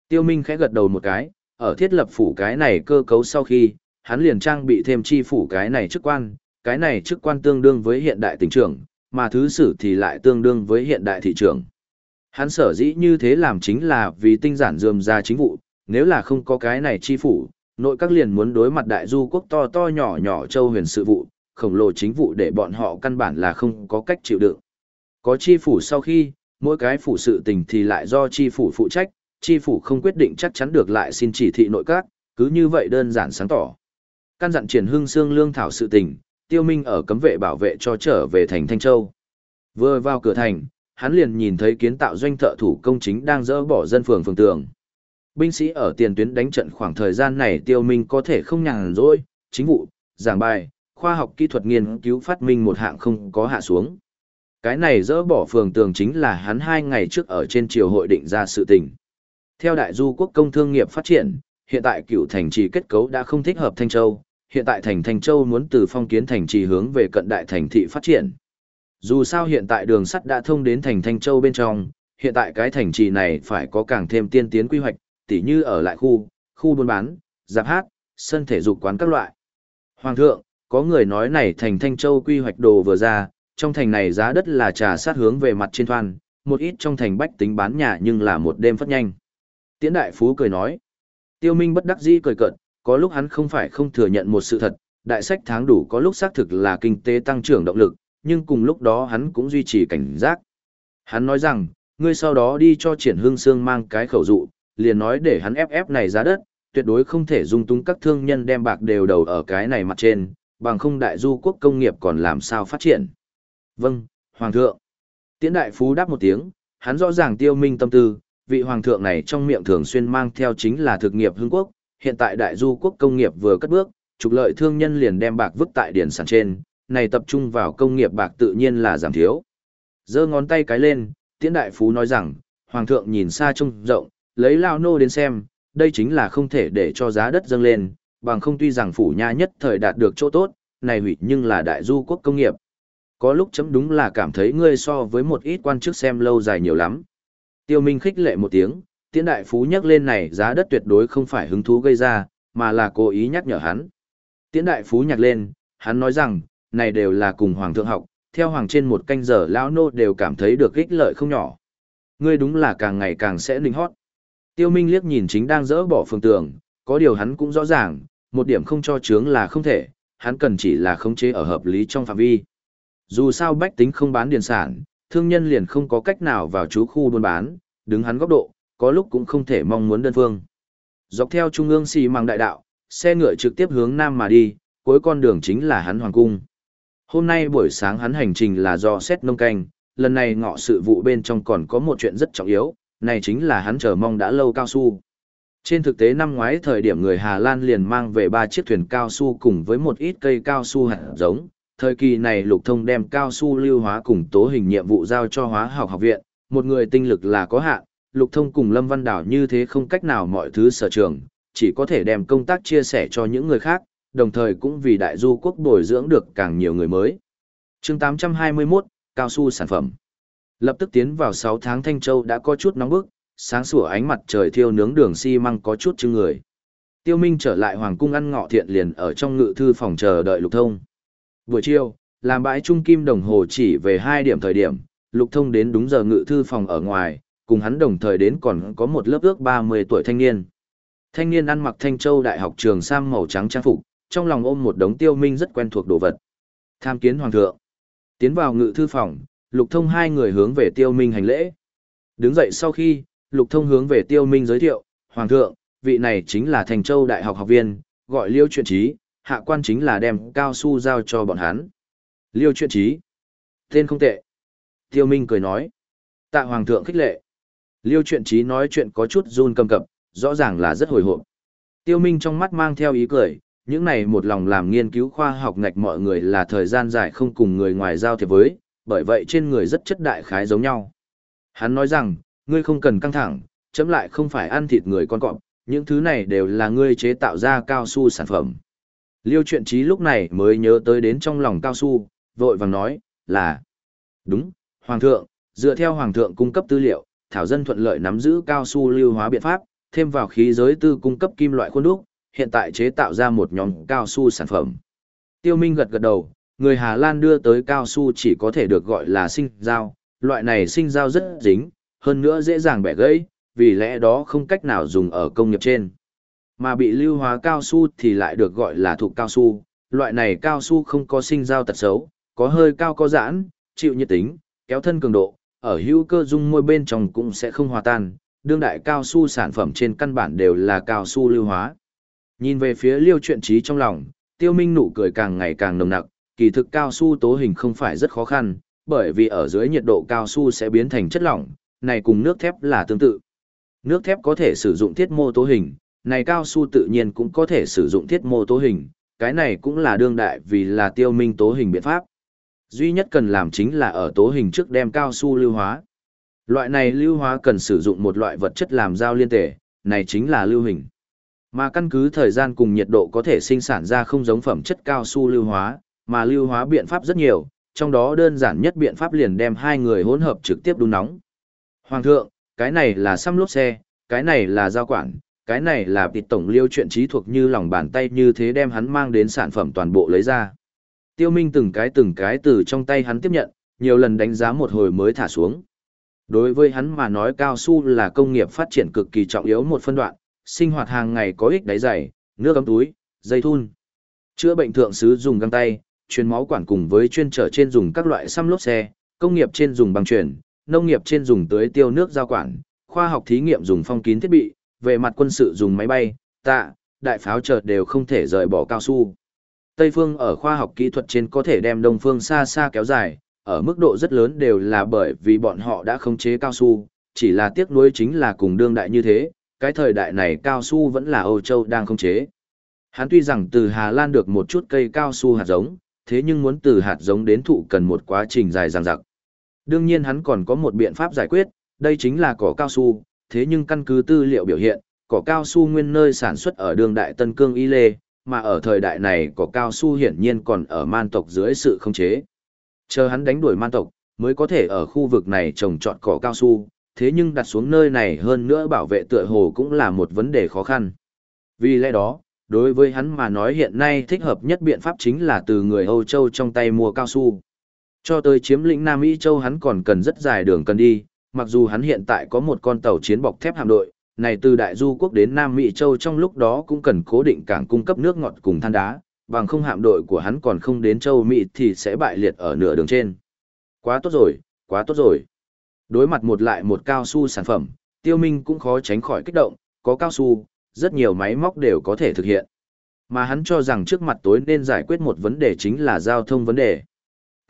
Tiêu Minh khẽ gật đầu một cái, ở thiết lập phủ cái này cơ cấu sau khi, hắn liền trang bị thêm chi phủ cái này chức quan, cái này chức quan tương đương với hiện đại tỉnh trưởng, mà thứ sử thì lại tương đương với hiện đại thị trưởng. Hắn sở dĩ như thế làm chính là vì tinh giản dườm ra chính vụ, nếu là không có cái này chi phủ, nội các liền muốn đối mặt đại du quốc to to nhỏ nhỏ châu huyền sự vụ, khổng lồ chính vụ để bọn họ căn bản là không có cách chịu đựng. Có chi phủ sau khi, mỗi cái phủ sự tình thì lại do chi phủ phụ trách, chi phủ không quyết định chắc chắn được lại xin chỉ thị nội các, cứ như vậy đơn giản sáng tỏ. Căn dặn triển hương xương lương thảo sự tình, tiêu minh ở cấm vệ bảo vệ cho trở về thành Thanh Châu. Vừa vào cửa thành, hắn liền nhìn thấy kiến tạo doanh thợ thủ công chính đang dỡ bỏ dân phường phường tường. Binh sĩ ở tiền tuyến đánh trận khoảng thời gian này tiêu minh có thể không nhàn rỗi, chính vụ, giảng bài, khoa học kỹ thuật nghiên cứu phát minh một hạng không có hạ xuống. Cái này dỡ bỏ phường tường chính là hắn hai ngày trước ở trên triều hội định ra sự tình. Theo đại du quốc công thương nghiệp phát triển, hiện tại cựu thành trì kết cấu đã không thích hợp Thanh Châu, hiện tại thành Thanh Châu muốn từ phong kiến thành trì hướng về cận đại thành thị phát triển. Dù sao hiện tại đường sắt đã thông đến thành Thanh Châu bên trong, hiện tại cái thành trì này phải có càng thêm tiên tiến quy hoạch, tỉ như ở lại khu, khu buôn bán, giáp hát, sân thể dục quán các loại. Hoàng thượng, có người nói này thành Thanh Châu quy hoạch đồ vừa ra, trong thành này giá đất là trà sát hướng về mặt trên thoan, một ít trong thành bách tính bán nhà nhưng là một đêm phát nhanh. Tiễn đại phú cười nói, tiêu minh bất đắc dĩ cười cợt, có lúc hắn không phải không thừa nhận một sự thật, đại sách tháng đủ có lúc xác thực là kinh tế tăng trưởng động lực, nhưng cùng lúc đó hắn cũng duy trì cảnh giác. Hắn nói rằng, ngươi sau đó đi cho triển hương sương mang cái khẩu dụ, liền nói để hắn ép ép này giá đất, tuyệt đối không thể dung túng các thương nhân đem bạc đều đầu ở cái này mặt trên, bằng không đại du quốc công nghiệp còn làm sao phát triển. Vâng, Hoàng thượng. Tiễn đại phú đáp một tiếng, hắn rõ ràng tiêu minh tâm tư, vị Hoàng thượng này trong miệng thường xuyên mang theo chính là thực nghiệp hương quốc, hiện tại đại du quốc công nghiệp vừa cất bước, trục lợi thương nhân liền đem bạc vứt tại điển sản trên, này tập trung vào công nghiệp bạc tự nhiên là giảm thiếu. giơ ngón tay cái lên, tiễn đại phú nói rằng, Hoàng thượng nhìn xa trông rộng, lấy lao nô đến xem, đây chính là không thể để cho giá đất dâng lên, bằng không tuy rằng phủ nha nhất thời đạt được chỗ tốt, này hủy nhưng là đại du quốc công nghiệp. Có lúc chấm đúng là cảm thấy ngươi so với một ít quan chức xem lâu dài nhiều lắm. Tiêu Minh khích lệ một tiếng, tiễn đại phú nhắc lên này giá đất tuyệt đối không phải hứng thú gây ra, mà là cố ý nhắc nhở hắn. Tiễn đại phú nhắc lên, hắn nói rằng, này đều là cùng hoàng thượng học, theo hoàng trên một canh giờ lão nô đều cảm thấy được ích lợi không nhỏ. Ngươi đúng là càng ngày càng sẽ linh hót. Tiêu Minh liếc nhìn chính đang dỡ bỏ phương tường, có điều hắn cũng rõ ràng, một điểm không cho chướng là không thể, hắn cần chỉ là khống chế ở hợp lý trong phạm vi. Dù sao bách tính không bán điền sản, thương nhân liền không có cách nào vào chú khu buôn bán, đứng hắn góc độ, có lúc cũng không thể mong muốn đơn phương. Dọc theo trung ương xì mang đại đạo, xe ngựa trực tiếp hướng nam mà đi, cuối con đường chính là hắn hoàng cung. Hôm nay buổi sáng hắn hành trình là do xét nông canh, lần này ngọ sự vụ bên trong còn có một chuyện rất trọng yếu, này chính là hắn chờ mong đã lâu cao su. Trên thực tế năm ngoái thời điểm người Hà Lan liền mang về ba chiếc thuyền cao su cùng với một ít cây cao su hạt giống. Thời kỳ này lục thông đem cao su lưu hóa cùng tố hình nhiệm vụ giao cho hóa học học viện, một người tinh lực là có hạn, lục thông cùng Lâm Văn Đảo như thế không cách nào mọi thứ sở trường, chỉ có thể đem công tác chia sẻ cho những người khác, đồng thời cũng vì đại du quốc bồi dưỡng được càng nhiều người mới. chương 821, cao su sản phẩm. Lập tức tiến vào 6 tháng Thanh Châu đã có chút nóng bức, sáng sủa ánh mặt trời thiêu nướng đường xi măng có chút chưng người. Tiêu Minh trở lại hoàng cung ăn ngọ thiện liền ở trong ngự thư phòng chờ đợi Lục Thông. Buổi chiều, làm bãi trung kim đồng hồ chỉ về 2 điểm thời điểm, Lục Thông đến đúng giờ ngự thư phòng ở ngoài, cùng hắn đồng thời đến còn có một lớp ước 30 tuổi thanh niên. Thanh niên ăn mặc Thanh Châu Đại học trường sam màu trắng trang phục, trong lòng ôm một đống Tiêu Minh rất quen thuộc đồ vật. Tham kiến hoàng thượng. Tiến vào ngự thư phòng, Lục Thông hai người hướng về Tiêu Minh hành lễ. Đứng dậy sau khi, Lục Thông hướng về Tiêu Minh giới thiệu, Hoàng thượng, vị này chính là Thành Châu Đại học học viên, gọi Liêu Chuyện Trí, hạ quan chính là đem cao su giao cho bọn hắn. Liêu Chuyện Trí. Tên không tệ. Tiêu Minh cười nói. Tạ Hoàng thượng khích lệ. Liêu Chuyện Trí nói chuyện có chút run cầm cập, rõ ràng là rất hồi hộp. Tiêu Minh trong mắt mang theo ý cười, những này một lòng làm nghiên cứu khoa học ngạch mọi người là thời gian dài không cùng người ngoài giao thiệp với, bởi vậy trên người rất chất đại khái giống nhau. Hắn nói rằng, ngươi không cần căng thẳng, chấm lại không phải ăn thịt người con cọp, những thứ này đều là ngươi chế tạo ra cao su sản phẩm. Liêu chuyện trí lúc này mới nhớ tới đến trong lòng cao su, vội vàng nói, là, đúng, Hoàng thượng, dựa theo Hoàng thượng cung cấp tư liệu, Thảo dân thuận lợi nắm giữ cao su lưu hóa biện pháp, thêm vào khí giới tư cung cấp kim loại khuôn đúc, hiện tại chế tạo ra một nhóm cao su sản phẩm. Tiêu Minh gật gật đầu, người Hà Lan đưa tới cao su chỉ có thể được gọi là sinh dao, loại này sinh dao rất dính, hơn nữa dễ dàng bẻ gãy, vì lẽ đó không cách nào dùng ở công nghiệp trên. Mà bị lưu hóa cao su thì lại được gọi là thụ cao su, loại này cao su không có sinh dao tật xấu, có hơi cao có giãn, chịu nhiệt tính, kéo thân cường độ, ở hữu cơ dung môi bên trong cũng sẽ không hòa tan, đương đại cao su sản phẩm trên căn bản đều là cao su lưu hóa. Nhìn về phía liêu chuyện trí trong lòng, tiêu minh nụ cười càng ngày càng nồng nặc, kỳ thực cao su tố hình không phải rất khó khăn, bởi vì ở dưới nhiệt độ cao su sẽ biến thành chất lỏng, này cùng nước thép là tương tự. Nước thép có thể sử dụng thiết mô tố hình, này cao su tự nhiên cũng có thể sử dụng thiết mô tố hình, cái này cũng là đương đại vì là tiêu minh tố hình biện pháp. Duy nhất cần làm chính là ở tố hình trước đem cao su lưu hóa. Loại này lưu hóa cần sử dụng một loại vật chất làm giao liên tể, này chính là lưu hình. Mà căn cứ thời gian cùng nhiệt độ có thể sinh sản ra không giống phẩm chất cao su lưu hóa, mà lưu hóa biện pháp rất nhiều, trong đó đơn giản nhất biện pháp liền đem hai người hỗn hợp trực tiếp đun nóng. Hoàng thượng, cái này là xăm lốp xe, cái này là giao quản, cái này là tịt tổng liêu chuyện trí thuộc như lòng bàn tay như thế đem hắn mang đến sản phẩm toàn bộ lấy ra. Tiêu Minh từng cái từng cái từ trong tay hắn tiếp nhận, nhiều lần đánh giá một hồi mới thả xuống. Đối với hắn mà nói cao su là công nghiệp phát triển cực kỳ trọng yếu một phân đoạn, sinh hoạt hàng ngày có ích đáy dày, nước ấm túi, dây thun. Chữa bệnh thượng sứ dùng găng tay, truyền máu quản cùng với chuyên trở trên dùng các loại xăm lốp xe, công nghiệp trên dùng băng chuyển, nông nghiệp trên dùng tưới tiêu nước giao quản, khoa học thí nghiệm dùng phong kín thiết bị, về mặt quân sự dùng máy bay, tạ, đại pháo chợt đều không thể rời bỏ cao su. Tây phương ở khoa học kỹ thuật trên có thể đem đông phương xa xa kéo dài, ở mức độ rất lớn đều là bởi vì bọn họ đã khống chế cao su, chỉ là tiếc nuối chính là cùng đương đại như thế, cái thời đại này cao su vẫn là Âu Châu đang khống chế. Hắn tuy rằng từ Hà Lan được một chút cây cao su hạt giống, thế nhưng muốn từ hạt giống đến thụ cần một quá trình dài dằng dặc. Đương nhiên hắn còn có một biện pháp giải quyết, đây chính là cỏ cao su, thế nhưng căn cứ tư liệu biểu hiện, cỏ cao su nguyên nơi sản xuất ở đường đại Tân Cương Y Lê, mà ở thời đại này cỏ cao su hiển nhiên còn ở man tộc dưới sự khống chế. Chờ hắn đánh đuổi man tộc, mới có thể ở khu vực này trồng trọt cỏ cao su, thế nhưng đặt xuống nơi này hơn nữa bảo vệ tựa hồ cũng là một vấn đề khó khăn. Vì lẽ đó, đối với hắn mà nói hiện nay thích hợp nhất biện pháp chính là từ người Âu Châu trong tay mua cao su. Cho tới chiếm lĩnh Nam Mỹ Châu hắn còn cần rất dài đường cần đi, mặc dù hắn hiện tại có một con tàu chiến bọc thép hạm đội, này từ Đại Du quốc đến Nam Mỹ Châu trong lúc đó cũng cần cố định cảng cung cấp nước ngọt cùng than đá, bằng không hạm đội của hắn còn không đến châu Mỹ thì sẽ bại liệt ở nửa đường trên. Quá tốt rồi, quá tốt rồi. Đối mặt một lại một cao su sản phẩm, tiêu minh cũng khó tránh khỏi kích động, có cao su, rất nhiều máy móc đều có thể thực hiện. Mà hắn cho rằng trước mặt tối nên giải quyết một vấn đề chính là giao thông vấn đề.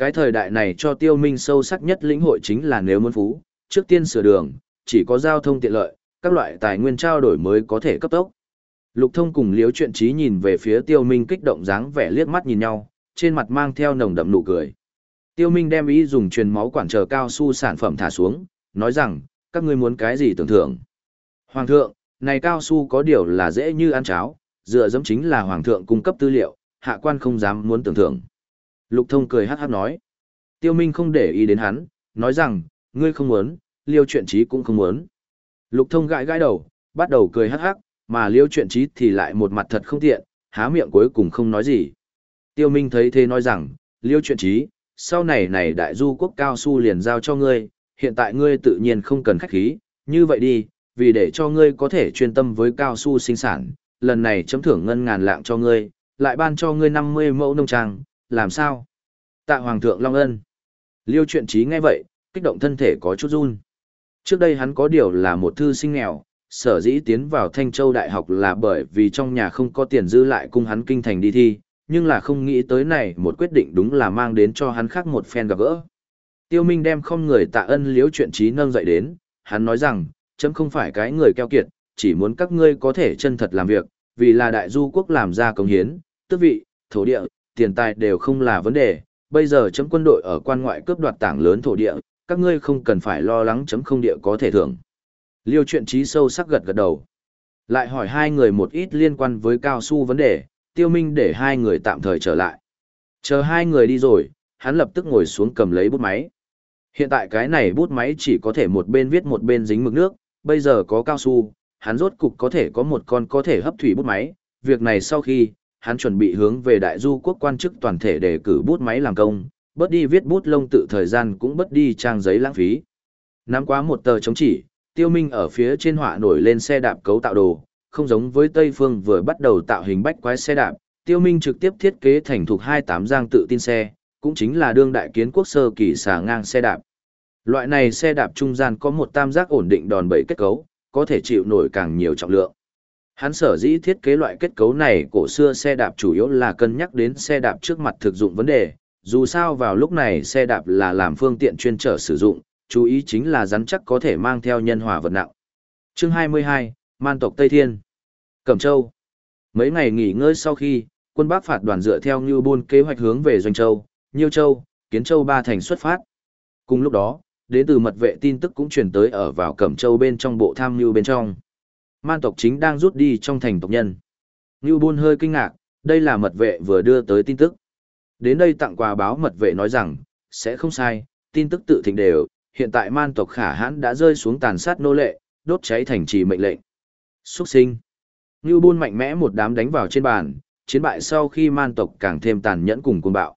Cái thời đại này cho tiêu minh sâu sắc nhất lĩnh hội chính là nếu muốn phú, trước tiên sửa đường, chỉ có giao thông tiện lợi, các loại tài nguyên trao đổi mới có thể cấp tốc. Lục thông cùng liếu chuyện trí nhìn về phía tiêu minh kích động dáng vẻ liếc mắt nhìn nhau, trên mặt mang theo nồng đậm nụ cười. Tiêu minh đem ý dùng truyền máu quản chờ cao su sản phẩm thả xuống, nói rằng, các ngươi muốn cái gì tưởng thưởng. Hoàng thượng, này cao su có điều là dễ như ăn cháo, dựa dẫm chính là hoàng thượng cung cấp tư liệu, hạ quan không dám muốn tưởng thưởng. Lục thông cười hát hát nói. Tiêu Minh không để ý đến hắn, nói rằng, ngươi không muốn, liêu chuyện trí cũng không muốn. Lục thông gãi gãi đầu, bắt đầu cười hát hát, mà liêu chuyện trí thì lại một mặt thật không tiện, há miệng cuối cùng không nói gì. Tiêu Minh thấy thế nói rằng, liêu chuyện trí, sau này này đại du quốc cao su liền giao cho ngươi, hiện tại ngươi tự nhiên không cần khách khí, như vậy đi, vì để cho ngươi có thể chuyên tâm với cao su sinh sản, lần này chấm thưởng ngân ngàn lạng cho ngươi, lại ban cho ngươi 50 mẫu nông trang, làm sao? Tạ Hoàng thượng Long Ân. Liêu chuyện trí nghe vậy, kích động thân thể có chút run. Trước đây hắn có điều là một thư sinh nghèo, sở dĩ tiến vào Thanh Châu Đại học là bởi vì trong nhà không có tiền dư lại cung hắn kinh thành đi thi, nhưng là không nghĩ tới này một quyết định đúng là mang đến cho hắn khác một phen gặp gỡ. Tiêu Minh đem không người tạ ân liếu chuyện trí nâng dậy đến, hắn nói rằng, chấm không phải cái người keo kiệt, chỉ muốn các ngươi có thể chân thật làm việc, vì là đại du quốc làm ra công hiến, tước vị, thổ địa, tiền tài đều không là vấn đề, bây giờ chấm quân đội ở quan ngoại cướp đoạt tảng lớn thổ địa, các ngươi không cần phải lo lắng chấm không địa có thể thưởng. Liêu chuyện trí sâu sắc gật gật đầu. Lại hỏi hai người một ít liên quan với cao su vấn đề, tiêu minh để hai người tạm thời trở lại. Chờ hai người đi rồi, hắn lập tức ngồi xuống cầm lấy bút máy. Hiện tại cái này bút máy chỉ có thể một bên viết một bên dính mực nước, bây giờ có cao su, hắn rốt cục có thể có một con có thể hấp thủy bút máy. Việc này sau khi, hắn chuẩn bị hướng về đại du quốc quan chức toàn thể để cử bút máy làm công, bớt đi viết bút lông tự thời gian cũng bớt đi trang giấy lãng phí. Nắm quá một tờ chống chỉ, tiêu minh ở phía trên họa nổi lên xe đạp cấu tạo đồ, không giống với Tây Phương vừa bắt đầu tạo hình bách quái xe đạp, tiêu minh trực tiếp thiết kế thành thuộc 28 giang tự tin xe, cũng chính là đương đại kiến quốc sơ kỳ xà ngang xe đạp. Loại này xe đạp trung gian có một tam giác ổn định đòn bẩy kết cấu, có thể chịu nổi càng nhiều trọng lượng. Hắn sở dĩ thiết kế loại kết cấu này cổ xưa xe đạp chủ yếu là cân nhắc đến xe đạp trước mặt thực dụng vấn đề, dù sao vào lúc này xe đạp là làm phương tiện chuyên trở sử dụng, chú ý chính là rắn chắc có thể mang theo nhân hòa vật nặng. Chương 22, Man tộc Tây Thiên Cẩm Châu Mấy ngày nghỉ ngơi sau khi, quân Bắc phạt đoàn dựa theo Như Bôn kế hoạch hướng về Doanh Châu, Nhiêu Châu, Kiến Châu ba thành xuất phát. Cùng lúc đó, đến từ mật vệ tin tức cũng truyền tới ở vào Cẩm Châu bên trong bộ tham mưu bên trong. Man tộc chính đang rút đi trong thành tộc nhân. Ngưu Bôn hơi kinh ngạc, đây là mật vệ vừa đưa tới tin tức. Đến đây tặng quà báo mật vệ nói rằng, sẽ không sai, tin tức tự thịnh đều, hiện tại man tộc khả hãn đã rơi xuống tàn sát nô lệ, đốt cháy thành trì mệnh lệnh. Xuất sinh. Ngưu Bôn mạnh mẽ một đám đánh vào trên bàn, chiến bại sau khi man tộc càng thêm tàn nhẫn cùng cuồng bạo.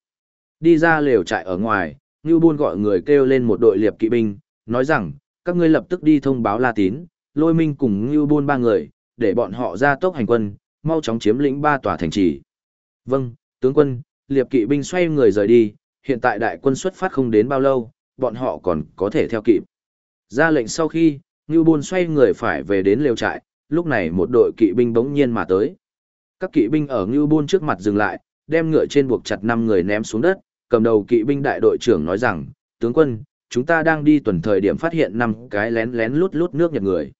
Đi ra lều trại ở ngoài, Ngưu Bôn gọi người kêu lên một đội liệp kỵ binh, nói rằng, các ngươi lập tức đi thông báo La Tín, Lôi Minh cùng Ngưu Bôn ba người, để bọn họ ra tốc hành quân, mau chóng chiếm lĩnh ba tòa thành trì. Vâng, tướng quân, liệp kỵ binh xoay người rời đi, hiện tại đại quân xuất phát không đến bao lâu, bọn họ còn có thể theo kịp. Ra lệnh sau khi, Ngưu Bôn xoay người phải về đến lều trại, lúc này một đội kỵ binh bỗng nhiên mà tới. Các kỵ binh ở Ngưu Bôn trước mặt dừng lại, đem ngựa trên buộc chặt năm người ném xuống đất, cầm đầu kỵ binh đại đội trưởng nói rằng, tướng quân, chúng ta đang đi tuần thời điểm phát hiện năm cái lén lén lút lút nước nhật người.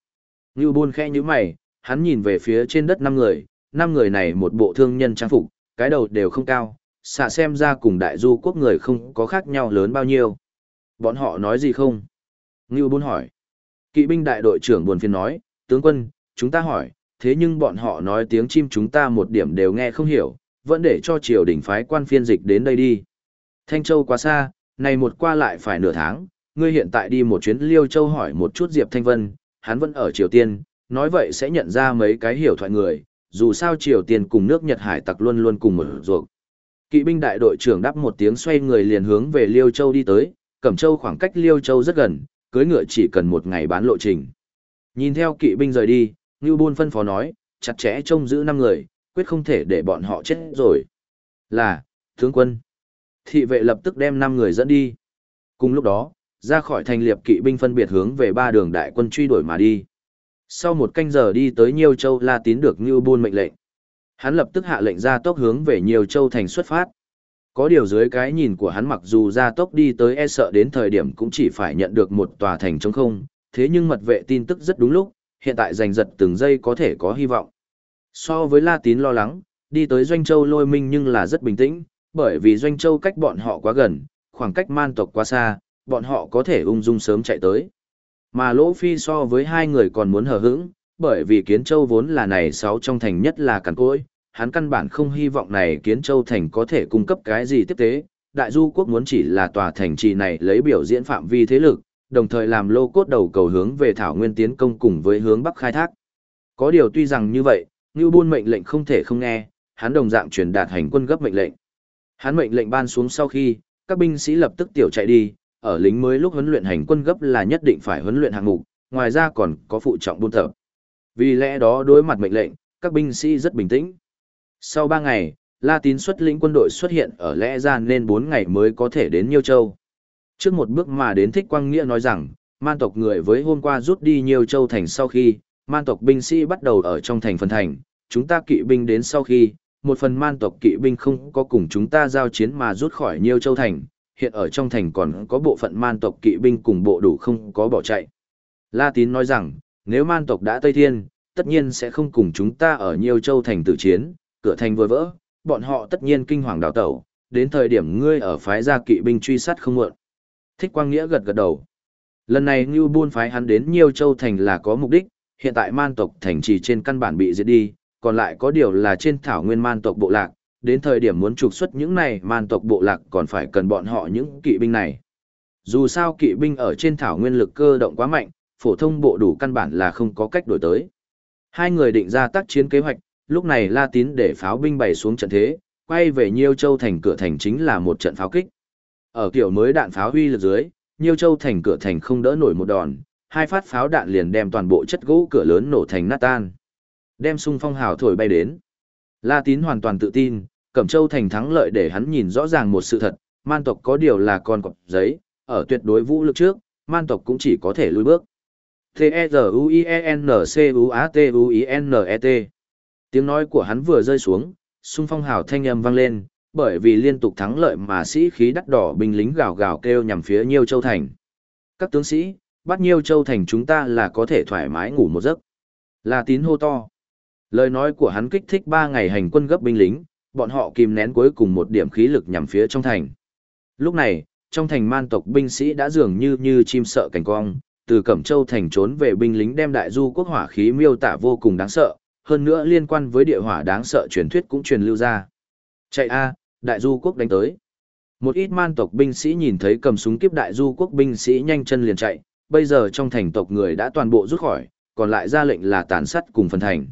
Ngưu Bôn khẽ như mày, hắn nhìn về phía trên đất năm người, năm người này một bộ thương nhân trang phục, cái đầu đều không cao, xạ xem ra cùng đại du quốc người không có khác nhau lớn bao nhiêu. Bọn họ nói gì không? Ngưu Bôn hỏi. Kỵ binh đại đội trưởng buồn phiền nói, tướng quân, chúng ta hỏi, thế nhưng bọn họ nói tiếng chim chúng ta một điểm đều nghe không hiểu, vẫn để cho triều đình phái quan phiên dịch đến đây đi. Thanh Châu quá xa, này một qua lại phải nửa tháng, ngươi hiện tại đi một chuyến Liêu Châu hỏi một chút Diệp Thanh Vân, hắn vẫn ở Triều Tiên, nói vậy sẽ nhận ra mấy cái hiểu thoại người, dù sao Triều Tiên cùng nước Nhật Hải tặc luôn luôn cùng một ruột. Kỵ binh đại đội trưởng đáp một tiếng xoay người liền hướng về Liêu Châu đi tới, Cẩm Châu khoảng cách Liêu Châu rất gần, cưới ngựa chỉ cần một ngày bán lộ trình. Nhìn theo kỵ binh rời đi, Ngưu Bôn phân phó nói, chặt chẽ trông giữ năm người, quyết không thể để bọn họ chết rồi. Là, tướng quân. Thị vệ lập tức đem năm người dẫn đi. Cùng lúc đó, ra khỏi thành liệp kỵ binh phân biệt hướng về ba đường đại quân truy đuổi mà đi. Sau một canh giờ đi tới Nhiêu Châu La Tín được Ngưu Bôn mệnh lệnh. Hắn lập tức hạ lệnh ra tốc hướng về Nhiêu Châu thành xuất phát. Có điều dưới cái nhìn của hắn mặc dù ra tốc đi tới e sợ đến thời điểm cũng chỉ phải nhận được một tòa thành trống không, thế nhưng mật vệ tin tức rất đúng lúc, hiện tại giành giật từng giây có thể có hy vọng. So với La Tín lo lắng, đi tới Doanh Châu lôi minh nhưng là rất bình tĩnh, bởi vì Doanh Châu cách bọn họ quá gần, khoảng cách man tộc quá xa, bọn họ có thể ung dung sớm chạy tới. Mà Lỗ Phi so với hai người còn muốn hờ hững, bởi vì Kiến Châu vốn là này sáu trong thành nhất là cằn cỗi, hắn căn bản không hy vọng này Kiến Châu thành có thể cung cấp cái gì tiếp tế. Đại du quốc muốn chỉ là tòa thành trì này lấy biểu diễn phạm vi thế lực, đồng thời làm lô cốt đầu cầu hướng về Thảo Nguyên tiến công cùng với hướng Bắc khai thác. Có điều tuy rằng như vậy, Ngưu Buôn mệnh lệnh không thể không nghe, hắn đồng dạng truyền đạt hành quân gấp mệnh lệnh. Hắn mệnh lệnh ban xuống sau khi, các binh sĩ lập tức tiểu chạy đi, ở lính mới lúc huấn luyện hành quân gấp là nhất định phải huấn luyện hạng mục, ngoài ra còn có phụ trọng buôn tập. Vì lẽ đó đối mặt mệnh lệnh, các binh sĩ rất bình tĩnh. Sau 3 ngày, La Tín xuất lĩnh quân đội xuất hiện ở lẽ ra nên 4 ngày mới có thể đến Nhiêu Châu. Trước một bước mà đến Thích Quang Nghĩa nói rằng, man tộc người với hôm qua rút đi Nhiêu Châu thành sau khi, man tộc binh sĩ bắt đầu ở trong thành phần thành, chúng ta kỵ binh đến sau khi, một phần man tộc kỵ binh không có cùng chúng ta giao chiến mà rút khỏi Nhiêu Châu thành, hiện ở trong thành còn có bộ phận man tộc kỵ binh cùng bộ đủ không có bỏ chạy. La Tín nói rằng, nếu man tộc đã Tây Thiên, tất nhiên sẽ không cùng chúng ta ở Nhiêu Châu thành tử chiến, cửa thành vừa vỡ, bọn họ tất nhiên kinh hoàng đào tẩu, đến thời điểm ngươi ở phái gia kỵ binh truy sát không muộn. Thích Quang Nghĩa gật gật đầu. Lần này Ngưu Buôn phái hắn đến Nhiêu Châu thành là có mục đích, hiện tại man tộc thành trì trên căn bản bị diệt đi, còn lại có điều là trên thảo nguyên man tộc bộ lạc, đến thời điểm muốn trục xuất những này man tộc bộ lạc còn phải cần bọn họ những kỵ binh này. Dù sao kỵ binh ở trên thảo nguyên lực cơ động quá mạnh, phổ thông bộ đủ căn bản là không có cách đổi tới. Hai người định ra tác chiến kế hoạch, lúc này La Tín để pháo binh bày xuống trận thế, quay về Nhiêu Châu thành cửa thành chính là một trận pháo kích. Ở kiểu mới đạn pháo huy lực dưới, Nhiêu Châu thành cửa thành không đỡ nổi một đòn, hai phát pháo đạn liền đem toàn bộ chất gỗ cửa lớn nổ thành nát tan. Đem xung phong hào thổi bay đến. La Tín hoàn toàn tự tin, Cẩm Châu thành thắng lợi để hắn nhìn rõ ràng một sự thật, man tộc có điều là con cọp giấy, ở tuyệt đối vũ lực trước, man tộc cũng chỉ có thể lùi bước. T-E-Z-U-I-E-N-C-U-A-T-U-I-N-E-T Tiếng nói của hắn vừa rơi xuống, xung phong hào thanh âm vang lên, bởi vì liên tục thắng lợi mà sĩ khí đắt đỏ binh lính gào gào kêu nhằm phía Nhiêu Châu Thành. Các tướng sĩ, bắt Nhiêu Châu Thành chúng ta là có thể thoải mái ngủ một giấc. Là tín hô to. Lời nói của hắn kích thích ba ngày hành quân gấp binh lính, bọn họ kìm nén cuối cùng một điểm khí lực nhằm phía trong thành. Lúc này, trong thành man tộc binh sĩ đã dường như như chim sợ cảnh cong, từ Cẩm Châu thành trốn về binh lính đem đại du quốc hỏa khí miêu tả vô cùng đáng sợ, hơn nữa liên quan với địa hỏa đáng sợ truyền thuyết cũng truyền lưu ra. Chạy a, đại du quốc đánh tới. Một ít man tộc binh sĩ nhìn thấy cầm súng kiếp đại du quốc binh sĩ nhanh chân liền chạy, bây giờ trong thành tộc người đã toàn bộ rút khỏi, còn lại ra lệnh là tàn sát cùng phần thành.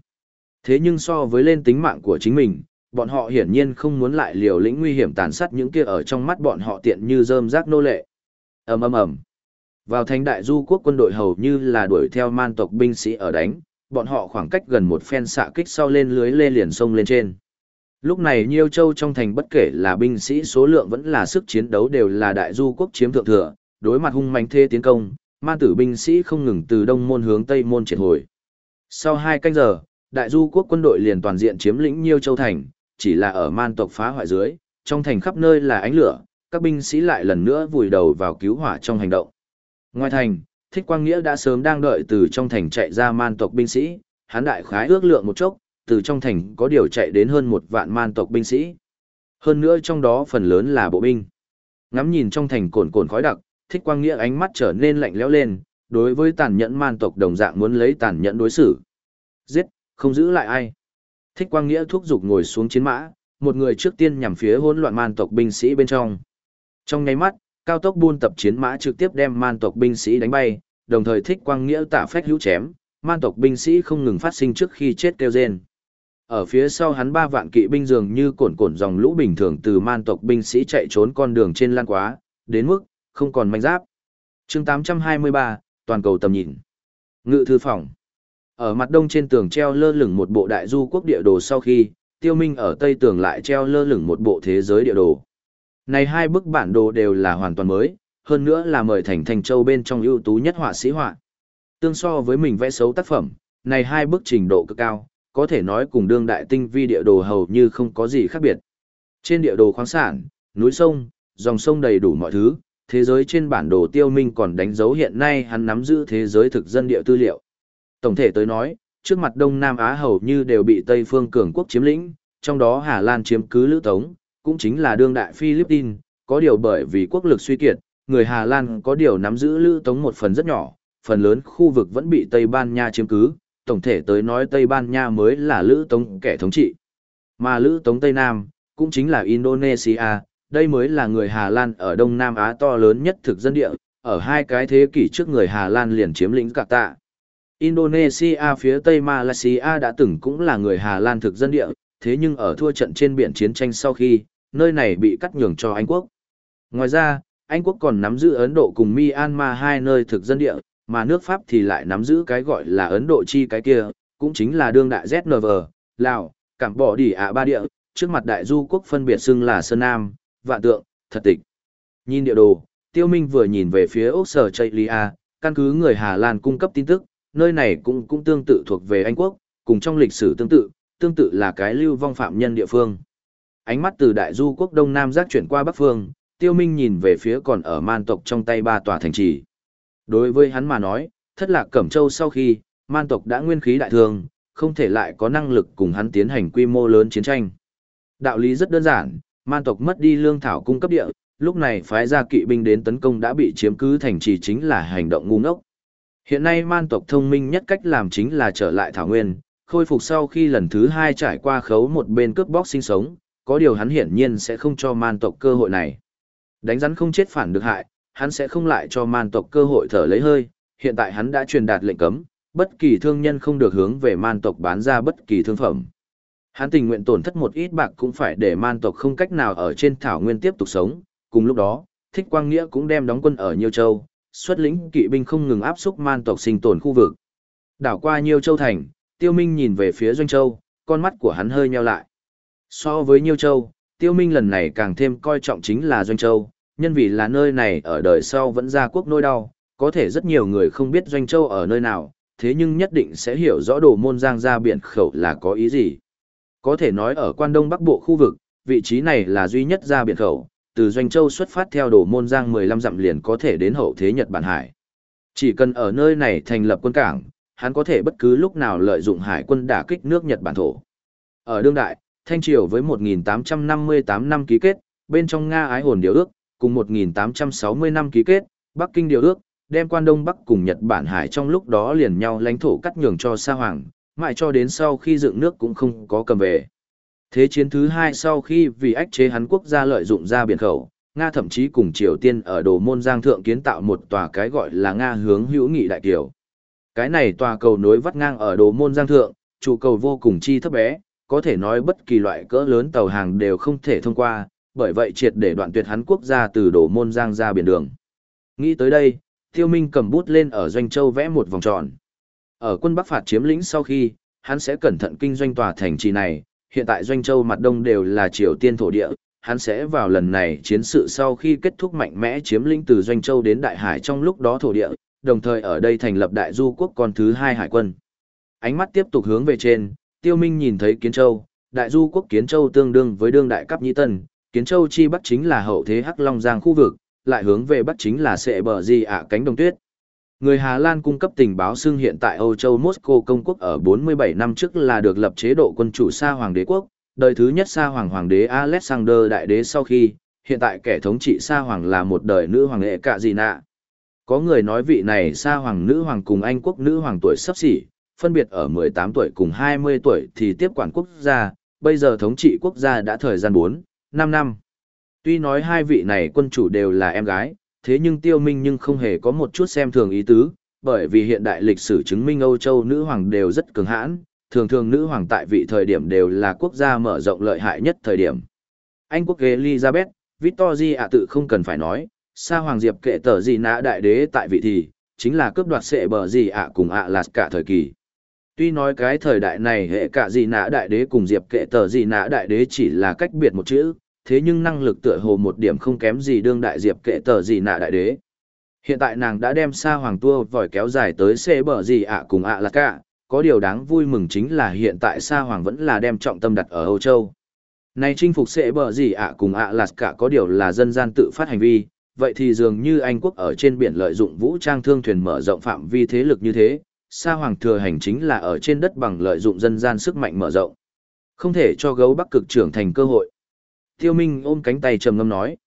Thế nhưng so với lên tính mạng của chính mình, bọn họ hiển nhiên không muốn lại liều lĩnh nguy hiểm tàn sát những kia ở trong mắt bọn họ tiện như rơm rác nô lệ. ầm ầm ầm. Vào thành đại du quốc quân đội hầu như là đuổi theo man tộc binh sĩ ở đánh, bọn họ khoảng cách gần một phen xạ kích sau lên lưới lê liền sông lên trên. Lúc này Nhiêu Châu trong thành bất kể là binh sĩ số lượng vẫn là sức chiến đấu đều là đại du quốc chiếm thượng thừa, đối mặt hung manh thê tiến công, man tử binh sĩ không ngừng từ đông môn hướng tây môn triệt hồi. Sau hai canh giờ, đại du quốc quân đội liền toàn diện chiếm lĩnh Nhiêu Châu thành, chỉ là ở man tộc phá hoại dưới, trong thành khắp nơi là ánh lửa, các binh sĩ lại lần nữa vùi đầu vào cứu hỏa trong hành động. Ngoài thành, Thích Quang Nghĩa đã sớm đang đợi từ trong thành chạy ra man tộc binh sĩ, hắn đại khái ước lượng một chốc, từ trong thành có điều chạy đến hơn một vạn man tộc binh sĩ. Hơn nữa trong đó phần lớn là bộ binh. Ngắm nhìn trong thành cồn cồn khói đặc, Thích Quang Nghĩa ánh mắt trở nên lạnh lẽo lên, đối với tàn nhẫn man tộc đồng dạng muốn lấy tàn nhẫn đối xử. Giết, Không giữ lại ai. Thích Quang Nghĩa thúc giục ngồi xuống chiến mã, một người trước tiên nhằm phía hỗn loạn man tộc binh sĩ bên trong. Trong nháy mắt, cao tốc buôn tập chiến mã trực tiếp đem man tộc binh sĩ đánh bay, đồng thời Thích Quang Nghĩa tạ phách hữu chém, man tộc binh sĩ không ngừng phát sinh trước khi chết kêu rên. Ở phía sau hắn ba vạn kỵ binh dường như cồn cồn dòng lũ bình thường từ man tộc binh sĩ chạy trốn con đường trên lan quá, đến mức không còn manh giáp. Chương 823, toàn cầu tầm nhìn. Ngự thư phòng. Ở mặt đông trên tường treo lơ lửng một bộ đại du quốc địa đồ sau khi, Tiêu Minh ở tây tường lại treo lơ lửng một bộ thế giới địa đồ. Này hai bức bản đồ đều là hoàn toàn mới, hơn nữa là mời thành thành châu bên trong ưu tú nhất họa sĩ họa. Tương so với mình vẽ xấu tác phẩm, này hai bức trình độ cực cao, có thể nói cùng đương đại tinh vi địa đồ hầu như không có gì khác biệt. Trên địa đồ khoáng sản, núi sông, dòng sông đầy đủ mọi thứ, thế giới trên bản đồ tiêu minh còn đánh dấu hiện nay hắn nắm giữ thế giới thực dân địa tư liệu. Tổng thể tới nói, trước mặt Đông Nam Á hầu như đều bị Tây phương cường quốc chiếm lĩnh, trong đó Hà Lan chiếm cứ Lữ Tống, cũng chính là đương đại Philippines, có điều bởi vì quốc lực suy kiệt, người Hà Lan có điều nắm giữ Lữ Tống một phần rất nhỏ, phần lớn khu vực vẫn bị Tây Ban Nha chiếm cứ, tổng thể tới nói Tây Ban Nha mới là Lữ Tống kẻ thống trị. Mà Lữ Tống Tây Nam, cũng chính là Indonesia, đây mới là người Hà Lan ở Đông Nam Á to lớn nhất thực dân địa, ở hai cái thế kỷ trước người Hà Lan liền chiếm lĩnh cả tạ. Indonesia phía Tây Malaysia đã từng cũng là người Hà Lan thực dân địa, thế nhưng ở thua trận trên biển chiến tranh sau khi, nơi này bị cắt nhường cho Anh quốc. Ngoài ra, Anh quốc còn nắm giữ Ấn Độ cùng Myanmar hai nơi thực dân địa, mà nước Pháp thì lại nắm giữ cái gọi là Ấn Độ chi cái kia, cũng chính là đương đại ZNV, Lào, Cảng Bỏ Đỉ ạ ba địa, trước mặt đại du quốc phân biệt xưng là Sơn Nam, Vạn Tượng, Thật Tịch. Nhìn địa đồ, Tiêu Minh vừa nhìn về phía Úc Sở Chaylia, căn cứ người Hà Lan cung cấp tin tức, nơi này cũng cũng tương tự thuộc về Anh quốc, cùng trong lịch sử tương tự, tương tự là cái lưu vong phạm nhân địa phương. Ánh mắt từ đại du quốc Đông Nam giác chuyển qua Bắc phương, Tiêu Minh nhìn về phía còn ở man tộc trong tay ba tòa thành trì. Đối với hắn mà nói, thất lạc Cẩm Châu sau khi, man tộc đã nguyên khí đại thương, không thể lại có năng lực cùng hắn tiến hành quy mô lớn chiến tranh. Đạo lý rất đơn giản, man tộc mất đi lương thảo cung cấp địa, lúc này phái ra kỵ binh đến tấn công đã bị chiếm cứ thành trì chính là hành động ngu ngốc. Hiện nay man tộc thông minh nhất cách làm chính là trở lại thảo nguyên, khôi phục sau khi lần thứ hai trải qua khấu một bên cướp bóc sinh sống, có điều hắn hiển nhiên sẽ không cho man tộc cơ hội này. Đánh rắn không chết phản được hại, hắn sẽ không lại cho man tộc cơ hội thở lấy hơi, hiện tại hắn đã truyền đạt lệnh cấm, bất kỳ thương nhân không được hướng về man tộc bán ra bất kỳ thương phẩm. Hắn tình nguyện tổn thất một ít bạc cũng phải để man tộc không cách nào ở trên thảo nguyên tiếp tục sống, cùng lúc đó, Thích Quang Nghĩa cũng đem đóng quân ở Nhiêu Châu, xuất lĩnh kỵ binh không ngừng áp xúc man tộc sinh tồn khu vực. Đảo qua Nhiêu Châu thành, Tiêu Minh nhìn về phía Doanh Châu, con mắt của hắn hơi nheo lại. So với Nhiêu Châu, Tiêu Minh lần này càng thêm coi trọng chính là Doanh Châu, nhân vì là nơi này ở đời sau vẫn ra quốc nôi đau, có thể rất nhiều người không biết Doanh Châu ở nơi nào, thế nhưng nhất định sẽ hiểu rõ đồ môn giang ra biển khẩu là có ý gì. Có thể nói ở quan đông bắc bộ khu vực, vị trí này là duy nhất ra biển khẩu, từ Doanh Châu xuất phát theo đồ môn giang 15 dặm liền có thể đến hậu thế Nhật Bản Hải. Chỉ cần ở nơi này thành lập quân cảng, hắn có thể bất cứ lúc nào lợi dụng hải quân đả kích nước Nhật Bản thổ. Ở đương đại, Thanh Triều với 1858 năm ký kết, bên trong Nga ái hồn điều ước, cùng 1860 năm ký kết, Bắc Kinh điều ước, đem quan Đông Bắc cùng Nhật Bản Hải trong lúc đó liền nhau lãnh thổ cắt nhường cho Sa Hoàng, mãi cho đến sau khi dựng nước cũng không có cầm về. Thế chiến thứ hai sau khi vì ách chế hắn quốc gia lợi dụng ra biển khẩu, Nga thậm chí cùng Triều Tiên ở đồ môn giang thượng kiến tạo một tòa cái gọi là Nga hướng hữu nghị đại kiều. Cái này tòa cầu nối vắt ngang ở đồ môn giang thượng, trụ cầu vô cùng chi thấp bé, có thể nói bất kỳ loại cỡ lớn tàu hàng đều không thể thông qua, bởi vậy triệt để đoạn tuyệt hắn quốc gia từ đồ môn giang ra biển đường. Nghĩ tới đây, Tiêu Minh cầm bút lên ở Doanh Châu vẽ một vòng tròn. Ở quân Bắc phạt chiếm lĩnh sau khi, hắn sẽ cẩn thận kinh doanh tòa thành trì này, hiện tại Doanh Châu mặt đông đều là Triều Tiên thổ địa, hắn sẽ vào lần này chiến sự sau khi kết thúc mạnh mẽ chiếm lĩnh từ Doanh Châu đến Đại Hải trong lúc đó thổ địa, đồng thời ở đây thành lập Đại Du quốc con thứ hai hải quân. Ánh mắt tiếp tục hướng về trên, Tiêu Minh nhìn thấy Kiến Châu, Đại Du quốc Kiến Châu tương đương với đương đại cấp Nhĩ Tân, Kiến Châu chi bắc chính là hậu thế Hắc Long Giang khu vực, lại hướng về bắc chính là sệ bờ di ạ cánh đồng tuyết. Người Hà Lan cung cấp tình báo xưng hiện tại Âu Châu Moscow công quốc ở 47 năm trước là được lập chế độ quân chủ Sa Hoàng đế quốc, đời thứ nhất Sa Hoàng Hoàng đế Alexander Đại đế sau khi, hiện tại kẻ thống trị Sa Hoàng là một đời nữ hoàng nghệ cạ gì nạ. Có người nói vị này Sa Hoàng nữ hoàng cùng Anh quốc nữ hoàng tuổi sắp xỉ, phân biệt ở 18 tuổi cùng 20 tuổi thì tiếp quản quốc gia, bây giờ thống trị quốc gia đã thời gian 4, 5 năm. Tuy nói hai vị này quân chủ đều là em gái, thế nhưng tiêu minh nhưng không hề có một chút xem thường ý tứ, bởi vì hiện đại lịch sử chứng minh Âu Châu nữ hoàng đều rất cường hãn, thường thường nữ hoàng tại vị thời điểm đều là quốc gia mở rộng lợi hại nhất thời điểm. Anh quốc Elizabeth, Victoria tự không cần phải nói, Sa Hoàng Diệp kệ tờ gì nã đại đế tại vị thì, chính là cướp đoạt sệ bờ gì ạ cùng ạ là cả thời kỳ. Tuy nói cái thời đại này hệ cả gì nã đại đế cùng Diệp kệ tờ gì nã đại đế chỉ là cách biệt một chữ, thế nhưng năng lực tựa hồ một điểm không kém gì đương đại Diệp kệ tờ gì nạ đại đế. Hiện tại nàng đã đem xa Hoàng tua vòi kéo dài tới xê bờ gì ạ cùng ạ là cả, có điều đáng vui mừng chính là hiện tại xa Hoàng vẫn là đem trọng tâm đặt ở Âu Châu. Này chinh phục sẽ bờ gì ạ cùng ạ là cả có điều là dân gian tự phát hành vi, vậy thì dường như Anh quốc ở trên biển lợi dụng vũ trang thương thuyền mở rộng phạm vi thế lực như thế, Sa Hoàng thừa hành chính là ở trên đất bằng lợi dụng dân gian sức mạnh mở rộng. Không thể cho gấu bắc cực trưởng thành cơ hội. Tiêu Minh ôm cánh tay trầm ngâm nói.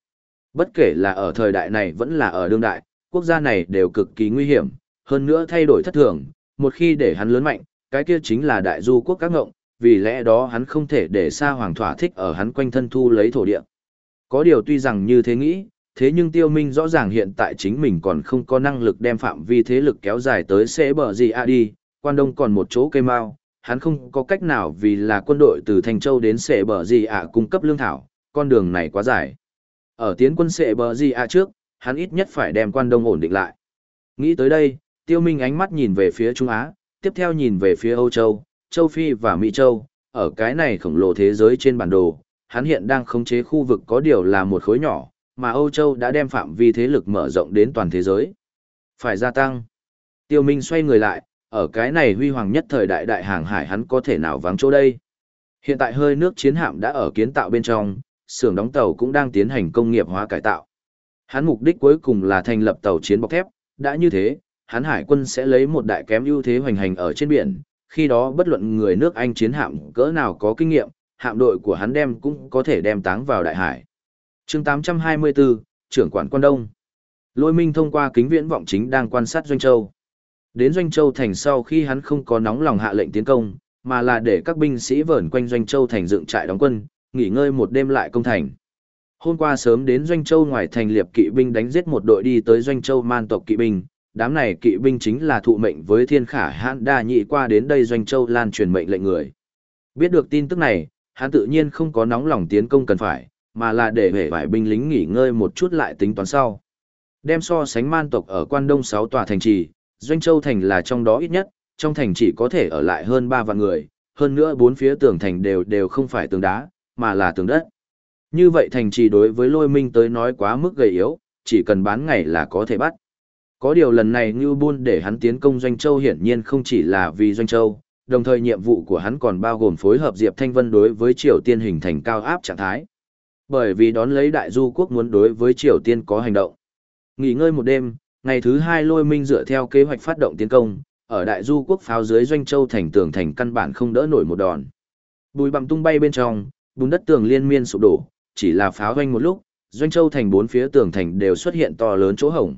Bất kể là ở thời đại này vẫn là ở đương đại, quốc gia này đều cực kỳ nguy hiểm, hơn nữa thay đổi thất thường, một khi để hắn lớn mạnh, cái kia chính là đại du quốc các ngộng, vì lẽ đó hắn không thể để Sa Hoàng thỏa thích ở hắn quanh thân thu lấy thổ địa. Có điều tuy rằng như thế nghĩ, thế nhưng Tiêu Minh rõ ràng hiện tại chính mình còn không có năng lực đem phạm vi thế lực kéo dài tới sẽ bờ gì à đi, quan đông còn một chỗ cây mau, hắn không có cách nào vì là quân đội từ Thành Châu đến sẽ bờ gì à cung cấp lương thảo, con đường này quá dài. Ở tiến quân sẽ bờ gì à trước, hắn ít nhất phải đem quan đông ổn định lại. Nghĩ tới đây, Tiêu Minh ánh mắt nhìn về phía Trung Á, tiếp theo nhìn về phía Âu Châu, Châu Phi và Mỹ Châu, ở cái này khổng lồ thế giới trên bản đồ, hắn hiện đang khống chế khu vực có điều là một khối nhỏ, mà Âu Châu đã đem phạm vi thế lực mở rộng đến toàn thế giới. Phải gia tăng. Tiêu Minh xoay người lại, ở cái này huy hoàng nhất thời đại đại hàng hải hắn có thể nào vắng chỗ đây. Hiện tại hơi nước chiến hạm đã ở kiến tạo bên trong, xưởng đóng tàu cũng đang tiến hành công nghiệp hóa cải tạo. Hắn mục đích cuối cùng là thành lập tàu chiến bọc thép, đã như thế, hắn hải quân sẽ lấy một đại kém ưu thế hoành hành ở trên biển, khi đó bất luận người nước Anh chiến hạm cỡ nào có kinh nghiệm, hạm đội của hắn đem cũng có thể đem táng vào đại hải. chương 824, trưởng quản quan đông. Lôi minh thông qua kính viễn vọng chính đang quan sát Doanh Châu. Đến Doanh Châu thành sau khi hắn không có nóng lòng hạ lệnh tiến công, mà là để các binh sĩ vờn quanh Doanh Châu thành dựng trại đóng quân, nghỉ ngơi một đêm lại công thành. Hôm qua sớm đến Doanh Châu ngoài thành liệp kỵ binh đánh giết một đội đi tới Doanh Châu man tộc kỵ binh, đám này kỵ binh chính là thụ mệnh với thiên khả hãn đa nhị qua đến đây doanh châu lan truyền mệnh lệnh người. Biết được tin tức này, hắn tự nhiên không có nóng lòng tiến công cần phải, mà là để hệ vài binh lính nghỉ ngơi một chút lại tính toán sau. Đem so sánh man tộc ở quan đông 6 tòa thành trì, doanh châu thành là trong đó ít nhất, trong thành chỉ có thể ở lại hơn 3 vạn người, hơn nữa bốn phía tường thành đều đều không phải tường đá, mà là tường đất. Như vậy thành trì đối với lôi minh tới nói quá mức gầy yếu, chỉ cần bán ngày là có thể bắt. Có điều lần này Ngưu Bôn để hắn tiến công Doanh Châu hiển nhiên không chỉ là vì Doanh Châu, đồng thời nhiệm vụ của hắn còn bao gồm phối hợp Diệp Thanh Vân đối với Triều Tiên hình thành cao áp trạng thái. Bởi vì đón lấy đại du quốc muốn đối với Triều Tiên có hành động. Nghỉ ngơi một đêm, ngày thứ hai lôi minh dựa theo kế hoạch phát động tiến công, ở đại du quốc pháo dưới Doanh Châu thành tường thành căn bản không đỡ nổi một đòn. Bùi bằng tung bay bên trong, bùn đất tường liên miên sụp đổ, chỉ là pháo doanh một lúc, Doanh Châu thành bốn phía tường thành đều xuất hiện to lớn chỗ hổng.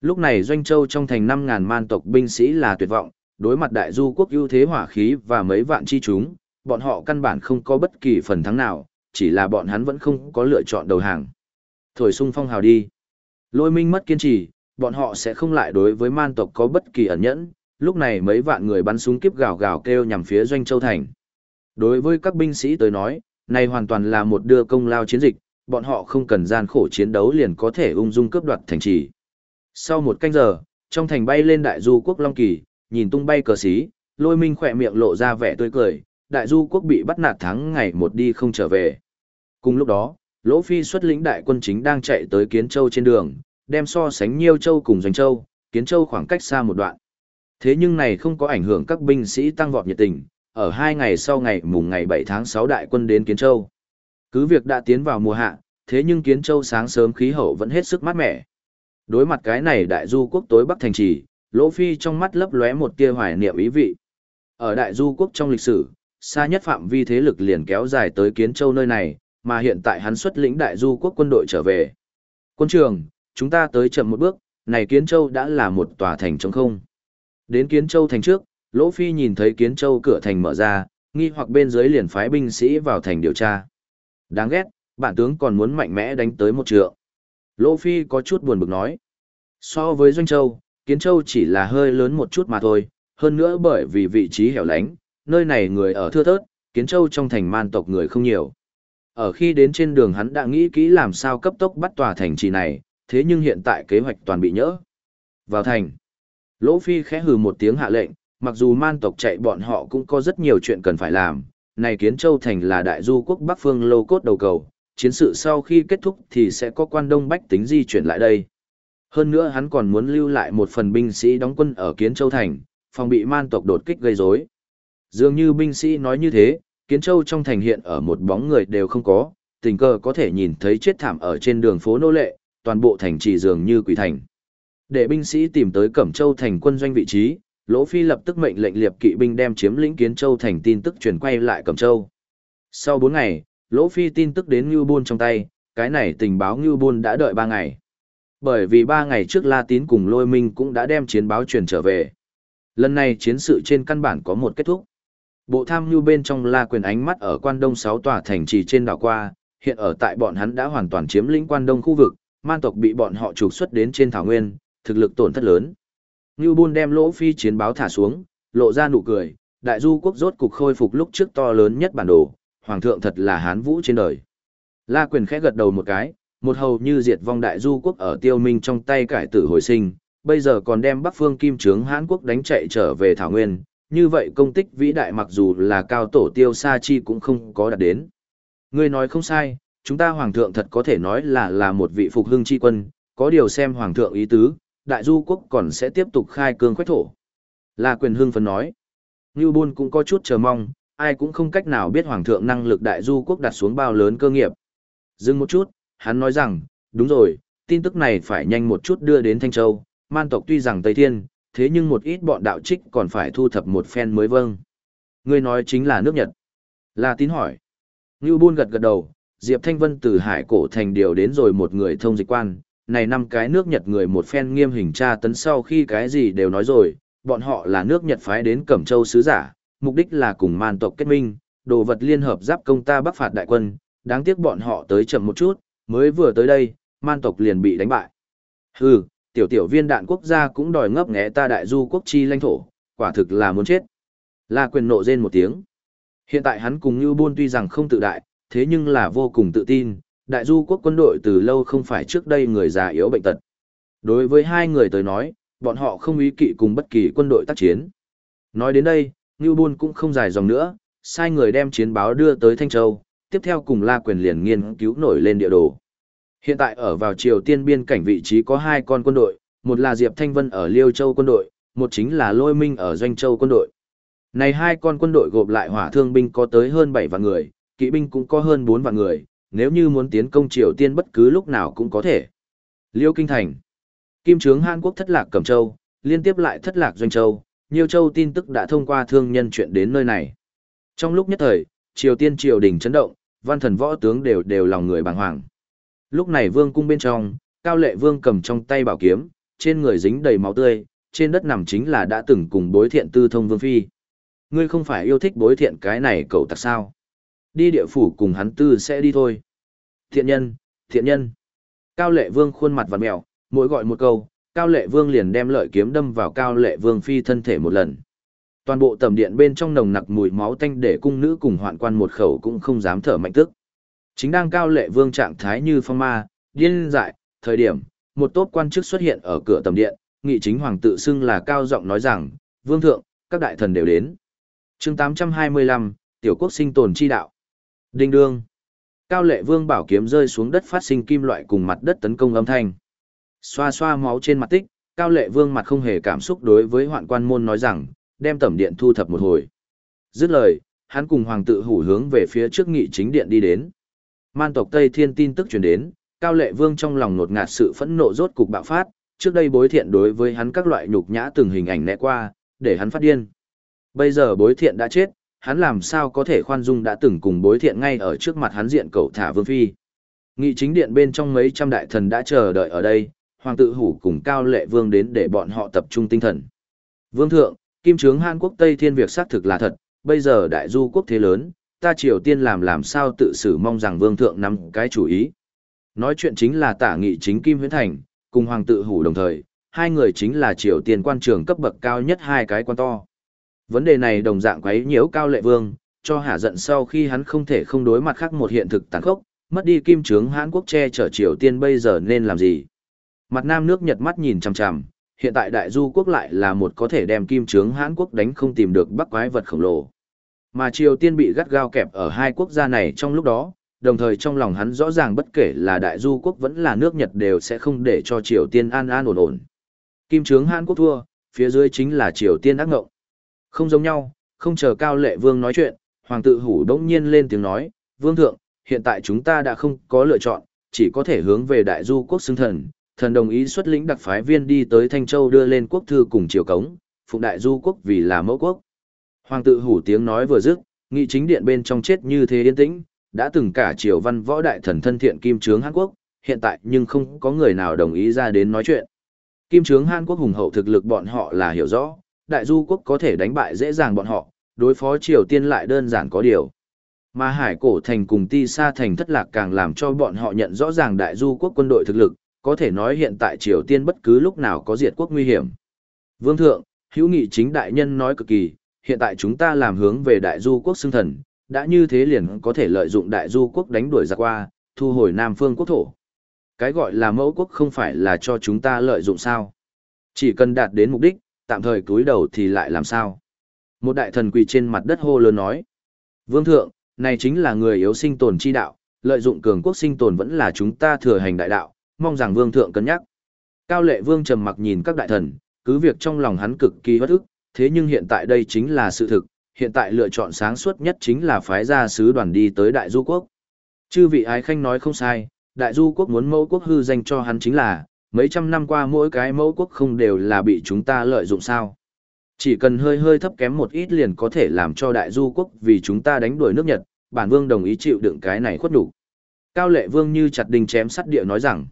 Lúc này Doanh Châu trong thành 5000 man tộc binh sĩ là tuyệt vọng, đối mặt đại du quốc ưu thế hỏa khí và mấy vạn chi chúng, bọn họ căn bản không có bất kỳ phần thắng nào, chỉ là bọn hắn vẫn không có lựa chọn đầu hàng. Thổi sung phong hào đi. Lôi minh mất kiên trì, bọn họ sẽ không lại đối với man tộc có bất kỳ ẩn nhẫn, lúc này mấy vạn người bắn súng kiếp gào gào kêu nhằm phía Doanh Châu thành. Đối với các binh sĩ tới nói, này hoàn toàn là một đưa công lao chiến dịch, bọn họ không cần gian khổ chiến đấu liền có thể ung dung cướp đoạt thành trì. Sau một canh giờ, trong thành bay lên đại du quốc Long Kỳ, nhìn tung bay cờ xí, lôi minh khỏe miệng lộ ra vẻ tươi cười, đại du quốc bị bắt nạt thắng ngày một đi không trở về. Cùng lúc đó, Lỗ Phi xuất lĩnh đại quân chính đang chạy tới Kiến Châu trên đường, đem so sánh Nhiêu Châu cùng Doanh Châu, Kiến Châu khoảng cách xa một đoạn. Thế nhưng này không có ảnh hưởng các binh sĩ tăng vọt nhiệt tình, ở hai ngày sau ngày mùng ngày 7 tháng 6 đại quân đến Kiến Châu. Cứ việc đã tiến vào mùa hạ, thế nhưng Kiến Châu sáng sớm khí hậu vẫn hết sức mát mẻ. Đối mặt cái này đại du quốc tối bắc thành trì, Lỗ Phi trong mắt lấp lóe một tia hoài niệm ý vị. Ở đại du quốc trong lịch sử, xa nhất phạm vi thế lực liền kéo dài tới Kiến Châu nơi này, mà hiện tại hắn xuất lĩnh đại du quốc quân đội trở về. Quân trường, chúng ta tới chậm một bước, này Kiến Châu đã là một tòa thành trống không. Đến Kiến Châu thành trước, Lỗ Phi nhìn thấy Kiến Châu cửa thành mở ra, nghi hoặc bên dưới liền phái binh sĩ vào thành điều tra. Đáng ghét, bản tướng còn muốn mạnh mẽ đánh tới một trượng. Lỗ Phi có chút buồn bực nói. So với Doanh Châu, Kiến Châu chỉ là hơi lớn một chút mà thôi, hơn nữa bởi vì vị trí hẻo lánh, nơi này người ở thưa thớt, Kiến Châu trong thành man tộc người không nhiều. Ở khi đến trên đường hắn đã nghĩ kỹ làm sao cấp tốc bắt tòa thành trì này, thế nhưng hiện tại kế hoạch toàn bị nhỡ. Vào thành. Lỗ Phi khẽ hừ một tiếng hạ lệnh, mặc dù man tộc chạy bọn họ cũng có rất nhiều chuyện cần phải làm. Này Kiến Châu Thành là đại du quốc Bắc Phương lô cốt đầu cầu, chiến sự sau khi kết thúc thì sẽ có quan đông bách tính di chuyển lại đây. Hơn nữa hắn còn muốn lưu lại một phần binh sĩ đóng quân ở Kiến Châu Thành, phòng bị man tộc đột kích gây rối. Dường như binh sĩ nói như thế, Kiến Châu trong thành hiện ở một bóng người đều không có, tình cờ có thể nhìn thấy chết thảm ở trên đường phố nô lệ, toàn bộ thành chỉ dường như quỷ thành. Để binh sĩ tìm tới Cẩm Châu thành quân doanh vị trí, Lỗ Phi lập tức mệnh lệnh liệp kỵ binh đem chiếm lĩnh Kiến Châu thành tin tức truyền quay lại Cẩm Châu. Sau 4 ngày, Lỗ Phi tin tức đến Ngưu Bôn trong tay, cái này tình báo Ngưu Bôn đã đợi 3 ngày. Bởi vì 3 ngày trước La Tín cùng Lôi Minh cũng đã đem chiến báo truyền trở về. Lần này chiến sự trên căn bản có một kết thúc. Bộ tham Ngưu bên trong La Quyền ánh mắt ở quan đông 6 tòa thành trì trên đảo qua, hiện ở tại bọn hắn đã hoàn toàn chiếm lĩnh quan đông khu vực, man tộc bị bọn họ trục xuất đến trên thảo nguyên, thực lực tổn thất lớn. Ngưu Bôn đem lỗ phi chiến báo thả xuống, lộ ra nụ cười, đại du quốc rốt cục khôi phục lúc trước to lớn nhất bản đồ, hoàng thượng thật là hán vũ trên đời. La Quyền khẽ gật đầu một cái, một hầu như diệt vong đại du quốc ở tiêu minh trong tay cải tử hồi sinh, bây giờ còn đem Bắc Phương Kim Trướng Hán Quốc đánh chạy trở về Thảo Nguyên, như vậy công tích vĩ đại mặc dù là cao tổ tiêu sa chi cũng không có đạt đến. Ngươi nói không sai, chúng ta Hoàng thượng thật có thể nói là là một vị phục hưng chi quân, có điều xem Hoàng thượng ý tứ, đại du quốc còn sẽ tiếp tục khai cương khoách thổ. Là quyền hưng phấn nói. Ngưu Bôn cũng có chút chờ mong, ai cũng không cách nào biết Hoàng thượng năng lực đại du quốc đặt xuống bao lớn cơ nghiệp. Dừng một chút, hắn nói rằng, đúng rồi, tin tức này phải nhanh một chút đưa đến Thanh Châu, man tộc tuy rằng Tây Thiên, thế nhưng một ít bọn đạo trích còn phải thu thập một phen mới vâng. Ngươi nói chính là nước Nhật. La tín hỏi. Ngưu Bôn gật gật đầu, Diệp Thanh Vân từ hải cổ thành điều đến rồi một người thông dịch quan, này năm cái nước Nhật người một phen nghiêm hình tra tấn sau khi cái gì đều nói rồi, bọn họ là nước Nhật phái đến Cẩm Châu sứ giả, mục đích là cùng man tộc kết minh, đồ vật liên hợp giáp công ta bắc phạt đại quân, đáng tiếc bọn họ tới chậm một chút, mới vừa tới đây, man tộc liền bị đánh bại. Hừ, tiểu tiểu viên đạn quốc gia cũng đòi ngấp nghé ta đại du quốc chi lãnh thổ, quả thực là muốn chết. La quyền nộ rên một tiếng. Hiện tại hắn cùng Như Buôn tuy rằng không tự đại, thế nhưng là vô cùng tự tin, đại du quốc quân đội từ lâu không phải trước đây người già yếu bệnh tật. Đối với hai người tới nói, bọn họ không ý kỵ cùng bất kỳ quân đội tác chiến. Nói đến đây, Ngưu Bôn cũng không dài dòng nữa, sai người đem chiến báo đưa tới Thanh Châu, tiếp theo cùng La Quyền liền nghiên cứu nổi lên địa đồ. Hiện tại ở vào Triều Tiên biên cảnh vị trí có hai con quân đội, một là Diệp Thanh Vân ở Liêu Châu quân đội, một chính là Lôi Minh ở Doanh Châu quân đội. Này hai con quân đội gộp lại hỏa thương binh có tới hơn 7 vạn người, kỵ binh cũng có hơn 4 vạn người, nếu như muốn tiến công Triều Tiên bất cứ lúc nào cũng có thể. Liêu Kinh Thành Kim trướng Hàn Quốc thất lạc Cẩm Châu, liên tiếp lại thất lạc Doanh Châu, nhiều châu tin tức đã thông qua thương nhân chuyện đến nơi này. Trong lúc nhất thời, Triều Tiên triều đình chấn động, văn thần võ tướng đều đều lòng người bàng hoàng. Lúc này vương cung bên trong, cao lệ vương cầm trong tay bảo kiếm, trên người dính đầy máu tươi, trên đất nằm chính là đã từng cùng bối thiện tư thông vương phi. Ngươi không phải yêu thích bối thiện cái này cậu tặc sao? Đi địa phủ cùng hắn tư sẽ đi thôi. Thiện nhân, thiện nhân. Cao lệ vương khuôn mặt vằn mèo, mỗi gọi một câu, cao lệ vương liền đem lợi kiếm đâm vào cao lệ vương phi thân thể một lần. Toàn bộ tầm điện bên trong nồng nặc mùi máu tanh để cung nữ cùng hoạn quan một khẩu cũng không dám thở mạnh tức. Chính đang cao lệ vương trạng thái như phong ma, điên dại, thời điểm, một tốt quan chức xuất hiện ở cửa tầm điện, nghị chính hoàng tự xưng là cao giọng nói rằng, vương thượng, các đại thần đều đến. chương 825, tiểu quốc sinh tồn chi đạo. Đinh đương. Cao lệ vương bảo kiếm rơi xuống đất phát sinh kim loại cùng mặt đất tấn công âm thanh. Xoa xoa máu trên mặt tích, cao lệ vương mặt không hề cảm xúc đối với hoạn quan môn nói rằng, đem tẩm điện thu thập một hồi. Dứt lời, hắn cùng hoàng tự hủ hướng về phía trước nghị chính điện đi đến. Man tộc Tây Thiên tin tức truyền đến, Cao Lệ Vương trong lòng nột ngạt sự phẫn nộ rốt cục bạo phát, trước đây bối thiện đối với hắn các loại nhục nhã từng hình ảnh nẹ qua, để hắn phát điên. Bây giờ bối thiện đã chết, hắn làm sao có thể khoan dung đã từng cùng bối thiện ngay ở trước mặt hắn diện cầu thả vương phi. Nghị chính điện bên trong mấy trăm đại thần đã chờ đợi ở đây, hoàng tự hủ cùng Cao Lệ Vương đến để bọn họ tập trung tinh thần. Vương thượng, Kim trướng Hàn Quốc Tây Thiên việc xác thực là thật, bây giờ đại du quốc thế lớn, ta Triều Tiên làm làm sao tự xử mong rằng vương thượng nắm cái chủ ý. Nói chuyện chính là tả nghị chính Kim Huyễn Thành, cùng Hoàng tự hủ đồng thời, hai người chính là Triều Tiên quan trường cấp bậc cao nhất hai cái quan to. Vấn đề này đồng dạng quấy nhiễu cao lệ vương, cho hạ giận sau khi hắn không thể không đối mặt khác một hiện thực tàn khốc, mất đi kim trướng Hán Quốc che chở Triều Tiên bây giờ nên làm gì. Mặt nam nước Nhật mắt nhìn chằm chằm, hiện tại đại du quốc lại là một có thể đem kim trướng Hán Quốc đánh không tìm được bắc quái vật khổng lồ. Mà Triều Tiên bị gắt gao kẹp ở hai quốc gia này trong lúc đó, đồng thời trong lòng hắn rõ ràng bất kể là đại du quốc vẫn là nước Nhật đều sẽ không để cho Triều Tiên an an ổn ổn. Kim trướng Hàn Quốc thua, phía dưới chính là Triều Tiên ác ngộng. Không giống nhau, không chờ Cao Lệ Vương nói chuyện, Hoàng tự hủ đống nhiên lên tiếng nói, Vương Thượng, hiện tại chúng ta đã không có lựa chọn, chỉ có thể hướng về đại du quốc xưng thần, thần đồng ý xuất lĩnh đặc phái viên đi tới Thanh Châu đưa lên quốc thư cùng triều cống, phụng đại du quốc vì là mẫu quốc. Hoàng tự hủ tiếng nói vừa dứt, nghị chính điện bên trong chết như thế yên tĩnh, đã từng cả triều văn võ đại thần thân thiện kim trướng Hàn Quốc, hiện tại nhưng không có người nào đồng ý ra đến nói chuyện. Kim trướng Hàn Quốc hùng hậu thực lực bọn họ là hiểu rõ, đại du quốc có thể đánh bại dễ dàng bọn họ, đối phó triều tiên lại đơn giản có điều. Mà hải cổ thành cùng ti sa thành thất lạc càng làm cho bọn họ nhận rõ ràng đại du quốc quân đội thực lực, có thể nói hiện tại triều tiên bất cứ lúc nào có diệt quốc nguy hiểm. Vương thượng, hữu nghị chính đại nhân nói cực kỳ, hiện tại chúng ta làm hướng về đại du quốc xưng thần, đã như thế liền có thể lợi dụng đại du quốc đánh đuổi ra qua, thu hồi Nam phương quốc thổ. Cái gọi là mẫu quốc không phải là cho chúng ta lợi dụng sao. Chỉ cần đạt đến mục đích, tạm thời cúi đầu thì lại làm sao. Một đại thần quỳ trên mặt đất hô lớn nói. Vương thượng, này chính là người yếu sinh tồn chi đạo, lợi dụng cường quốc sinh tồn vẫn là chúng ta thừa hành đại đạo, mong rằng vương thượng cân nhắc. Cao lệ vương trầm mặc nhìn các đại thần, cứ việc trong lòng hắn cực kỳ bất ức, thế nhưng hiện tại đây chính là sự thực, hiện tại lựa chọn sáng suốt nhất chính là phái gia sứ đoàn đi tới Đại Du Quốc. Chư vị ái khanh nói không sai, Đại Du Quốc muốn mẫu quốc hư danh cho hắn chính là, mấy trăm năm qua mỗi cái mẫu quốc không đều là bị chúng ta lợi dụng sao. Chỉ cần hơi hơi thấp kém một ít liền có thể làm cho Đại Du Quốc vì chúng ta đánh đuổi nước Nhật, bản vương đồng ý chịu đựng cái này khuất đủ. Cao lệ vương như chặt đình chém sắt địa nói rằng,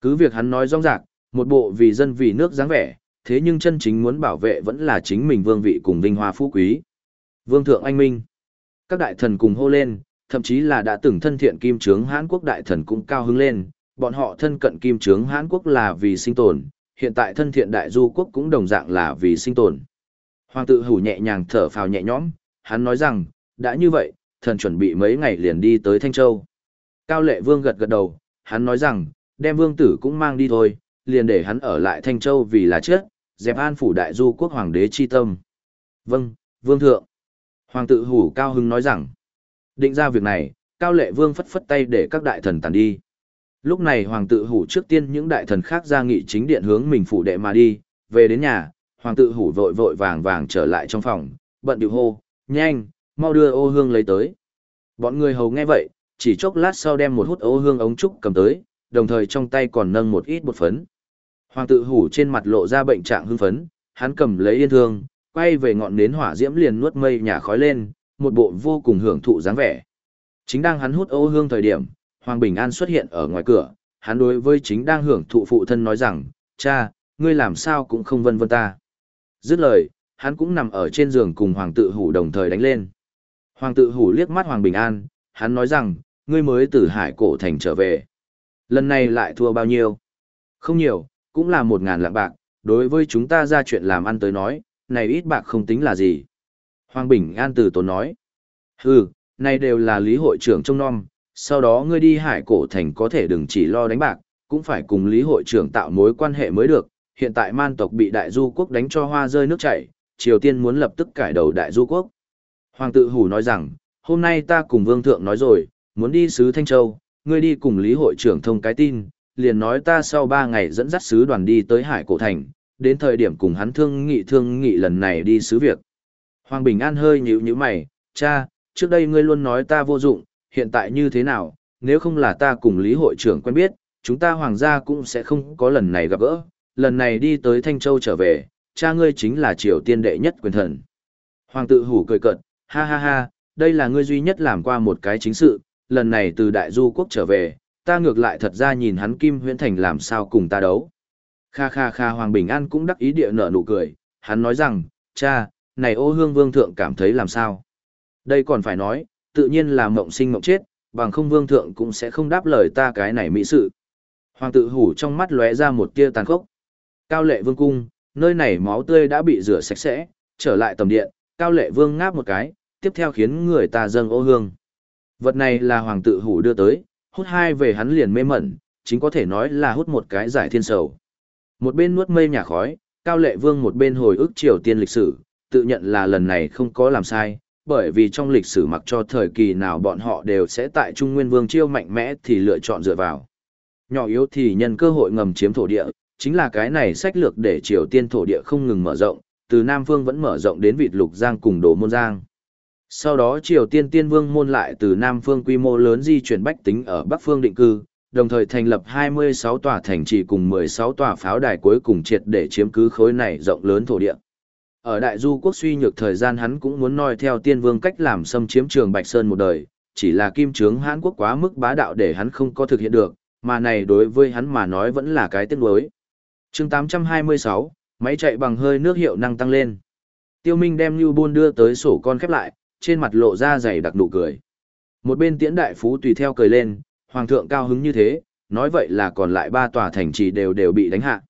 cứ việc hắn nói rong rạc, một bộ vì dân vì nước dáng vẻ, thế nhưng chân chính muốn bảo vệ vẫn là chính mình vương vị cùng vinh hoa phú quý. Vương thượng anh minh. Các đại thần cùng hô lên, thậm chí là đã từng thân thiện kim trướng Hán Quốc đại thần cũng cao hứng lên, bọn họ thân cận kim trướng Hán Quốc là vì sinh tồn, hiện tại thân thiện đại du quốc cũng đồng dạng là vì sinh tồn. Hoàng tự hủ nhẹ nhàng thở phào nhẹ nhõm, hắn nói rằng, đã như vậy, thần chuẩn bị mấy ngày liền đi tới Thanh Châu. Cao lệ vương gật gật đầu, hắn nói rằng, đem vương tử cũng mang đi thôi, liền để hắn ở lại Thanh Châu vì là chết, dẹp an phủ đại du quốc hoàng đế chi tâm. Vâng, vương thượng. Hoàng tự hủ cao hưng nói rằng, định ra việc này, cao lệ vương phất phất tay để các đại thần tàn đi. Lúc này hoàng tự hủ trước tiên những đại thần khác ra nghị chính điện hướng mình phủ đệ mà đi, về đến nhà, hoàng tự hủ vội vội vàng vàng trở lại trong phòng, bận điệu hô, nhanh, mau đưa ô hương lấy tới. Bọn người hầu nghe vậy, chỉ chốc lát sau đem một hút ô hương ống trúc cầm tới, đồng thời trong tay còn nâng một ít bột phấn. Hoàng tự hủ trên mặt lộ ra bệnh trạng hưng phấn, hắn cầm lấy yên thương, quay về ngọn nến hỏa diễm liền nuốt mây nhà khói lên, một bộ vô cùng hưởng thụ dáng vẻ. Chính đang hắn hút ô hương thời điểm, Hoàng Bình An xuất hiện ở ngoài cửa, hắn đối với chính đang hưởng thụ phụ thân nói rằng, cha, ngươi làm sao cũng không vân vân ta. Dứt lời, hắn cũng nằm ở trên giường cùng Hoàng tự hủ đồng thời đánh lên. Hoàng tự hủ liếc mắt Hoàng Bình An, hắn nói rằng, ngươi mới từ hải cổ thành trở về. Lần này lại thua bao nhiêu? Không nhiều, cũng là một ngàn lạng bạc, đối với chúng ta ra chuyện làm ăn tới nói, này ít bạc không tính là gì. Hoàng Bình An từ tốn nói. Hừ, này đều là lý hội trưởng trông non, sau đó ngươi đi hải cổ thành có thể đừng chỉ lo đánh bạc, cũng phải cùng lý hội trưởng tạo mối quan hệ mới được. Hiện tại man tộc bị đại du quốc đánh cho hoa rơi nước chảy, Triều Tiên muốn lập tức cải đầu đại du quốc. Hoàng tự hủ nói rằng, hôm nay ta cùng vương thượng nói rồi, muốn đi sứ Thanh Châu, ngươi đi cùng lý hội trưởng thông cái tin, liền nói ta sau ba ngày dẫn dắt sứ đoàn đi tới hải cổ thành, đến thời điểm cùng hắn thương nghị thương nghị lần này đi sứ việc. Hoàng Bình An hơi nhíu nhíu mày, cha, trước đây ngươi luôn nói ta vô dụng, hiện tại như thế nào, nếu không là ta cùng Lý hội trưởng quen biết, chúng ta hoàng gia cũng sẽ không có lần này gặp gỡ, lần này đi tới Thanh Châu trở về, cha ngươi chính là triều tiên đệ nhất quyền thần. Hoàng tự hủ cười cợt, ha ha ha, đây là ngươi duy nhất làm qua một cái chính sự, lần này từ đại du quốc trở về, ta ngược lại thật ra nhìn hắn Kim Huyễn Thành làm sao cùng ta đấu. Kha kha kha Hoàng Bình An cũng đắc ý địa nở nụ cười, hắn nói rằng, cha, này ô hương vương thượng cảm thấy làm sao? Đây còn phải nói, tự nhiên là mộng sinh mộng chết, bằng không vương thượng cũng sẽ không đáp lời ta cái này mỹ sự. Hoàng tự hủ trong mắt lóe ra một tia tàn khốc. Cao lệ vương cung, nơi này máu tươi đã bị rửa sạch sẽ, trở lại tầm điện, cao lệ vương ngáp một cái, tiếp theo khiến người ta dâng ô hương. Vật này là hoàng tự hủ đưa tới, hút hai về hắn liền mê mẩn, chính có thể nói là hút một cái giải thiên sầu. Một bên nuốt mây nhà khói, cao lệ vương một bên hồi ức triều tiên lịch sử, tự nhận là lần này không có làm sai, bởi vì trong lịch sử mặc cho thời kỳ nào bọn họ đều sẽ tại Trung Nguyên Vương chiêu mạnh mẽ thì lựa chọn dựa vào. Nhỏ yếu thì nhân cơ hội ngầm chiếm thổ địa, chính là cái này sách lược để Triều Tiên thổ địa không ngừng mở rộng, từ Nam Phương vẫn mở rộng đến Vịt Lục Giang cùng Đồ Môn Giang. Sau đó Triều Tiên Tiên Vương môn lại từ Nam Phương quy mô lớn di chuyển bách tính ở Bắc Phương định cư, đồng thời thành lập 26 tòa thành trì cùng 16 tòa pháo đài cuối cùng triệt để chiếm cứ khối này rộng lớn thổ địa. Ở Đại Du quốc suy nhược thời gian hắn cũng muốn noi theo Tiên Vương cách làm xâm chiếm trường Bạch Sơn một đời, chỉ là kim trướng Hán quốc quá mức bá đạo để hắn không có thực hiện được, mà này đối với hắn mà nói vẫn là cái tiếc nuối. Chương 826, máy chạy bằng hơi nước hiệu năng tăng lên. Tiêu Minh đem lưu Bôn đưa tới sổ con khép lại, trên mặt lộ ra dày đặc nụ cười. Một bên tiễn đại phú tùy theo cười lên, hoàng thượng cao hứng như thế, nói vậy là còn lại ba tòa thành trì đều đều bị đánh hạ.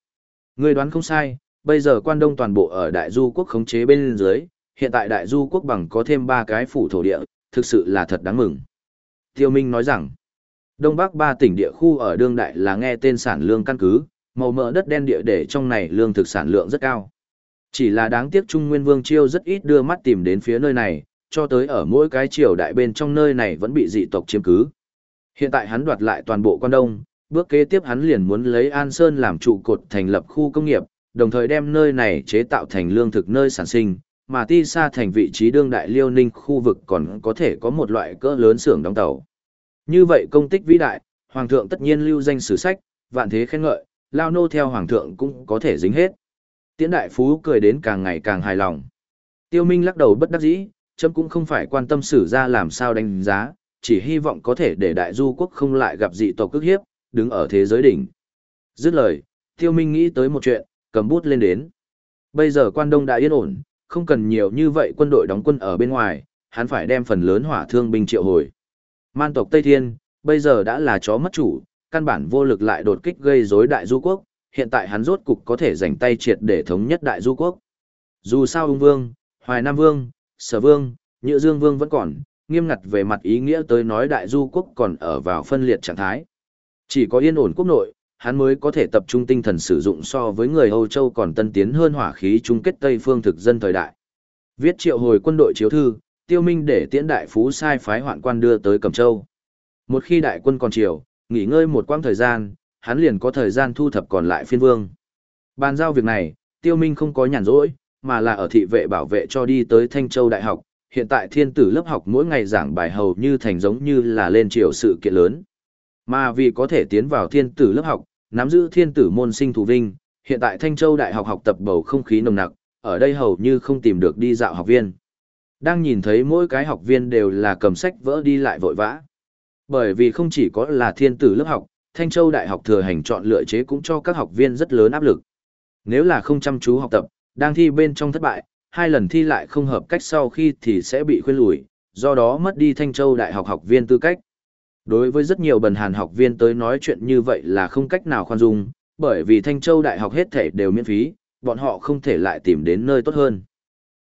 Người đoán không sai, bây giờ quan đông toàn bộ ở đại du quốc khống chế bên dưới, hiện tại đại du quốc bằng có thêm ba cái phủ thổ địa, thực sự là thật đáng mừng. Tiêu Minh nói rằng, Đông Bắc ba tỉnh địa khu ở đương đại là nghe tên sản lương căn cứ, màu mỡ đất đen địa để trong này lương thực sản lượng rất cao. Chỉ là đáng tiếc Trung Nguyên Vương Chiêu rất ít đưa mắt tìm đến phía nơi này, cho tới ở mỗi cái triều đại bên trong nơi này vẫn bị dị tộc chiếm cứ. Hiện tại hắn đoạt lại toàn bộ quan đông, bước kế tiếp hắn liền muốn lấy An Sơn làm trụ cột thành lập khu công nghiệp, đồng thời đem nơi này chế tạo thành lương thực nơi sản sinh, mà ti xa thành vị trí đương đại liêu ninh khu vực còn có thể có một loại cỡ lớn xưởng đóng tàu. Như vậy công tích vĩ đại, Hoàng thượng tất nhiên lưu danh sử sách, vạn thế khen ngợi, lao nô theo Hoàng thượng cũng có thể dính hết. Tiễn đại phú cười đến càng ngày càng hài lòng. Tiêu Minh lắc đầu bất đắc dĩ, chấm cũng không phải quan tâm sử ra làm sao đánh giá, chỉ hy vọng có thể để đại du quốc không lại gặp dị tộc cước hiếp, đứng ở thế giới đỉnh. Dứt lời, Tiêu Minh nghĩ tới một chuyện, cầm bút lên đến. Bây giờ quan đông đã yên ổn, không cần nhiều như vậy quân đội đóng quân ở bên ngoài, hắn phải đem phần lớn hỏa thương binh triệu hồi. Man tộc Tây Thiên, bây giờ đã là chó mất chủ, căn bản vô lực lại đột kích gây rối đại du quốc, hiện tại hắn rốt cục có thể giành tay triệt để thống nhất đại du quốc. Dù sao ung vương, hoài nam vương, sở vương, nhựa dương vương vẫn còn, nghiêm ngặt về mặt ý nghĩa tới nói đại du quốc còn ở vào phân liệt trạng thái. Chỉ có yên ổn quốc nội, hắn mới có thể tập trung tinh thần sử dụng so với người Âu Châu còn tân tiến hơn hỏa khí chung kết Tây phương thực dân thời đại. Viết triệu hồi quân đội chiếu thư, tiêu minh để tiễn đại phú sai phái hoạn quan đưa tới Cẩm Châu. Một khi đại quân còn chiều, nghỉ ngơi một quãng thời gian, hắn liền có thời gian thu thập còn lại phiên vương. Bàn giao việc này, tiêu minh không có nhàn rỗi, mà là ở thị vệ bảo vệ cho đi tới Thanh Châu Đại học. Hiện tại thiên tử lớp học mỗi ngày giảng bài hầu như thành giống như là lên triều sự kiện lớn. Mà vì có thể tiến vào thiên tử lớp học, nắm giữ thiên tử môn sinh thủ vinh, hiện tại Thanh Châu Đại học học tập bầu không khí nồng nặc, ở đây hầu như không tìm được đi dạo học viên. Đang nhìn thấy mỗi cái học viên đều là cầm sách vỡ đi lại vội vã. Bởi vì không chỉ có là thiên tử lớp học, Thanh Châu Đại học thừa hành chọn lựa chế cũng cho các học viên rất lớn áp lực. Nếu là không chăm chú học tập, đang thi bên trong thất bại, hai lần thi lại không hợp cách sau khi thì sẽ bị khuyên lùi, do đó mất đi Thanh Châu Đại học học viên tư cách. Đối với rất nhiều bần hàn học viên tới nói chuyện như vậy là không cách nào khoan dung, bởi vì Thanh Châu Đại học hết thể đều miễn phí, bọn họ không thể lại tìm đến nơi tốt hơn.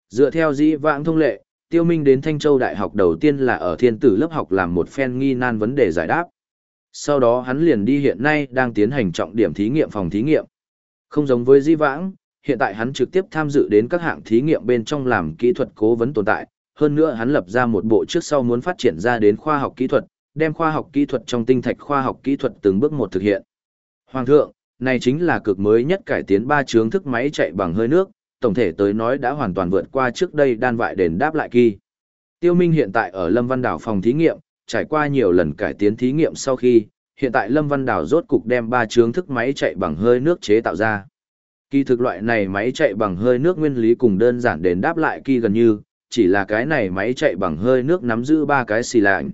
Dựa theo dĩ vãng thông lệ, Tiêu Minh đến Thanh Châu Đại học đầu tiên là ở thiên tử lớp học làm một phen nghi nan vấn đề giải đáp. Sau đó hắn liền đi hiện nay đang tiến hành trọng điểm thí nghiệm phòng thí nghiệm. Không giống với dĩ vãng, hiện tại hắn trực tiếp tham dự đến các hạng thí nghiệm bên trong làm kỹ thuật cố vấn tồn tại. Hơn nữa hắn lập ra một bộ trước sau muốn phát triển ra đến khoa học kỹ thuật, đem khoa học kỹ thuật trong tinh thạch khoa học kỹ thuật từng bước một thực hiện. Hoàng thượng, này chính là cực mới nhất cải tiến ba chướng thức máy chạy bằng hơi nước, tổng thể tới nói đã hoàn toàn vượt qua trước đây đan vại đền đáp lại kỳ. Tiêu Minh hiện tại ở Lâm Văn Đảo phòng thí nghiệm, trải qua nhiều lần cải tiến thí nghiệm sau khi, hiện tại Lâm Văn Đảo rốt cục đem ba chướng thức máy chạy bằng hơi nước chế tạo ra. Kỳ thực loại này máy chạy bằng hơi nước nguyên lý cùng đơn giản đền đáp lại kỳ gần như, chỉ là cái này máy chạy bằng hơi nước nắm giữ ba cái xì lạnh.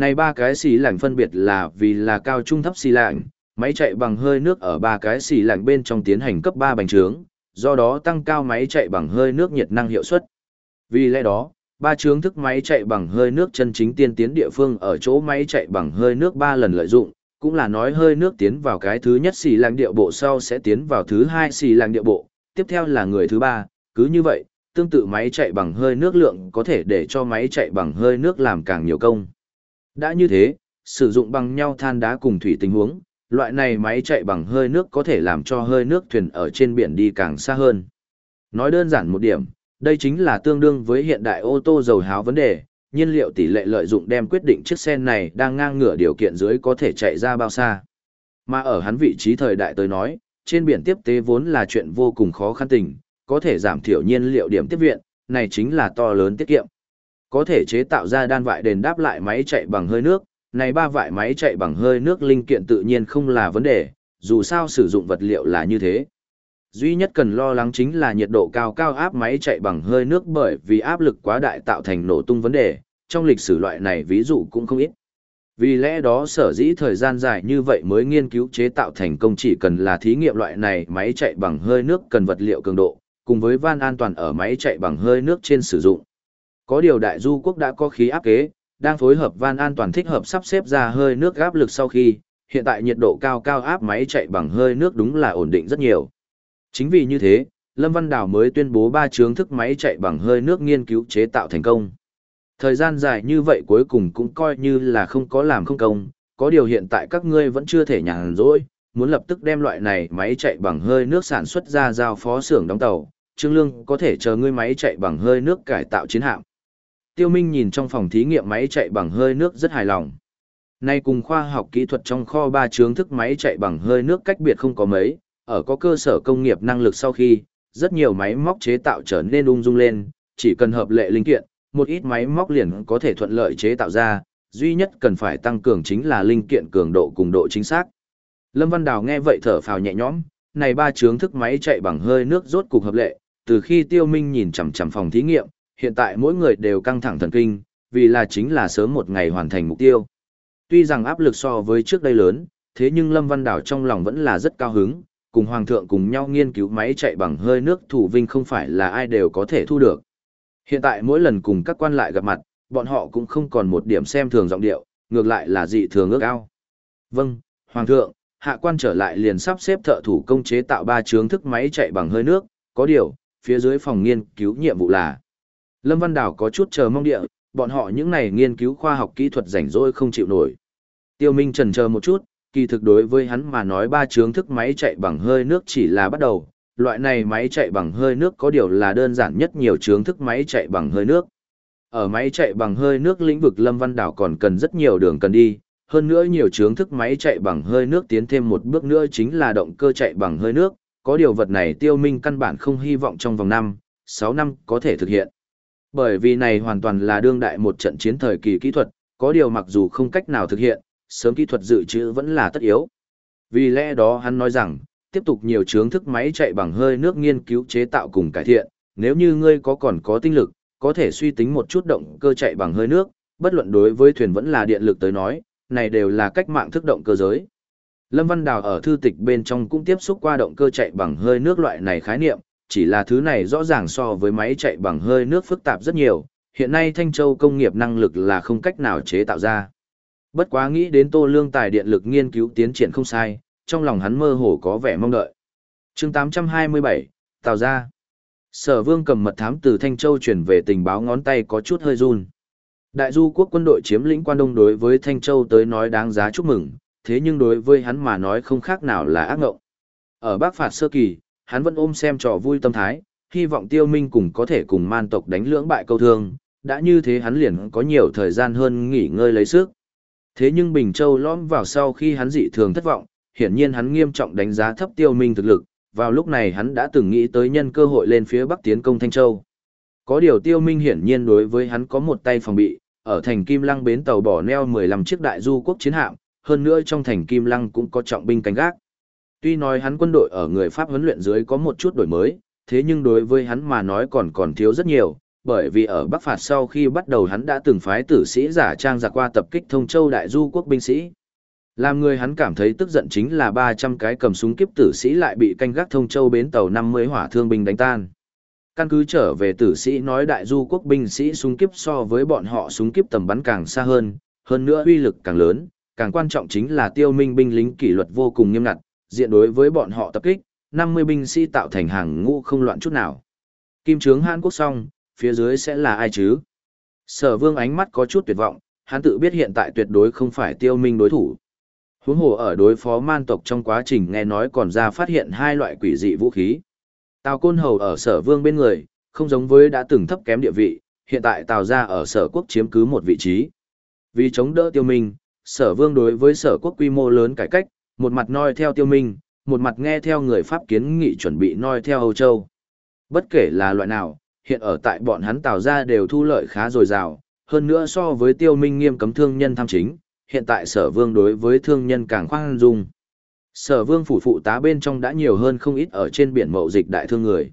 Này ba cái xì lạnh phân biệt là vì là cao trung thấp xì lạnh, máy chạy bằng hơi nước ở ba cái xì lạnh bên trong tiến hành cấp 3 bành trướng, do đó tăng cao máy chạy bằng hơi nước nhiệt năng hiệu suất. Vì lẽ đó, ba chướng thức máy chạy bằng hơi nước chân chính tiên tiến địa phương ở chỗ máy chạy bằng hơi nước ba lần lợi dụng, cũng là nói hơi nước tiến vào cái thứ nhất xì làng địa bộ sau sẽ tiến vào thứ hai xì làng địa bộ, tiếp theo là người thứ ba, cứ như vậy, tương tự máy chạy bằng hơi nước lượng có thể để cho máy chạy bằng hơi nước làm càng nhiều công. Đã như thế, sử dụng bằng nhau than đá cùng thủy tình huống, loại này máy chạy bằng hơi nước có thể làm cho hơi nước thuyền ở trên biển đi càng xa hơn. Nói đơn giản một điểm, đây chính là tương đương với hiện đại ô tô dầu háo vấn đề, nhiên liệu tỷ lệ lợi dụng đem quyết định chiếc xe này đang ngang ngửa điều kiện dưới có thể chạy ra bao xa. Mà ở hắn vị trí thời đại tới nói, trên biển tiếp tế vốn là chuyện vô cùng khó khăn tình, có thể giảm thiểu nhiên liệu điểm tiếp viện, này chính là to lớn tiết kiệm. Có thể chế tạo ra đan vại đền đáp lại máy chạy bằng hơi nước, này ba vại máy chạy bằng hơi nước linh kiện tự nhiên không là vấn đề, dù sao sử dụng vật liệu là như thế. Duy nhất cần lo lắng chính là nhiệt độ cao cao áp máy chạy bằng hơi nước bởi vì áp lực quá đại tạo thành nổ tung vấn đề, trong lịch sử loại này ví dụ cũng không ít. Vì lẽ đó sở dĩ thời gian dài như vậy mới nghiên cứu chế tạo thành công chỉ cần là thí nghiệm loại này máy chạy bằng hơi nước cần vật liệu cường độ, cùng với van an toàn ở máy chạy bằng hơi nước trên sử dụng. Có điều đại du quốc đã có khí áp kế, đang phối hợp van an toàn thích hợp sắp xếp ra hơi nước áp lực sau khi, hiện tại nhiệt độ cao cao áp máy chạy bằng hơi nước đúng là ổn định rất nhiều. Chính vì như thế, Lâm Văn Đào mới tuyên bố ba chướng thức máy chạy bằng hơi nước nghiên cứu chế tạo thành công. Thời gian dài như vậy cuối cùng cũng coi như là không có làm không công, có điều hiện tại các ngươi vẫn chưa thể nhàn rỗi, muốn lập tức đem loại này máy chạy bằng hơi nước sản xuất ra giao phó xưởng đóng tàu, Trương Lương có thể chờ ngươi máy chạy bằng hơi nước cải tạo chiến hạm. Tiêu Minh nhìn trong phòng thí nghiệm máy chạy bằng hơi nước rất hài lòng. Nay cùng khoa học kỹ thuật trong kho ba chướng thức máy chạy bằng hơi nước cách biệt không có mấy, ở có cơ sở công nghiệp năng lực sau khi, rất nhiều máy móc chế tạo trở nên ung dung lên, chỉ cần hợp lệ linh kiện, một ít máy móc liền có thể thuận lợi chế tạo ra, duy nhất cần phải tăng cường chính là linh kiện cường độ cùng độ chính xác. Lâm Văn Đào nghe vậy thở phào nhẹ nhõm, này ba chướng thức máy chạy bằng hơi nước rốt cục hợp lệ, từ khi Tiêu Minh nhìn chằm chằm phòng thí nghiệm, hiện tại mỗi người đều căng thẳng thần kinh, vì là chính là sớm một ngày hoàn thành mục tiêu. Tuy rằng áp lực so với trước đây lớn, thế nhưng Lâm Văn Đảo trong lòng vẫn là rất cao hứng, cùng Hoàng thượng cùng nhau nghiên cứu máy chạy bằng hơi nước thủ vinh không phải là ai đều có thể thu được. Hiện tại mỗi lần cùng các quan lại gặp mặt, bọn họ cũng không còn một điểm xem thường giọng điệu, ngược lại là dị thường ước ao. Vâng, Hoàng thượng, hạ quan trở lại liền sắp xếp thợ thủ công chế tạo ba chướng thức máy chạy bằng hơi nước, có điều, phía dưới phòng nghiên cứu nhiệm vụ là. Lâm Văn Đào có chút chờ mong địa, bọn họ những này nghiên cứu khoa học kỹ thuật rảnh rỗi không chịu nổi. Tiêu Minh trần chờ một chút, kỳ thực đối với hắn mà nói ba chướng thức máy chạy bằng hơi nước chỉ là bắt đầu, loại này máy chạy bằng hơi nước có điều là đơn giản nhất nhiều chướng thức máy chạy bằng hơi nước. Ở máy chạy bằng hơi nước lĩnh vực Lâm Văn Đảo còn cần rất nhiều đường cần đi, hơn nữa nhiều chướng thức máy chạy bằng hơi nước tiến thêm một bước nữa chính là động cơ chạy bằng hơi nước, có điều vật này tiêu minh căn bản không hy vọng trong vòng 5, 6 năm có thể thực hiện. Bởi vì này hoàn toàn là đương đại một trận chiến thời kỳ kỹ thuật, có điều mặc dù không cách nào thực hiện, sớm kỹ thuật dự trữ vẫn là tất yếu. Vì lẽ đó hắn nói rằng, tiếp tục nhiều chướng thức máy chạy bằng hơi nước nghiên cứu chế tạo cùng cải thiện, nếu như ngươi có còn có tinh lực, có thể suy tính một chút động cơ chạy bằng hơi nước, bất luận đối với thuyền vẫn là điện lực tới nói, này đều là cách mạng thức động cơ giới. Lâm Văn Đào ở thư tịch bên trong cũng tiếp xúc qua động cơ chạy bằng hơi nước loại này khái niệm, chỉ là thứ này rõ ràng so với máy chạy bằng hơi nước phức tạp rất nhiều, hiện nay Thanh Châu công nghiệp năng lực là không cách nào chế tạo ra. Bất quá nghĩ đến Tô Lương tài điện lực nghiên cứu tiến triển không sai, trong lòng hắn mơ hồ có vẻ mong đợi. chương 827, Tào ra. Sở vương cầm mật thám từ Thanh Châu chuyển về tình báo ngón tay có chút hơi run. Đại du quốc quân đội chiếm lĩnh quan đông đối với Thanh Châu tới nói đáng giá chúc mừng, thế nhưng đối với hắn mà nói không khác nào là ác ngộng. Ở Bắc phạt sơ kỳ, hắn vẫn ôm xem trò vui tâm thái, hy vọng tiêu minh cùng có thể cùng man tộc đánh lưỡng bại câu thương, đã như thế hắn liền có nhiều thời gian hơn nghỉ ngơi lấy sức. Thế nhưng Bình Châu lõm vào sau khi hắn dị thường thất vọng, hiển nhiên hắn nghiêm trọng đánh giá thấp tiêu minh thực lực, vào lúc này hắn đã từng nghĩ tới nhân cơ hội lên phía bắc tiến công Thanh Châu. Có điều tiêu minh hiển nhiên đối với hắn có một tay phòng bị, ở thành Kim Lăng bến tàu bỏ neo 15 chiếc đại du quốc chiến hạm, hơn nữa trong thành Kim Lăng cũng có trọng binh canh gác. Tuy nói hắn quân đội ở người Pháp huấn luyện dưới có một chút đổi mới, thế nhưng đối với hắn mà nói còn còn thiếu rất nhiều, bởi vì ở Bắc phạt sau khi bắt đầu hắn đã từng phái tử sĩ giả trang giả qua tập kích Thông Châu Đại Du quốc binh sĩ. Làm người hắn cảm thấy tức giận chính là 300 cái cầm súng kiếp tử sĩ lại bị canh gác thông châu bến tàu 50 hỏa thương binh đánh tan. Căn cứ trở về tử sĩ nói đại du quốc binh sĩ súng kiếp so với bọn họ súng kiếp tầm bắn càng xa hơn, hơn nữa uy lực càng lớn, càng quan trọng chính là tiêu minh binh lính kỷ luật vô cùng nghiêm ngặt, diện đối với bọn họ tập kích, 50 binh sĩ tạo thành hàng ngũ không loạn chút nào. Kim trướng Hàn Quốc xong, phía dưới sẽ là ai chứ? Sở vương ánh mắt có chút tuyệt vọng, hắn tự biết hiện tại tuyệt đối không phải tiêu minh đối thủ. Huống hồ ở đối phó man tộc trong quá trình nghe nói còn ra phát hiện hai loại quỷ dị vũ khí. Tào Côn Hầu ở sở vương bên người, không giống với đã từng thấp kém địa vị, hiện tại Tào gia ở sở quốc chiếm cứ một vị trí. Vì chống đỡ tiêu minh, sở vương đối với sở quốc quy mô lớn cải cách, một mặt noi theo tiêu minh, một mặt nghe theo người Pháp kiến nghị chuẩn bị noi theo Âu Châu. Bất kể là loại nào, hiện ở tại bọn hắn tạo ra đều thu lợi khá dồi dào, hơn nữa so với tiêu minh nghiêm cấm thương nhân tham chính, hiện tại sở vương đối với thương nhân càng khoan dung. Sở vương phủ phụ tá bên trong đã nhiều hơn không ít ở trên biển mậu dịch đại thương người.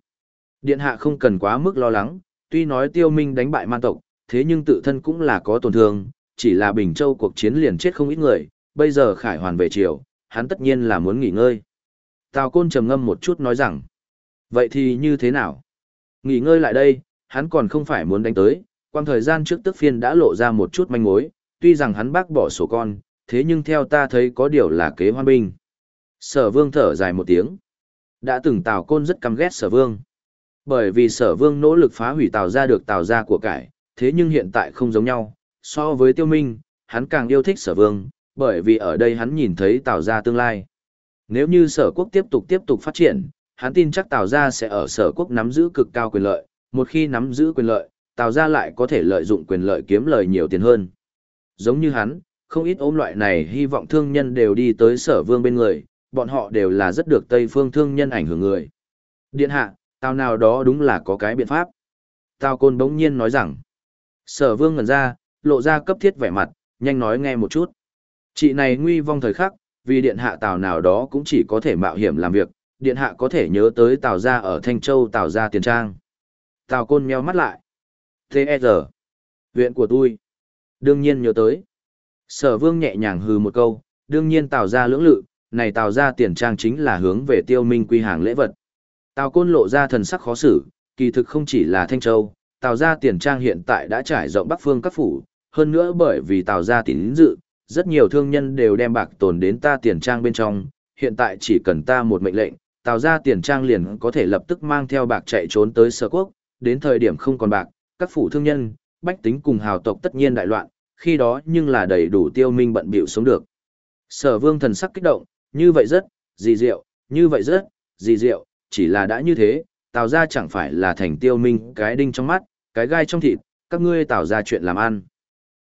Điện hạ không cần quá mức lo lắng, tuy nói tiêu minh đánh bại man tộc, thế nhưng tự thân cũng là có tổn thương, chỉ là Bình Châu cuộc chiến liền chết không ít người, bây giờ khải hoàn về triều hắn tất nhiên là muốn nghỉ ngơi. Tào Côn trầm ngâm một chút nói rằng, vậy thì như thế nào? Nghỉ ngơi lại đây, hắn còn không phải muốn đánh tới, quang thời gian trước tức phiên đã lộ ra một chút manh mối, tuy rằng hắn bác bỏ sổ con, thế nhưng theo ta thấy có điều là kế hoan binh. Sở vương thở dài một tiếng. Đã từng Tào Côn rất căm ghét sở vương. Bởi vì sở vương nỗ lực phá hủy Tào ra được Tào ra của cải, thế nhưng hiện tại không giống nhau. So với tiêu minh, hắn càng yêu thích sở vương, bởi vì ở đây hắn nhìn thấy Tào ra tương lai. Nếu như sở quốc tiếp tục tiếp tục phát triển, hắn tin chắc Tào ra sẽ ở sở quốc nắm giữ cực cao quyền lợi. Một khi nắm giữ quyền lợi, Tào ra lại có thể lợi dụng quyền lợi kiếm lời nhiều tiền hơn. Giống như hắn, không ít ốm loại này hy vọng thương nhân đều đi tới sở vương bên người, bọn họ đều là rất được Tây phương thương nhân ảnh hưởng người. Điện hạ, tao nào đó đúng là có cái biện pháp. Tao côn bỗng nhiên nói rằng, sở vương ngẩn ra, lộ ra cấp thiết vẻ mặt, nhanh nói nghe một chút. Chị này nguy vong thời khắc, vì điện hạ tào nào đó cũng chỉ có thể mạo hiểm làm việc, điện hạ có thể nhớ tới tào gia ở Thanh Châu tào gia tiền trang. Tào côn meo mắt lại. T.E.R. Viện của tôi. Đương nhiên nhớ tới. Sở vương nhẹ nhàng hừ một câu, đương nhiên tào gia lưỡng lự, này tào gia tiền trang chính là hướng về tiêu minh quy hàng lễ vật. Tào côn lộ ra thần sắc khó xử, kỳ thực không chỉ là Thanh Châu, tào gia tiền trang hiện tại đã trải rộng Bắc Phương các phủ, hơn nữa bởi vì tào gia tín dự, rất nhiều thương nhân đều đem bạc tồn đến ta tiền trang bên trong, hiện tại chỉ cần ta một mệnh lệnh, tào ra tiền trang liền có thể lập tức mang theo bạc chạy trốn tới sở quốc, đến thời điểm không còn bạc, các phủ thương nhân, bách tính cùng hào tộc tất nhiên đại loạn, khi đó nhưng là đầy đủ tiêu minh bận biểu sống được. Sở vương thần sắc kích động, như vậy rất, gì diệu, như vậy rất, gì diệu, chỉ là đã như thế, tào ra chẳng phải là thành tiêu minh cái đinh trong mắt, cái gai trong thịt, các ngươi tào ra chuyện làm ăn.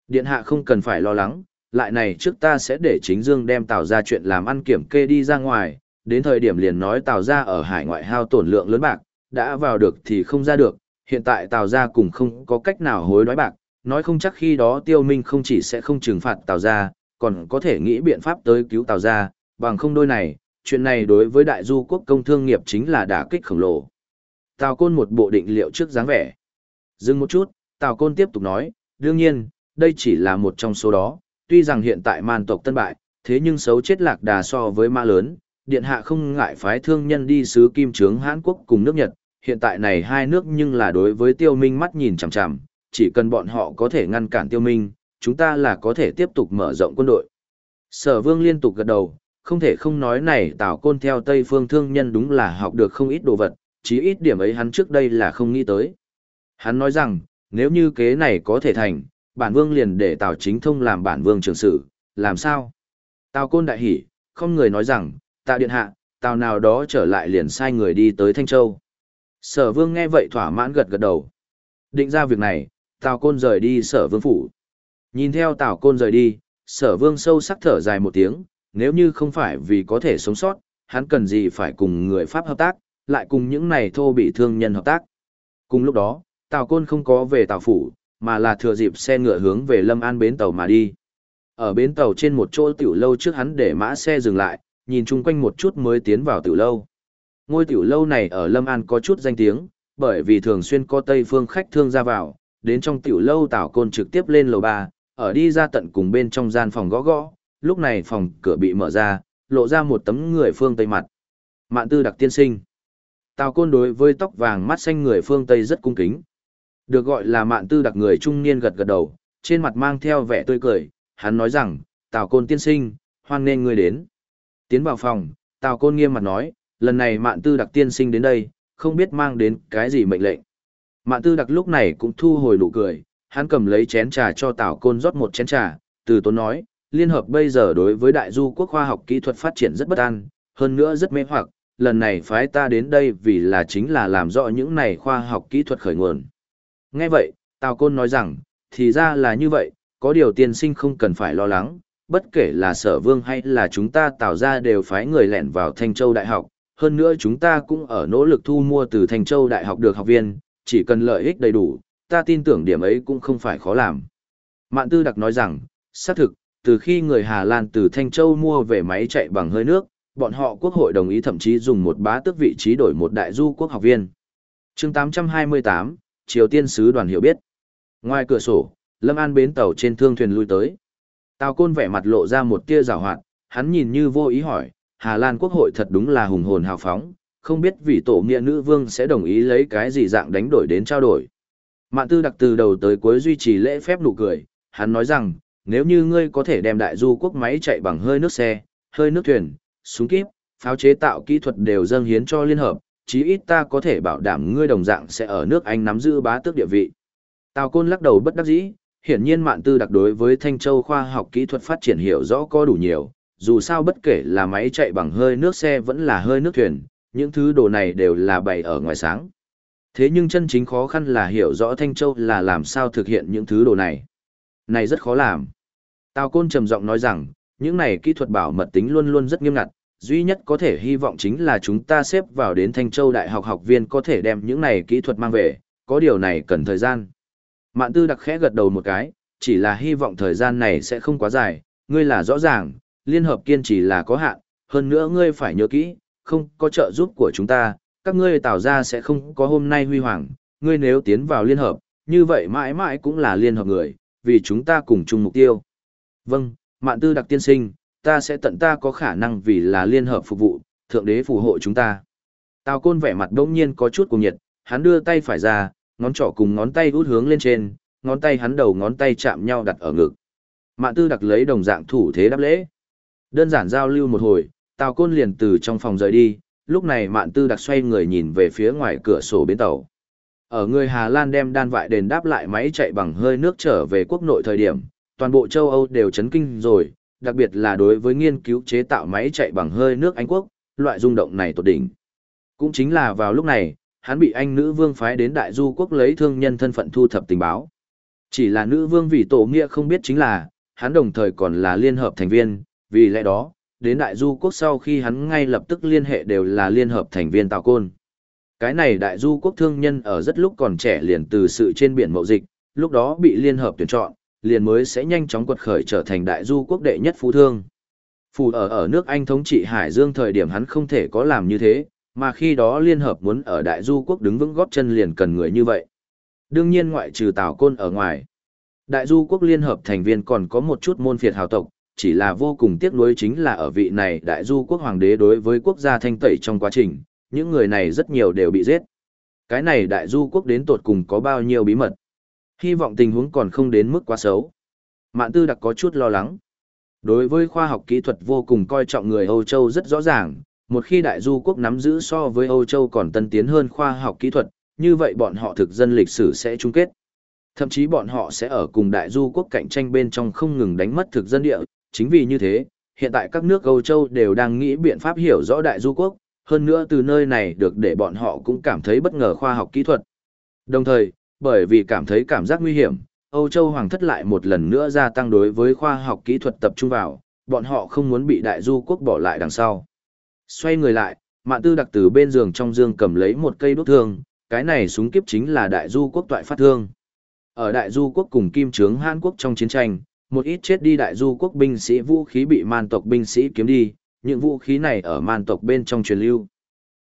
Điện hạ không cần phải lo lắng, lại này trước ta sẽ để chính dương đem tào ra chuyện làm ăn kiểm kê đi ra ngoài, đến thời điểm liền nói tào ra ở hải ngoại hao tổn lượng lớn bạc, đã vào được thì không ra được, hiện tại tào ra cùng không có cách nào hối đoái bạc, nói không chắc khi đó tiêu minh không chỉ sẽ không trừng phạt tào ra, còn có thể nghĩ biện pháp tới cứu tào ra, bằng không đôi này, chuyện này đối với đại du quốc công thương nghiệp chính là đả kích khổng lồ. Tào Côn một bộ định liệu trước dáng vẻ. Dừng một chút, Tào Côn tiếp tục nói, đương nhiên, đây chỉ là một trong số đó, tuy rằng hiện tại man tộc tân bại, thế nhưng xấu chết lạc đà so với ma lớn, điện hạ không ngại phái thương nhân đi sứ kim trướng Hán Quốc cùng nước Nhật, hiện tại này hai nước nhưng là đối với tiêu minh mắt nhìn chằm chằm, chỉ cần bọn họ có thể ngăn cản tiêu minh, chúng ta là có thể tiếp tục mở rộng quân đội. Sở vương liên tục gật đầu, không thể không nói này Tào Côn theo Tây phương thương nhân đúng là học được không ít đồ vật, chí ít điểm ấy hắn trước đây là không nghĩ tới. Hắn nói rằng, nếu như kế này có thể thành, bản vương liền để Tào Chính Thông làm bản vương trường sử làm sao? Tào Côn đại hỉ, không người nói rằng, tạ Điện Hạ, Tào nào đó trở lại liền sai người đi tới Thanh Châu. Sở vương nghe vậy thỏa mãn gật gật đầu. Định ra việc này, Tào Côn rời đi sở vương phủ. Nhìn theo Tào Côn rời đi, sở vương sâu sắc thở dài một tiếng, nếu như không phải vì có thể sống sót, hắn cần gì phải cùng người Pháp hợp tác, lại cùng những này thô bị thương nhân hợp tác. Cùng lúc đó, Tào Côn không có về Tào Phủ, mà là thừa dịp xe ngựa hướng về Lâm An bến tàu mà đi. Ở bến tàu trên một chỗ tiểu lâu trước hắn để mã xe dừng lại, nhìn chung quanh một chút mới tiến vào tiểu lâu. Ngôi tiểu lâu này ở Lâm An có chút danh tiếng, bởi vì thường xuyên có Tây phương khách thương ra vào, đến trong tiểu lâu Tào Côn trực tiếp lên lầu 3, ở đi ra tận cùng bên trong gian phòng gõ gõ, lúc này phòng cửa bị mở ra, lộ ra một tấm người phương Tây mặt. Mạn tư đặc tiên sinh. Tào côn đối với tóc vàng mắt xanh người phương Tây rất cung kính. Được gọi là mạn tư đặc người trung niên gật gật đầu, trên mặt mang theo vẻ tươi cười, hắn nói rằng, Tào côn tiên sinh, hoan nên ngươi đến. Tiến vào phòng, Tào côn nghiêm mặt nói, lần này mạn tư đặc tiên sinh đến đây, không biết mang đến cái gì mệnh lệnh. Mạn tư đặc lúc này cũng thu hồi nụ cười, hắn cầm lấy chén trà cho Tào côn rót một chén trà, từ tốn nói, Liên hợp bây giờ đối với đại du quốc khoa học kỹ thuật phát triển rất bất an, hơn nữa rất mê hoặc, lần này phái ta đến đây vì là chính là làm rõ những này khoa học kỹ thuật khởi nguồn. Nghe vậy, Tào Côn nói rằng, thì ra là như vậy, có điều tiên sinh không cần phải lo lắng, bất kể là sở vương hay là chúng ta tạo ra đều phái người lẻn vào Thanh Châu Đại học, hơn nữa chúng ta cũng ở nỗ lực thu mua từ Thanh Châu Đại học được học viên, chỉ cần lợi ích đầy đủ, ta tin tưởng điểm ấy cũng không phải khó làm. Mạn Tư Đặc nói rằng, xác thực, từ khi người Hà Lan từ Thanh Châu mua về máy chạy bằng hơi nước, bọn họ quốc hội đồng ý thậm chí dùng một bá tước vị trí đổi một đại du quốc học viên. chương 828, Triều Tiên Sứ đoàn hiểu biết. Ngoài cửa sổ, Lâm An bến tàu trên thương thuyền lui tới. Tào Côn vẻ mặt lộ ra một tia rào hoạt, hắn nhìn như vô ý hỏi, Hà Lan quốc hội thật đúng là hùng hồn hào phóng, không biết vị tổ nghĩa nữ vương sẽ đồng ý lấy cái gì dạng đánh đổi đến trao đổi. Mạn tư đặc từ đầu tới cuối duy trì lễ phép nụ cười, hắn nói rằng, nếu như ngươi có thể đem đại du quốc máy chạy bằng hơi nước xe, hơi nước thuyền, súng kíp, pháo chế tạo kỹ thuật đều dâng hiến cho liên hợp, chí ít ta có thể bảo đảm ngươi đồng dạng sẽ ở nước Anh nắm giữ bá tước địa vị. Tào Côn lắc đầu bất đắc dĩ, hiển nhiên Mạn Tư đặc đối với Thanh Châu khoa học kỹ thuật phát triển hiểu rõ có đủ nhiều, dù sao bất kể là máy chạy bằng hơi nước xe vẫn là hơi nước thuyền, những thứ đồ này đều là bày ở ngoài sáng. Thế nhưng chân chính khó khăn là hiểu rõ Thanh Châu là làm sao thực hiện những thứ đồ này. Này rất khó làm. Tào Côn trầm giọng nói rằng, những này kỹ thuật bảo mật tính luôn luôn rất nghiêm ngặt, duy nhất có thể hy vọng chính là chúng ta xếp vào đến Thanh Châu Đại học học viên có thể đem những này kỹ thuật mang về, có điều này cần thời gian. Mạn Tư đặc khẽ gật đầu một cái, chỉ là hy vọng thời gian này sẽ không quá dài, ngươi là rõ ràng, liên hợp kiên trì là có hạn, hơn nữa ngươi phải nhớ kỹ, không có trợ giúp của chúng ta, các ngươi tạo ra sẽ không có hôm nay huy hoàng, ngươi nếu tiến vào liên hợp, như vậy mãi mãi cũng là liên hợp người, vì chúng ta cùng chung mục tiêu. Vâng, mạn tư đặc tiên sinh, ta sẽ tận ta có khả năng vì là liên hợp phục vụ, thượng đế phù hộ chúng ta. Tào côn vẻ mặt đông nhiên có chút cùng nhiệt, hắn đưa tay phải ra, ngón trỏ cùng ngón tay út hướng lên trên, ngón tay hắn đầu ngón tay chạm nhau đặt ở ngực. Mạn tư đặc lấy đồng dạng thủ thế đáp lễ. Đơn giản giao lưu một hồi, Tào côn liền từ trong phòng rời đi, lúc này mạn tư đặc xoay người nhìn về phía ngoài cửa sổ bến tàu. Ở người Hà Lan đem đan vại đền đáp lại máy chạy bằng hơi nước trở về quốc nội thời điểm, toàn bộ châu Âu đều chấn kinh rồi, đặc biệt là đối với nghiên cứu chế tạo máy chạy bằng hơi nước Anh quốc, loại rung động này tột đỉnh. Cũng chính là vào lúc này, hắn bị anh nữ vương phái đến đại du quốc lấy thương nhân thân phận thu thập tình báo. Chỉ là nữ vương vì tổ nghĩa không biết chính là, hắn đồng thời còn là liên hợp thành viên, vì lẽ đó, đến đại du quốc sau khi hắn ngay lập tức liên hệ đều là liên hợp thành viên tạo côn. Cái này đại du quốc thương nhân ở rất lúc còn trẻ liền từ sự trên biển mậu dịch, lúc đó bị liên hợp tuyển chọn, liền mới sẽ nhanh chóng quật khởi trở thành đại du quốc đệ nhất phú thương. Phù ở ở nước Anh thống trị Hải Dương thời điểm hắn không thể có làm như thế, mà khi đó liên hợp muốn ở đại du quốc đứng vững góp chân liền cần người như vậy. Đương nhiên ngoại trừ Tào Côn ở ngoài. Đại du quốc liên hợp thành viên còn có một chút môn phiệt hào tộc, chỉ là vô cùng tiếc nuối chính là ở vị này đại du quốc hoàng đế đối với quốc gia thanh tẩy trong quá trình, những người này rất nhiều đều bị giết. Cái này đại du quốc đến tột cùng có bao nhiêu bí mật. Hy vọng tình huống còn không đến mức quá xấu. Mạn tư đặc có chút lo lắng. Đối với khoa học kỹ thuật vô cùng coi trọng người Âu Châu rất rõ ràng, một khi đại du quốc nắm giữ so với Âu Châu còn tân tiến hơn khoa học kỹ thuật, như vậy bọn họ thực dân lịch sử sẽ chung kết. Thậm chí bọn họ sẽ ở cùng đại du quốc cạnh tranh bên trong không ngừng đánh mất thực dân địa, chính vì như thế, hiện tại các nước Âu Châu đều đang nghĩ biện pháp hiểu rõ đại du quốc, hơn nữa từ nơi này được để bọn họ cũng cảm thấy bất ngờ khoa học kỹ thuật. Đồng thời, bởi vì cảm thấy cảm giác nguy hiểm, Âu Châu Hoàng thất lại một lần nữa gia tăng đối với khoa học kỹ thuật tập trung vào, bọn họ không muốn bị đại du quốc bỏ lại đằng sau. Xoay người lại, Mạn Tư đặc từ bên giường trong dương cầm lấy một cây đốt thương, cái này súng kiếp chính là đại du quốc toại phát thương. Ở đại du quốc cùng kim trướng Hàn Quốc trong chiến tranh, một ít chết đi đại du quốc binh sĩ vũ khí bị man tộc binh sĩ kiếm đi, những vũ khí này ở man tộc bên trong truyền lưu.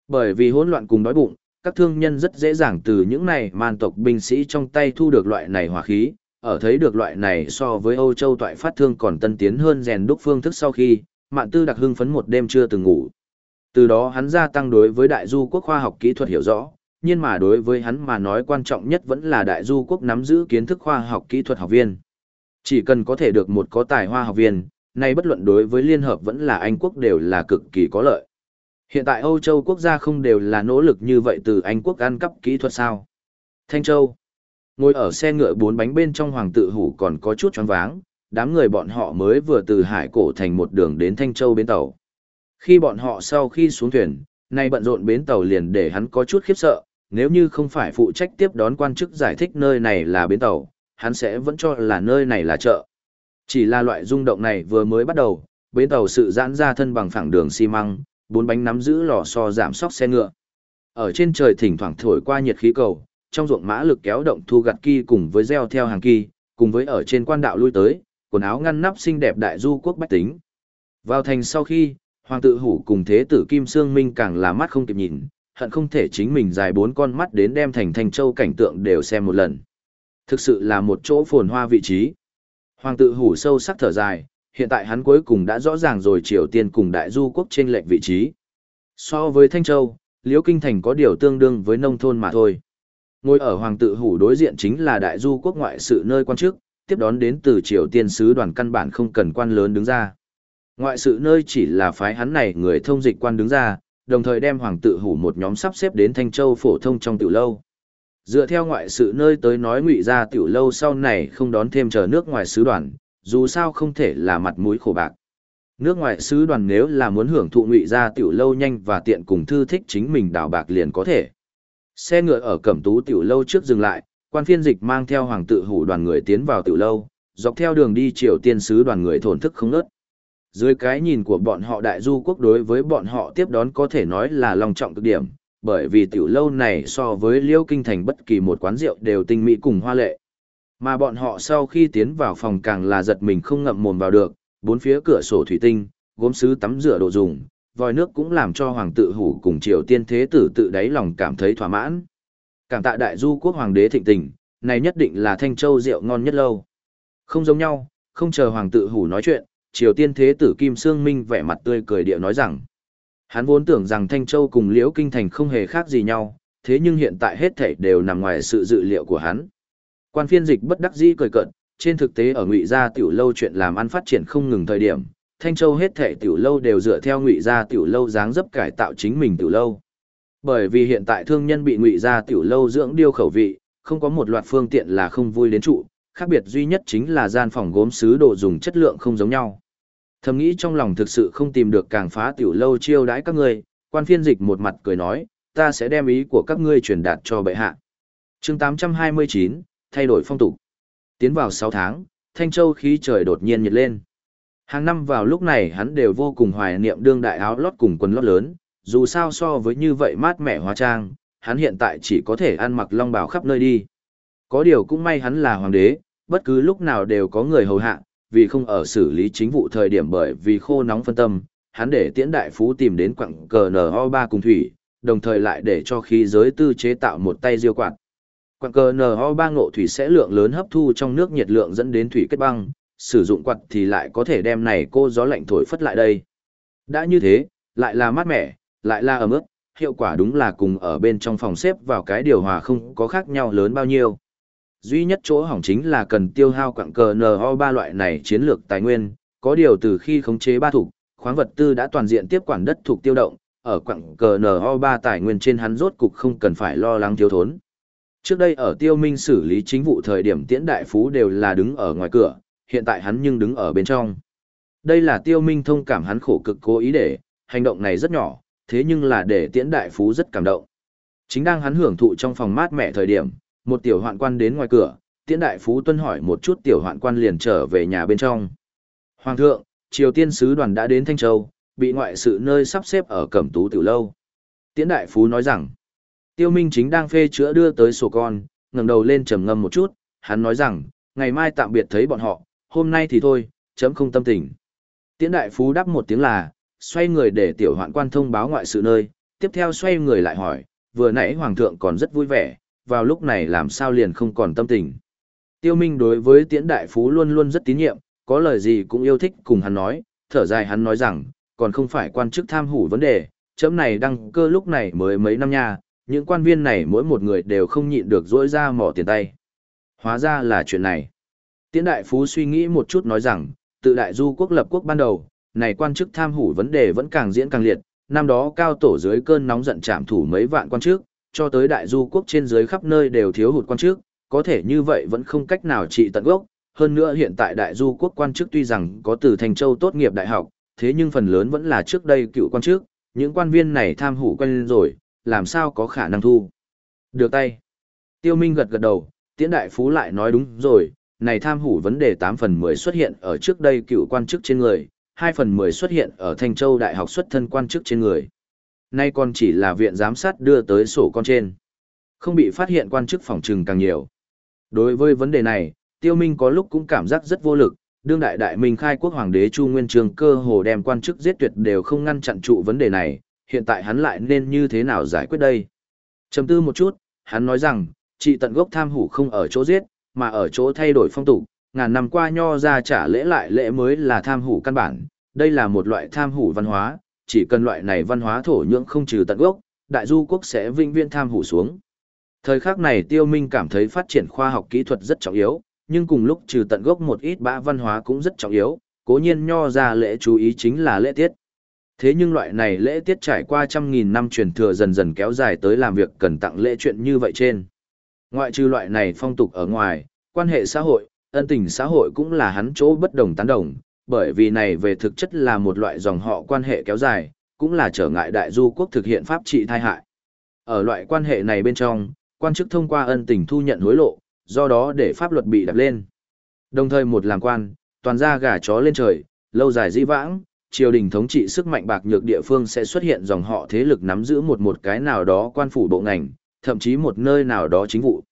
Bởi vì hỗn loạn cùng đói bụng, các thương nhân rất dễ dàng từ những này man tộc binh sĩ trong tay thu được loại này hỏa khí, ở thấy được loại này so với Âu Châu toại phát thương còn tân tiến hơn rèn đúc phương thức sau khi, Mạn Tư đặc hưng phấn một đêm chưa từng ngủ. Từ đó hắn gia tăng đối với đại du quốc khoa học kỹ thuật hiểu rõ, nhưng mà đối với hắn mà nói quan trọng nhất vẫn là đại du quốc nắm giữ kiến thức khoa học kỹ thuật học viên. Chỉ cần có thể được một có tài hoa học viên, nay bất luận đối với Liên Hợp vẫn là Anh quốc đều là cực kỳ có lợi. Hiện tại Âu Châu quốc gia không đều là nỗ lực như vậy từ Anh quốc ăn cắp kỹ thuật sao. Thanh Châu Ngồi ở xe ngựa bốn bánh bên trong hoàng tự hủ còn có chút choáng váng, đám người bọn họ mới vừa từ hải cổ thành một đường đến Thanh Châu bến tàu. Khi bọn họ sau khi xuống thuyền, nay bận rộn bến tàu liền để hắn có chút khiếp sợ, nếu như không phải phụ trách tiếp đón quan chức giải thích nơi này là bến tàu, hắn sẽ vẫn cho là nơi này là chợ. Chỉ là loại rung động này vừa mới bắt đầu, bến tàu sự giãn ra thân bằng phẳng đường xi măng, bốn bánh nắm giữ lò xo giảm sóc xe ngựa. Ở trên trời thỉnh thoảng thổi qua nhiệt khí cầu, trong ruộng mã lực kéo động thu gặt kỳ cùng với gieo theo hàng kỳ, cùng với ở trên quan đạo lui tới, quần áo ngăn nắp xinh đẹp đại du quốc bách tính. Vào thành sau khi, hoàng tự hủ cùng thế tử Kim Sương Minh càng là mắt không kịp nhìn, hận không thể chính mình dài bốn con mắt đến đem thành thành châu cảnh tượng đều xem một lần. Thực sự là một chỗ phồn hoa vị trí. Hoàng tự hủ sâu sắc thở dài, hiện tại hắn cuối cùng đã rõ ràng rồi Triều Tiên cùng đại du quốc trên lệnh vị trí. So với Thanh Châu, Liễu Kinh Thành có điều tương đương với nông thôn mà thôi. Ngồi ở Hoàng tự hủ đối diện chính là đại du quốc ngoại sự nơi quan chức, tiếp đón đến từ Triều Tiên sứ đoàn căn bản không cần quan lớn đứng ra. Ngoại sự nơi chỉ là phái hắn này người thông dịch quan đứng ra, đồng thời đem Hoàng tự hủ một nhóm sắp xếp đến Thanh Châu phổ thông trong tiểu lâu. Dựa theo ngoại sự nơi tới nói ngụy ra tiểu lâu sau này không đón thêm chờ nước ngoài sứ đoàn, dù sao không thể là mặt mũi khổ bạc. Nước ngoại sứ đoàn nếu là muốn hưởng thụ ngụy gia tiểu lâu nhanh và tiện cùng thư thích chính mình đào bạc liền có thể. Xe ngựa ở cẩm tú tiểu lâu trước dừng lại, quan phiên dịch mang theo hoàng tự hủ đoàn người tiến vào tiểu lâu, dọc theo đường đi triều tiên sứ đoàn người thổn thức không ngớt. Dưới cái nhìn của bọn họ đại du quốc đối với bọn họ tiếp đón có thể nói là lòng trọng cực điểm, bởi vì tiểu lâu này so với liêu kinh thành bất kỳ một quán rượu đều tinh mỹ cùng hoa lệ. Mà bọn họ sau khi tiến vào phòng càng là giật mình không ngậm mồm vào được, bốn phía cửa sổ thủy tinh, gốm sứ tắm rửa đồ dùng, vòi nước cũng làm cho hoàng tự hủ cùng triều tiên thế tử tự đáy lòng cảm thấy thỏa mãn. Cảm tạ đại du quốc hoàng đế thịnh tình, này nhất định là thanh châu rượu ngon nhất lâu. Không giống nhau, không chờ hoàng tự hủ nói chuyện, triều tiên thế tử Kim Sương Minh vẻ mặt tươi cười điệu nói rằng, Hắn vốn tưởng rằng Thanh Châu cùng Liễu Kinh Thành không hề khác gì nhau, thế nhưng hiện tại hết thảy đều nằm ngoài sự dự liệu của hắn. Quan phiên dịch bất đắc dĩ cười cợt, trên thực tế ở Ngụy gia tiểu lâu chuyện làm ăn phát triển không ngừng thời điểm, Thanh Châu hết thệ tiểu lâu đều dựa theo Ngụy gia tiểu lâu dáng dấp cải tạo chính mình tiểu lâu. Bởi vì hiện tại thương nhân bị Ngụy gia tiểu lâu dưỡng điêu khẩu vị, không có một loạt phương tiện là không vui đến trụ, khác biệt duy nhất chính là gian phòng gốm sứ đồ dùng chất lượng không giống nhau. Thầm nghĩ trong lòng thực sự không tìm được càng phá tiểu lâu chiêu đãi các ngươi, quan phiên dịch một mặt cười nói, ta sẽ đem ý của các ngươi truyền đạt cho bệ hạ. chương 829, thay đổi phong tục. Tiến vào 6 tháng, Thanh Châu khí trời đột nhiên nhiệt lên. Hàng năm vào lúc này hắn đều vô cùng hoài niệm đương đại áo lót cùng quần lót lớn, dù sao so với như vậy mát mẻ hóa trang, hắn hiện tại chỉ có thể ăn mặc long bào khắp nơi đi. Có điều cũng may hắn là hoàng đế, bất cứ lúc nào đều có người hầu hạ, vì không ở xử lý chính vụ thời điểm bởi vì khô nóng phân tâm, hắn để tiễn đại phú tìm đến quặng cờ NO3 cùng thủy, đồng thời lại để cho khí giới tư chế tạo một tay diêu quạt. Quặng cờ NO3 ngộ thủy sẽ lượng lớn hấp thu trong nước nhiệt lượng dẫn đến thủy kết băng, sử dụng quạt thì lại có thể đem này cô gió lạnh thổi phất lại đây. Đã như thế, lại là mát mẻ, lại là ấm ức, hiệu quả đúng là cùng ở bên trong phòng xếp vào cái điều hòa không có khác nhau lớn bao nhiêu. Duy nhất chỗ hỏng chính là cần tiêu hao quặng cờ NO3 loại này chiến lược tài nguyên, có điều từ khi khống chế ba thủ, khoáng vật tư đã toàn diện tiếp quản đất thuộc tiêu động, ở quặng cờ NO3 tài nguyên trên hắn rốt cục không cần phải lo lắng thiếu thốn. Trước đây ở tiêu minh xử lý chính vụ thời điểm tiễn đại phú đều là đứng ở ngoài cửa, hiện tại hắn nhưng đứng ở bên trong. Đây là tiêu minh thông cảm hắn khổ cực cố ý để, hành động này rất nhỏ, thế nhưng là để tiễn đại phú rất cảm động. Chính đang hắn hưởng thụ trong phòng mát mẻ thời điểm, một tiểu hoạn quan đến ngoài cửa, tiễn đại phú tuân hỏi một chút tiểu hoạn quan liền trở về nhà bên trong. Hoàng thượng, triều tiên sứ đoàn đã đến Thanh Châu, bị ngoại sự nơi sắp xếp ở Cẩm Tú Tiểu Lâu. Tiễn đại phú nói rằng, tiêu minh chính đang phê chữa đưa tới sổ con, ngẩng đầu lên trầm ngâm một chút, hắn nói rằng, ngày mai tạm biệt thấy bọn họ, hôm nay thì thôi, chấm không tâm tình. Tiễn đại phú đáp một tiếng là, xoay người để tiểu hoạn quan thông báo ngoại sự nơi, tiếp theo xoay người lại hỏi, vừa nãy hoàng thượng còn rất vui vẻ, vào lúc này làm sao liền không còn tâm tình. Tiêu Minh đối với tiễn đại phú luôn luôn rất tín nhiệm, có lời gì cũng yêu thích cùng hắn nói, thở dài hắn nói rằng, còn không phải quan chức tham hủ vấn đề, chấm này đăng cơ lúc này mới mấy năm nha, những quan viên này mỗi một người đều không nhịn được dỗi ra mỏ tiền tay. Hóa ra là chuyện này. Tiễn đại phú suy nghĩ một chút nói rằng, tự đại du quốc lập quốc ban đầu, này quan chức tham hủ vấn đề vẫn càng diễn càng liệt, năm đó cao tổ dưới cơn nóng giận chạm thủ mấy vạn quan chức, cho tới đại du quốc trên dưới khắp nơi đều thiếu hụt quan chức, có thể như vậy vẫn không cách nào trị tận gốc. Hơn nữa hiện tại đại du quốc quan chức tuy rằng có từ Thành Châu tốt nghiệp đại học, thế nhưng phần lớn vẫn là trước đây cựu quan chức, những quan viên này tham hủ quen rồi, làm sao có khả năng thu. Được tay. Tiêu Minh gật gật đầu, tiễn đại phú lại nói đúng rồi, này tham hủ vấn đề 8 phần 10 xuất hiện ở trước đây cựu quan chức trên người, 2 phần 10 xuất hiện ở Thanh Châu Đại học xuất thân quan chức trên người. Nay còn chỉ là viện giám sát đưa tới sổ con trên. Không bị phát hiện quan chức phòng trừng càng nhiều. Đối với vấn đề này, Tiêu Minh có lúc cũng cảm giác rất vô lực, đương đại đại minh khai quốc hoàng đế Chu Nguyên Trường cơ hồ đem quan chức giết tuyệt đều không ngăn chặn trụ vấn đề này, hiện tại hắn lại nên như thế nào giải quyết đây? Trầm tư một chút, hắn nói rằng, trị tận gốc tham hủ không ở chỗ giết, mà ở chỗ thay đổi phong tục, ngàn năm qua nho ra trả lễ lại lễ mới là tham hủ căn bản, đây là một loại tham hủ văn hóa, chỉ cần loại này văn hóa thổ nhưỡng không trừ tận gốc, đại du quốc sẽ vinh viên tham hủ xuống. Thời khắc này Tiêu Minh cảm thấy phát triển khoa học kỹ thuật rất trọng yếu, nhưng cùng lúc trừ tận gốc một ít bã văn hóa cũng rất trọng yếu, cố nhiên nho ra lễ chú ý chính là lễ tiết. Thế nhưng loại này lễ tiết trải qua trăm nghìn năm truyền thừa dần dần kéo dài tới làm việc cần tặng lễ chuyện như vậy trên. Ngoại trừ loại này phong tục ở ngoài, quan hệ xã hội, ân tình xã hội cũng là hắn chỗ bất đồng tán đồng, bởi vì này về thực chất là một loại dòng họ quan hệ kéo dài, cũng là trở ngại đại du quốc thực hiện pháp trị thai hại. Ở loại quan hệ này bên trong, quan chức thông qua ân tình thu nhận hối lộ, do đó để pháp luật bị đặt lên. Đồng thời một làm quan, toàn ra gà chó lên trời, lâu dài di vãng, triều đình thống trị sức mạnh bạc nhược địa phương sẽ xuất hiện dòng họ thế lực nắm giữ một một cái nào đó quan phủ bộ ngành, thậm chí một nơi nào đó chính vụ.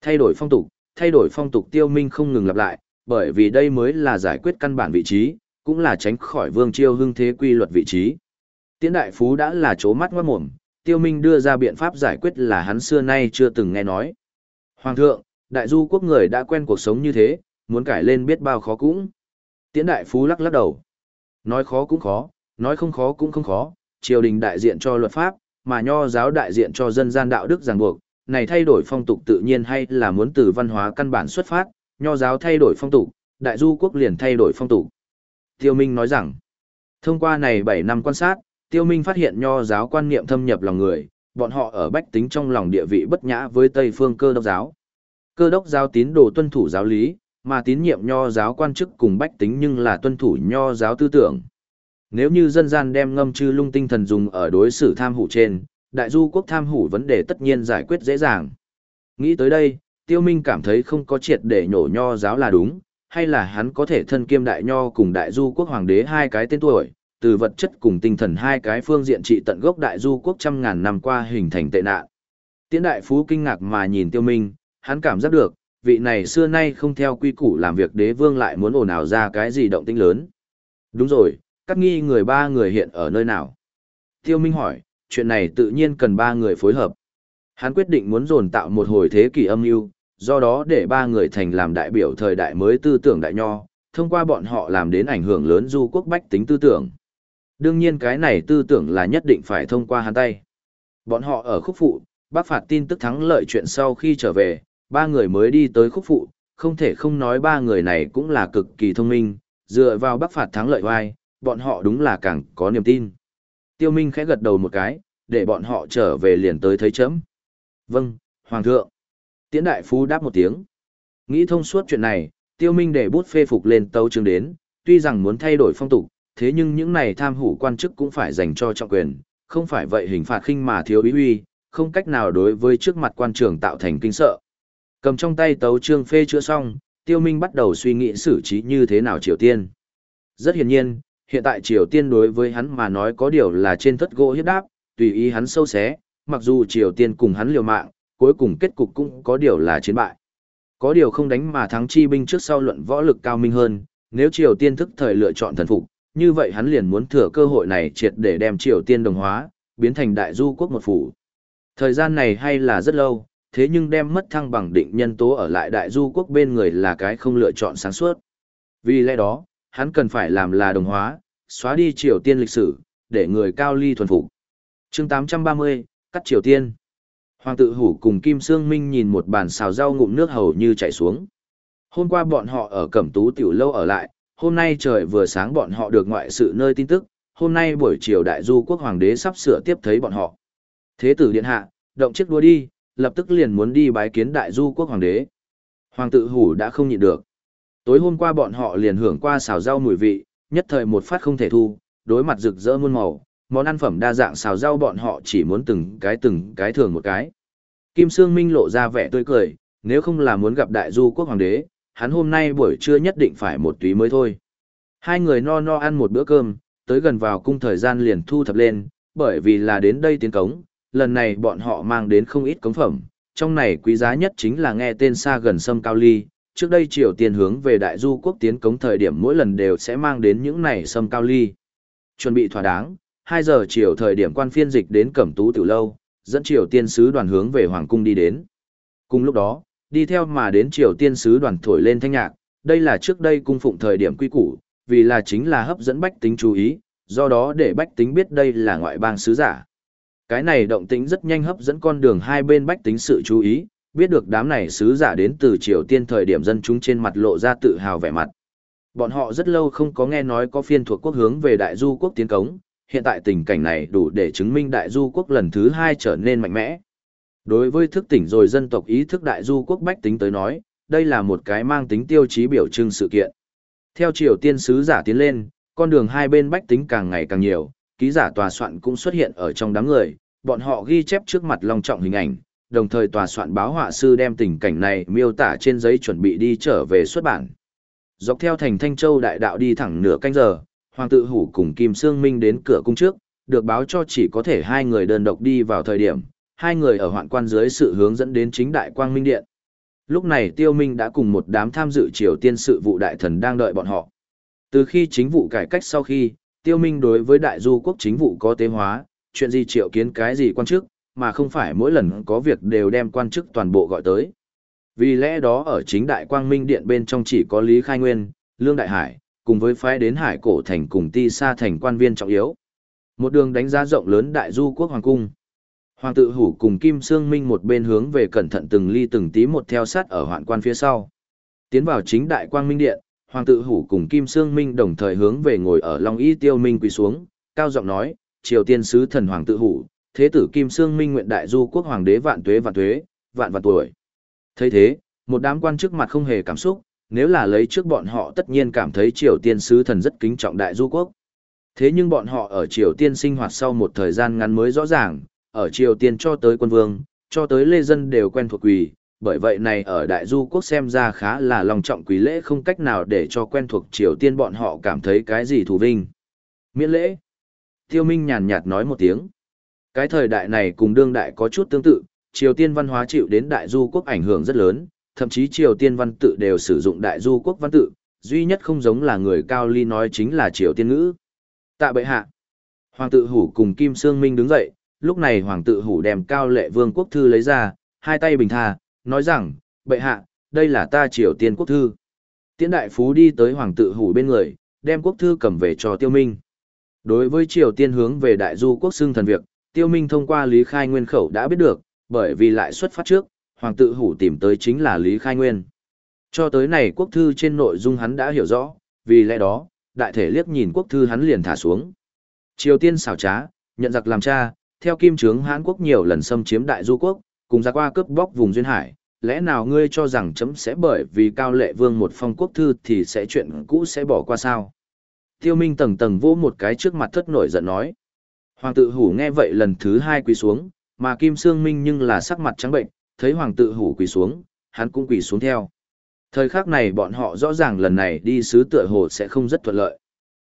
Thay đổi phong tục, thay đổi phong tục tiêu minh không ngừng lặp lại, bởi vì đây mới là giải quyết căn bản vị trí, cũng là tránh khỏi vương triều hưng thế quy luật vị trí. Tiễn đại phú đã là chố mắt ngoát mồm, tiêu minh đưa ra biện pháp giải quyết là hắn xưa nay chưa từng nghe nói. Hoàng thượng, đại du quốc người đã quen cuộc sống như thế, muốn cải lên biết bao khó cũng. Tiễn đại phú lắc lắc đầu. Nói khó cũng khó, nói không khó cũng không khó, triều đình đại diện cho luật pháp, mà nho giáo đại diện cho dân gian đạo đức ràng buộc, này thay đổi phong tục tự nhiên hay là muốn từ văn hóa căn bản xuất phát, nho giáo thay đổi phong tục, đại du quốc liền thay đổi phong tục. Tiêu Minh nói rằng, thông qua này 7 năm quan sát, Tiêu Minh phát hiện nho giáo quan niệm thâm nhập lòng người, bọn họ ở bách tính trong lòng địa vị bất nhã với Tây phương cơ đốc giáo. Cơ đốc giáo tín đồ tuân thủ giáo lý, mà tín nhiệm nho giáo quan chức cùng bách tính nhưng là tuân thủ nho giáo tư tưởng. Nếu như dân gian đem ngâm chư lung tinh thần dùng ở đối xử tham hủ trên, đại du quốc tham hủ vấn đề tất nhiên giải quyết dễ dàng. Nghĩ tới đây, tiêu minh cảm thấy không có triệt để nhổ nho giáo là đúng, hay là hắn có thể thân kiêm đại nho cùng đại du quốc hoàng đế hai cái tên tuổi, từ vật chất cùng tinh thần hai cái phương diện trị tận gốc đại du quốc trăm ngàn năm qua hình thành tệ nạn. Tiễn đại phú kinh ngạc mà nhìn tiêu minh, hắn cảm giác được, vị này xưa nay không theo quy củ làm việc đế vương lại muốn ồn ào ra cái gì động tĩnh lớn. Đúng rồi, các nghi người ba người hiện ở nơi nào? Tiêu Minh hỏi, chuyện này tự nhiên cần ba người phối hợp. Hắn quyết định muốn dồn tạo một hồi thế kỷ âm mưu, do đó để ba người thành làm đại biểu thời đại mới tư tưởng đại nho, thông qua bọn họ làm đến ảnh hưởng lớn du quốc bách tính tư tưởng. Đương nhiên cái này tư tưởng là nhất định phải thông qua hắn tay. Bọn họ ở khúc phụ, bác phạt tin tức thắng lợi chuyện sau khi trở về, ba người mới đi tới khúc phụ, không thể không nói ba người này cũng là cực kỳ thông minh, dựa vào bác phạt thắng lợi vai, bọn họ đúng là càng có niềm tin. Tiêu Minh khẽ gật đầu một cái, để bọn họ trở về liền tới thấy chấm. Vâng, Hoàng thượng. Tiễn đại phú đáp một tiếng. Nghĩ thông suốt chuyện này, Tiêu Minh để bút phê phục lên tấu chương đến, tuy rằng muốn thay đổi phong tục, thế nhưng những này tham hủ quan chức cũng phải dành cho trọng quyền, không phải vậy hình phạt khinh mà thiếu ý uy, không cách nào đối với trước mặt quan trường tạo thành kinh sợ. Cầm trong tay tấu chương phê chữa xong, Tiêu Minh bắt đầu suy nghĩ xử trí như thế nào Triều Tiên. Rất hiển nhiên, hiện tại Triều Tiên đối với hắn mà nói có điều là trên thất gỗ hiếp đáp, tùy ý hắn sâu xé, mặc dù Triều Tiên cùng hắn liều mạng, cuối cùng kết cục cũng có điều là chiến bại. Có điều không đánh mà thắng chi binh trước sau luận võ lực cao minh hơn, nếu Triều Tiên thức thời lựa chọn thần phục, như vậy hắn liền muốn thừa cơ hội này triệt để đem Triều Tiên đồng hóa, biến thành đại du quốc một phủ. Thời gian này hay là rất lâu, thế nhưng đem mất thăng bằng định nhân tố ở lại đại du quốc bên người là cái không lựa chọn sáng suốt. Vì lẽ đó, hắn cần phải làm là đồng hóa, xóa đi Triều Tiên lịch sử, để người cao ly thuần phục. chương 830, cắt Triều Tiên. Hoàng tự hủ cùng Kim Sương Minh nhìn một bàn xào rau ngụm nước hầu như chảy xuống. Hôm qua bọn họ ở Cẩm Tú Tiểu Lâu ở lại, hôm nay trời vừa sáng bọn họ được ngoại sự nơi tin tức, hôm nay buổi chiều đại du quốc hoàng đế sắp sửa tiếp thấy bọn họ. Thế tử điện hạ, động chiếc đua đi, lập tức liền muốn đi bái kiến đại du quốc hoàng đế. Hoàng tự hủ đã không nhịn được. Tối hôm qua bọn họ liền hưởng qua xào rau mùi vị, nhất thời một phát không thể thu, đối mặt rực rỡ muôn màu, món ăn phẩm đa dạng xào rau bọn họ chỉ muốn từng cái từng cái thường một cái. Kim Sương Minh lộ ra vẻ tươi cười, nếu không là muốn gặp đại du quốc hoàng đế, hắn hôm nay buổi trưa nhất định phải một túy mới thôi. Hai người no no ăn một bữa cơm, tới gần vào cung thời gian liền thu thập lên, bởi vì là đến đây tiến cống, lần này bọn họ mang đến không ít cống phẩm, trong này quý giá nhất chính là nghe tên xa gần sâm cao ly, trước đây Triều Tiên hướng về đại du quốc tiến cống thời điểm mỗi lần đều sẽ mang đến những này sâm cao ly. Chuẩn bị thỏa đáng, 2 giờ chiều thời điểm quan phiên dịch đến Cẩm Tú Tiểu Lâu, dẫn Triều Tiên sứ đoàn hướng về Hoàng cung đi đến. Cùng lúc đó, đi theo mà đến Triều Tiên sứ đoàn thổi lên thanh nhạc, đây là trước đây cung phụng thời điểm quy củ, vì là chính là hấp dẫn bách tính chú ý, do đó để bách tính biết đây là ngoại bang sứ giả. Cái này động tĩnh rất nhanh hấp dẫn con đường hai bên bách tính sự chú ý, biết được đám này sứ giả đến từ Triều Tiên thời điểm dân chúng trên mặt lộ ra tự hào vẻ mặt. Bọn họ rất lâu không có nghe nói có phiên thuộc quốc hướng về đại du quốc tiến cống, hiện tại tình cảnh này đủ để chứng minh đại du quốc lần thứ hai trở nên mạnh mẽ. Đối với thức tỉnh rồi dân tộc ý thức đại du quốc bách tính tới nói, đây là một cái mang tính tiêu chí biểu trưng sự kiện. Theo Triều Tiên sứ giả tiến lên, con đường hai bên bách tính càng ngày càng nhiều, ký giả tòa soạn cũng xuất hiện ở trong đám người, bọn họ ghi chép trước mặt long trọng hình ảnh, đồng thời tòa soạn báo họa sư đem tình cảnh này miêu tả trên giấy chuẩn bị đi trở về xuất bản. Dọc theo thành Thanh Châu đại đạo đi thẳng nửa canh giờ, Hoàng tự hủ cùng Kim Sương Minh đến cửa cung trước, được báo cho chỉ có thể hai người đơn độc đi vào thời điểm, hai người ở hoạn quan dưới sự hướng dẫn đến chính đại quang minh điện. Lúc này Tiêu Minh đã cùng một đám tham dự triều tiên sự vụ đại thần đang đợi bọn họ. Từ khi chính vụ cải cách sau khi, Tiêu Minh đối với đại du quốc chính vụ có tế hóa, chuyện gì triệu kiến cái gì quan chức, mà không phải mỗi lần có việc đều đem quan chức toàn bộ gọi tới. Vì lẽ đó ở chính đại quang minh điện bên trong chỉ có Lý Khai Nguyên, Lương Đại Hải, cùng với phái đến Hải Cổ Thành cùng Ti Sa Thành quan viên trọng yếu. Một đường đánh giá rộng lớn đại du quốc hoàng cung. Hoàng tự hủ cùng Kim Sương Minh một bên hướng về cẩn thận từng ly từng tí một theo sát ở hoạn quan phía sau. Tiến vào chính đại quang minh điện, Hoàng tự hủ cùng Kim Sương Minh đồng thời hướng về ngồi ở Long Y Tiêu Minh quỳ xuống, cao giọng nói, Triều Tiên sứ thần Hoàng tự hủ, thế tử Kim Sương Minh nguyện đại du quốc hoàng đế vạn tuế vạn tuế, vạn vạn tuổi. thấy thế, một đám quan trước mặt không hề cảm xúc, nếu là lấy trước bọn họ tất nhiên cảm thấy Triều Tiên sứ thần rất kính trọng đại du quốc. Thế nhưng bọn họ ở Triều Tiên sinh hoạt sau một thời gian ngắn mới rõ ràng, ở Triều Tiên cho tới quân vương, cho tới lê dân đều quen thuộc quỳ, bởi vậy này ở Đại Du Quốc xem ra khá là lòng trọng quý lễ không cách nào để cho quen thuộc Triều Tiên bọn họ cảm thấy cái gì thù vinh. Miễn lễ. Tiêu Minh nhàn nhạt nói một tiếng. Cái thời đại này cùng đương đại có chút tương tự, Triều Tiên văn hóa chịu đến Đại Du Quốc ảnh hưởng rất lớn, thậm chí Triều Tiên văn tự đều sử dụng Đại Du Quốc văn tự, duy nhất không giống là người cao ly nói chính là Triều Tiên ngữ. Tạ bệ hạ. Hoàng tự hủ cùng Kim Sương Minh đứng dậy, lúc này Hoàng tự hủ đem cao lệ vương quốc thư lấy ra, hai tay bình tha, nói rằng, bệ hạ, đây là ta Triều Tiên quốc thư. Tiễn đại phú đi tới Hoàng tự hủ bên người, đem quốc thư cầm về cho Tiêu Minh. Đối với Triều Tiên hướng về đại du quốc xưng thần việc, Tiêu Minh thông qua Lý Khai Nguyên khẩu đã biết được, bởi vì lại xuất phát trước, Hoàng tự hủ tìm tới chính là Lý Khai Nguyên. Cho tới này quốc thư trên nội dung hắn đã hiểu rõ, vì lẽ đó, đại thể liếc nhìn quốc thư hắn liền thả xuống. Triều Tiên xảo trá, nhận giặc làm cha, theo kim trướng Hán quốc nhiều lần xâm chiếm đại du quốc, cùng ra qua cướp bóc vùng duyên hải, lẽ nào ngươi cho rằng chấm sẽ bởi vì cao lệ vương một phong quốc thư thì sẽ chuyện cũ sẽ bỏ qua sao? Tiêu Minh tầng tầng vỗ một cái trước mặt thất nổi giận nói. Hoàng tự hủ nghe vậy lần thứ hai quỳ xuống, mà Kim Sương Minh nhưng là sắc mặt trắng bệnh, thấy hoàng tự hủ quỳ xuống, hắn cũng quỳ xuống theo. Thời khắc này bọn họ rõ ràng lần này đi sứ tựa hồ sẽ không rất thuận lợi.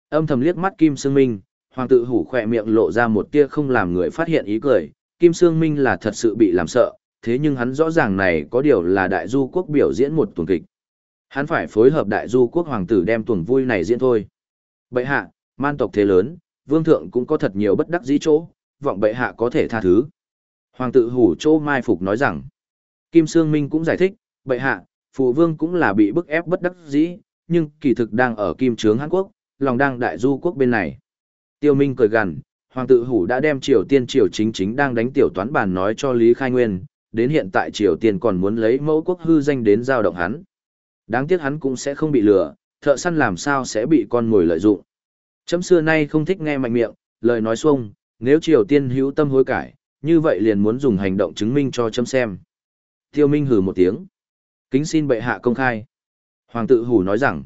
Âm thầm liếc mắt Kim Sương Minh, hoàng tự hủ khỏe miệng lộ ra một tia không làm người phát hiện ý cười, Kim Sương Minh là thật sự bị làm sợ, thế nhưng hắn rõ ràng này có điều là đại du quốc biểu diễn một tuần kịch. Hắn phải phối hợp đại du quốc hoàng tử đem tuần vui này diễn thôi. Bệ hạ, man tộc thế lớn, vương thượng cũng có thật nhiều bất đắc dĩ chỗ, vọng bệ hạ có thể tha thứ. Hoàng tử hủ chỗ mai phục nói rằng, Kim Sương Minh cũng giải thích, bệ hạ, phụ vương cũng là bị bức ép bất đắc dĩ, nhưng kỳ thực đang ở kim trướng Hàn Quốc, lòng đang đại du quốc bên này. Tiêu Minh cười gằn, Hoàng tự hủ đã đem Triều Tiên Triều chính chính đang đánh tiểu toán bàn nói cho Lý Khai Nguyên, đến hiện tại Triều Tiên còn muốn lấy mẫu quốc hư danh đến giao động hắn. Đáng tiếc hắn cũng sẽ không bị lừa, thợ săn làm sao sẽ bị con mồi lợi dụng. Chấm xưa nay không thích nghe mạnh miệng, lời nói xuông, nếu Triều Tiên hữu tâm hối cải, như vậy liền muốn dùng hành động chứng minh cho chấm xem. Tiêu Minh hừ một tiếng. Kính xin bệ hạ công khai. Hoàng tự hủ nói rằng,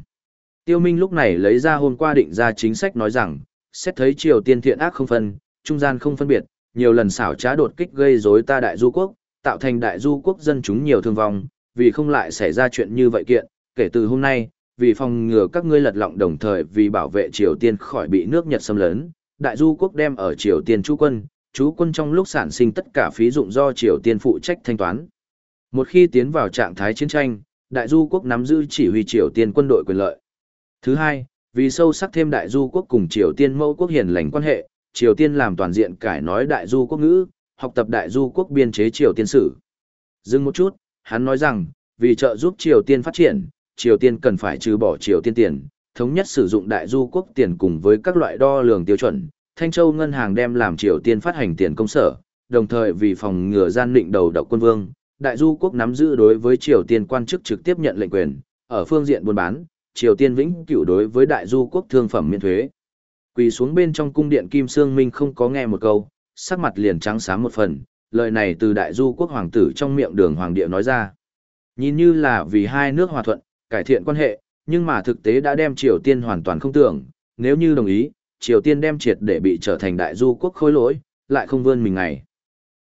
Tiêu Minh lúc này lấy ra hôm qua định ra chính sách nói rằng, xét thấy Triều Tiên thiện ác không phân, trung gian không phân biệt, nhiều lần xảo trá đột kích gây rối ta đại du quốc, tạo thành đại du quốc dân chúng nhiều thương vong, vì không lại xảy ra chuyện như vậy kiện, kể từ hôm nay, vì phòng ngừa các ngươi lật lọng đồng thời vì bảo vệ Triều Tiên khỏi bị nước Nhật xâm lấn, đại du quốc đem ở Triều Tiên chú quân, chú quân trong lúc sản sinh tất cả phí dụng do Triều Tiên phụ trách thanh toán. Một khi tiến vào trạng thái chiến tranh, đại du quốc nắm giữ chỉ huy Triều Tiên quân đội quyền lợi. Thứ hai, vì sâu sắc thêm đại du quốc cùng Triều Tiên mẫu quốc hiền lành quan hệ, Triều Tiên làm toàn diện cải nói đại du quốc ngữ, học tập đại du quốc biên chế Triều Tiên sử. Dừng một chút, hắn nói rằng, vì trợ giúp Triều Tiên phát triển, Triều Tiên cần phải trừ bỏ Triều Tiên tiền, thống nhất sử dụng đại du quốc tiền cùng với các loại đo lường tiêu chuẩn. Thanh Châu ngân hàng đem làm Triều Tiên phát hành tiền công sở, đồng thời vì phòng ngừa gian định đầu độc quân vương, đại du quốc nắm giữ đối với Triều Tiên quan chức trực tiếp nhận lệnh quyền, ở phương diện buôn bán, Triều Tiên vĩnh cửu đối với đại du quốc thương phẩm miễn thuế. Quỳ xuống bên trong cung điện Kim Sương Minh không có nghe một câu, sắc mặt liền trắng xám một phần, lời này từ đại du quốc hoàng tử trong miệng đường hoàng địa nói ra. Nhìn như là vì hai nước hòa thuận, cải thiện quan hệ, nhưng mà thực tế đã đem Triều Tiên hoàn toàn không tưởng, nếu như đồng ý, Triều Tiên đem triệt để bị trở thành đại du quốc khôi lỗi, lại không vươn mình ngày.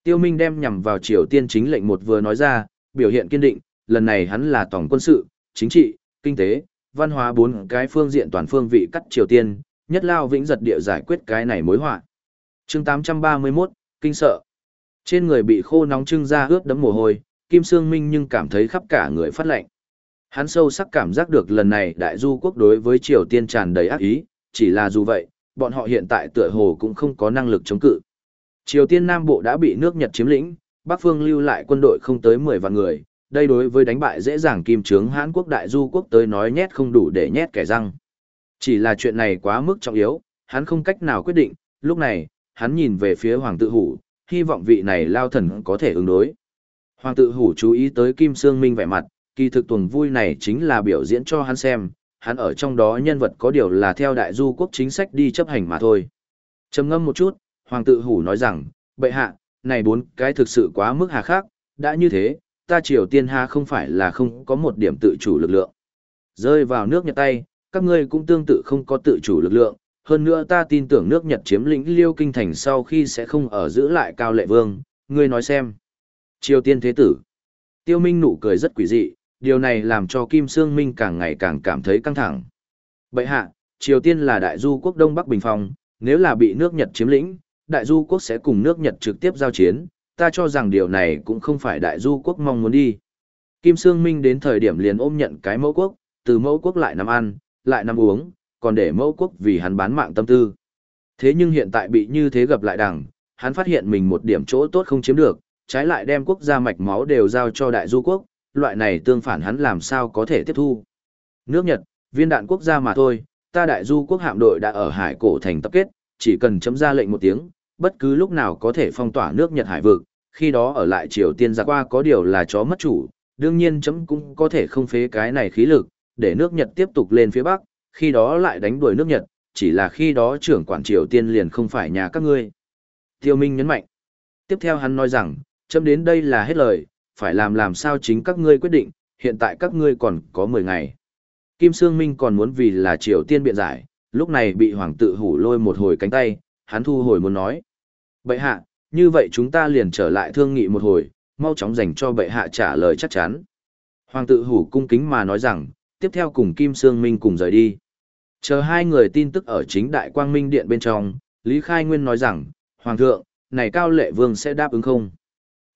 Tiêu Minh đem nhằm vào Triều Tiên chính lệnh một vừa nói ra, biểu hiện kiên định, lần này hắn là tổng quân sự, chính trị, kinh tế, văn hóa bốn cái phương diện toàn phương vị cắt Triều Tiên, nhất lao vĩnh giật địa giải quyết cái này mối họa. Chương 831, kinh sợ. Trên người bị khô nóng trưng ra ướt đẫm mồ hôi, Kim Sương Minh nhưng cảm thấy khắp cả người phát lạnh. Hắn sâu sắc cảm giác được lần này đại du quốc đối với Triều Tiên tràn đầy ác ý, chỉ là dù vậy, bọn họ hiện tại tựa hồ cũng không có năng lực chống cự. Triều Tiên Nam Bộ đã bị nước Nhật chiếm lĩnh, Bắc Phương lưu lại quân đội không tới 10 vạn người, đây đối với đánh bại dễ dàng kim trướng Hán quốc đại du quốc tới nói nhét không đủ để nhét kẻ răng. Chỉ là chuyện này quá mức trọng yếu, hắn không cách nào quyết định, lúc này, hắn nhìn về phía Hoàng tự hủ, hy vọng vị này lao thần có thể ứng đối. Hoàng tự hủ chú ý tới Kim Sương Minh vẻ mặt, kỳ thực tuần vui này chính là biểu diễn cho hắn xem, hắn ở trong đó nhân vật có điều là theo đại du quốc chính sách đi chấp hành mà thôi. trầm ngâm một chút, Hoàng tự hủ nói rằng, bệ hạ, này bốn cái thực sự quá mức hà khắc, đã như thế, ta Triều Tiên ha không phải là không có một điểm tự chủ lực lượng. Rơi vào nước Nhật tay, các ngươi cũng tương tự không có tự chủ lực lượng, hơn nữa ta tin tưởng nước Nhật chiếm lĩnh Liêu Kinh Thành sau khi sẽ không ở giữ lại Cao Lệ Vương, ngươi nói xem. Triều Tiên Thế Tử Tiêu Minh nụ cười rất quỷ dị, điều này làm cho Kim Sương Minh càng ngày càng cảm thấy căng thẳng. Bậy hạ, Triều Tiên là đại du quốc Đông Bắc Bình Phong, nếu là bị nước Nhật chiếm lĩnh, đại du quốc sẽ cùng nước Nhật trực tiếp giao chiến, ta cho rằng điều này cũng không phải đại du quốc mong muốn đi. Kim Sương Minh đến thời điểm liền ôm nhận cái mẫu quốc, từ mẫu quốc lại nằm ăn, lại nằm uống, còn để mẫu quốc vì hắn bán mạng tâm tư. Thế nhưng hiện tại bị như thế gặp lại đằng, hắn phát hiện mình một điểm chỗ tốt không chiếm được, trái lại đem quốc gia mạch máu đều giao cho đại du quốc, loại này tương phản hắn làm sao có thể tiếp thu. Nước Nhật, viên đạn quốc gia mà thôi, ta đại du quốc hạm đội đã ở hải cổ thành tập kết, chỉ cần chấm ra lệnh một tiếng, bất cứ lúc nào có thể phong tỏa nước Nhật hải vực, khi đó ở lại Triều Tiên ra qua có điều là chó mất chủ, đương nhiên chấm cũng có thể không phế cái này khí lực, để nước Nhật tiếp tục lên phía Bắc, khi đó lại đánh đuổi nước Nhật, chỉ là khi đó trưởng quản Triều Tiên liền không phải nhà các ngươi. Tiêu Minh nhấn mạnh. Tiếp theo hắn nói rằng, chấm đến đây là hết lời, phải làm làm sao chính các ngươi quyết định, hiện tại các ngươi còn có 10 ngày. Kim Sương Minh còn muốn vì là Triều Tiên biện giải, lúc này bị hoàng tự hủ lôi một hồi cánh tay, hắn thu hồi muốn nói. Bệ hạ, như vậy chúng ta liền trở lại thương nghị một hồi, mau chóng dành cho bệ hạ trả lời chắc chắn. Hoàng tự hủ cung kính mà nói rằng, tiếp theo cùng Kim Sương Minh cùng rời đi. Chờ hai người tin tức ở chính đại quang minh điện bên trong, Lý Khai Nguyên nói rằng, Hoàng thượng, này Cao Lệ Vương sẽ đáp ứng không?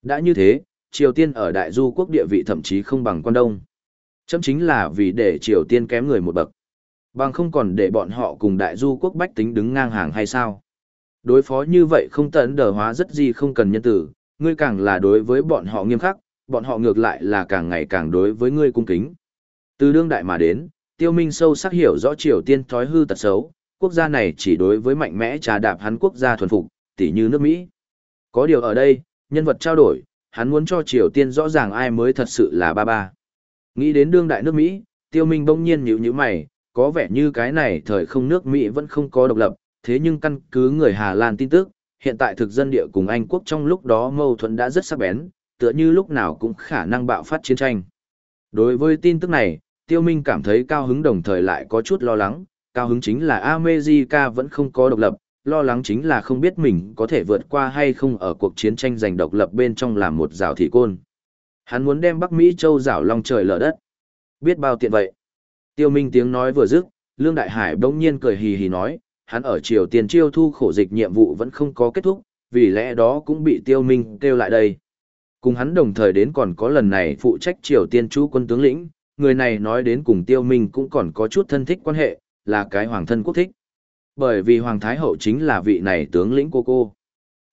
Đã như thế, Triều Tiên ở Đại Du quốc địa vị thậm chí không bằng quan đông. Chấm chính là vì để Triều Tiên kém người một bậc. Bằng không còn để bọn họ cùng Đại Du quốc bách tính đứng ngang hàng hay sao? Đối phó như vậy không tận đờ hóa rất gì không cần nhân tử, ngươi càng là đối với bọn họ nghiêm khắc, bọn họ ngược lại là càng ngày càng đối với ngươi cung kính. Từ đương đại mà đến, tiêu minh sâu sắc hiểu rõ Triều Tiên thói hư tật xấu, quốc gia này chỉ đối với mạnh mẽ trà đạp hắn quốc gia thuần phục, tỉ như nước Mỹ. Có điều ở đây, nhân vật trao đổi, hắn muốn cho Triều Tiên rõ ràng ai mới thật sự là ba ba. Nghĩ đến đương đại nước Mỹ, tiêu minh bỗng nhiên nhíu nhíu mày, có vẻ như cái này thời không nước Mỹ vẫn không có độc lập, thế nhưng căn cứ người Hà Lan tin tức, hiện tại thực dân địa cùng Anh quốc trong lúc đó mâu thuẫn đã rất sắc bén, tựa như lúc nào cũng khả năng bạo phát chiến tranh. Đối với tin tức này, Tiêu Minh cảm thấy cao hứng đồng thời lại có chút lo lắng, cao hứng chính là America vẫn không có độc lập, lo lắng chính là không biết mình có thể vượt qua hay không ở cuộc chiến tranh giành độc lập bên trong làm một rào thị côn. Hắn muốn đem Bắc Mỹ châu rảo long trời lở đất. Biết bao tiện vậy. Tiêu Minh tiếng nói vừa dứt, Lương Đại Hải bỗng nhiên cười hì hì nói, hắn ở Triều Tiên chiêu thu khổ dịch nhiệm vụ vẫn không có kết thúc, vì lẽ đó cũng bị Tiêu Minh kêu lại đây. Cùng hắn đồng thời đến còn có lần này phụ trách Triều Tiên chú quân tướng lĩnh, người này nói đến cùng Tiêu Minh cũng còn có chút thân thích quan hệ, là cái hoàng thân quốc thích. Bởi vì Hoàng Thái Hậu chính là vị này tướng lĩnh cô cô.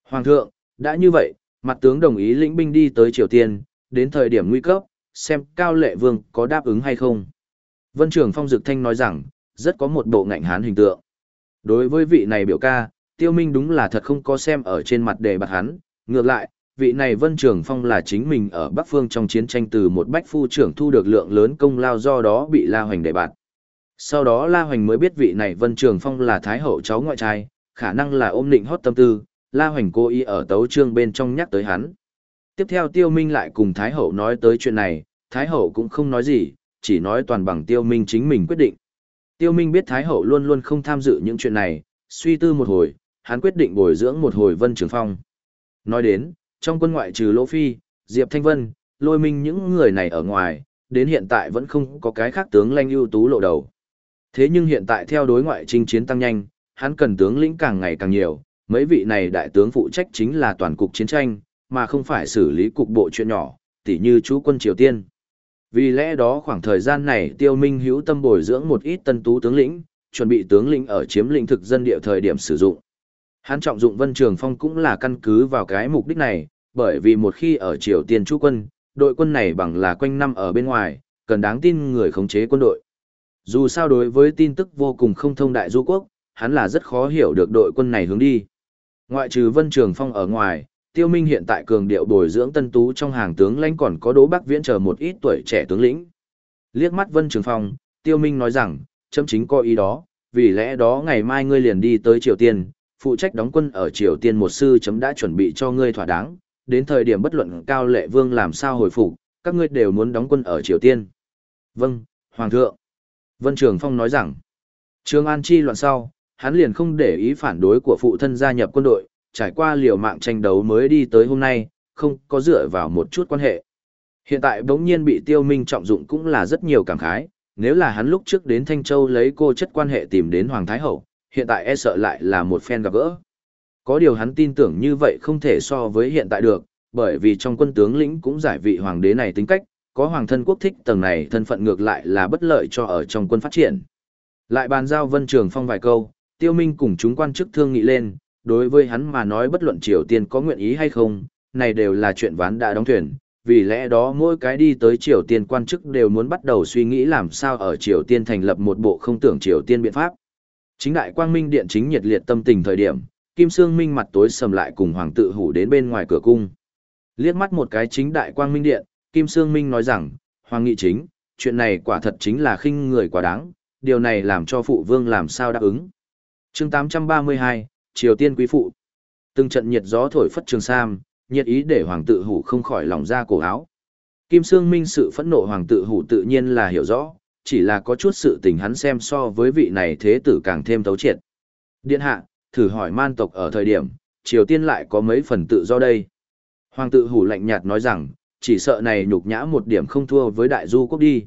Hoàng thượng, đã như vậy, mặt tướng đồng ý lĩnh binh đi tới Triều Tiên, đến thời điểm nguy cấp, xem Cao Lệ Vương có đáp ứng hay không. Vân trưởng Phong Dực Thanh nói rằng, rất có một bộ ngạnh hán hình tượng. Đối với vị này biểu ca, Tiêu Minh đúng là thật không có xem ở trên mặt đề bạc hắn, ngược lại, vị này Vân Trường Phong là chính mình ở Bắc Phương trong chiến tranh từ một bách phu trưởng thu được lượng lớn công lao do đó bị La Hoành đệ bạt. Sau đó La Hoành mới biết vị này Vân Trường Phong là Thái Hậu cháu ngoại trai, khả năng là ôm định hót tâm tư, La Hoành cố ý ở tấu trương bên trong nhắc tới hắn. Tiếp theo Tiêu Minh lại cùng Thái Hậu nói tới chuyện này, Thái Hậu cũng không nói gì, chỉ nói toàn bằng Tiêu Minh chính mình quyết định. Tiêu Minh biết Thái Hậu luôn luôn không tham dự những chuyện này, suy tư một hồi, hắn quyết định bồi dưỡng một hồi Vân Trường Phong. Nói đến, trong quân ngoại trừ Lỗ Phi, Diệp Thanh Vân, Lôi Minh những người này ở ngoài, đến hiện tại vẫn không có cái khác tướng lanh ưu tú lộ đầu. Thế nhưng hiện tại theo đối ngoại chinh chiến tăng nhanh, hắn cần tướng lĩnh càng ngày càng nhiều, mấy vị này đại tướng phụ trách chính là toàn cục chiến tranh, mà không phải xử lý cục bộ chuyện nhỏ, tỉ như chú quân Triều Tiên. Vì lẽ đó khoảng thời gian này tiêu minh hữu tâm bồi dưỡng một ít tân tú tướng lĩnh, chuẩn bị tướng lĩnh ở chiếm lĩnh thực dân địa thời điểm sử dụng. Hắn trọng dụng Vân Trường Phong cũng là căn cứ vào cái mục đích này, bởi vì một khi ở Triều Tiên trú quân, đội quân này bằng là quanh năm ở bên ngoài, cần đáng tin người khống chế quân đội. Dù sao đối với tin tức vô cùng không thông đại du quốc, hắn là rất khó hiểu được đội quân này hướng đi. Ngoại trừ Vân Trường Phong ở ngoài, Tiêu Minh hiện tại cường điệu bồi dưỡng tân tú trong hàng tướng lãnh còn có Đỗ Bắc Viễn chờ một ít tuổi trẻ tướng lĩnh. Liếc mắt Vân Trường Phong, Tiêu Minh nói rằng, chấm chính có ý đó, vì lẽ đó ngày mai ngươi liền đi tới Triều Tiên, phụ trách đóng quân ở Triều Tiên một sư chấm đã chuẩn bị cho ngươi thỏa đáng, đến thời điểm bất luận Cao Lệ Vương làm sao hồi phục, các ngươi đều muốn đóng quân ở Triều Tiên. Vâng, Hoàng thượng. Vân Trường Phong nói rằng, Trường An chi loạn sau, hắn liền không để ý phản đối của phụ thân gia nhập quân đội, trải qua liều mạng tranh đấu mới đi tới hôm nay, không có dựa vào một chút quan hệ. Hiện tại bỗng nhiên bị tiêu minh trọng dụng cũng là rất nhiều cảm khái, nếu là hắn lúc trước đến Thanh Châu lấy cô chất quan hệ tìm đến Hoàng Thái Hậu, hiện tại e sợ lại là một phen gặp gỡ. Có điều hắn tin tưởng như vậy không thể so với hiện tại được, bởi vì trong quân tướng lĩnh cũng giải vị hoàng đế này tính cách, có hoàng thân quốc thích tầng này thân phận ngược lại là bất lợi cho ở trong quân phát triển. Lại bàn giao Vân Trường Phong vài câu, Tiêu Minh cùng chúng quan chức thương nghị lên, đối với hắn mà nói bất luận Triều Tiên có nguyện ý hay không, này đều là chuyện ván đã đóng thuyền, vì lẽ đó mỗi cái đi tới Triều Tiên quan chức đều muốn bắt đầu suy nghĩ làm sao ở Triều Tiên thành lập một bộ không tưởng Triều Tiên biện pháp. Chính đại quang minh điện chính nhiệt liệt tâm tình thời điểm, Kim Sương Minh mặt tối sầm lại cùng Hoàng tự hủ đến bên ngoài cửa cung. Liếc mắt một cái chính đại quang minh điện, Kim Sương Minh nói rằng, Hoàng nghị chính, chuyện này quả thật chính là khinh người quá đáng, điều này làm cho phụ vương làm sao đáp ứng. chương 832, Triều Tiên Quý Phụ. Từng trận nhiệt gió thổi phất trường sam, nhiệt ý để Hoàng tự hủ không khỏi lòng ra cổ áo. Kim Sương Minh sự phẫn nộ Hoàng tự hủ tự nhiên là hiểu rõ, chỉ là có chút sự tình hắn xem so với vị này thế tử càng thêm thấu triệt. Điện hạ, thử hỏi man tộc ở thời điểm, Triều Tiên lại có mấy phần tự do đây. Hoàng tự hủ lạnh nhạt nói rằng, chỉ sợ này nhục nhã một điểm không thua với đại du quốc đi.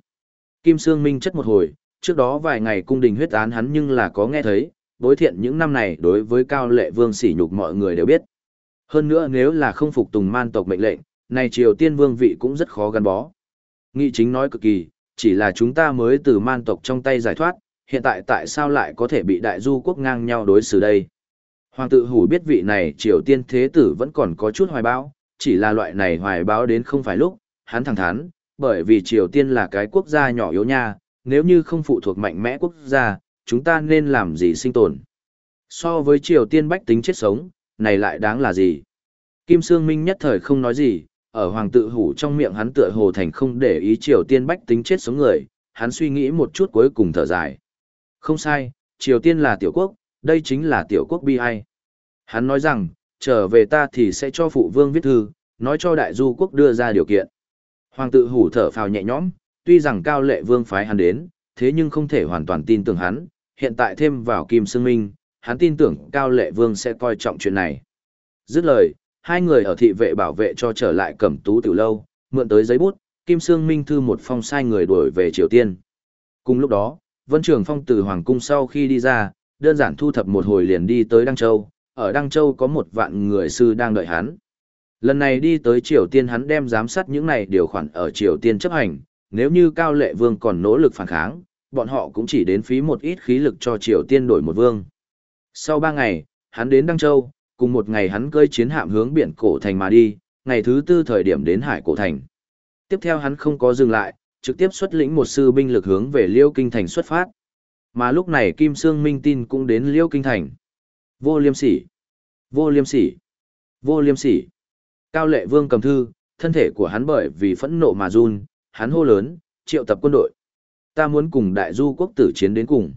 Kim Sương Minh chất một hồi, trước đó vài ngày cung đình huyết án hắn nhưng là có nghe thấy, đối thiện những năm này đối với cao lệ vương sỉ nhục mọi người đều biết. Hơn nữa nếu là không phục tùng man tộc mệnh lệnh, này triều tiên vương vị cũng rất khó gắn bó. Nghị chính nói cực kỳ, chỉ là chúng ta mới từ man tộc trong tay giải thoát, hiện tại tại sao lại có thể bị đại du quốc ngang nhau đối xử đây? Hoàng tự hủ biết vị này triều tiên thế tử vẫn còn có chút hoài bão, chỉ là loại này hoài báo đến không phải lúc, hắn thẳng thắn, bởi vì Triều Tiên là cái quốc gia nhỏ yếu nha, nếu như không phụ thuộc mạnh mẽ quốc gia, chúng ta nên làm gì sinh tồn. So với Triều Tiên bách tính chết sống, này lại đáng là gì? Kim Sương Minh nhất thời không nói gì, ở hoàng tự hủ trong miệng hắn tựa hồ thành không để ý Triều Tiên bách tính chết sống người, hắn suy nghĩ một chút cuối cùng thở dài. Không sai, Triều Tiên là tiểu quốc, đây chính là tiểu quốc bi ai. Hắn nói rằng, trở về ta thì sẽ cho phụ vương viết thư, nói cho đại du quốc đưa ra điều kiện. Hoàng tự hủ thở phào nhẹ nhõm, tuy rằng cao lệ vương phái hắn đến, thế nhưng không thể hoàn toàn tin tưởng hắn, hiện tại thêm vào Kim Sương Minh, hắn tin tưởng cao lệ vương sẽ coi trọng chuyện này. Dứt lời, hai người ở thị vệ bảo vệ cho trở lại cẩm tú tiểu lâu, mượn tới giấy bút, Kim Sương Minh thư một phong sai người đuổi về Triều Tiên. Cùng lúc đó, Vân Trường Phong từ Hoàng Cung sau khi đi ra, đơn giản thu thập một hồi liền đi tới Đăng Châu, ở Đăng Châu có một vạn người sư đang đợi hắn. Lần này đi tới Triều Tiên hắn đem giám sát những này điều khoản ở Triều Tiên chấp hành, nếu như Cao Lệ Vương còn nỗ lực phản kháng, bọn họ cũng chỉ đến phí một ít khí lực cho Triều Tiên đổi một vương. Sau ba ngày, hắn đến Đăng Châu, cùng một ngày hắn cơi chiến hạm hướng biển cổ thành mà đi, ngày thứ tư thời điểm đến hải cổ thành. Tiếp theo hắn không có dừng lại, trực tiếp xuất lĩnh một sư binh lực hướng về Liêu Kinh thành xuất phát. Mà lúc này Kim Sương Minh tin cũng đến Liêu Kinh thành. Vô liêm sỉ, vô liêm sỉ, vô liêm sỉ. Cao lệ vương cầm thư, thân thể của hắn bởi vì phẫn nộ mà run, hắn hô lớn, triệu tập quân đội. Ta muốn cùng đại du quốc tử chiến đến cùng.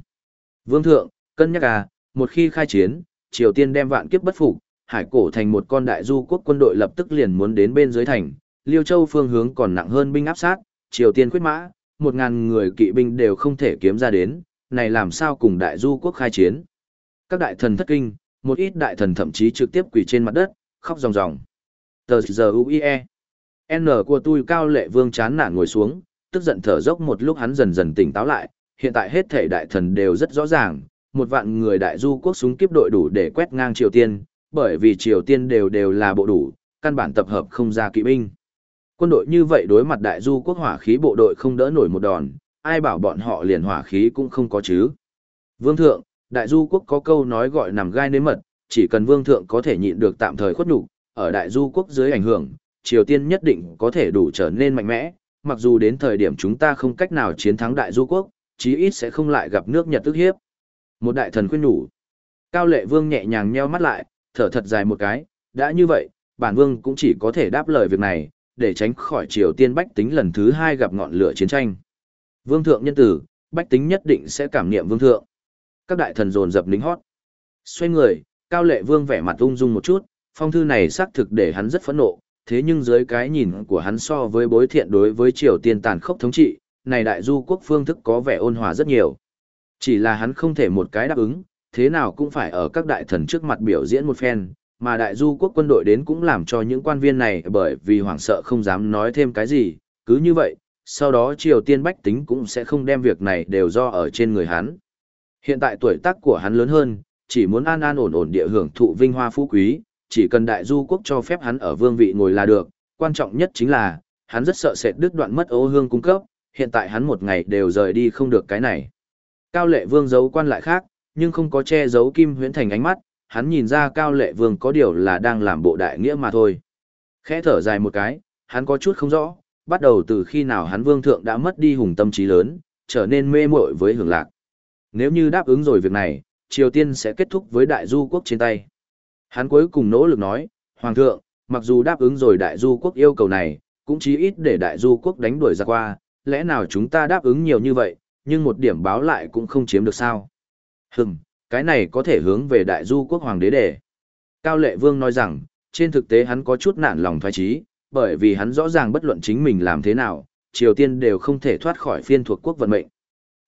Vương thượng, cân nhắc à, một khi khai chiến, Triều Tiên đem vạn kiếp bất phục, hải cổ thành một con đại du quốc quân đội lập tức liền muốn đến bên dưới thành, Liêu Châu phương hướng còn nặng hơn binh áp sát, Triều Tiên khuyết mã, một ngàn người kỵ binh đều không thể kiếm ra đến, này làm sao cùng đại du quốc khai chiến. Các đại thần thất kinh, một ít đại thần thậm chí trực tiếp quỳ trên mặt đất, khóc ròng ròng. Tờ giờ UIE. N của tôi cao lệ vương chán nản ngồi xuống, tức giận thở dốc một lúc hắn dần dần tỉnh táo lại, hiện tại hết thể đại thần đều rất rõ ràng, một vạn người đại du quốc súng kiếp đội đủ để quét ngang Triều Tiên, bởi vì Triều Tiên đều đều là bộ đủ, căn bản tập hợp không ra kỵ binh. Quân đội như vậy đối mặt đại du quốc hỏa khí bộ đội không đỡ nổi một đòn, ai bảo bọn họ liền hỏa khí cũng không có chứ. Vương thượng, đại du quốc có câu nói gọi nằm gai nếm mật, chỉ cần vương thượng có thể nhịn được tạm thời khuất nhục, ở đại du quốc dưới ảnh hưởng, Triều Tiên nhất định có thể đủ trở nên mạnh mẽ, mặc dù đến thời điểm chúng ta không cách nào chiến thắng đại du quốc, chí ít sẽ không lại gặp nước Nhật tức hiếp. Một đại thần khuyên nhủ. Cao lệ vương nhẹ nhàng nheo mắt lại, thở thật dài một cái, đã như vậy, bản vương cũng chỉ có thể đáp lời việc này, để tránh khỏi Triều Tiên bách tính lần thứ hai gặp ngọn lửa chiến tranh. Vương thượng nhân tử, bách tính nhất định sẽ cảm niệm vương thượng. Các đại thần dồn dập lính hót. Xoay người, Cao Lệ Vương vẻ mặt ung dung một chút, phong thư này xác thực để hắn rất phẫn nộ, thế nhưng dưới cái nhìn của hắn so với bối thiện đối với Triều Tiên tàn khốc thống trị, này đại du quốc phương thức có vẻ ôn hòa rất nhiều. Chỉ là hắn không thể một cái đáp ứng, thế nào cũng phải ở các đại thần trước mặt biểu diễn một phen, mà đại du quốc quân đội đến cũng làm cho những quan viên này bởi vì hoảng sợ không dám nói thêm cái gì, cứ như vậy, sau đó Triều Tiên bách tính cũng sẽ không đem việc này đều do ở trên người hắn. Hiện tại tuổi tác của hắn lớn hơn, chỉ muốn an an ổn ổn địa hưởng thụ vinh hoa phú quý, chỉ cần đại du quốc cho phép hắn ở vương vị ngồi là được, quan trọng nhất chính là, hắn rất sợ sệt đứt đoạn mất ô hương cung cấp, hiện tại hắn một ngày đều rời đi không được cái này. Cao lệ vương giấu quan lại khác, nhưng không có che giấu kim huyễn thành ánh mắt, hắn nhìn ra cao lệ vương có điều là đang làm bộ đại nghĩa mà thôi. Khẽ thở dài một cái, hắn có chút không rõ, bắt đầu từ khi nào hắn vương thượng đã mất đi hùng tâm trí lớn, trở nên mê muội với hưởng lạc. Nếu như đáp ứng rồi việc này, Triều Tiên sẽ kết thúc với đại du quốc trên tay. Hắn cuối cùng nỗ lực nói, Hoàng thượng, mặc dù đáp ứng rồi đại du quốc yêu cầu này, cũng chí ít để đại du quốc đánh đuổi ra qua, lẽ nào chúng ta đáp ứng nhiều như vậy, nhưng một điểm báo lại cũng không chiếm được sao. Hừm, cái này có thể hướng về đại du quốc hoàng đế đề. Cao Lệ Vương nói rằng, trên thực tế hắn có chút nản lòng thoái trí, bởi vì hắn rõ ràng bất luận chính mình làm thế nào, Triều Tiên đều không thể thoát khỏi phiên thuộc quốc vận mệnh.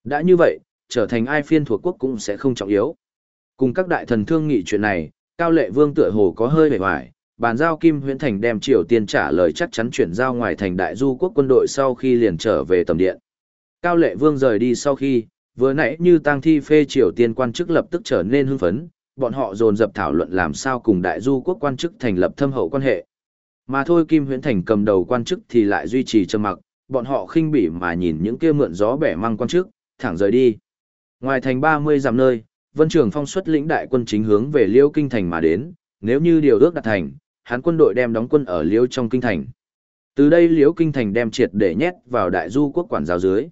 Đã như vậy, trở thành ai phiên thuộc quốc cũng sẽ không trọng yếu. Cùng các đại thần thương nghị chuyện này, Cao Lệ Vương tựa hồ có hơi bề hoài, bàn giao Kim Huyễn Thành đem Triều Tiên trả lời chắc chắn chuyển giao ngoài thành đại du quốc quân đội sau khi liền trở về tầm điện. Cao Lệ Vương rời đi sau khi, vừa nãy như tang thi phê Triều Tiên quan chức lập tức trở nên hưng phấn, bọn họ dồn dập thảo luận làm sao cùng đại du quốc quan chức thành lập thâm hậu quan hệ. Mà thôi Kim Huyễn Thành cầm đầu quan chức thì lại duy trì trầm mặc, bọn họ khinh bỉ mà nhìn những kia mượn gió bẻ mang quan chức, thẳng rời đi. Ngoài thành 30 dặm nơi, Vân Trường Phong xuất lĩnh đại quân chính hướng về Liêu Kinh Thành mà đến, nếu như điều ước đạt thành, hắn quân đội đem đóng quân ở Liêu trong Kinh Thành. Từ đây Liễu Kinh Thành đem triệt để nhét vào đại du quốc quản giáo dưới.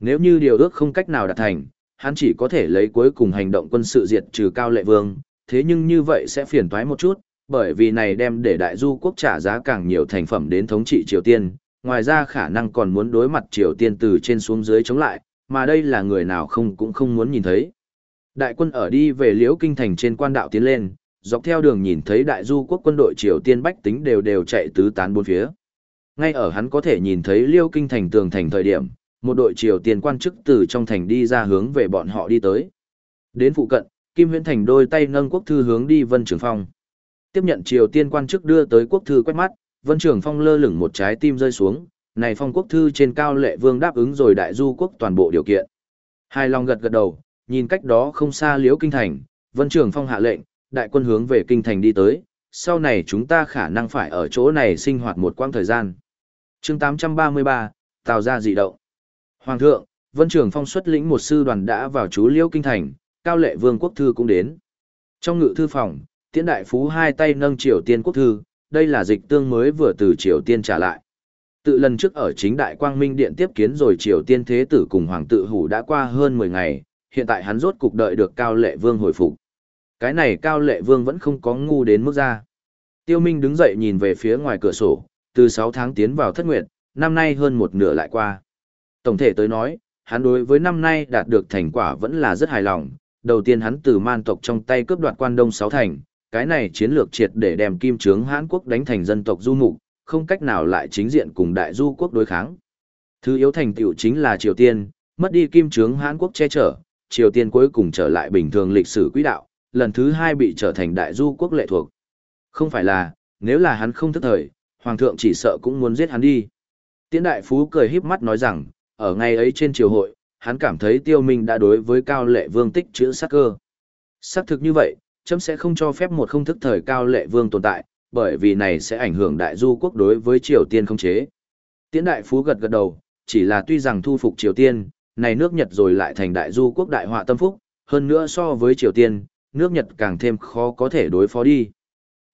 Nếu như điều ước không cách nào đạt thành, hắn chỉ có thể lấy cuối cùng hành động quân sự diệt trừ Cao Lệ Vương, thế nhưng như vậy sẽ phiền toái một chút, bởi vì này đem để đại du quốc trả giá càng nhiều thành phẩm đến thống trị Triều Tiên, ngoài ra khả năng còn muốn đối mặt Triều Tiên từ trên xuống dưới chống lại, mà đây là người nào không cũng không muốn nhìn thấy. Đại quân ở đi về Liễu Kinh Thành trên quan đạo tiến lên, dọc theo đường nhìn thấy đại du quốc quân đội Triều Tiên bách tính đều đều chạy tứ tán bốn phía. Ngay ở hắn có thể nhìn thấy Liễu Kinh Thành tường thành thời điểm, một đội Triều Tiên quan chức từ trong thành đi ra hướng về bọn họ đi tới. Đến phụ cận, Kim Huyễn Thành đôi tay nâng quốc thư hướng đi Vân Trường Phong. Tiếp nhận Triều Tiên quan chức đưa tới quốc thư quét mắt, Vân Trường Phong lơ lửng một trái tim rơi xuống, này phong quốc thư trên cao lệ vương đáp ứng rồi đại du quốc toàn bộ điều kiện. Hai lòng gật gật đầu, nhìn cách đó không xa liễu kinh thành, Vân Trường Phong hạ lệnh, đại quân hướng về kinh thành đi tới, sau này chúng ta khả năng phải ở chỗ này sinh hoạt một quãng thời gian. chương 833, tạo ra dị động. Hoàng thượng, Vân Trường Phong xuất lĩnh một sư đoàn đã vào chú liễu kinh thành, cao lệ vương quốc thư cũng đến. Trong ngự thư phòng, tiễn đại phú hai tay nâng triều tiên quốc thư, đây là dịch tương mới vừa từ triều tiên trả lại. Tự lần trước ở chính đại quang minh điện tiếp kiến rồi triều tiên thế tử cùng hoàng tự hủ đã qua hơn 10 ngày, hiện tại hắn rốt cục đợi được cao lệ vương hồi phục. Cái này cao lệ vương vẫn không có ngu đến mức ra. Tiêu Minh đứng dậy nhìn về phía ngoài cửa sổ, từ 6 tháng tiến vào thất nguyệt, năm nay hơn một nửa lại qua. Tổng thể tới nói, hắn đối với năm nay đạt được thành quả vẫn là rất hài lòng. Đầu tiên hắn từ man tộc trong tay cướp đoạt quan đông sáu thành, cái này chiến lược triệt để đem kim trướng Hán quốc đánh thành dân tộc du mục, không cách nào lại chính diện cùng đại du quốc đối kháng. Thứ yếu thành tựu chính là Triều Tiên, mất đi kim trướng Hán quốc che chở, Triều Tiên cuối cùng trở lại bình thường lịch sử quỹ đạo, lần thứ hai bị trở thành đại du quốc lệ thuộc. Không phải là, nếu là hắn không thức thời, Hoàng thượng chỉ sợ cũng muốn giết hắn đi. Tiễn đại phú cười híp mắt nói rằng, ở ngày ấy trên triều hội, hắn cảm thấy tiêu minh đã đối với cao lệ vương tích chữ sắc cơ. Xác thực như vậy, chấm sẽ không cho phép một không thức thời cao lệ vương tồn tại, bởi vì này sẽ ảnh hưởng đại du quốc đối với Triều Tiên không chế. Tiễn đại phú gật gật đầu, chỉ là tuy rằng thu phục Triều Tiên, này nước Nhật rồi lại thành đại du quốc đại họa tâm phúc, hơn nữa so với Triều Tiên, nước Nhật càng thêm khó có thể đối phó đi.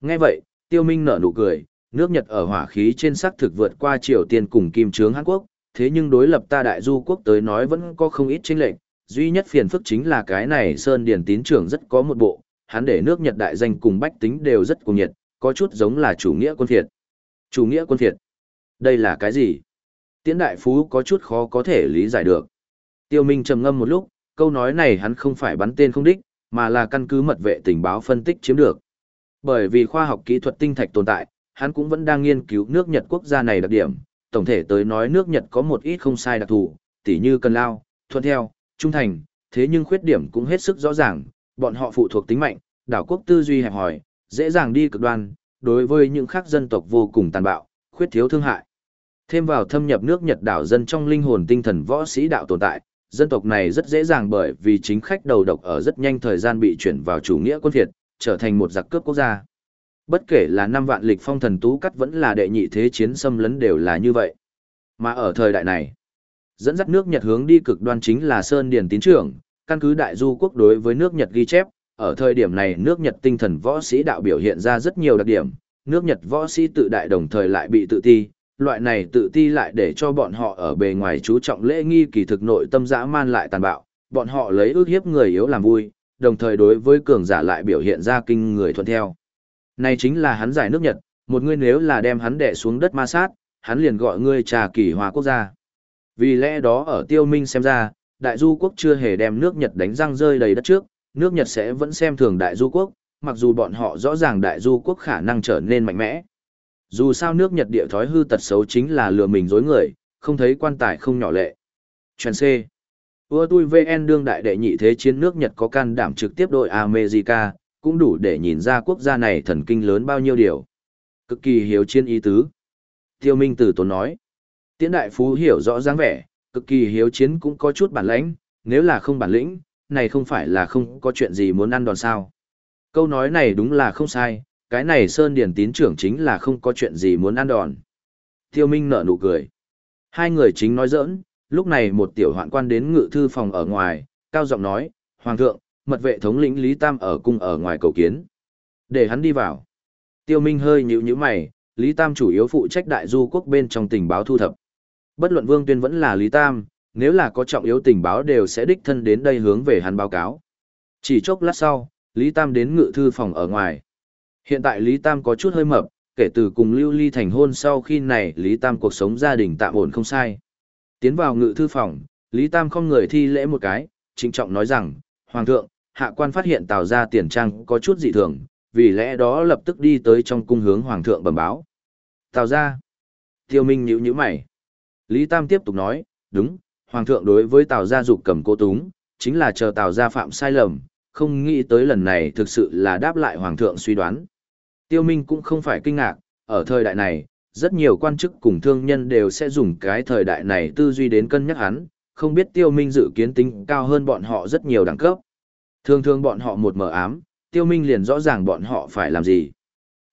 Nghe vậy, Tiêu Minh nở nụ cười, nước Nhật ở hỏa khí trên sắc thực vượt qua Triều Tiên cùng kim trướng Hàn Quốc, thế nhưng đối lập ta đại du quốc tới nói vẫn có không ít chênh lệch, duy nhất phiền phức chính là cái này Sơn Điển tín trưởng rất có một bộ, hắn để nước Nhật đại danh cùng bách tính đều rất cùng nhiệt, có chút giống là chủ nghĩa quân phiệt. Chủ nghĩa quân phiệt? Đây là cái gì? Tiễn đại phú có chút khó có thể lý giải được. Tiêu Minh trầm ngâm một lúc, câu nói này hắn không phải bắn tên không đích, mà là căn cứ mật vệ tình báo phân tích chiếm được. Bởi vì khoa học kỹ thuật tinh thạch tồn tại, hắn cũng vẫn đang nghiên cứu nước Nhật quốc gia này đặc điểm. Tổng thể tới nói nước Nhật có một ít không sai đặc thù, tỉ như cần lao, thuận theo, trung thành, thế nhưng khuyết điểm cũng hết sức rõ ràng, bọn họ phụ thuộc tính mạnh, đảo quốc tư duy hẹp hòi, dễ dàng đi cực đoan, đối với những khác dân tộc vô cùng tàn bạo, khuyết thiếu thương hại. Thêm vào thâm nhập nước Nhật đảo dân trong linh hồn tinh thần võ sĩ đạo tồn tại, dân tộc này rất dễ dàng bởi vì chính khách đầu độc ở rất nhanh thời gian bị chuyển vào chủ nghĩa quân phiệt, trở thành một giặc cướp quốc gia. Bất kể là năm vạn lịch phong thần tú cắt vẫn là đệ nhị thế chiến xâm lấn đều là như vậy. Mà ở thời đại này, dẫn dắt nước Nhật hướng đi cực đoan chính là Sơn Điền tín trưởng, căn cứ đại du quốc đối với nước Nhật ghi chép, ở thời điểm này nước Nhật tinh thần võ sĩ đạo biểu hiện ra rất nhiều đặc điểm, nước Nhật võ sĩ tự đại đồng thời lại bị tự ti, loại này tự ti lại để cho bọn họ ở bề ngoài chú trọng lễ nghi kỳ thực nội tâm dã man lại tàn bạo, bọn họ lấy ước hiếp người yếu làm vui, đồng thời đối với cường giả lại biểu hiện ra kinh người thuận theo. Này chính là hắn giải nước Nhật, một người nếu là đem hắn đè xuống đất ma sát, hắn liền gọi ngươi trà kỳ hòa quốc gia. Vì lẽ đó ở tiêu minh xem ra, đại du quốc chưa hề đem nước Nhật đánh răng rơi đầy đất trước, nước Nhật sẽ vẫn xem thường đại du quốc, mặc dù bọn họ rõ ràng đại du quốc khả năng trở nên mạnh mẽ. Dù sao nước Nhật địa thói hư tật xấu chính là lừa mình dối người, không thấy quan tài không nhỏ lệ. Chuyện C. Ưa tui VN đương đại đệ nhị thế chiến nước Nhật có can đảm trực tiếp đội America, cũng đủ để nhìn ra quốc gia này thần kinh lớn bao nhiêu điều. Cực kỳ hiếu chiến ý tứ. Tiêu Minh Tử Tốn nói. Tiễn đại phú hiểu rõ dáng vẻ, cực kỳ hiếu chiến cũng có chút bản lãnh, nếu là không bản lĩnh, này không phải là không có chuyện gì muốn ăn đòn sao. Câu nói này đúng là không sai, cái này Sơn Điển tín trưởng chính là không có chuyện gì muốn ăn đòn. Tiêu Minh nở nụ cười. Hai người chính nói giỡn, lúc này một tiểu hoạn quan đến ngự thư phòng ở ngoài, cao giọng nói, Hoàng thượng, mật vệ thống lĩnh Lý Tam ở cung ở ngoài cầu kiến. Để hắn đi vào. Tiêu Minh hơi nhíu nhíu mày, Lý Tam chủ yếu phụ trách đại du quốc bên trong tình báo thu thập. Bất luận Vương Tuyên vẫn là Lý Tam, nếu là có trọng yếu tình báo đều sẽ đích thân đến đây hướng về hắn báo cáo. Chỉ chốc lát sau, Lý Tam đến ngự thư phòng ở ngoài. Hiện tại Lý Tam có chút hơi mập, kể từ cùng Lưu Ly thành hôn sau khi này Lý Tam cuộc sống gia đình tạm ổn không sai. Tiến vào ngự thư phòng, Lý Tam không người thi lễ một cái, trịnh trọng nói rằng, Hoàng thượng, hạ quan phát hiện tào ra tiền trang có chút dị thường, vì lẽ đó lập tức đi tới trong cung hướng Hoàng thượng bẩm báo. Tào ra. Tiêu Minh nhíu nhíu mày. Lý Tam tiếp tục nói, đúng, Hoàng thượng đối với tào gia dục cầm cố túng, chính là chờ tào gia phạm sai lầm, không nghĩ tới lần này thực sự là đáp lại Hoàng thượng suy đoán. Tiêu Minh cũng không phải kinh ngạc, ở thời đại này, rất nhiều quan chức cùng thương nhân đều sẽ dùng cái thời đại này tư duy đến cân nhắc hắn, không biết Tiêu Minh dự kiến tính cao hơn bọn họ rất nhiều đẳng cấp. Thường thường bọn họ một mở ám, Tiêu Minh liền rõ ràng bọn họ phải làm gì.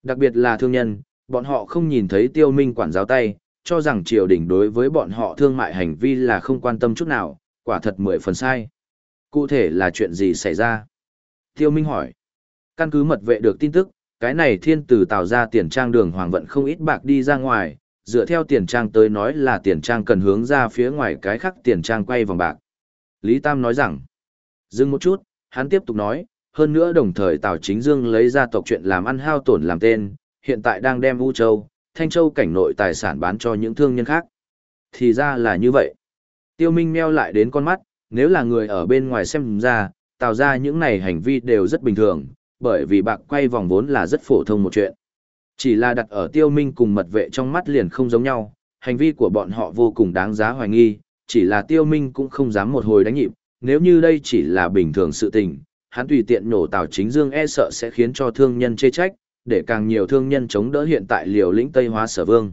Đặc biệt là thương nhân, bọn họ không nhìn thấy Tiêu Minh quản giáo tay, cho rằng triều đình đối với bọn họ thương mại hành vi là không quan tâm chút nào, quả thật mười phần sai. Cụ thể là chuyện gì xảy ra? Tiêu Minh hỏi. Căn cứ mật vệ được tin tức, cái này thiên tử tạo ra tiền trang đường hoàng vận không ít bạc đi ra ngoài, dựa theo tiền trang tới nói là tiền trang cần hướng ra phía ngoài cái khác tiền trang quay vòng bạc. Lý Tam nói rằng, dừng một chút, hắn tiếp tục nói, hơn nữa đồng thời Tào Chính Dương lấy ra tộc chuyện làm ăn hao tổn làm tên, hiện tại đang đem U Châu, Thanh Châu cảnh nội tài sản bán cho những thương nhân khác. Thì ra là như vậy. Tiêu Minh meo lại đến con mắt, nếu là người ở bên ngoài xem ra, tạo ra những này hành vi đều rất bình thường, bởi vì bạc quay vòng vốn là rất phổ thông một chuyện. Chỉ là đặt ở tiêu minh cùng mật vệ trong mắt liền không giống nhau, hành vi của bọn họ vô cùng đáng giá hoài nghi, chỉ là tiêu minh cũng không dám một hồi đánh nhịp, nếu như đây chỉ là bình thường sự tình, hắn tùy tiện nổ tàu chính dương e sợ sẽ khiến cho thương nhân chê trách, để càng nhiều thương nhân chống đỡ hiện tại liều lĩnh Tây Hóa sở vương.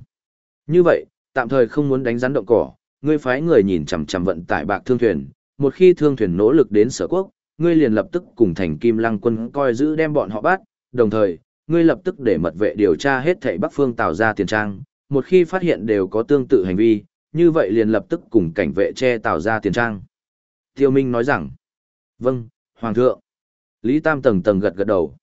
Như vậy, tạm thời không muốn đánh rắn động cỏ, ngươi phái người nhìn chằm chằm vận tải bạc thương thuyền, một khi thương thuyền nỗ lực đến sở quốc, ngươi liền lập tức cùng thành kim lăng quân coi giữ đem bọn họ bắt, đồng thời, ngươi lập tức để mật vệ điều tra hết thảy Bắc Phương tạo ra tiền trang, một khi phát hiện đều có tương tự hành vi, như vậy liền lập tức cùng cảnh vệ che tạo ra tiền trang. Tiêu Minh nói rằng, vâng, Hoàng thượng. Lý Tam tầng tầng gật gật đầu.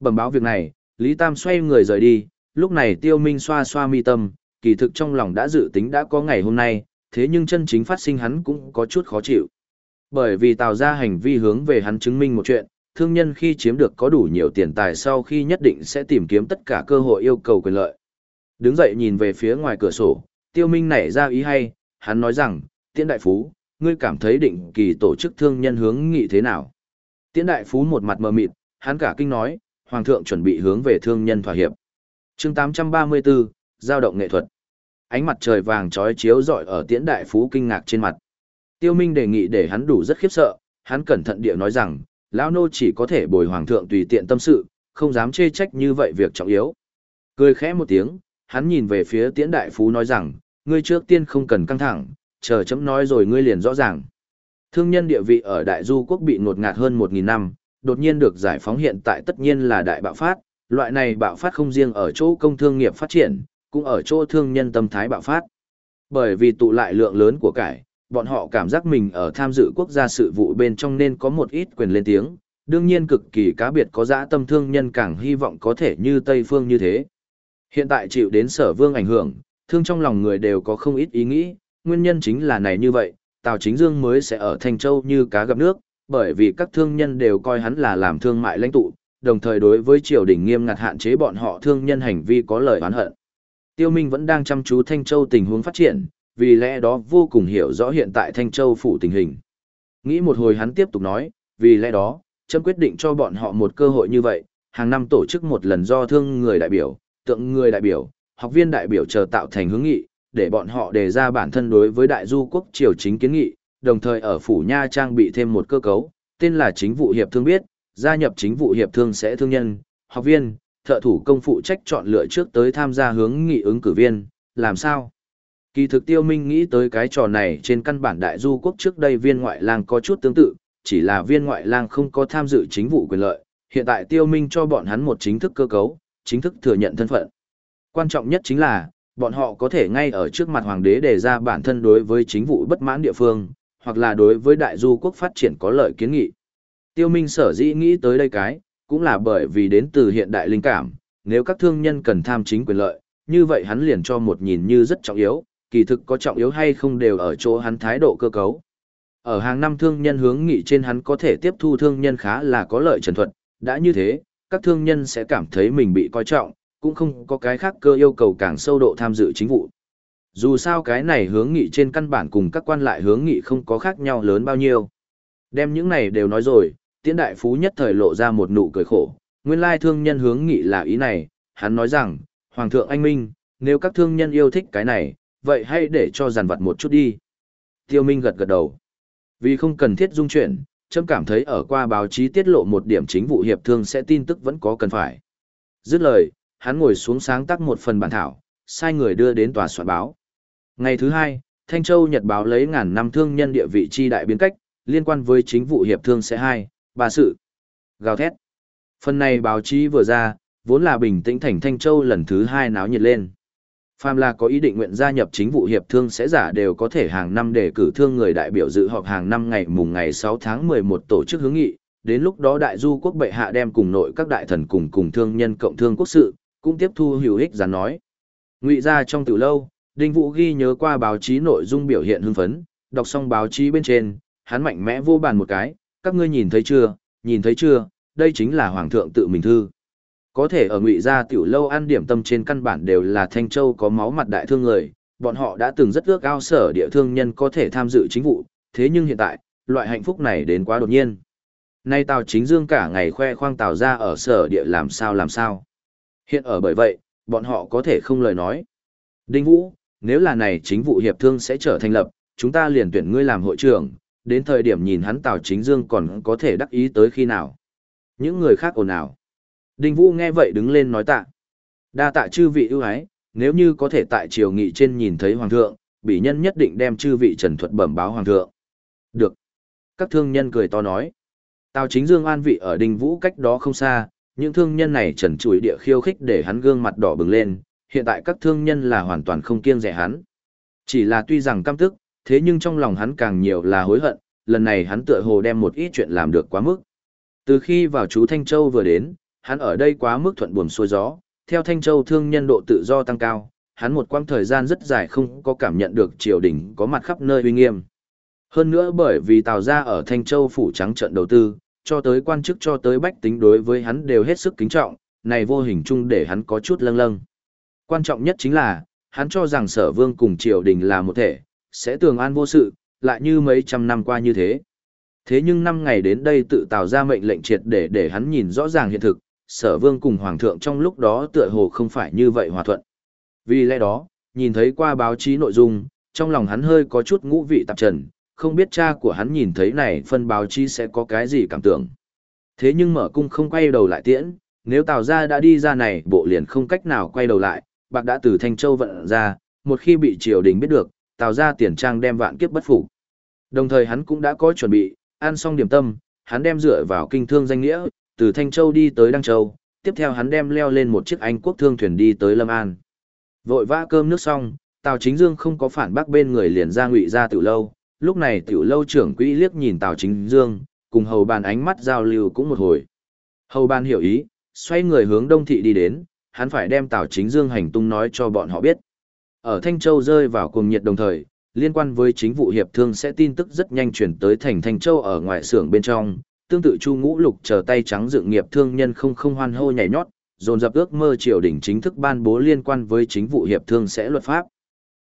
Bẩm báo việc này, Lý Tam xoay người rời đi, lúc này Tiêu Minh xoa xoa mi tâm, kỳ thực trong lòng đã dự tính đã có ngày hôm nay, thế nhưng chân chính phát sinh hắn cũng có chút khó chịu. Bởi vì tạo ra hành vi hướng về hắn chứng minh một chuyện, thương nhân khi chiếm được có đủ nhiều tiền tài sau khi nhất định sẽ tìm kiếm tất cả cơ hội yêu cầu quyền lợi. Đứng dậy nhìn về phía ngoài cửa sổ, tiêu minh nảy ra ý hay, hắn nói rằng, tiễn đại phú, ngươi cảm thấy định kỳ tổ chức thương nhân hướng nghị thế nào? Tiễn đại phú một mặt mờ mịt, hắn cả kinh nói, hoàng thượng chuẩn bị hướng về thương nhân thỏa hiệp. chương 834, giao động nghệ thuật. Ánh mặt trời vàng trói chiếu rọi ở tiễn đại phú kinh ngạc trên mặt. Tiêu Minh đề nghị để hắn đủ rất khiếp sợ, hắn cẩn thận địa nói rằng, lão nô chỉ có thể bồi hoàng thượng tùy tiện tâm sự, không dám chê trách như vậy việc trọng yếu. Cười khẽ một tiếng, hắn nhìn về phía tiễn đại phú nói rằng, ngươi trước tiên không cần căng thẳng, chờ chấm nói rồi ngươi liền rõ ràng. Thương nhân địa vị ở đại du quốc bị ngột ngạt hơn 1.000 năm, đột nhiên được giải phóng hiện tại tất nhiên là đại bạo phát, loại này bạo phát không riêng ở chỗ công thương nghiệp phát triển, cũng ở chỗ thương nhân tâm thái bạo phát. Bởi vì tụ lại lượng lớn của cải, bọn họ cảm giác mình ở tham dự quốc gia sự vụ bên trong nên có một ít quyền lên tiếng, đương nhiên cực kỳ cá biệt có dã tâm thương nhân càng hy vọng có thể như Tây Phương như thế. Hiện tại chịu đến sở vương ảnh hưởng, thương trong lòng người đều có không ít ý nghĩ, nguyên nhân chính là này như vậy, Tào Chính Dương mới sẽ ở Thanh Châu như cá gặp nước, bởi vì các thương nhân đều coi hắn là làm thương mại lãnh tụ, đồng thời đối với triều đình nghiêm ngặt hạn chế bọn họ thương nhân hành vi có lời oán hận. Tiêu Minh vẫn đang chăm chú Thanh Châu tình huống phát triển, vì lẽ đó vô cùng hiểu rõ hiện tại Thanh Châu phủ tình hình. Nghĩ một hồi hắn tiếp tục nói, vì lẽ đó, chấm quyết định cho bọn họ một cơ hội như vậy, hàng năm tổ chức một lần do thương người đại biểu, tượng người đại biểu, học viên đại biểu chờ tạo thành hướng nghị, để bọn họ đề ra bản thân đối với đại du quốc triều chính kiến nghị, đồng thời ở phủ nha trang bị thêm một cơ cấu, tên là chính vụ hiệp thương biết, gia nhập chính vụ hiệp thương sẽ thương nhân, học viên, thợ thủ công phụ trách chọn lựa trước tới tham gia hướng nghị ứng cử viên, làm sao? Kỳ thực tiêu minh nghĩ tới cái trò này trên căn bản đại du quốc trước đây viên ngoại lang có chút tương tự, chỉ là viên ngoại lang không có tham dự chính vụ quyền lợi, hiện tại tiêu minh cho bọn hắn một chính thức cơ cấu, chính thức thừa nhận thân phận. Quan trọng nhất chính là, bọn họ có thể ngay ở trước mặt hoàng đế đề ra bản thân đối với chính vụ bất mãn địa phương, hoặc là đối với đại du quốc phát triển có lợi kiến nghị. Tiêu minh sở dĩ nghĩ tới đây cái, cũng là bởi vì đến từ hiện đại linh cảm, nếu các thương nhân cần tham chính quyền lợi, như vậy hắn liền cho một nhìn như rất trọng yếu, kỳ thực có trọng yếu hay không đều ở chỗ hắn thái độ cơ cấu. Ở hàng năm thương nhân hướng nghị trên hắn có thể tiếp thu thương nhân khá là có lợi trần thuật, đã như thế, các thương nhân sẽ cảm thấy mình bị coi trọng, cũng không có cái khác cơ yêu cầu càng sâu độ tham dự chính vụ. Dù sao cái này hướng nghị trên căn bản cùng các quan lại hướng nghị không có khác nhau lớn bao nhiêu. Đem những này đều nói rồi, tiễn đại phú nhất thời lộ ra một nụ cười khổ, nguyên lai thương nhân hướng nghị là ý này, hắn nói rằng, Hoàng thượng anh Minh, nếu các thương nhân yêu thích cái này, vậy hãy để cho giàn vặt một chút đi. Tiêu Minh gật gật đầu. Vì không cần thiết dung chuyển, trâm cảm thấy ở qua báo chí tiết lộ một điểm chính vụ hiệp thương sẽ tin tức vẫn có cần phải. Dứt lời, hắn ngồi xuống sáng tác một phần bản thảo, sai người đưa đến tòa soạn báo. Ngày thứ hai, Thanh Châu Nhật báo lấy ngàn năm thương nhân địa vị chi đại biến cách, liên quan với chính vụ hiệp thương sẽ hai, bà sự. Gào thét. Phần này báo chí vừa ra, vốn là bình tĩnh thành Thanh Châu lần thứ hai náo nhiệt lên. Phàm là có ý định nguyện gia nhập chính vụ hiệp thương sẽ giả đều có thể hàng năm để cử thương người đại biểu dự họp hàng năm ngày mùng ngày 6 tháng 11 tổ chức hướng nghị, đến lúc đó đại du quốc bệ hạ đem cùng nội các đại thần cùng cùng thương nhân cộng thương quốc sự, cũng tiếp thu hữu ích gián nói. Ngụy ra trong từ lâu, Đinh Vũ ghi nhớ qua báo chí nội dung biểu hiện hưng phấn, đọc xong báo chí bên trên, hắn mạnh mẽ vô bàn một cái, các ngươi nhìn thấy chưa, nhìn thấy chưa, đây chính là hoàng thượng tự mình thư. Có thể ở ngụy gia tiểu lâu ăn điểm tâm trên căn bản đều là Thanh Châu có máu mặt đại thương người, bọn họ đã từng rất ước ao sở địa thương nhân có thể tham dự chính vụ, thế nhưng hiện tại, loại hạnh phúc này đến quá đột nhiên. Nay Tào Chính Dương cả ngày khoe khoang Tào ra ở sở địa làm sao làm sao. Hiện ở bởi vậy, bọn họ có thể không lời nói. Đinh Vũ, nếu là này chính vụ hiệp thương sẽ trở thành lập, chúng ta liền tuyển ngươi làm hội trưởng, đến thời điểm nhìn hắn Tào Chính Dương còn có thể đắc ý tới khi nào. Những người khác ồn ào. Đinh Vũ nghe vậy đứng lên nói tạ. Đa tạ chư vị ưu ái, nếu như có thể tại triều nghị trên nhìn thấy hoàng thượng, bị nhân nhất định đem chư vị trần thuật bẩm báo hoàng thượng. Được. Các thương nhân cười to nói. Tào chính dương an vị ở Đinh Vũ cách đó không xa, những thương nhân này trần trụi địa khiêu khích để hắn gương mặt đỏ bừng lên, hiện tại các thương nhân là hoàn toàn không kiêng rẻ hắn. Chỉ là tuy rằng căm tức, thế nhưng trong lòng hắn càng nhiều là hối hận, lần này hắn tựa hồ đem một ít chuyện làm được quá mức. Từ khi vào chú Thanh Châu vừa đến, hắn ở đây quá mức thuận buồm xuôi gió, theo Thanh Châu thương nhân độ tự do tăng cao, hắn một quãng thời gian rất dài không có cảm nhận được triều đình có mặt khắp nơi uy nghiêm. Hơn nữa bởi vì Tào gia ở Thanh Châu phủ trắng trận đầu tư, cho tới quan chức cho tới bách tính đối với hắn đều hết sức kính trọng, này vô hình chung để hắn có chút lâng lâng. Quan trọng nhất chính là, hắn cho rằng sở vương cùng triều đình là một thể, sẽ tường an vô sự, lại như mấy trăm năm qua như thế. Thế nhưng năm ngày đến đây tự tạo ra mệnh lệnh triệt để để hắn nhìn rõ ràng hiện thực, sở vương cùng hoàng thượng trong lúc đó tựa hồ không phải như vậy hòa thuận. Vì lẽ đó, nhìn thấy qua báo chí nội dung, trong lòng hắn hơi có chút ngũ vị tạp trần, không biết cha của hắn nhìn thấy này phân báo chí sẽ có cái gì cảm tưởng. Thế nhưng mở cung không quay đầu lại tiễn, nếu Tào ra đã đi ra này bộ liền không cách nào quay đầu lại, bạc đã từ Thanh Châu vận ra, một khi bị triều đình biết được, Tào ra tiền trang đem vạn kiếp bất phục. Đồng thời hắn cũng đã có chuẩn bị, ăn xong điểm tâm, hắn đem dựa vào kinh thương danh nghĩa, từ Thanh Châu đi tới Đăng Châu, tiếp theo hắn đem leo lên một chiếc Anh quốc thương thuyền đi tới Lâm An. Vội vã cơm nước xong, Tào Chính Dương không có phản bác bên người liền ra ngụy ra tiểu lâu, lúc này tiểu lâu trưởng quỹ liếc nhìn Tào Chính Dương, cùng hầu bàn ánh mắt giao lưu cũng một hồi. Hầu bàn hiểu ý, xoay người hướng Đông Thị đi đến, hắn phải đem Tào Chính Dương hành tung nói cho bọn họ biết. Ở Thanh Châu rơi vào cùng nhiệt đồng thời, liên quan với chính vụ hiệp thương sẽ tin tức rất nhanh chuyển tới thành Thanh Châu ở ngoại xưởng bên trong, tương tự Chu Ngũ Lục chờ tay trắng dựng nghiệp thương nhân không không hoan hô nhảy nhót, dồn dập ước mơ triều đình chính thức ban bố liên quan với chính vụ hiệp thương sẽ luật pháp.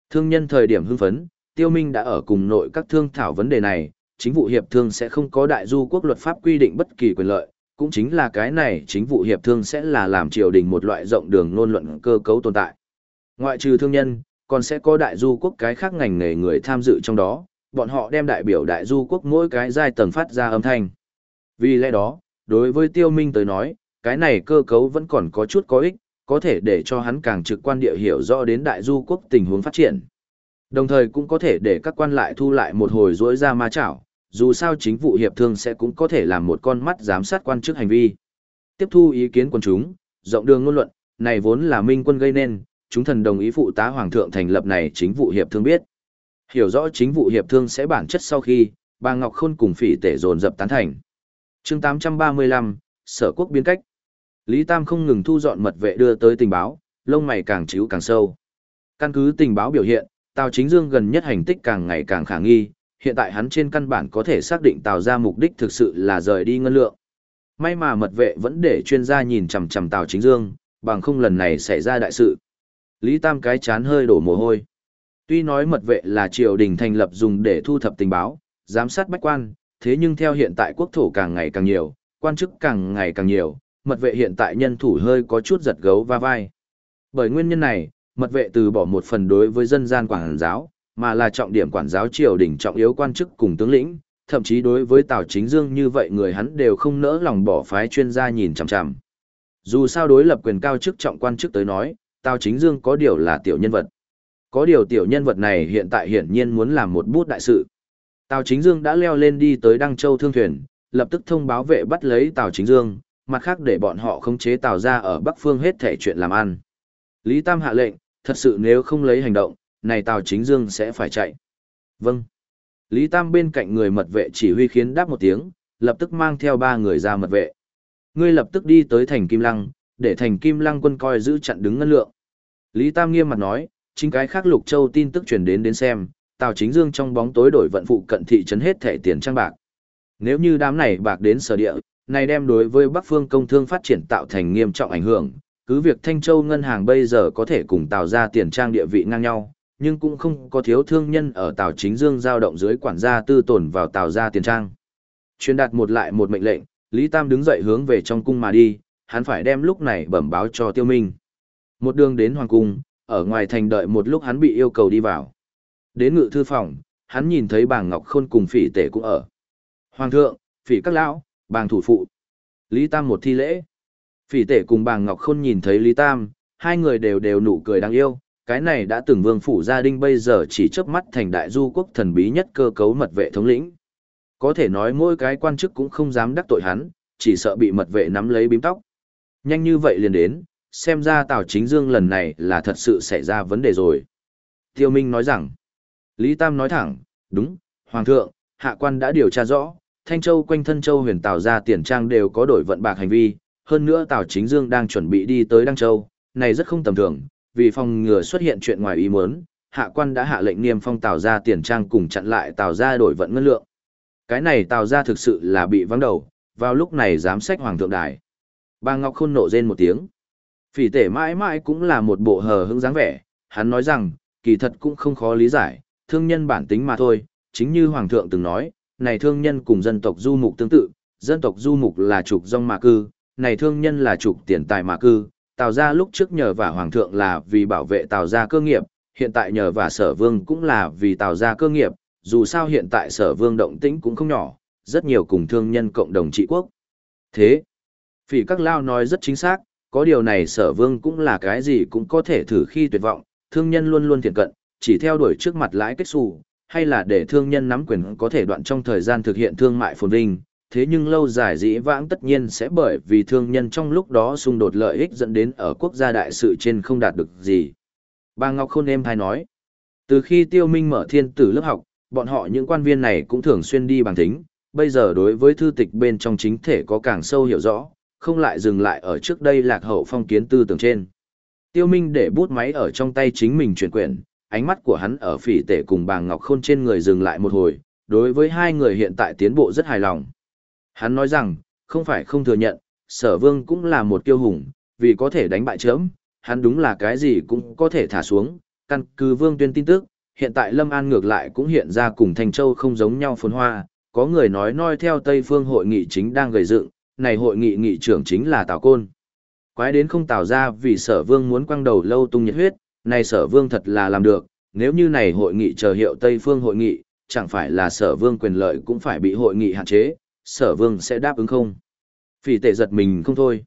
Thương nhân thời điểm hưng phấn, Tiêu Minh đã ở cùng nội các thương thảo vấn đề này, chính vụ hiệp thương sẽ không có đại du quốc luật pháp quy định bất kỳ quyền lợi, cũng chính là cái này chính vụ hiệp thương sẽ là làm triều đình một loại rộng đường nôn luận cơ cấu tồn tại. Ngoại trừ thương nhân, còn sẽ có đại du quốc cái khác ngành nghề người tham dự trong đó, bọn họ đem đại biểu đại du quốc mỗi cái giai tầng phát ra âm thanh. Vì lẽ đó, đối với tiêu minh tới nói, cái này cơ cấu vẫn còn có chút có ích, có thể để cho hắn càng trực quan địa hiểu rõ đến đại du quốc tình huống phát triển. Đồng thời cũng có thể để các quan lại thu lại một hồi rỗi ra ma chảo, dù sao chính vụ hiệp thương sẽ cũng có thể làm một con mắt giám sát quan chức hành vi. Tiếp thu ý kiến quần chúng, rộng đường ngôn luận, này vốn là minh quân gây nên, chúng thần đồng ý phụ tá hoàng thượng thành lập này chính vụ hiệp thương biết. Hiểu rõ chính vụ hiệp thương sẽ bản chất sau khi, bà Ngọc Khôn cùng phỉ tể dồn dập tán thành chương 835, sở quốc biến cách. Lý Tam không ngừng thu dọn mật vệ đưa tới tình báo, lông mày càng chíu càng sâu. Căn cứ tình báo biểu hiện, Tào Chính Dương gần nhất hành tích càng ngày càng khả nghi, hiện tại hắn trên căn bản có thể xác định Tào ra mục đích thực sự là rời đi ngân lượng. May mà mật vệ vẫn để chuyên gia nhìn chằm chằm Tào Chính Dương, bằng không lần này xảy ra đại sự. Lý Tam cái chán hơi đổ mồ hôi. Tuy nói mật vệ là triều đình thành lập dùng để thu thập tình báo, giám sát bách quan, thế nhưng theo hiện tại quốc thổ càng ngày càng nhiều, quan chức càng ngày càng nhiều, mật vệ hiện tại nhân thủ hơi có chút giật gấu va vai. Bởi nguyên nhân này, mật vệ từ bỏ một phần đối với dân gian quảng giáo, mà là trọng điểm quản giáo triều đình trọng yếu quan chức cùng tướng lĩnh, thậm chí đối với Tào Chính Dương như vậy người hắn đều không nỡ lòng bỏ phái chuyên gia nhìn chằm chằm. Dù sao đối lập quyền cao chức trọng quan chức tới nói, Tào Chính Dương có điều là tiểu nhân vật. Có điều tiểu nhân vật này hiện tại hiển nhiên muốn làm một bút đại sự. Tào Chính Dương đã leo lên đi tới Đăng Châu thương thuyền, lập tức thông báo vệ bắt lấy Tào Chính Dương, mặt khác để bọn họ khống chế Tào ra ở Bắc Phương hết thể chuyện làm ăn. Lý Tam hạ lệnh, thật sự nếu không lấy hành động, này Tào Chính Dương sẽ phải chạy. Vâng. Lý Tam bên cạnh người mật vệ chỉ huy khiến đáp một tiếng, lập tức mang theo ba người ra mật vệ. Ngươi lập tức đi tới thành Kim Lăng, để thành Kim Lăng quân coi giữ chặn đứng ngân lượng. Lý Tam nghiêm mặt nói, chính cái khác Lục Châu tin tức truyền đến đến xem, Tào Chính Dương trong bóng tối đổi vận phụ cận thị trấn hết thẻ tiền trang bạc. Nếu như đám này bạc đến sở địa, này đem đối với Bắc Phương công thương phát triển tạo thành nghiêm trọng ảnh hưởng, cứ việc Thanh Châu ngân hàng bây giờ có thể cùng tạo ra tiền trang địa vị ngang nhau, nhưng cũng không có thiếu thương nhân ở Tào Chính Dương giao động dưới quản gia tư tổn vào Tào gia tiền trang. Truyền đạt một lại một mệnh lệnh, Lý Tam đứng dậy hướng về trong cung mà đi, hắn phải đem lúc này bẩm báo cho Tiêu Minh. Một đường đến hoàng cung, ở ngoài thành đợi một lúc hắn bị yêu cầu đi vào. Đến ngự thư phòng, hắn nhìn thấy bàng Ngọc Khôn cùng phỉ tể cũng ở. Hoàng thượng, phỉ các lão, bàng thủ phụ. Lý Tam một thi lễ. Phỉ tể cùng bàng Ngọc Khôn nhìn thấy Lý Tam, hai người đều đều nụ cười đáng yêu, cái này đã từng vương phủ gia đình bây giờ chỉ chớp mắt thành đại du quốc thần bí nhất cơ cấu mật vệ thống lĩnh. Có thể nói mỗi cái quan chức cũng không dám đắc tội hắn, chỉ sợ bị mật vệ nắm lấy bím tóc. Nhanh như vậy liền đến, xem ra Tào Chính Dương lần này là thật sự xảy ra vấn đề rồi. Tiêu Minh nói rằng, Lý Tam nói thẳng, đúng, Hoàng thượng, hạ quan đã điều tra rõ, Thanh Châu quanh thân Châu huyền Tào ra tiền trang đều có đổi vận bạc hành vi, hơn nữa Tào Chính Dương đang chuẩn bị đi tới Đăng Châu, này rất không tầm thường, vì phòng ngừa xuất hiện chuyện ngoài ý muốn, hạ quan đã hạ lệnh niêm phong Tào ra tiền trang cùng chặn lại Tào ra đổi vận ngân lượng. Cái này Tào ra thực sự là bị vắng đầu, vào lúc này dám sách hoàng thượng đài. Bà Ngọc Khôn nộ rên một tiếng. Phỉ tể mãi mãi cũng là một bộ hờ hững dáng vẻ, hắn nói rằng, kỳ thật cũng không khó lý giải, thương nhân bản tính mà thôi, chính như hoàng thượng từng nói, này thương nhân cùng dân tộc du mục tương tự, dân tộc du mục là trục dòng mà cư, này thương nhân là trục tiền tài mà cư, Tào gia lúc trước nhờ và hoàng thượng là vì bảo vệ Tào gia cơ nghiệp, hiện tại nhờ và sở vương cũng là vì Tào gia cơ nghiệp, dù sao hiện tại sở vương động tĩnh cũng không nhỏ, rất nhiều cùng thương nhân cộng đồng trị quốc. Thế, phỉ các lao nói rất chính xác, có điều này sở vương cũng là cái gì cũng có thể thử khi tuyệt vọng, thương nhân luôn luôn thiện cận, chỉ theo đuổi trước mặt lãi kết xù, hay là để thương nhân nắm quyền có thể đoạn trong thời gian thực hiện thương mại phồn vinh, thế nhưng lâu dài dĩ vãng tất nhiên sẽ bởi vì thương nhân trong lúc đó xung đột lợi ích dẫn đến ở quốc gia đại sự trên không đạt được gì. Bà Ngọc Khôn em thay nói, từ khi tiêu minh mở thiên tử lớp học, bọn họ những quan viên này cũng thường xuyên đi bằng tính, bây giờ đối với thư tịch bên trong chính thể có càng sâu hiểu rõ, không lại dừng lại ở trước đây lạc hậu phong kiến tư tưởng trên. Tiêu Minh để bút máy ở trong tay chính mình chuyển quyển, ánh mắt của hắn ở phỉ tể cùng bà Ngọc Khôn trên người dừng lại một hồi, đối với hai người hiện tại tiến bộ rất hài lòng. Hắn nói rằng, không phải không thừa nhận, sở vương cũng là một kiêu hùng, vì có thể đánh bại chớm, hắn đúng là cái gì cũng có thể thả xuống, căn cứ vương tuyên tin tức, hiện tại Lâm An ngược lại cũng hiện ra cùng Thành Châu không giống nhau phồn hoa, có người nói noi theo Tây phương hội nghị chính đang gầy dựng, này hội nghị nghị trưởng chính là Tào Côn. Quái đến không tạo ra vì sở vương muốn quăng đầu lâu tung nhiệt huyết, này sở vương thật là làm được, nếu như này hội nghị chờ hiệu Tây phương hội nghị, chẳng phải là sở vương quyền lợi cũng phải bị hội nghị hạn chế, sở vương sẽ đáp ứng không? Phỉ tệ giật mình không thôi.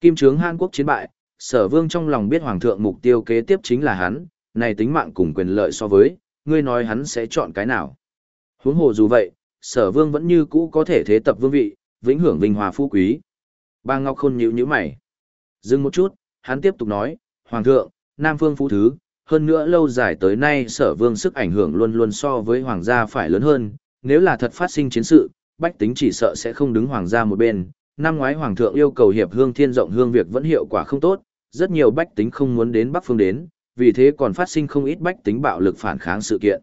Kim trướng Hàn Quốc chiến bại, sở vương trong lòng biết hoàng thượng mục tiêu kế tiếp chính là hắn, này tính mạng cùng quyền lợi so với, ngươi nói hắn sẽ chọn cái nào. Huống hồ dù vậy, sở vương vẫn như cũ có thể thế tập vương vị, vĩnh hưởng vinh hòa phú quý. Ba Ngọc Khôn nhíu nhíu mày. Dừng một chút, hắn tiếp tục nói, Hoàng thượng, Nam Phương Phú Thứ, hơn nữa lâu dài tới nay sở vương sức ảnh hưởng luôn luôn so với Hoàng gia phải lớn hơn, nếu là thật phát sinh chiến sự, bách tính chỉ sợ sẽ không đứng Hoàng gia một bên. Năm ngoái Hoàng thượng yêu cầu hiệp hương thiên rộng hương việc vẫn hiệu quả không tốt, rất nhiều bách tính không muốn đến Bắc Phương đến, vì thế còn phát sinh không ít bách tính bạo lực phản kháng sự kiện.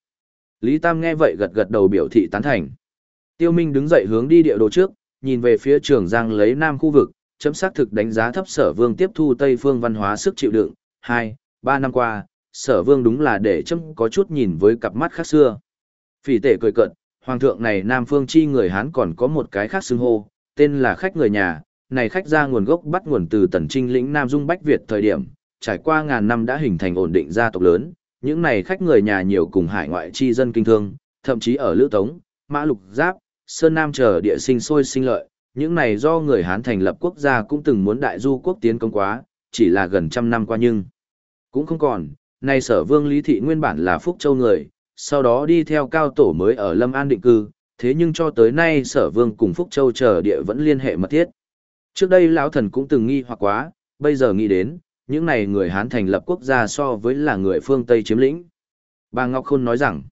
Lý Tam nghe vậy gật gật đầu biểu thị tán thành. Tiêu Minh đứng dậy hướng đi địa đồ trước, nhìn về phía trường giang lấy nam khu vực, chấm xác thực đánh giá thấp sở vương tiếp thu Tây phương văn hóa sức chịu đựng. Hai, ba năm qua, sở vương đúng là để chấm có chút nhìn với cặp mắt khác xưa. Phỉ tể cười cợt hoàng thượng này nam phương chi người Hán còn có một cái khác xưng hô, tên là khách người nhà, này khách ra nguồn gốc bắt nguồn từ tần trinh lĩnh Nam Dung Bách Việt thời điểm, trải qua ngàn năm đã hình thành ổn định gia tộc lớn, những này khách người nhà nhiều cùng hải ngoại chi dân kinh thương, thậm chí ở Lữ Tống, Mã Lục Giáp, Sơn Nam chờ địa sinh sôi sinh lợi, những này do người Hán thành lập quốc gia cũng từng muốn đại du quốc tiến công quá, chỉ là gần trăm năm qua nhưng cũng không còn. Này sở vương Lý Thị nguyên bản là Phúc Châu người, sau đó đi theo cao tổ mới ở Lâm An định cư, thế nhưng cho tới nay sở vương cùng Phúc Châu chờ địa vẫn liên hệ mật thiết. Trước đây lão thần cũng từng nghi hoặc quá, bây giờ nghĩ đến, những này người Hán thành lập quốc gia so với là người phương Tây chiếm lĩnh. Bà Ngọc Khôn nói rằng,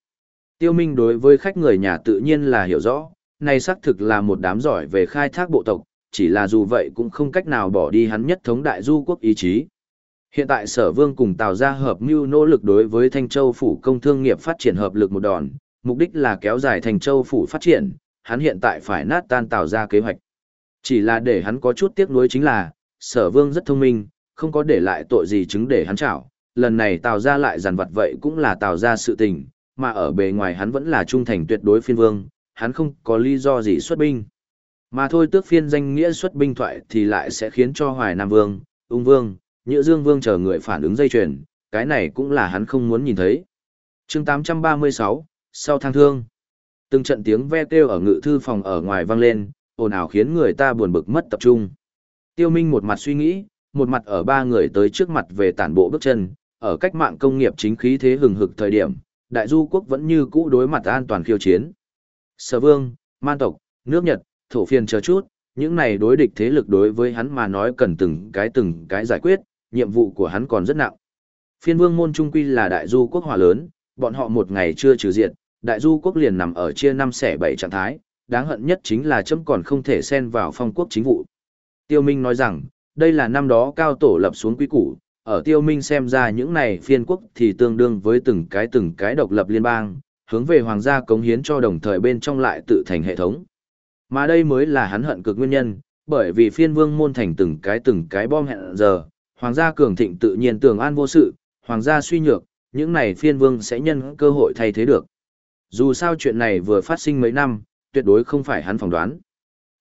tiêu minh đối với khách người nhà tự nhiên là hiểu rõ, này xác thực là một đám giỏi về khai thác bộ tộc, chỉ là dù vậy cũng không cách nào bỏ đi hắn nhất thống đại du quốc ý chí. Hiện tại sở vương cùng Tào gia hợp mưu nỗ lực đối với Thanh Châu phủ công thương nghiệp phát triển hợp lực một đòn, mục đích là kéo dài Thanh Châu phủ phát triển, hắn hiện tại phải nát tan Tào gia kế hoạch. Chỉ là để hắn có chút tiếc nuối chính là, sở vương rất thông minh, không có để lại tội gì chứng để hắn chảo. Lần này Tào gia lại giàn vật vậy cũng là Tào gia sự tình, mà ở bề ngoài hắn vẫn là trung thành tuyệt đối phiên vương, hắn không có lý do gì xuất binh. Mà thôi tước phiên danh nghĩa xuất binh thoại thì lại sẽ khiến cho Hoài Nam Vương, Ung Vương, Nhữ Dương Vương chờ người phản ứng dây chuyền, cái này cũng là hắn không muốn nhìn thấy. chương 836, sau thang thương. Từng trận tiếng ve kêu ở ngự thư phòng ở ngoài vang lên, ồn ào khiến người ta buồn bực mất tập trung. Tiêu Minh một mặt suy nghĩ, một mặt ở ba người tới trước mặt về tản bộ bước chân, ở cách mạng công nghiệp chính khí thế hừng hực thời điểm, đại du quốc vẫn như cũ đối mặt an toàn khiêu chiến. Sở vương, man tộc, nước Nhật, thổ phiền chờ chút, những này đối địch thế lực đối với hắn mà nói cần từng cái từng cái giải quyết, nhiệm vụ của hắn còn rất nặng. Phiên vương môn trung quy là đại du quốc hòa lớn, bọn họ một ngày chưa trừ diệt, đại du quốc liền nằm ở chia năm xẻ bảy trạng thái, đáng hận nhất chính là chấm còn không thể xen vào phong quốc chính vụ. Tiêu Minh nói rằng, đây là năm đó cao tổ lập xuống quy củ, ở Tiêu Minh xem ra những này phiên quốc thì tương đương với từng cái từng cái độc lập liên bang, hướng về hoàng gia cống hiến cho đồng thời bên trong lại tự thành hệ thống. Mà đây mới là hắn hận cực nguyên nhân, bởi vì phiên vương môn thành từng cái từng cái bom hẹn giờ, hoàng gia cường thịnh tự nhiên tường an vô sự, hoàng gia suy nhược, những này phiên vương sẽ nhân cơ hội thay thế được. Dù sao chuyện này vừa phát sinh mấy năm, tuyệt đối không phải hắn phỏng đoán.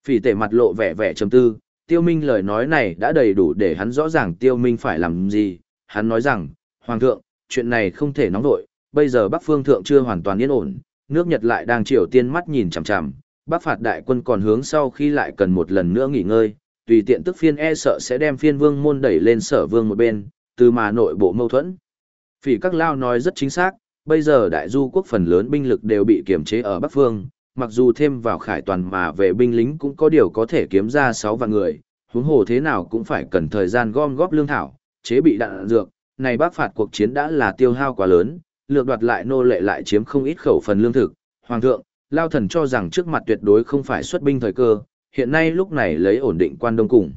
Phỉ tể mặt lộ vẻ vẻ trầm tư, tiêu minh lời nói này đã đầy đủ để hắn rõ ràng tiêu minh phải làm gì. Hắn nói rằng, Hoàng thượng, chuyện này không thể nóng vội, bây giờ Bắc Phương Thượng chưa hoàn toàn yên ổn, nước Nhật lại đang triều tiên mắt nhìn chằm chằm, Bắc phạt đại quân còn hướng sau khi lại cần một lần nữa nghỉ ngơi, tùy tiện tức phiên e sợ sẽ đem phiên vương môn đẩy lên sở vương một bên, từ mà nội bộ mâu thuẫn. Phỉ các lao nói rất chính xác, bây giờ đại du quốc phần lớn binh lực đều bị kiềm chế ở Bắc Phương, mặc dù thêm vào khải toàn mà về binh lính cũng có điều có thể kiếm ra 6 vạn người, huống hồ thế nào cũng phải cần thời gian gom góp lương thảo, chế bị đạn dược, này bác phạt cuộc chiến đã là tiêu hao quá lớn, lược đoạt lại nô lệ lại chiếm không ít khẩu phần lương thực. Hoàng thượng, Lao Thần cho rằng trước mặt tuyệt đối không phải xuất binh thời cơ, hiện nay lúc này lấy ổn định quan đông cùng.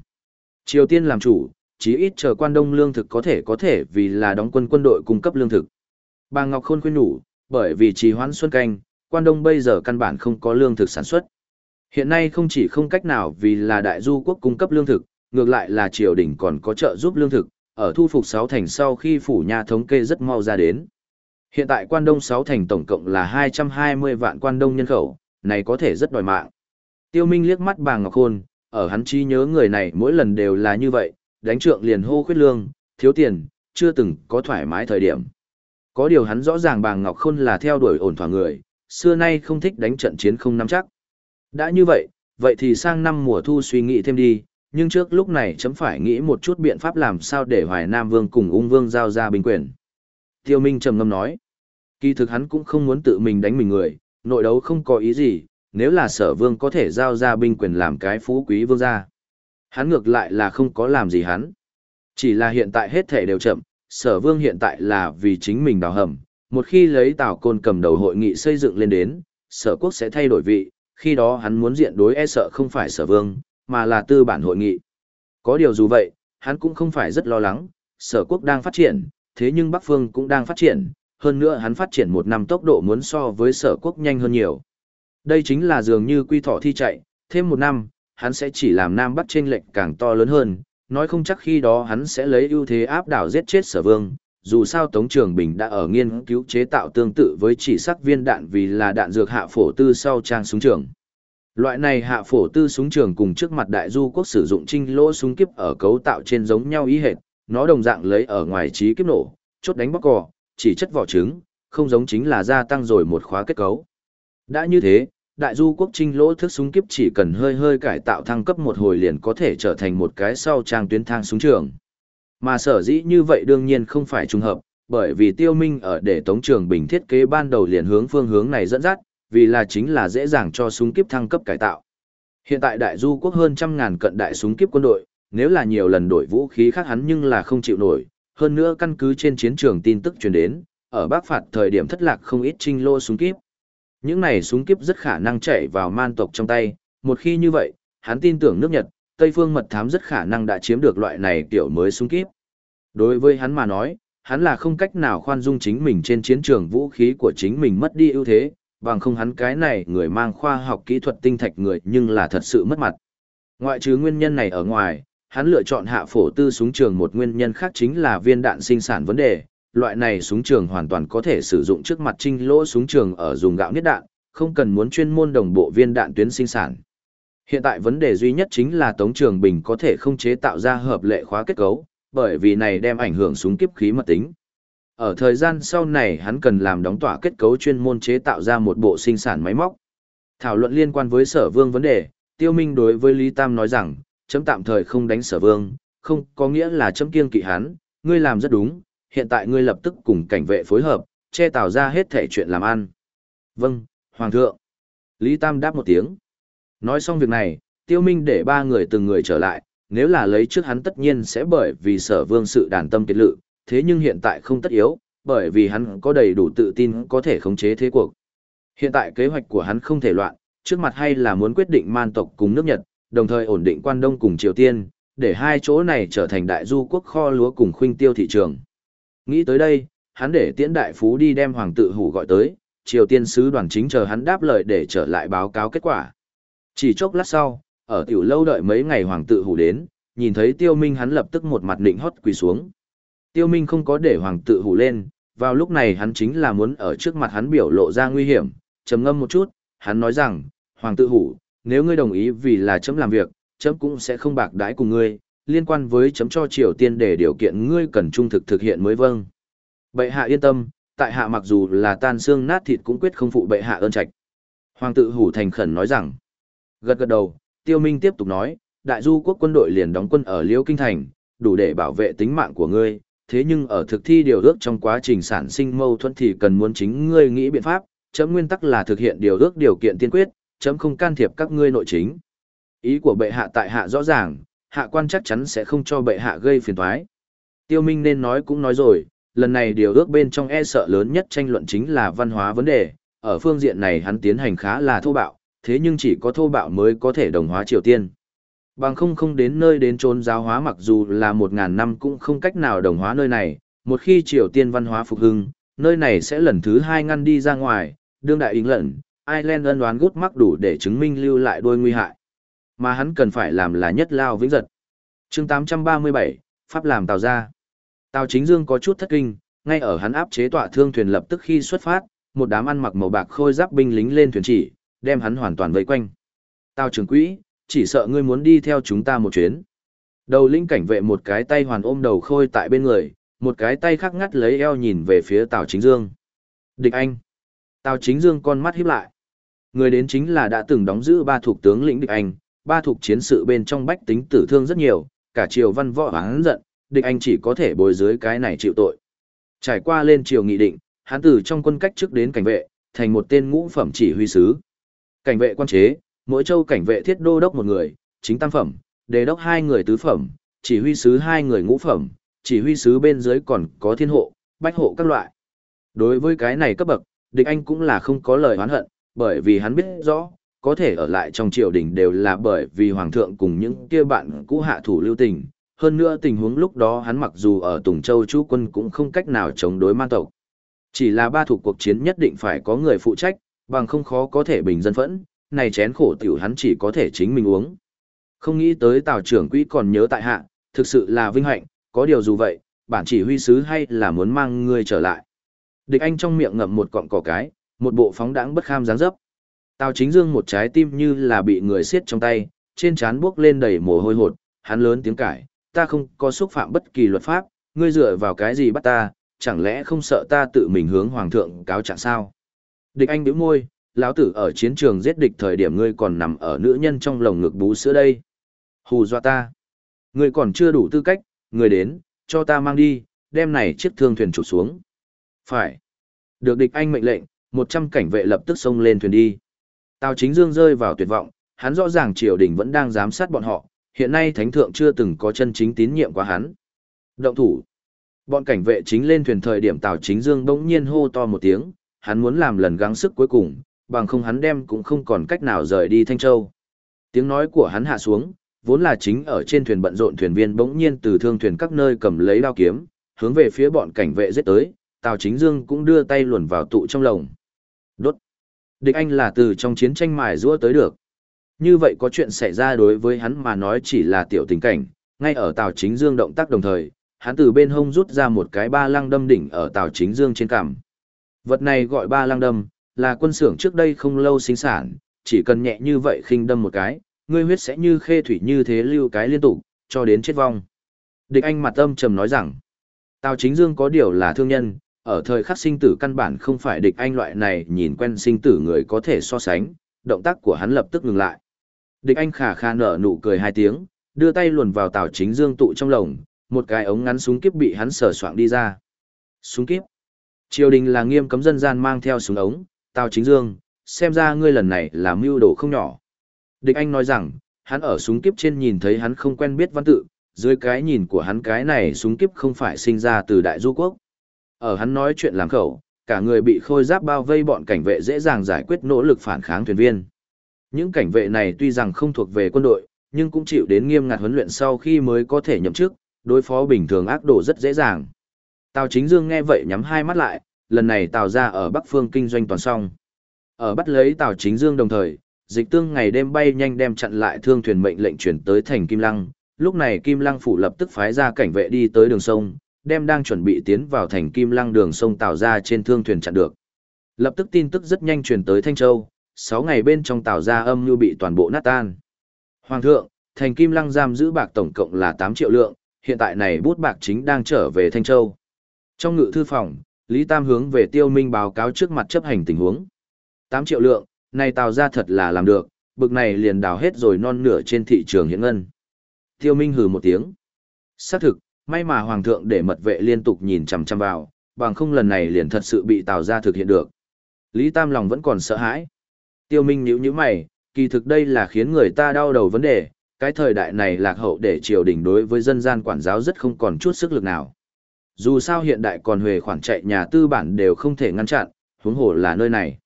Triều Tiên làm chủ, chí ít chờ quan đông lương thực có thể có thể vì là đóng quân quân đội cung cấp lương thực. Bà Ngọc Khôn khuyên nhủ, bởi vì trì hoãn xuân canh, quan đông bây giờ căn bản không có lương thực sản xuất. Hiện nay không chỉ không cách nào vì là đại du quốc cung cấp lương thực, ngược lại là triều đình còn có trợ giúp lương thực, ở thu phục 6 thành sau khi phủ nhà thống kê rất mau ra đến. Hiện tại quan đông 6 thành tổng cộng là 220 vạn quan đông nhân khẩu, này có thể rất đòi mạng. Tiêu Minh liếc mắt bà Ngọc Khôn, ở hắn chi nhớ người này mỗi lần đều là như vậy, đánh trượng liền hô khuyết lương, thiếu tiền, chưa từng có thoải mái thời điểm. Có điều hắn rõ ràng bà Ngọc Khôn là theo đuổi ổn thỏa người, xưa nay không thích đánh trận chiến không nắm chắc. Đã như vậy, vậy thì sang năm mùa thu suy nghĩ thêm đi, nhưng trước lúc này chấm phải nghĩ một chút biện pháp làm sao để Hoài Nam Vương cùng ung vương giao ra bình quyền. Tiêu Minh trầm ngâm nói, kỳ thực hắn cũng không muốn tự mình đánh mình người, nội đấu không có ý gì, nếu là sở vương có thể giao ra binh quyền làm cái phú quý vương gia. Hắn ngược lại là không có làm gì hắn. Chỉ là hiện tại hết thể đều chậm, sở vương hiện tại là vì chính mình đào hầm, một khi lấy Tào Côn cầm đầu hội nghị xây dựng lên đến, sở quốc sẽ thay đổi vị, khi đó hắn muốn diện đối e sợ không phải sở vương, mà là tư bản hội nghị. Có điều dù vậy, hắn cũng không phải rất lo lắng, sở quốc đang phát triển, thế nhưng Bắc Phương cũng đang phát triển, hơn nữa hắn phát triển một năm tốc độ muốn so với sở quốc nhanh hơn nhiều. Đây chính là dường như quy thọ thi chạy, thêm một năm, hắn sẽ chỉ làm Nam Bắc chênh lệch càng to lớn hơn, nói không chắc khi đó hắn sẽ lấy ưu thế áp đảo giết chết sở vương. Dù sao Tống Trường Bình đã ở nghiên cứu chế tạo tương tự với chỉ sắc viên đạn vì là đạn dược hạ phổ tư sau trang súng trường. Loại này hạ phổ tư súng trường cùng trước mặt đại du quốc sử dụng trinh lỗ súng kiếp ở cấu tạo trên giống nhau ý hệt, nó đồng dạng lấy ở ngoài trí kiếp nổ, chốt đánh bóc cò, chỉ chất vỏ trứng, không giống chính là gia tăng rồi một khóa kết cấu. Đã như thế, đại du quốc trinh lỗ thức súng kiếp chỉ cần hơi hơi cải tạo thăng cấp một hồi liền có thể trở thành một cái sau trang tuyến thang súng trường. Mà sở dĩ như vậy đương nhiên không phải trùng hợp, bởi vì tiêu minh ở để tống trường bình thiết kế ban đầu liền hướng phương hướng này dẫn dắt, vì là chính là dễ dàng cho súng kiếp thăng cấp cải tạo. Hiện tại đại du quốc hơn trăm ngàn cận đại súng kiếp quân đội, nếu là nhiều lần đổi vũ khí khác hắn nhưng là không chịu nổi, hơn nữa căn cứ trên chiến trường tin tức truyền đến, ở Bắc phạt thời điểm thất lạc không ít trinh lô súng kiếp. Những này súng kiếp rất khả năng chạy vào man tộc trong tay, một khi như vậy, hắn tin tưởng nước Nhật, Tây phương mật thám rất khả năng đã chiếm được loại này kiểu mới súng kiếp. Đối với hắn mà nói, hắn là không cách nào khoan dung chính mình trên chiến trường vũ khí của chính mình mất đi ưu thế, bằng không hắn cái này người mang khoa học kỹ thuật tinh thạch người nhưng là thật sự mất mặt. Ngoại trừ nguyên nhân này ở ngoài, hắn lựa chọn hạ phổ tư súng trường một nguyên nhân khác chính là viên đạn sinh sản vấn đề. Loại này súng trường hoàn toàn có thể sử dụng trước mặt trinh lỗ súng trường ở dùng gạo niết đạn, không cần muốn chuyên môn đồng bộ viên đạn tuyến sinh sản. Hiện tại vấn đề duy nhất chính là Tống Trường Bình có thể không chế tạo ra hợp lệ khóa kết cấu, bởi vì này đem ảnh hưởng súng kiếp khí mật tính. Ở thời gian sau này hắn cần làm đóng tỏa kết cấu chuyên môn chế tạo ra một bộ sinh sản máy móc. Thảo luận liên quan với sở vương vấn đề, Tiêu Minh đối với Lý Tam nói rằng, chấm tạm thời không đánh sở vương, không có nghĩa là chấm kiêng kỵ hắn, ngươi làm rất đúng, hiện tại ngươi lập tức cùng cảnh vệ phối hợp, che tạo ra hết thể chuyện làm ăn. Vâng, Hoàng thượng. Lý Tam đáp một tiếng. Nói xong việc này, Tiêu Minh để ba người từng người trở lại, nếu là lấy trước hắn tất nhiên sẽ bởi vì sở vương sự đàn tâm kết lự, thế nhưng hiện tại không tất yếu, bởi vì hắn có đầy đủ tự tin có thể khống chế thế cuộc. Hiện tại kế hoạch của hắn không thể loạn, trước mặt hay là muốn quyết định man tộc cùng nước Nhật, đồng thời ổn định quan đông cùng Triều Tiên, để hai chỗ này trở thành đại du quốc kho lúa cùng khuynh tiêu thị trường. Nghĩ tới đây, hắn để tiễn đại phú đi đem hoàng tự hủ gọi tới, Triều Tiên sứ đoàn chính chờ hắn đáp lời để trở lại báo cáo kết quả. Chỉ chốc lát sau, ở tiểu lâu đợi mấy ngày hoàng tự hủ đến, nhìn thấy tiêu minh hắn lập tức một mặt định hót quỳ xuống. Tiêu Minh không có để hoàng tự hủ lên, vào lúc này hắn chính là muốn ở trước mặt hắn biểu lộ ra nguy hiểm, trầm ngâm một chút, hắn nói rằng, hoàng tự hủ, nếu ngươi đồng ý vì là chấm làm việc, chấm cũng sẽ không bạc đãi cùng ngươi, liên quan với chấm cho Triều Tiên để điều kiện ngươi cần trung thực thực hiện mới vâng. Bệ hạ yên tâm, tại hạ mặc dù là tan xương nát thịt cũng quyết không phụ bệ hạ ơn trạch. Hoàng tự hủ thành khẩn nói rằng, gật gật đầu, tiêu minh tiếp tục nói, đại du quốc quân đội liền đóng quân ở Liễu Kinh Thành, đủ để bảo vệ tính mạng của ngươi, thế nhưng ở thực thi điều ước trong quá trình sản sinh mâu thuẫn thì cần muốn chính ngươi nghĩ biện pháp, chấm nguyên tắc là thực hiện điều ước điều kiện tiên quyết, chấm không can thiệp các ngươi nội chính. Ý của bệ hạ tại hạ rõ ràng, hạ quan chắc chắn sẽ không cho bệ hạ gây phiền toái. Tiêu Minh nên nói cũng nói rồi, lần này điều ước bên trong e sợ lớn nhất tranh luận chính là văn hóa vấn đề, ở phương diện này hắn tiến hành khá là thô bạo, thế nhưng chỉ có thô bạo mới có thể đồng hóa Triều Tiên. Bằng không không đến nơi đến trốn giáo hóa mặc dù là một ngàn năm cũng không cách nào đồng hóa nơi này, một khi Triều Tiên văn hóa phục hưng, nơi này sẽ lần thứ hai ngăn đi ra ngoài, đương đại ính lận, Ireland ân đoán gút mắc đủ để chứng minh lưu lại đôi nguy hại. Mà hắn cần phải làm là nhất lao vĩnh giật. chương 837, Pháp làm tàu ra. Tàu chính dương có chút thất kinh, ngay ở hắn áp chế tọa thương thuyền lập tức khi xuất phát, một đám ăn mặc màu bạc khôi giáp binh lính lên thuyền chỉ, đem hắn hoàn toàn vây quanh. Tàu trưởng quỹ, chỉ sợ ngươi muốn đi theo chúng ta một chuyến. Đầu linh cảnh vệ một cái tay hoàn ôm đầu khôi tại bên người, một cái tay khác ngắt lấy eo nhìn về phía Tào Chính Dương. Địch Anh. Tào Chính Dương con mắt híp lại. Người đến chính là đã từng đóng giữ ba thuộc tướng lĩnh Địch Anh, ba thuộc chiến sự bên trong bách tính tử thương rất nhiều, cả triều văn võ hắn giận, Địch Anh chỉ có thể bồi dưới cái này chịu tội. Trải qua lên triều nghị định, hắn từ trong quân cách trước đến cảnh vệ, thành một tên ngũ phẩm chỉ huy sứ. Cảnh vệ quan chế, mỗi châu cảnh vệ thiết đô đốc một người, chính tam phẩm, đề đốc hai người tứ phẩm, chỉ huy sứ hai người ngũ phẩm, chỉ huy sứ bên dưới còn có thiên hộ, bách hộ các loại. Đối với cái này cấp bậc, địch anh cũng là không có lời oán hận, bởi vì hắn biết rõ, có thể ở lại trong triều đình đều là bởi vì hoàng thượng cùng những kia bạn cũ hạ thủ lưu tình, hơn nữa tình huống lúc đó hắn mặc dù ở Tùng Châu chú quân cũng không cách nào chống đối man tộc. Chỉ là ba thuộc cuộc chiến nhất định phải có người phụ trách, bằng không khó có thể bình dân phẫn, này chén khổ tiểu hắn chỉ có thể chính mình uống. Không nghĩ tới Tào trưởng quỹ còn nhớ tại hạ, thực sự là vinh hạnh, có điều dù vậy, bản chỉ huy sứ hay là muốn mang ngươi trở lại. Địch Anh trong miệng ngậm một cọng cỏ cái, một bộ phóng đãng bất kham dáng dấp. Tào Chính Dương một trái tim như là bị người siết trong tay, trên trán buốc lên đầy mồ hôi hột, hắn lớn tiếng cãi, ta không có xúc phạm bất kỳ luật pháp, ngươi dựa vào cái gì bắt ta, chẳng lẽ không sợ ta tự mình hướng hoàng thượng cáo trạng sao? Địch Anh bĩu môi, lão tử ở chiến trường giết địch thời điểm ngươi còn nằm ở nữ nhân trong lồng ngực bú sữa đây. Hù dọa ta. Ngươi còn chưa đủ tư cách, ngươi đến, cho ta mang đi, đem này chiếc thương thuyền trục xuống. Phải. Được địch anh mệnh lệnh, một trăm cảnh vệ lập tức xông lên thuyền đi. Tào chính dương rơi vào tuyệt vọng, hắn rõ ràng triều đình vẫn đang giám sát bọn họ, hiện nay thánh thượng chưa từng có chân chính tín nhiệm qua hắn. Động thủ. Bọn cảnh vệ chính lên thuyền thời điểm Tào chính dương bỗng nhiên hô to một tiếng, hắn muốn làm lần gắng sức cuối cùng, bằng không hắn đem cũng không còn cách nào rời đi Thanh Châu. Tiếng nói của hắn hạ xuống, vốn là chính ở trên thuyền bận rộn thuyền viên bỗng nhiên từ thương thuyền các nơi cầm lấy đao kiếm, hướng về phía bọn cảnh vệ giết tới, Tào Chính Dương cũng đưa tay luồn vào tụ trong lồng. Đốt. Địch anh là từ trong chiến tranh mài rũa tới được. Như vậy có chuyện xảy ra đối với hắn mà nói chỉ là tiểu tình cảnh, ngay ở Tào Chính Dương động tác đồng thời, hắn từ bên hông rút ra một cái ba lăng đâm đỉnh ở Tào Chính Dương trên cằm. Vật này gọi ba lăng đâm, là quân xưởng trước đây không lâu sinh sản, chỉ cần nhẹ như vậy khinh đâm một cái, ngươi huyết sẽ như khê thủy như thế lưu cái liên tục, cho đến chết vong. Địch anh mặt âm trầm nói rằng, Tào Chính Dương có điều là thương nhân, ở thời khắc sinh tử căn bản không phải địch anh loại này nhìn quen sinh tử người có thể so sánh, động tác của hắn lập tức ngừng lại. Địch anh khả khả nở nụ cười hai tiếng, đưa tay luồn vào Tào Chính Dương tụ trong lồng, một cái ống ngắn súng kiếp bị hắn sờ soạng đi ra. Súng kiếp. Triều đình là nghiêm cấm dân gian mang theo súng ống, Tào Chính Dương, xem ra ngươi lần này là mưu đồ không nhỏ. Địch Anh nói rằng, hắn ở súng kiếp trên nhìn thấy hắn không quen biết văn tự, dưới cái nhìn của hắn cái này súng kiếp không phải sinh ra từ đại du quốc. Ở hắn nói chuyện làm khẩu, cả người bị khôi giáp bao vây bọn cảnh vệ dễ dàng giải quyết nỗ lực phản kháng thuyền viên. Những cảnh vệ này tuy rằng không thuộc về quân đội, nhưng cũng chịu đến nghiêm ngặt huấn luyện sau khi mới có thể nhậm chức, đối phó bình thường ác độ rất dễ dàng. Tào Chính Dương nghe vậy nhắm hai mắt lại, lần này Tào ra ở Bắc Phương kinh doanh toàn xong. Ở bắt lấy Tào Chính Dương đồng thời, dịch tương ngày đêm bay nhanh đem chặn lại thương thuyền mệnh lệnh chuyển tới thành Kim Lăng. Lúc này Kim Lăng phủ lập tức phái ra cảnh vệ đi tới đường sông, đem đang chuẩn bị tiến vào thành Kim Lăng đường sông Tào ra trên thương thuyền chặn được. Lập tức tin tức rất nhanh truyền tới Thanh Châu, 6 ngày bên trong Tào ra âm như bị toàn bộ nát tan. Hoàng thượng, thành Kim Lăng giam giữ bạc tổng cộng là 8 triệu lượng, hiện tại này bút bạc chính đang trở về Thanh Châu. Trong ngự thư phòng, Lý Tam hướng về Tiêu Minh báo cáo trước mặt chấp hành tình huống. 8 triệu lượng, này tào ra thật là làm được, bực này liền đào hết rồi non nửa trên thị trường hiện ngân. Tiêu Minh hừ một tiếng. Xác thực, may mà Hoàng thượng để mật vệ liên tục nhìn chằm chằm vào, bằng không lần này liền thật sự bị tào ra thực hiện được. Lý Tam lòng vẫn còn sợ hãi. Tiêu Minh nhíu nhíu mày, kỳ thực đây là khiến người ta đau đầu vấn đề, cái thời đại này lạc hậu để triều đình đối với dân gian quản giáo rất không còn chút sức lực nào. Dù sao hiện đại còn huề khoản chạy nhà tư bản đều không thể ngăn chặn, huống hồ là nơi này.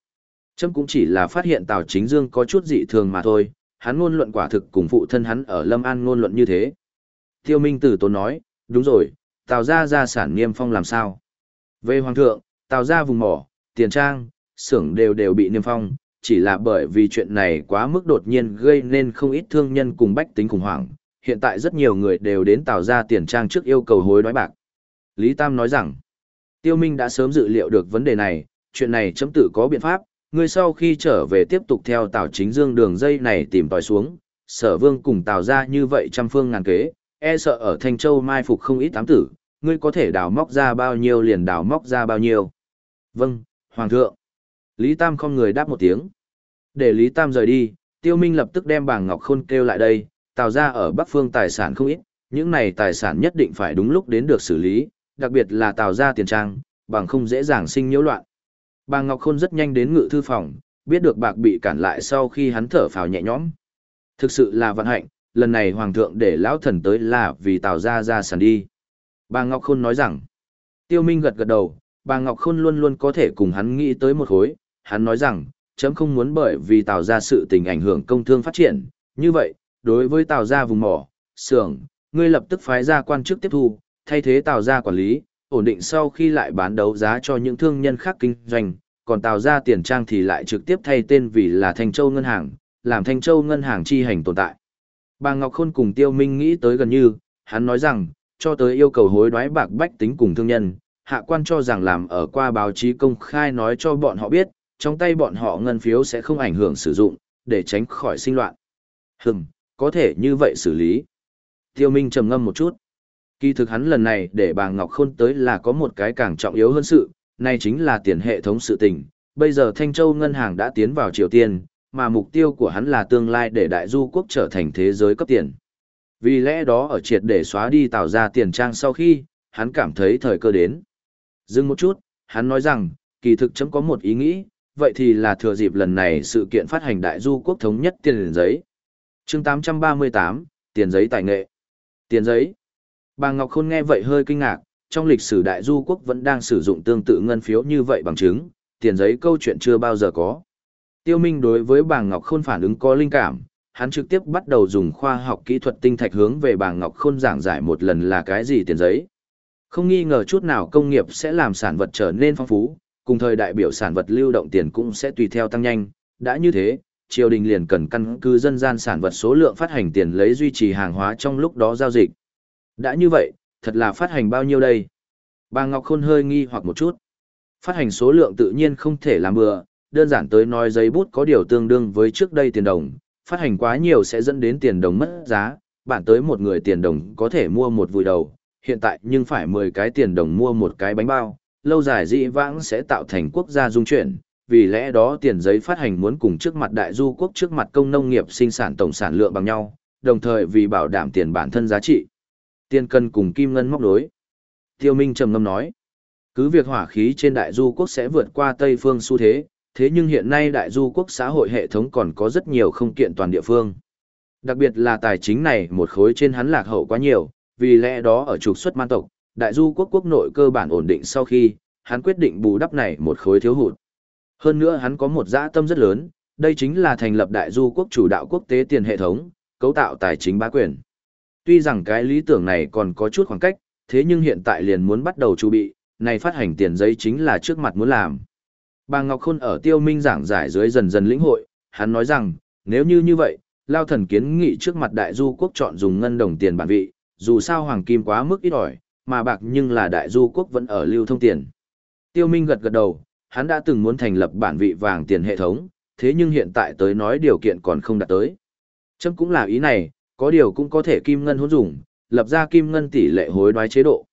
Trâm cũng chỉ là phát hiện Tào Chính Dương có chút dị thường mà thôi, hắn ngôn luận quả thực cùng phụ thân hắn ở Lâm An ngôn luận như thế. Tiêu Minh Tử Tốn nói, đúng rồi, Tào gia gia sản niêm phong làm sao? Về Hoàng thượng, Tào gia vùng mỏ, tiền trang, xưởng đều đều bị niêm phong, chỉ là bởi vì chuyện này quá mức đột nhiên gây nên không ít thương nhân cùng bách tính khủng hoảng. Hiện tại rất nhiều người đều đến Tào gia tiền trang trước yêu cầu hối đoái bạc. Lý Tam nói rằng, Tiêu Minh đã sớm dự liệu được vấn đề này, chuyện này chấm tự có biện pháp, ngươi sau khi trở về tiếp tục theo Tào Chính Dương đường dây này tìm tòi xuống, sở vương cùng Tào gia như vậy trăm phương ngàn kế, e sợ ở Thanh Châu mai phục không ít tám tử, ngươi có thể đào móc ra bao nhiêu liền đào móc ra bao nhiêu. Vâng, Hoàng thượng. Lý Tam không người đáp một tiếng. Để Lý Tam rời đi, Tiêu Minh lập tức đem bảng Ngọc Khôn kêu lại đây, Tào ra ở Bắc Phương tài sản không ít, những này tài sản nhất định phải đúng lúc đến được xử lý, đặc biệt là Tào ra tiền trang, bằng không dễ dàng sinh nhiễu loạn. Bà Ngọc Khôn rất nhanh đến ngự thư phòng, biết được bạc bị cản lại sau khi hắn thở phào nhẹ nhõm. Thực sự là vận hạnh, lần này hoàng thượng để lão thần tới là vì tào ra ra sàn đi. Bà Ngọc Khôn nói rằng, tiêu minh gật gật đầu, bà Ngọc Khôn luôn luôn có thể cùng hắn nghĩ tới một khối, hắn nói rằng, chấm không muốn bởi vì tào ra sự tình ảnh hưởng công thương phát triển, như vậy, đối với tào ra vùng mỏ, xưởng, ngươi lập tức phái ra quan chức tiếp thu, thay thế Tào gia quản lý, ổn định sau khi lại bán đấu giá cho những thương nhân khác kinh doanh, còn Tào gia tiền trang thì lại trực tiếp thay tên vì là Thanh Châu Ngân hàng, làm Thanh Châu Ngân hàng chi hành tồn tại. Bà Ngọc Khôn cùng Tiêu Minh nghĩ tới gần như, hắn nói rằng, cho tới yêu cầu hối đoái bạc bách tính cùng thương nhân, hạ quan cho rằng làm ở qua báo chí công khai nói cho bọn họ biết, trong tay bọn họ ngân phiếu sẽ không ảnh hưởng sử dụng, để tránh khỏi sinh loạn. Hừm, có thể như vậy xử lý. Tiêu Minh trầm ngâm một chút. Kỳ thực hắn lần này để bà Ngọc Khôn tới là có một cái càng trọng yếu hơn sự, này chính là tiền hệ thống sự tình. Bây giờ Thanh Châu Ngân hàng đã tiến vào Triều Tiên, mà mục tiêu của hắn là tương lai để đại du quốc trở thành thế giới cấp tiền. Vì lẽ đó ở triệt để xóa đi tạo ra tiền trang sau khi, hắn cảm thấy thời cơ đến. Dừng một chút, hắn nói rằng, kỳ thực chấm có một ý nghĩ, vậy thì là thừa dịp lần này sự kiện phát hành đại du quốc thống nhất tiền giấy. chương 838, tiền giấy tài nghệ. Tiền giấy. Bà Ngọc Khôn nghe vậy hơi kinh ngạc, trong lịch sử đại du quốc vẫn đang sử dụng tương tự ngân phiếu như vậy bằng chứng, tiền giấy câu chuyện chưa bao giờ có. Tiêu Minh đối với bà Ngọc Khôn phản ứng có linh cảm, hắn trực tiếp bắt đầu dùng khoa học kỹ thuật tinh thạch hướng về bà Ngọc Khôn giảng giải một lần là cái gì tiền giấy. Không nghi ngờ chút nào công nghiệp sẽ làm sản vật trở nên phong phú, cùng thời đại biểu sản vật lưu động tiền cũng sẽ tùy theo tăng nhanh, đã như thế, triều đình liền cần căn cứ dân gian sản vật số lượng phát hành tiền lấy duy trì hàng hóa trong lúc đó giao dịch. Đã như vậy, thật là phát hành bao nhiêu đây? Bà Ngọc Khôn hơi nghi hoặc một chút. Phát hành số lượng tự nhiên không thể làm bừa, đơn giản tới nói giấy bút có điều tương đương với trước đây tiền đồng, phát hành quá nhiều sẽ dẫn đến tiền đồng mất giá, bản tới một người tiền đồng có thể mua một vùi đầu, hiện tại nhưng phải 10 cái tiền đồng mua một cái bánh bao, lâu dài dị vãng sẽ tạo thành quốc gia dung chuyển, vì lẽ đó tiền giấy phát hành muốn cùng trước mặt đại du quốc trước mặt công nông nghiệp sinh sản tổng sản lượng bằng nhau, đồng thời vì bảo đảm tiền bản thân giá trị. Tiền cân cùng kim ngân móc đối. Tiêu Minh trầm ngâm nói, cứ việc hỏa khí trên đại du quốc sẽ vượt qua Tây phương xu thế, thế nhưng hiện nay đại du quốc xã hội hệ thống còn có rất nhiều không kiện toàn địa phương. Đặc biệt là tài chính này một khối trên hắn lạc hậu quá nhiều, vì lẽ đó ở trục xuất man tộc, đại du quốc quốc nội cơ bản ổn định sau khi, hắn quyết định bù đắp này một khối thiếu hụt. Hơn nữa hắn có một dã tâm rất lớn, đây chính là thành lập đại du quốc chủ đạo quốc tế tiền hệ thống, cấu tạo tài chính bá quyền. Tuy rằng cái lý tưởng này còn có chút khoảng cách, thế nhưng hiện tại liền muốn bắt đầu chuẩn bị, này phát hành tiền giấy chính là trước mặt muốn làm. Bà Ngọc Khôn ở tiêu minh giảng giải dưới dần dần lĩnh hội, hắn nói rằng, nếu như như vậy, Lao Thần kiến nghị trước mặt đại du quốc chọn dùng ngân đồng tiền bản vị, dù sao hoàng kim quá mức ít ỏi, mà bạc nhưng là đại du quốc vẫn ở lưu thông tiền. Tiêu Minh gật gật đầu, hắn đã từng muốn thành lập bản vị vàng tiền hệ thống, thế nhưng hiện tại tới nói điều kiện còn không đạt tới. Chấm cũng là ý này, có điều cũng có thể kim ngân hỗn dùng, lập ra kim ngân tỷ lệ hối đoái chế độ.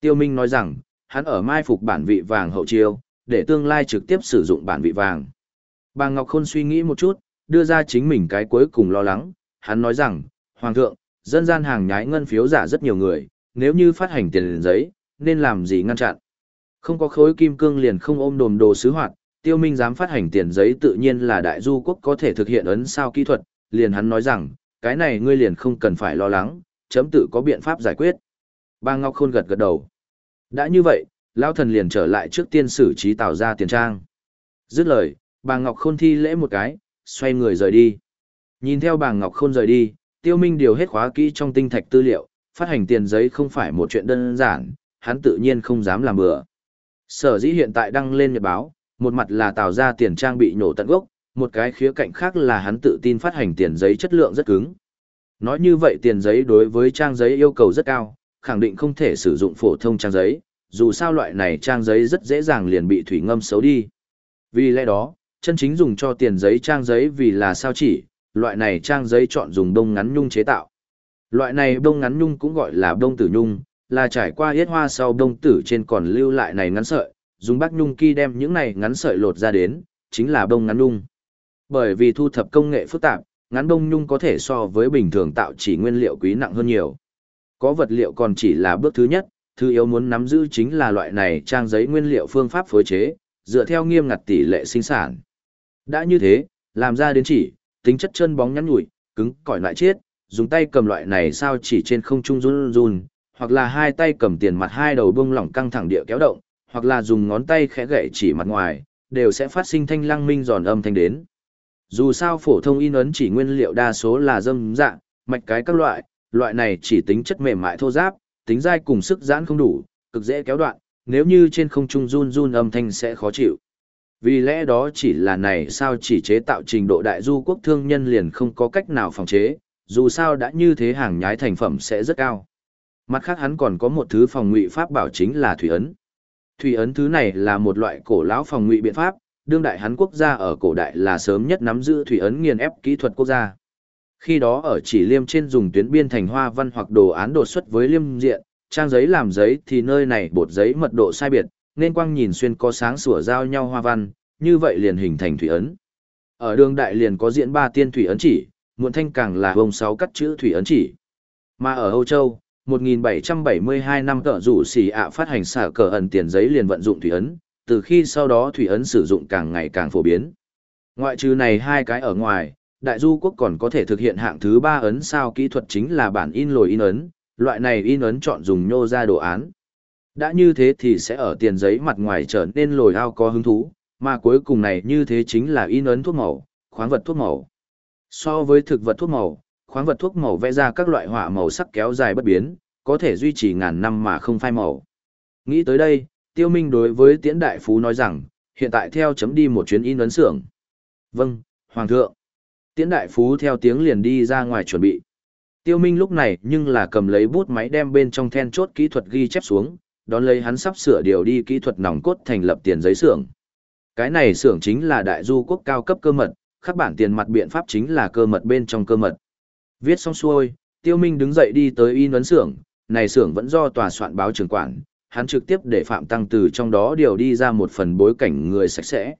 Tiêu Minh nói rằng, hắn ở mai phục bản vị vàng hậu chiêu, để tương lai trực tiếp sử dụng bản vị vàng. Bà Ngọc Khôn suy nghĩ một chút, đưa ra chính mình cái cuối cùng lo lắng, hắn nói rằng, Hoàng thượng, dân gian hàng nhái ngân phiếu giả rất nhiều người, nếu như phát hành tiền giấy, nên làm gì ngăn chặn. Không có khối kim cương liền không ôm đồm đồ sứ hoạt, tiêu minh dám phát hành tiền giấy tự nhiên là đại du quốc có thể thực hiện ấn sao kỹ thuật, liền hắn nói rằng, cái này ngươi liền không cần phải lo lắng, chấm tự có biện pháp giải quyết. Bà Ngọc Khôn gật gật đầu. Đã như vậy, Lão thần liền trở lại trước tiên xử trí tạo ra tiền trang. Dứt lời, bà Ngọc Khôn thi lễ một cái, xoay người rời đi. Nhìn theo bà Ngọc Khôn rời đi, tiêu minh điều hết khóa kỹ trong tinh thạch tư liệu, phát hành tiền giấy không phải một chuyện đơn giản, hắn tự nhiên không dám làm bừa. Sở dĩ hiện tại đăng lên nhật báo, một mặt là tạo ra tiền trang bị nhổ tận gốc, một cái khía cạnh khác là hắn tự tin phát hành tiền giấy chất lượng rất cứng. Nói như vậy tiền giấy đối với trang giấy yêu cầu rất cao, khẳng định không thể sử dụng phổ thông trang giấy, dù sao loại này trang giấy rất dễ dàng liền bị thủy ngâm xấu đi. Vì lẽ đó, chân chính dùng cho tiền giấy trang giấy vì là sao chỉ, loại này trang giấy chọn dùng đông ngắn nhung chế tạo. Loại này đông ngắn nhung cũng gọi là đông tử nhung, là trải qua yết hoa sau đông tử trên còn lưu lại này ngắn sợi, dùng bác nhung ki đem những này ngắn sợi lột ra đến, chính là đông ngắn nhung. Bởi vì thu thập công nghệ phức tạp, ngắn đông nhung có thể so với bình thường tạo chỉ nguyên liệu quý nặng hơn nhiều. Có vật liệu còn chỉ là bước thứ nhất, thứ yếu muốn nắm giữ chính là loại này trang giấy nguyên liệu phương pháp phối chế, dựa theo nghiêm ngặt tỷ lệ sinh sản. Đã như thế, làm ra đến chỉ, tính chất chân bóng nhắn nhủi, cứng, cỏi lại chết, dùng tay cầm loại này sao chỉ trên không trung run run, hoặc là hai tay cầm tiền mặt hai đầu bông lỏng căng thẳng địa kéo động, hoặc là dùng ngón tay khẽ gậy chỉ mặt ngoài, đều sẽ phát sinh thanh lăng minh giòn âm thanh đến. Dù sao phổ thông in ấn chỉ nguyên liệu đa số là dâm dạng, mạch cái các loại, loại này chỉ tính chất mềm mại thô giáp, tính dai cùng sức giãn không đủ, cực dễ kéo đoạn, nếu như trên không trung run run âm thanh sẽ khó chịu. Vì lẽ đó chỉ là này sao chỉ chế tạo trình độ đại du quốc thương nhân liền không có cách nào phòng chế, dù sao đã như thế hàng nhái thành phẩm sẽ rất cao. Mặt khác hắn còn có một thứ phòng ngụy pháp bảo chính là thủy ấn. Thủy ấn thứ này là một loại cổ lão phòng ngụy biện pháp, đương đại hắn quốc gia ở cổ đại là sớm nhất nắm giữ thủy ấn nghiền ép kỹ thuật quốc gia. Khi đó ở chỉ liêm trên dùng tuyến biên thành hoa văn hoặc đồ án đột xuất với liêm diện, trang giấy làm giấy thì nơi này bột giấy mật độ sai biệt, nên quang nhìn xuyên có sáng sủa giao nhau hoa văn, như vậy liền hình thành thủy ấn. Ở đường đại liền có diễn ba tiên thủy ấn chỉ, muộn thanh càng là vông sáu cắt chữ thủy ấn chỉ. Mà ở Âu Châu, 1772 năm cỡ rủ xì ạ phát hành xả cờ ẩn tiền giấy liền vận dụng thủy ấn, từ khi sau đó thủy ấn sử dụng càng ngày càng phổ biến. Ngoại trừ này hai cái ở ngoài, đại du quốc còn có thể thực hiện hạng thứ ba ấn sao kỹ thuật chính là bản in lồi in ấn, loại này in ấn chọn dùng nhô ra đồ án. Đã như thế thì sẽ ở tiền giấy mặt ngoài trở nên lồi ao có hứng thú, mà cuối cùng này như thế chính là in ấn thuốc màu, khoáng vật thuốc màu. So với thực vật thuốc màu, khoáng vật thuốc màu vẽ ra các loại họa màu sắc kéo dài bất biến, có thể duy trì ngàn năm mà không phai màu. Nghĩ tới đây, Tiêu Minh đối với Tiễn Đại Phú nói rằng, hiện tại theo chấm đi một chuyến in ấn xưởng. Vâng, Hoàng thượng. Tiễn Đại Phú theo tiếng liền đi ra ngoài chuẩn bị. Tiêu Minh lúc này nhưng là cầm lấy bút máy đem bên trong then chốt kỹ thuật ghi chép xuống, đón lấy hắn sắp sửa điều đi kỹ thuật nòng cốt thành lập tiền giấy xưởng. Cái này xưởng chính là đại du quốc cao cấp cơ mật, khắc bản tiền mặt biện pháp chính là cơ mật bên trong cơ mật. Viết xong xuôi, Tiêu Minh đứng dậy đi tới in ấn xưởng, này xưởng vẫn do tòa soạn báo trưởng quản, hắn trực tiếp để Phạm Tăng từ trong đó điều đi ra một phần bối cảnh người sạch sẽ.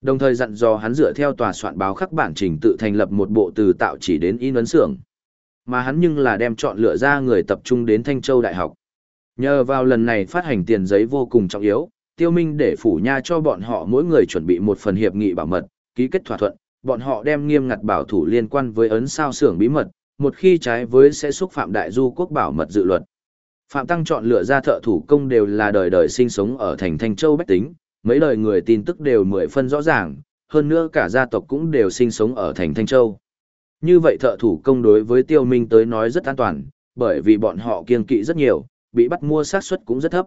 Đồng thời dặn dò hắn dựa theo tòa soạn báo khắc bản trình tự thành lập một bộ từ tạo chỉ đến in ấn xưởng. Mà hắn nhưng là đem chọn lựa ra người tập trung đến Thanh Châu Đại học. Nhờ vào lần này phát hành tiền giấy vô cùng trọng yếu, Tiêu Minh để phủ nha cho bọn họ mỗi người chuẩn bị một phần hiệp nghị bảo mật, ký kết thỏa thuận, bọn họ đem nghiêm ngặt bảo thủ liên quan với ấn sao xưởng bí mật, một khi trái với sẽ xúc phạm đại du quốc bảo mật dự luật. Phạm Tăng chọn lựa ra thợ thủ công đều là đời đời sinh sống ở thành Thanh Châu Bách Tính, mấy đời người tin tức đều mười phân rõ ràng, hơn nữa cả gia tộc cũng đều sinh sống ở thành Thanh Châu. Như vậy thợ thủ công đối với Tiêu Minh tới nói rất an toàn, bởi vì bọn họ kiêng kỵ rất nhiều, bị bắt mua xác suất cũng rất thấp.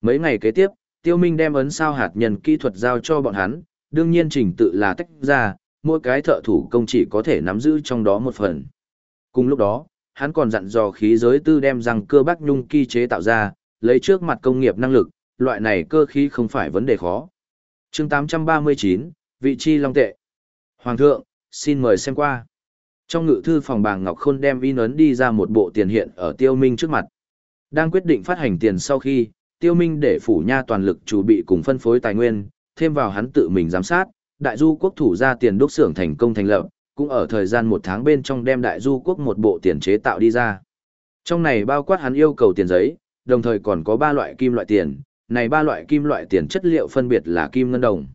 Mấy ngày kế tiếp, Tiêu Minh đem ấn sao hạt nhân kỹ thuật giao cho bọn hắn, đương nhiên trình tự là tách ra, mỗi cái thợ thủ công chỉ có thể nắm giữ trong đó một phần. Cùng lúc đó, hắn còn dặn dò khí giới tư đem rằng cơ bác nhung kỳ chế tạo ra, lấy trước mặt công nghiệp năng lực, loại này cơ khí không phải vấn đề khó. chương 839, vị chi long tệ. Hoàng thượng, xin mời xem qua. Trong ngự thư phòng bàng Ngọc Khôn đem in ấn đi ra một bộ tiền hiện ở tiêu minh trước mặt. Đang quyết định phát hành tiền sau khi, tiêu minh để phủ nha toàn lực chủ bị cùng phân phối tài nguyên, thêm vào hắn tự mình giám sát, đại du quốc thủ ra tiền đúc xưởng thành công thành lập, cũng ở thời gian một tháng bên trong đem đại du quốc một bộ tiền chế tạo đi ra. Trong này bao quát hắn yêu cầu tiền giấy, đồng thời còn có ba loại kim loại tiền, này ba loại kim loại tiền chất liệu phân biệt là kim ngân đồng.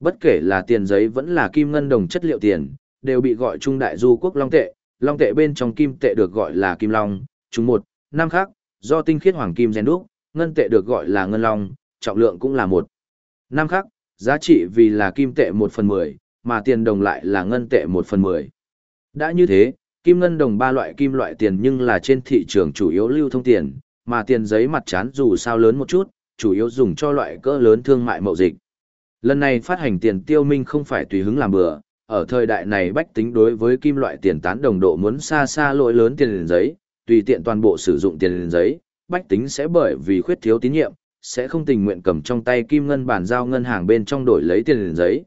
Bất kể là tiền giấy vẫn là kim ngân đồng chất liệu tiền, đều bị gọi chung đại du quốc long tệ, long tệ bên trong kim tệ được gọi là kim long, chúng một, năm khác, do tinh khiết hoàng kim rèn đúc, ngân tệ được gọi là ngân long, trọng lượng cũng là một. Năm khác, giá trị vì là kim tệ một phần mười, mà tiền đồng lại là ngân tệ một phần mười. Đã như thế, kim ngân đồng ba loại kim loại tiền nhưng là trên thị trường chủ yếu lưu thông tiền, mà tiền giấy mặt chán dù sao lớn một chút, chủ yếu dùng cho loại cỡ lớn thương mại mậu dịch. Lần này phát hành tiền tiêu minh không phải tùy hứng làm bừa, ở thời đại này bách tính đối với kim loại tiền tán đồng độ muốn xa xa lỗi lớn tiền liền giấy, tùy tiện toàn bộ sử dụng tiền liền giấy, bách tính sẽ bởi vì khuyết thiếu tín nhiệm, sẽ không tình nguyện cầm trong tay kim ngân bản giao ngân hàng bên trong đổi lấy tiền liền giấy.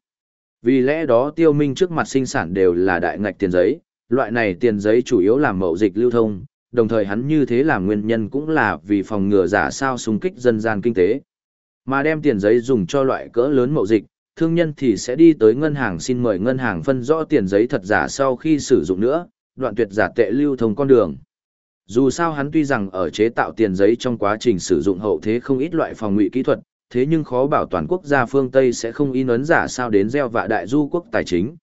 Vì lẽ đó tiêu minh trước mặt sinh sản đều là đại ngạch tiền giấy, loại này tiền giấy chủ yếu làm mậu dịch lưu thông, đồng thời hắn như thế làm nguyên nhân cũng là vì phòng ngừa giả sao xung kích dân gian kinh tế. Mà đem tiền giấy dùng cho loại cỡ lớn mậu dịch, thương nhân thì sẽ đi tới ngân hàng xin mời ngân hàng phân rõ tiền giấy thật giả sau khi sử dụng nữa, đoạn tuyệt giả tệ lưu thông con đường. Dù sao hắn tuy rằng ở chế tạo tiền giấy trong quá trình sử dụng hậu thế không ít loại phòng ngụy kỹ thuật, thế nhưng khó bảo toàn quốc gia phương Tây sẽ không in ấn giả sao đến gieo vạ đại du quốc tài chính.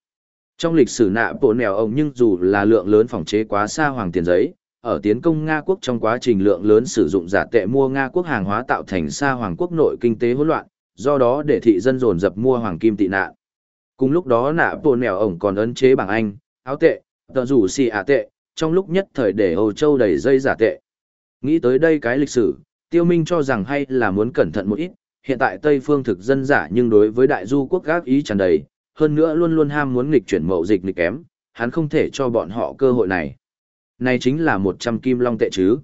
Trong lịch sử nạ bộ nèo ông nhưng dù là lượng lớn phòng chế quá xa hoàng tiền giấy, ở tiến công Nga quốc trong quá trình lượng lớn sử dụng giả tệ mua Nga quốc hàng hóa tạo thành xa hoàng quốc nội kinh tế hỗn loạn, do đó để thị dân dồn dập mua hoàng kim tị nạn. Cùng lúc đó nạ bộ nèo ổng còn ấn chế bảng Anh, áo tệ, tờ rủ xì ả tệ, trong lúc nhất thời để Âu Châu đầy dây giả tệ. Nghĩ tới đây cái lịch sử, Tiêu Minh cho rằng hay là muốn cẩn thận một ít, hiện tại Tây phương thực dân giả nhưng đối với đại du quốc gác ý tràn đầy, hơn nữa luôn luôn ham muốn nghịch chuyển mậu dịch nghịch kém, hắn không thể cho bọn họ cơ hội này. Này chính là 100 kim long tệ chứ.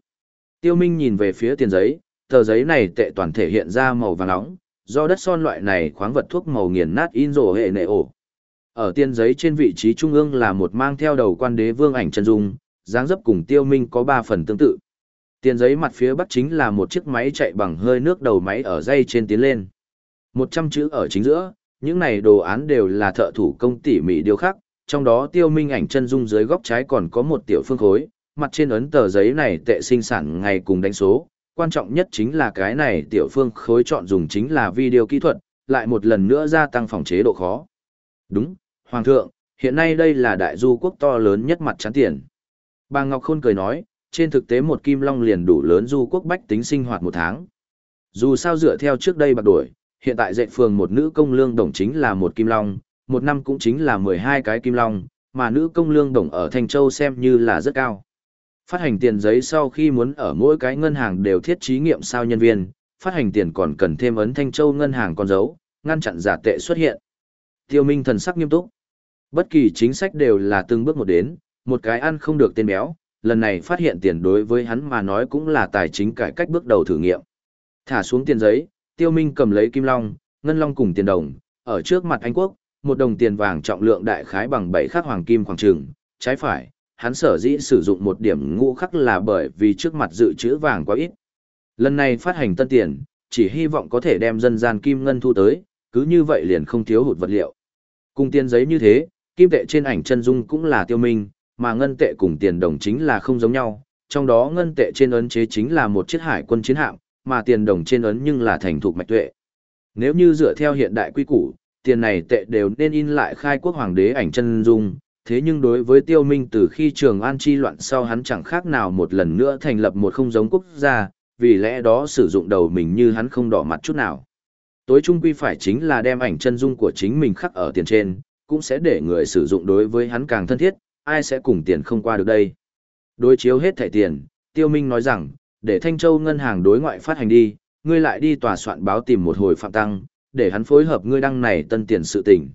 Tiêu Minh nhìn về phía tiền giấy, tờ giấy này tệ toàn thể hiện ra màu vàng nóng, do đất son loại này khoáng vật thuốc màu nghiền nát in rổ hệ nệ ổ. Ở tiền giấy trên vị trí trung ương là một mang theo đầu quan đế vương ảnh chân dung, dáng dấp cùng Tiêu Minh có 3 phần tương tự. Tiền giấy mặt phía bắc chính là một chiếc máy chạy bằng hơi nước đầu máy ở dây trên tiến lên. 100 chữ ở chính giữa, những này đồ án đều là thợ thủ công tỉ mỉ điêu khắc, trong đó tiêu minh ảnh chân dung dưới góc trái còn có một tiểu phương khối, mặt trên ấn tờ giấy này tệ sinh sản ngày cùng đánh số, quan trọng nhất chính là cái này tiểu phương khối chọn dùng chính là video kỹ thuật, lại một lần nữa gia tăng phòng chế độ khó. Đúng, Hoàng thượng, hiện nay đây là đại du quốc to lớn nhất mặt trắng tiền. Bà Ngọc Khôn cười nói, trên thực tế một kim long liền đủ lớn du quốc bách tính sinh hoạt một tháng. Dù sao dựa theo trước đây bạc đổi, hiện tại dạy phường một nữ công lương đồng chính là một kim long, một năm cũng chính là 12 cái kim long, mà nữ công lương đồng ở Thanh Châu xem như là rất cao. Phát hành tiền giấy sau khi muốn ở mỗi cái ngân hàng đều thiết trí nghiệm sao nhân viên, phát hành tiền còn cần thêm ấn Thanh Châu ngân hàng con dấu, ngăn chặn giả tệ xuất hiện. Tiêu Minh thần sắc nghiêm túc. Bất kỳ chính sách đều là từng bước một đến, một cái ăn không được tên béo, lần này phát hiện tiền đối với hắn mà nói cũng là tài chính cải cách bước đầu thử nghiệm. Thả xuống tiền giấy, Tiêu Minh cầm lấy kim long, ngân long cùng tiền đồng, ở trước mặt Anh Quốc, một đồng tiền vàng trọng lượng đại khái bằng bảy khắc hoàng kim khoảng trường, trái phải, hắn sở dĩ sử dụng một điểm ngũ khắc là bởi vì trước mặt dự trữ vàng quá ít. Lần này phát hành tân tiền, chỉ hy vọng có thể đem dân gian kim ngân thu tới, cứ như vậy liền không thiếu hụt vật liệu. Cùng tiền giấy như thế, kim tệ trên ảnh chân dung cũng là tiêu minh, mà ngân tệ cùng tiền đồng chính là không giống nhau, trong đó ngân tệ trên ấn chế chính là một chiếc hải quân chiến hạm, mà tiền đồng trên ấn nhưng là thành thục mạch tuệ. Nếu như dựa theo hiện đại quy củ, tiền này tệ đều nên in lại khai quốc hoàng đế ảnh chân dung, thế nhưng đối với tiêu minh từ khi trường an chi loạn sau hắn chẳng khác nào một lần nữa thành lập một không giống quốc gia, vì lẽ đó sử dụng đầu mình như hắn không đỏ mặt chút nào. Tối trung quy phải chính là đem ảnh chân dung của chính mình khắc ở tiền trên, cũng sẽ để người sử dụng đối với hắn càng thân thiết, ai sẽ cùng tiền không qua được đây. Đối chiếu hết thẻ tiền, tiêu minh nói rằng, để Thanh Châu ngân hàng đối ngoại phát hành đi, ngươi lại đi tòa soạn báo tìm một hồi phạm tăng, để hắn phối hợp ngươi đăng này tân tiền sự tình.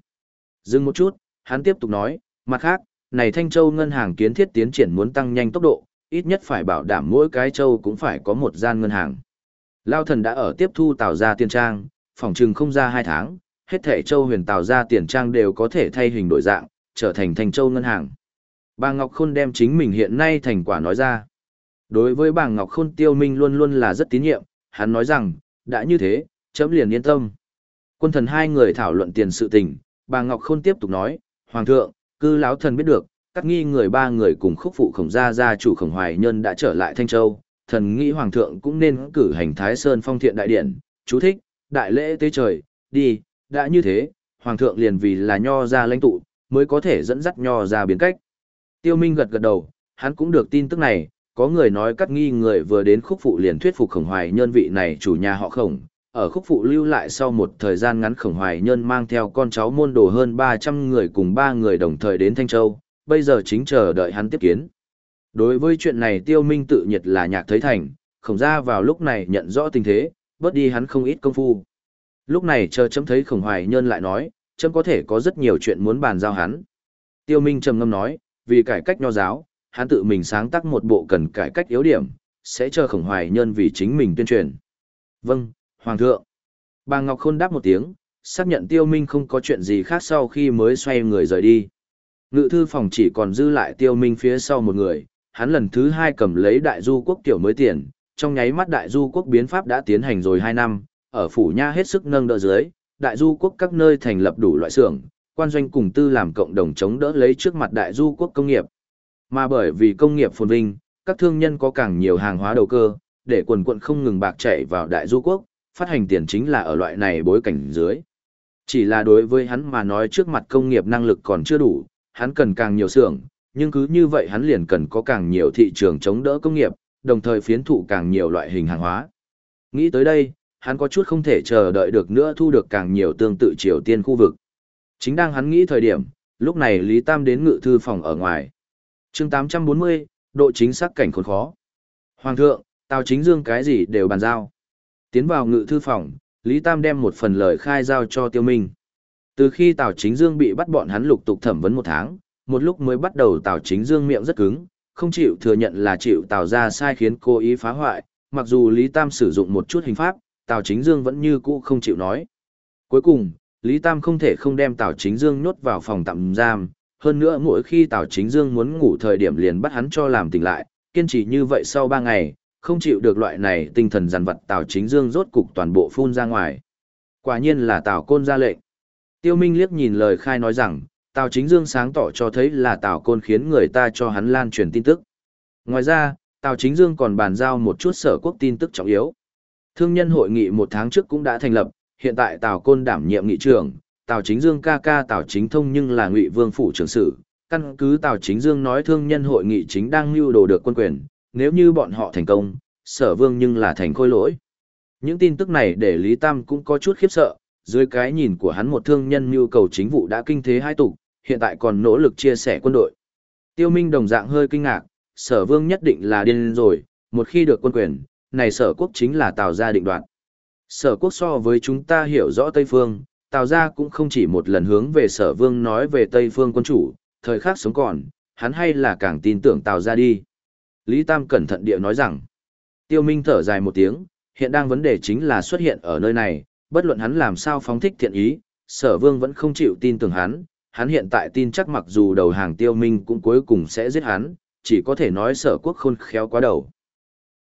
Dừng một chút, hắn tiếp tục nói, mặt khác, này Thanh Châu ngân hàng kiến thiết tiến triển muốn tăng nhanh tốc độ, ít nhất phải bảo đảm mỗi cái châu cũng phải có một gian ngân hàng. Lao thần đã ở tiếp thu tạo ra tiền trang, phòng trừng không ra hai tháng, hết thể châu huyền tạo ra tiền trang đều có thể thay hình đổi dạng, trở thành Thanh Châu ngân hàng. Bà Ngọc Khôn đem chính mình hiện nay thành quả nói ra. Đối với bà Ngọc Khôn tiêu minh luôn luôn là rất tín nhiệm, hắn nói rằng, đã như thế, chấm liền yên tâm. Quân thần hai người thảo luận tiền sự tình, bà Ngọc Khôn tiếp tục nói, Hoàng thượng, cư lão thần biết được, các nghi người ba người cùng khúc phụ khổng gia gia chủ khổng hoài nhân đã trở lại Thanh Châu, thần nghĩ Hoàng thượng cũng nên cử hành Thái Sơn phong thiện đại điện, chú thích, đại lễ tế trời, đi, đã như thế, Hoàng thượng liền vì là nho ra lãnh tụ, mới có thể dẫn dắt nho ra biến cách. Tiêu Minh gật gật đầu, hắn cũng được tin tức này, có người nói cắt nghi người vừa đến khúc phụ liền thuyết phục khổng hoài nhân vị này chủ nhà họ khổng, ở khúc phụ lưu lại sau một thời gian ngắn khổng hoài nhân mang theo con cháu môn đồ hơn 300 người cùng ba người đồng thời đến Thanh Châu, bây giờ chính chờ đợi hắn tiếp kiến. Đối với chuyện này tiêu minh tự nhiệt là nhạc thấy thành, khổng ra vào lúc này nhận rõ tình thế, bớt đi hắn không ít công phu. Lúc này chờ chấm thấy khổng hoài nhân lại nói, chấm có thể có rất nhiều chuyện muốn bàn giao hắn. Tiêu minh trầm ngâm nói, vì cải cách nho giáo, hắn tự mình sáng tác một bộ cần cải cách yếu điểm, sẽ chờ khổng hoài nhân vì chính mình tuyên truyền. Vâng, Hoàng thượng. Bà Ngọc Khôn đáp một tiếng, xác nhận tiêu minh không có chuyện gì khác sau khi mới xoay người rời đi. Ngự thư phòng chỉ còn dư lại tiêu minh phía sau một người, hắn lần thứ hai cầm lấy đại du quốc tiểu mới tiền, trong nháy mắt đại du quốc biến pháp đã tiến hành rồi hai năm, ở phủ nha hết sức nâng đỡ dưới, đại du quốc các nơi thành lập đủ loại xưởng, quan doanh cùng tư làm cộng đồng chống đỡ lấy trước mặt đại du quốc công nghiệp. Mà bởi vì công nghiệp phồn vinh, các thương nhân có càng nhiều hàng hóa đầu cơ, để quần quận không ngừng bạc chảy vào đại du quốc, phát hành tiền chính là ở loại này bối cảnh dưới. Chỉ là đối với hắn mà nói trước mặt công nghiệp năng lực còn chưa đủ, hắn cần càng nhiều xưởng, nhưng cứ như vậy hắn liền cần có càng nhiều thị trường chống đỡ công nghiệp, đồng thời phiến thụ càng nhiều loại hình hàng hóa. Nghĩ tới đây, hắn có chút không thể chờ đợi được nữa thu được càng nhiều tương tự Triều Tiên khu vực. Chính đang hắn nghĩ thời điểm, lúc này Lý Tam đến ngự thư phòng ở ngoài. chương 840, độ chính xác cảnh khốn khó. Hoàng thượng, Tào Chính Dương cái gì đều bàn giao. Tiến vào ngự thư phòng, Lý Tam đem một phần lời khai giao cho Tiêu Minh. Từ khi Tào Chính Dương bị bắt bọn hắn lục tục thẩm vấn một tháng, một lúc mới bắt đầu Tào Chính Dương miệng rất cứng, không chịu thừa nhận là chịu Tào ra sai khiến cố ý phá hoại, mặc dù Lý Tam sử dụng một chút hình pháp, Tào Chính Dương vẫn như cũ không chịu nói. Cuối cùng, Lý Tam không thể không đem Tào Chính Dương nhốt vào phòng tạm giam, hơn nữa mỗi khi Tào Chính Dương muốn ngủ thời điểm liền bắt hắn cho làm tỉnh lại, kiên trì như vậy sau 3 ngày, không chịu được loại này tinh thần giàn vật Tào Chính Dương rốt cục toàn bộ phun ra ngoài. Quả nhiên là Tào Côn ra lệnh. Tiêu Minh liếc nhìn lời khai nói rằng, Tào Chính Dương sáng tỏ cho thấy là Tào Côn khiến người ta cho hắn lan truyền tin tức. Ngoài ra, Tào Chính Dương còn bàn giao một chút sở quốc tin tức trọng yếu. Thương nhân hội nghị một tháng trước cũng đã thành lập, hiện tại Tào Côn đảm nhiệm nghị trưởng, Tào Chính Dương ca ca Tào Chính Thông nhưng là Ngụy Vương phủ trưởng sử. Căn cứ Tào Chính Dương nói thương nhân hội nghị chính đang lưu đồ được quân quyền, nếu như bọn họ thành công, sở vương nhưng là thành khôi lỗi. Những tin tức này để Lý Tam cũng có chút khiếp sợ, dưới cái nhìn của hắn một thương nhân nhu cầu chính vụ đã kinh thế hai tục, hiện tại còn nỗ lực chia sẻ quân đội. Tiêu Minh đồng dạng hơi kinh ngạc, sở vương nhất định là điên rồi, một khi được quân quyền, này sở quốc chính là Tào gia định đoạt. Sở quốc so với chúng ta hiểu rõ Tây Phương, Tào gia cũng không chỉ một lần hướng về sở vương nói về Tây Phương quân chủ, thời khắc sống còn, hắn hay là càng tin tưởng Tào gia đi. Lý Tam cẩn thận địa nói rằng, Tiêu Minh thở dài một tiếng, hiện đang vấn đề chính là xuất hiện ở nơi này, bất luận hắn làm sao phóng thích thiện ý, sở vương vẫn không chịu tin tưởng hắn, hắn hiện tại tin chắc mặc dù đầu hàng Tiêu Minh cũng cuối cùng sẽ giết hắn, chỉ có thể nói sở quốc khôn khéo quá đầu.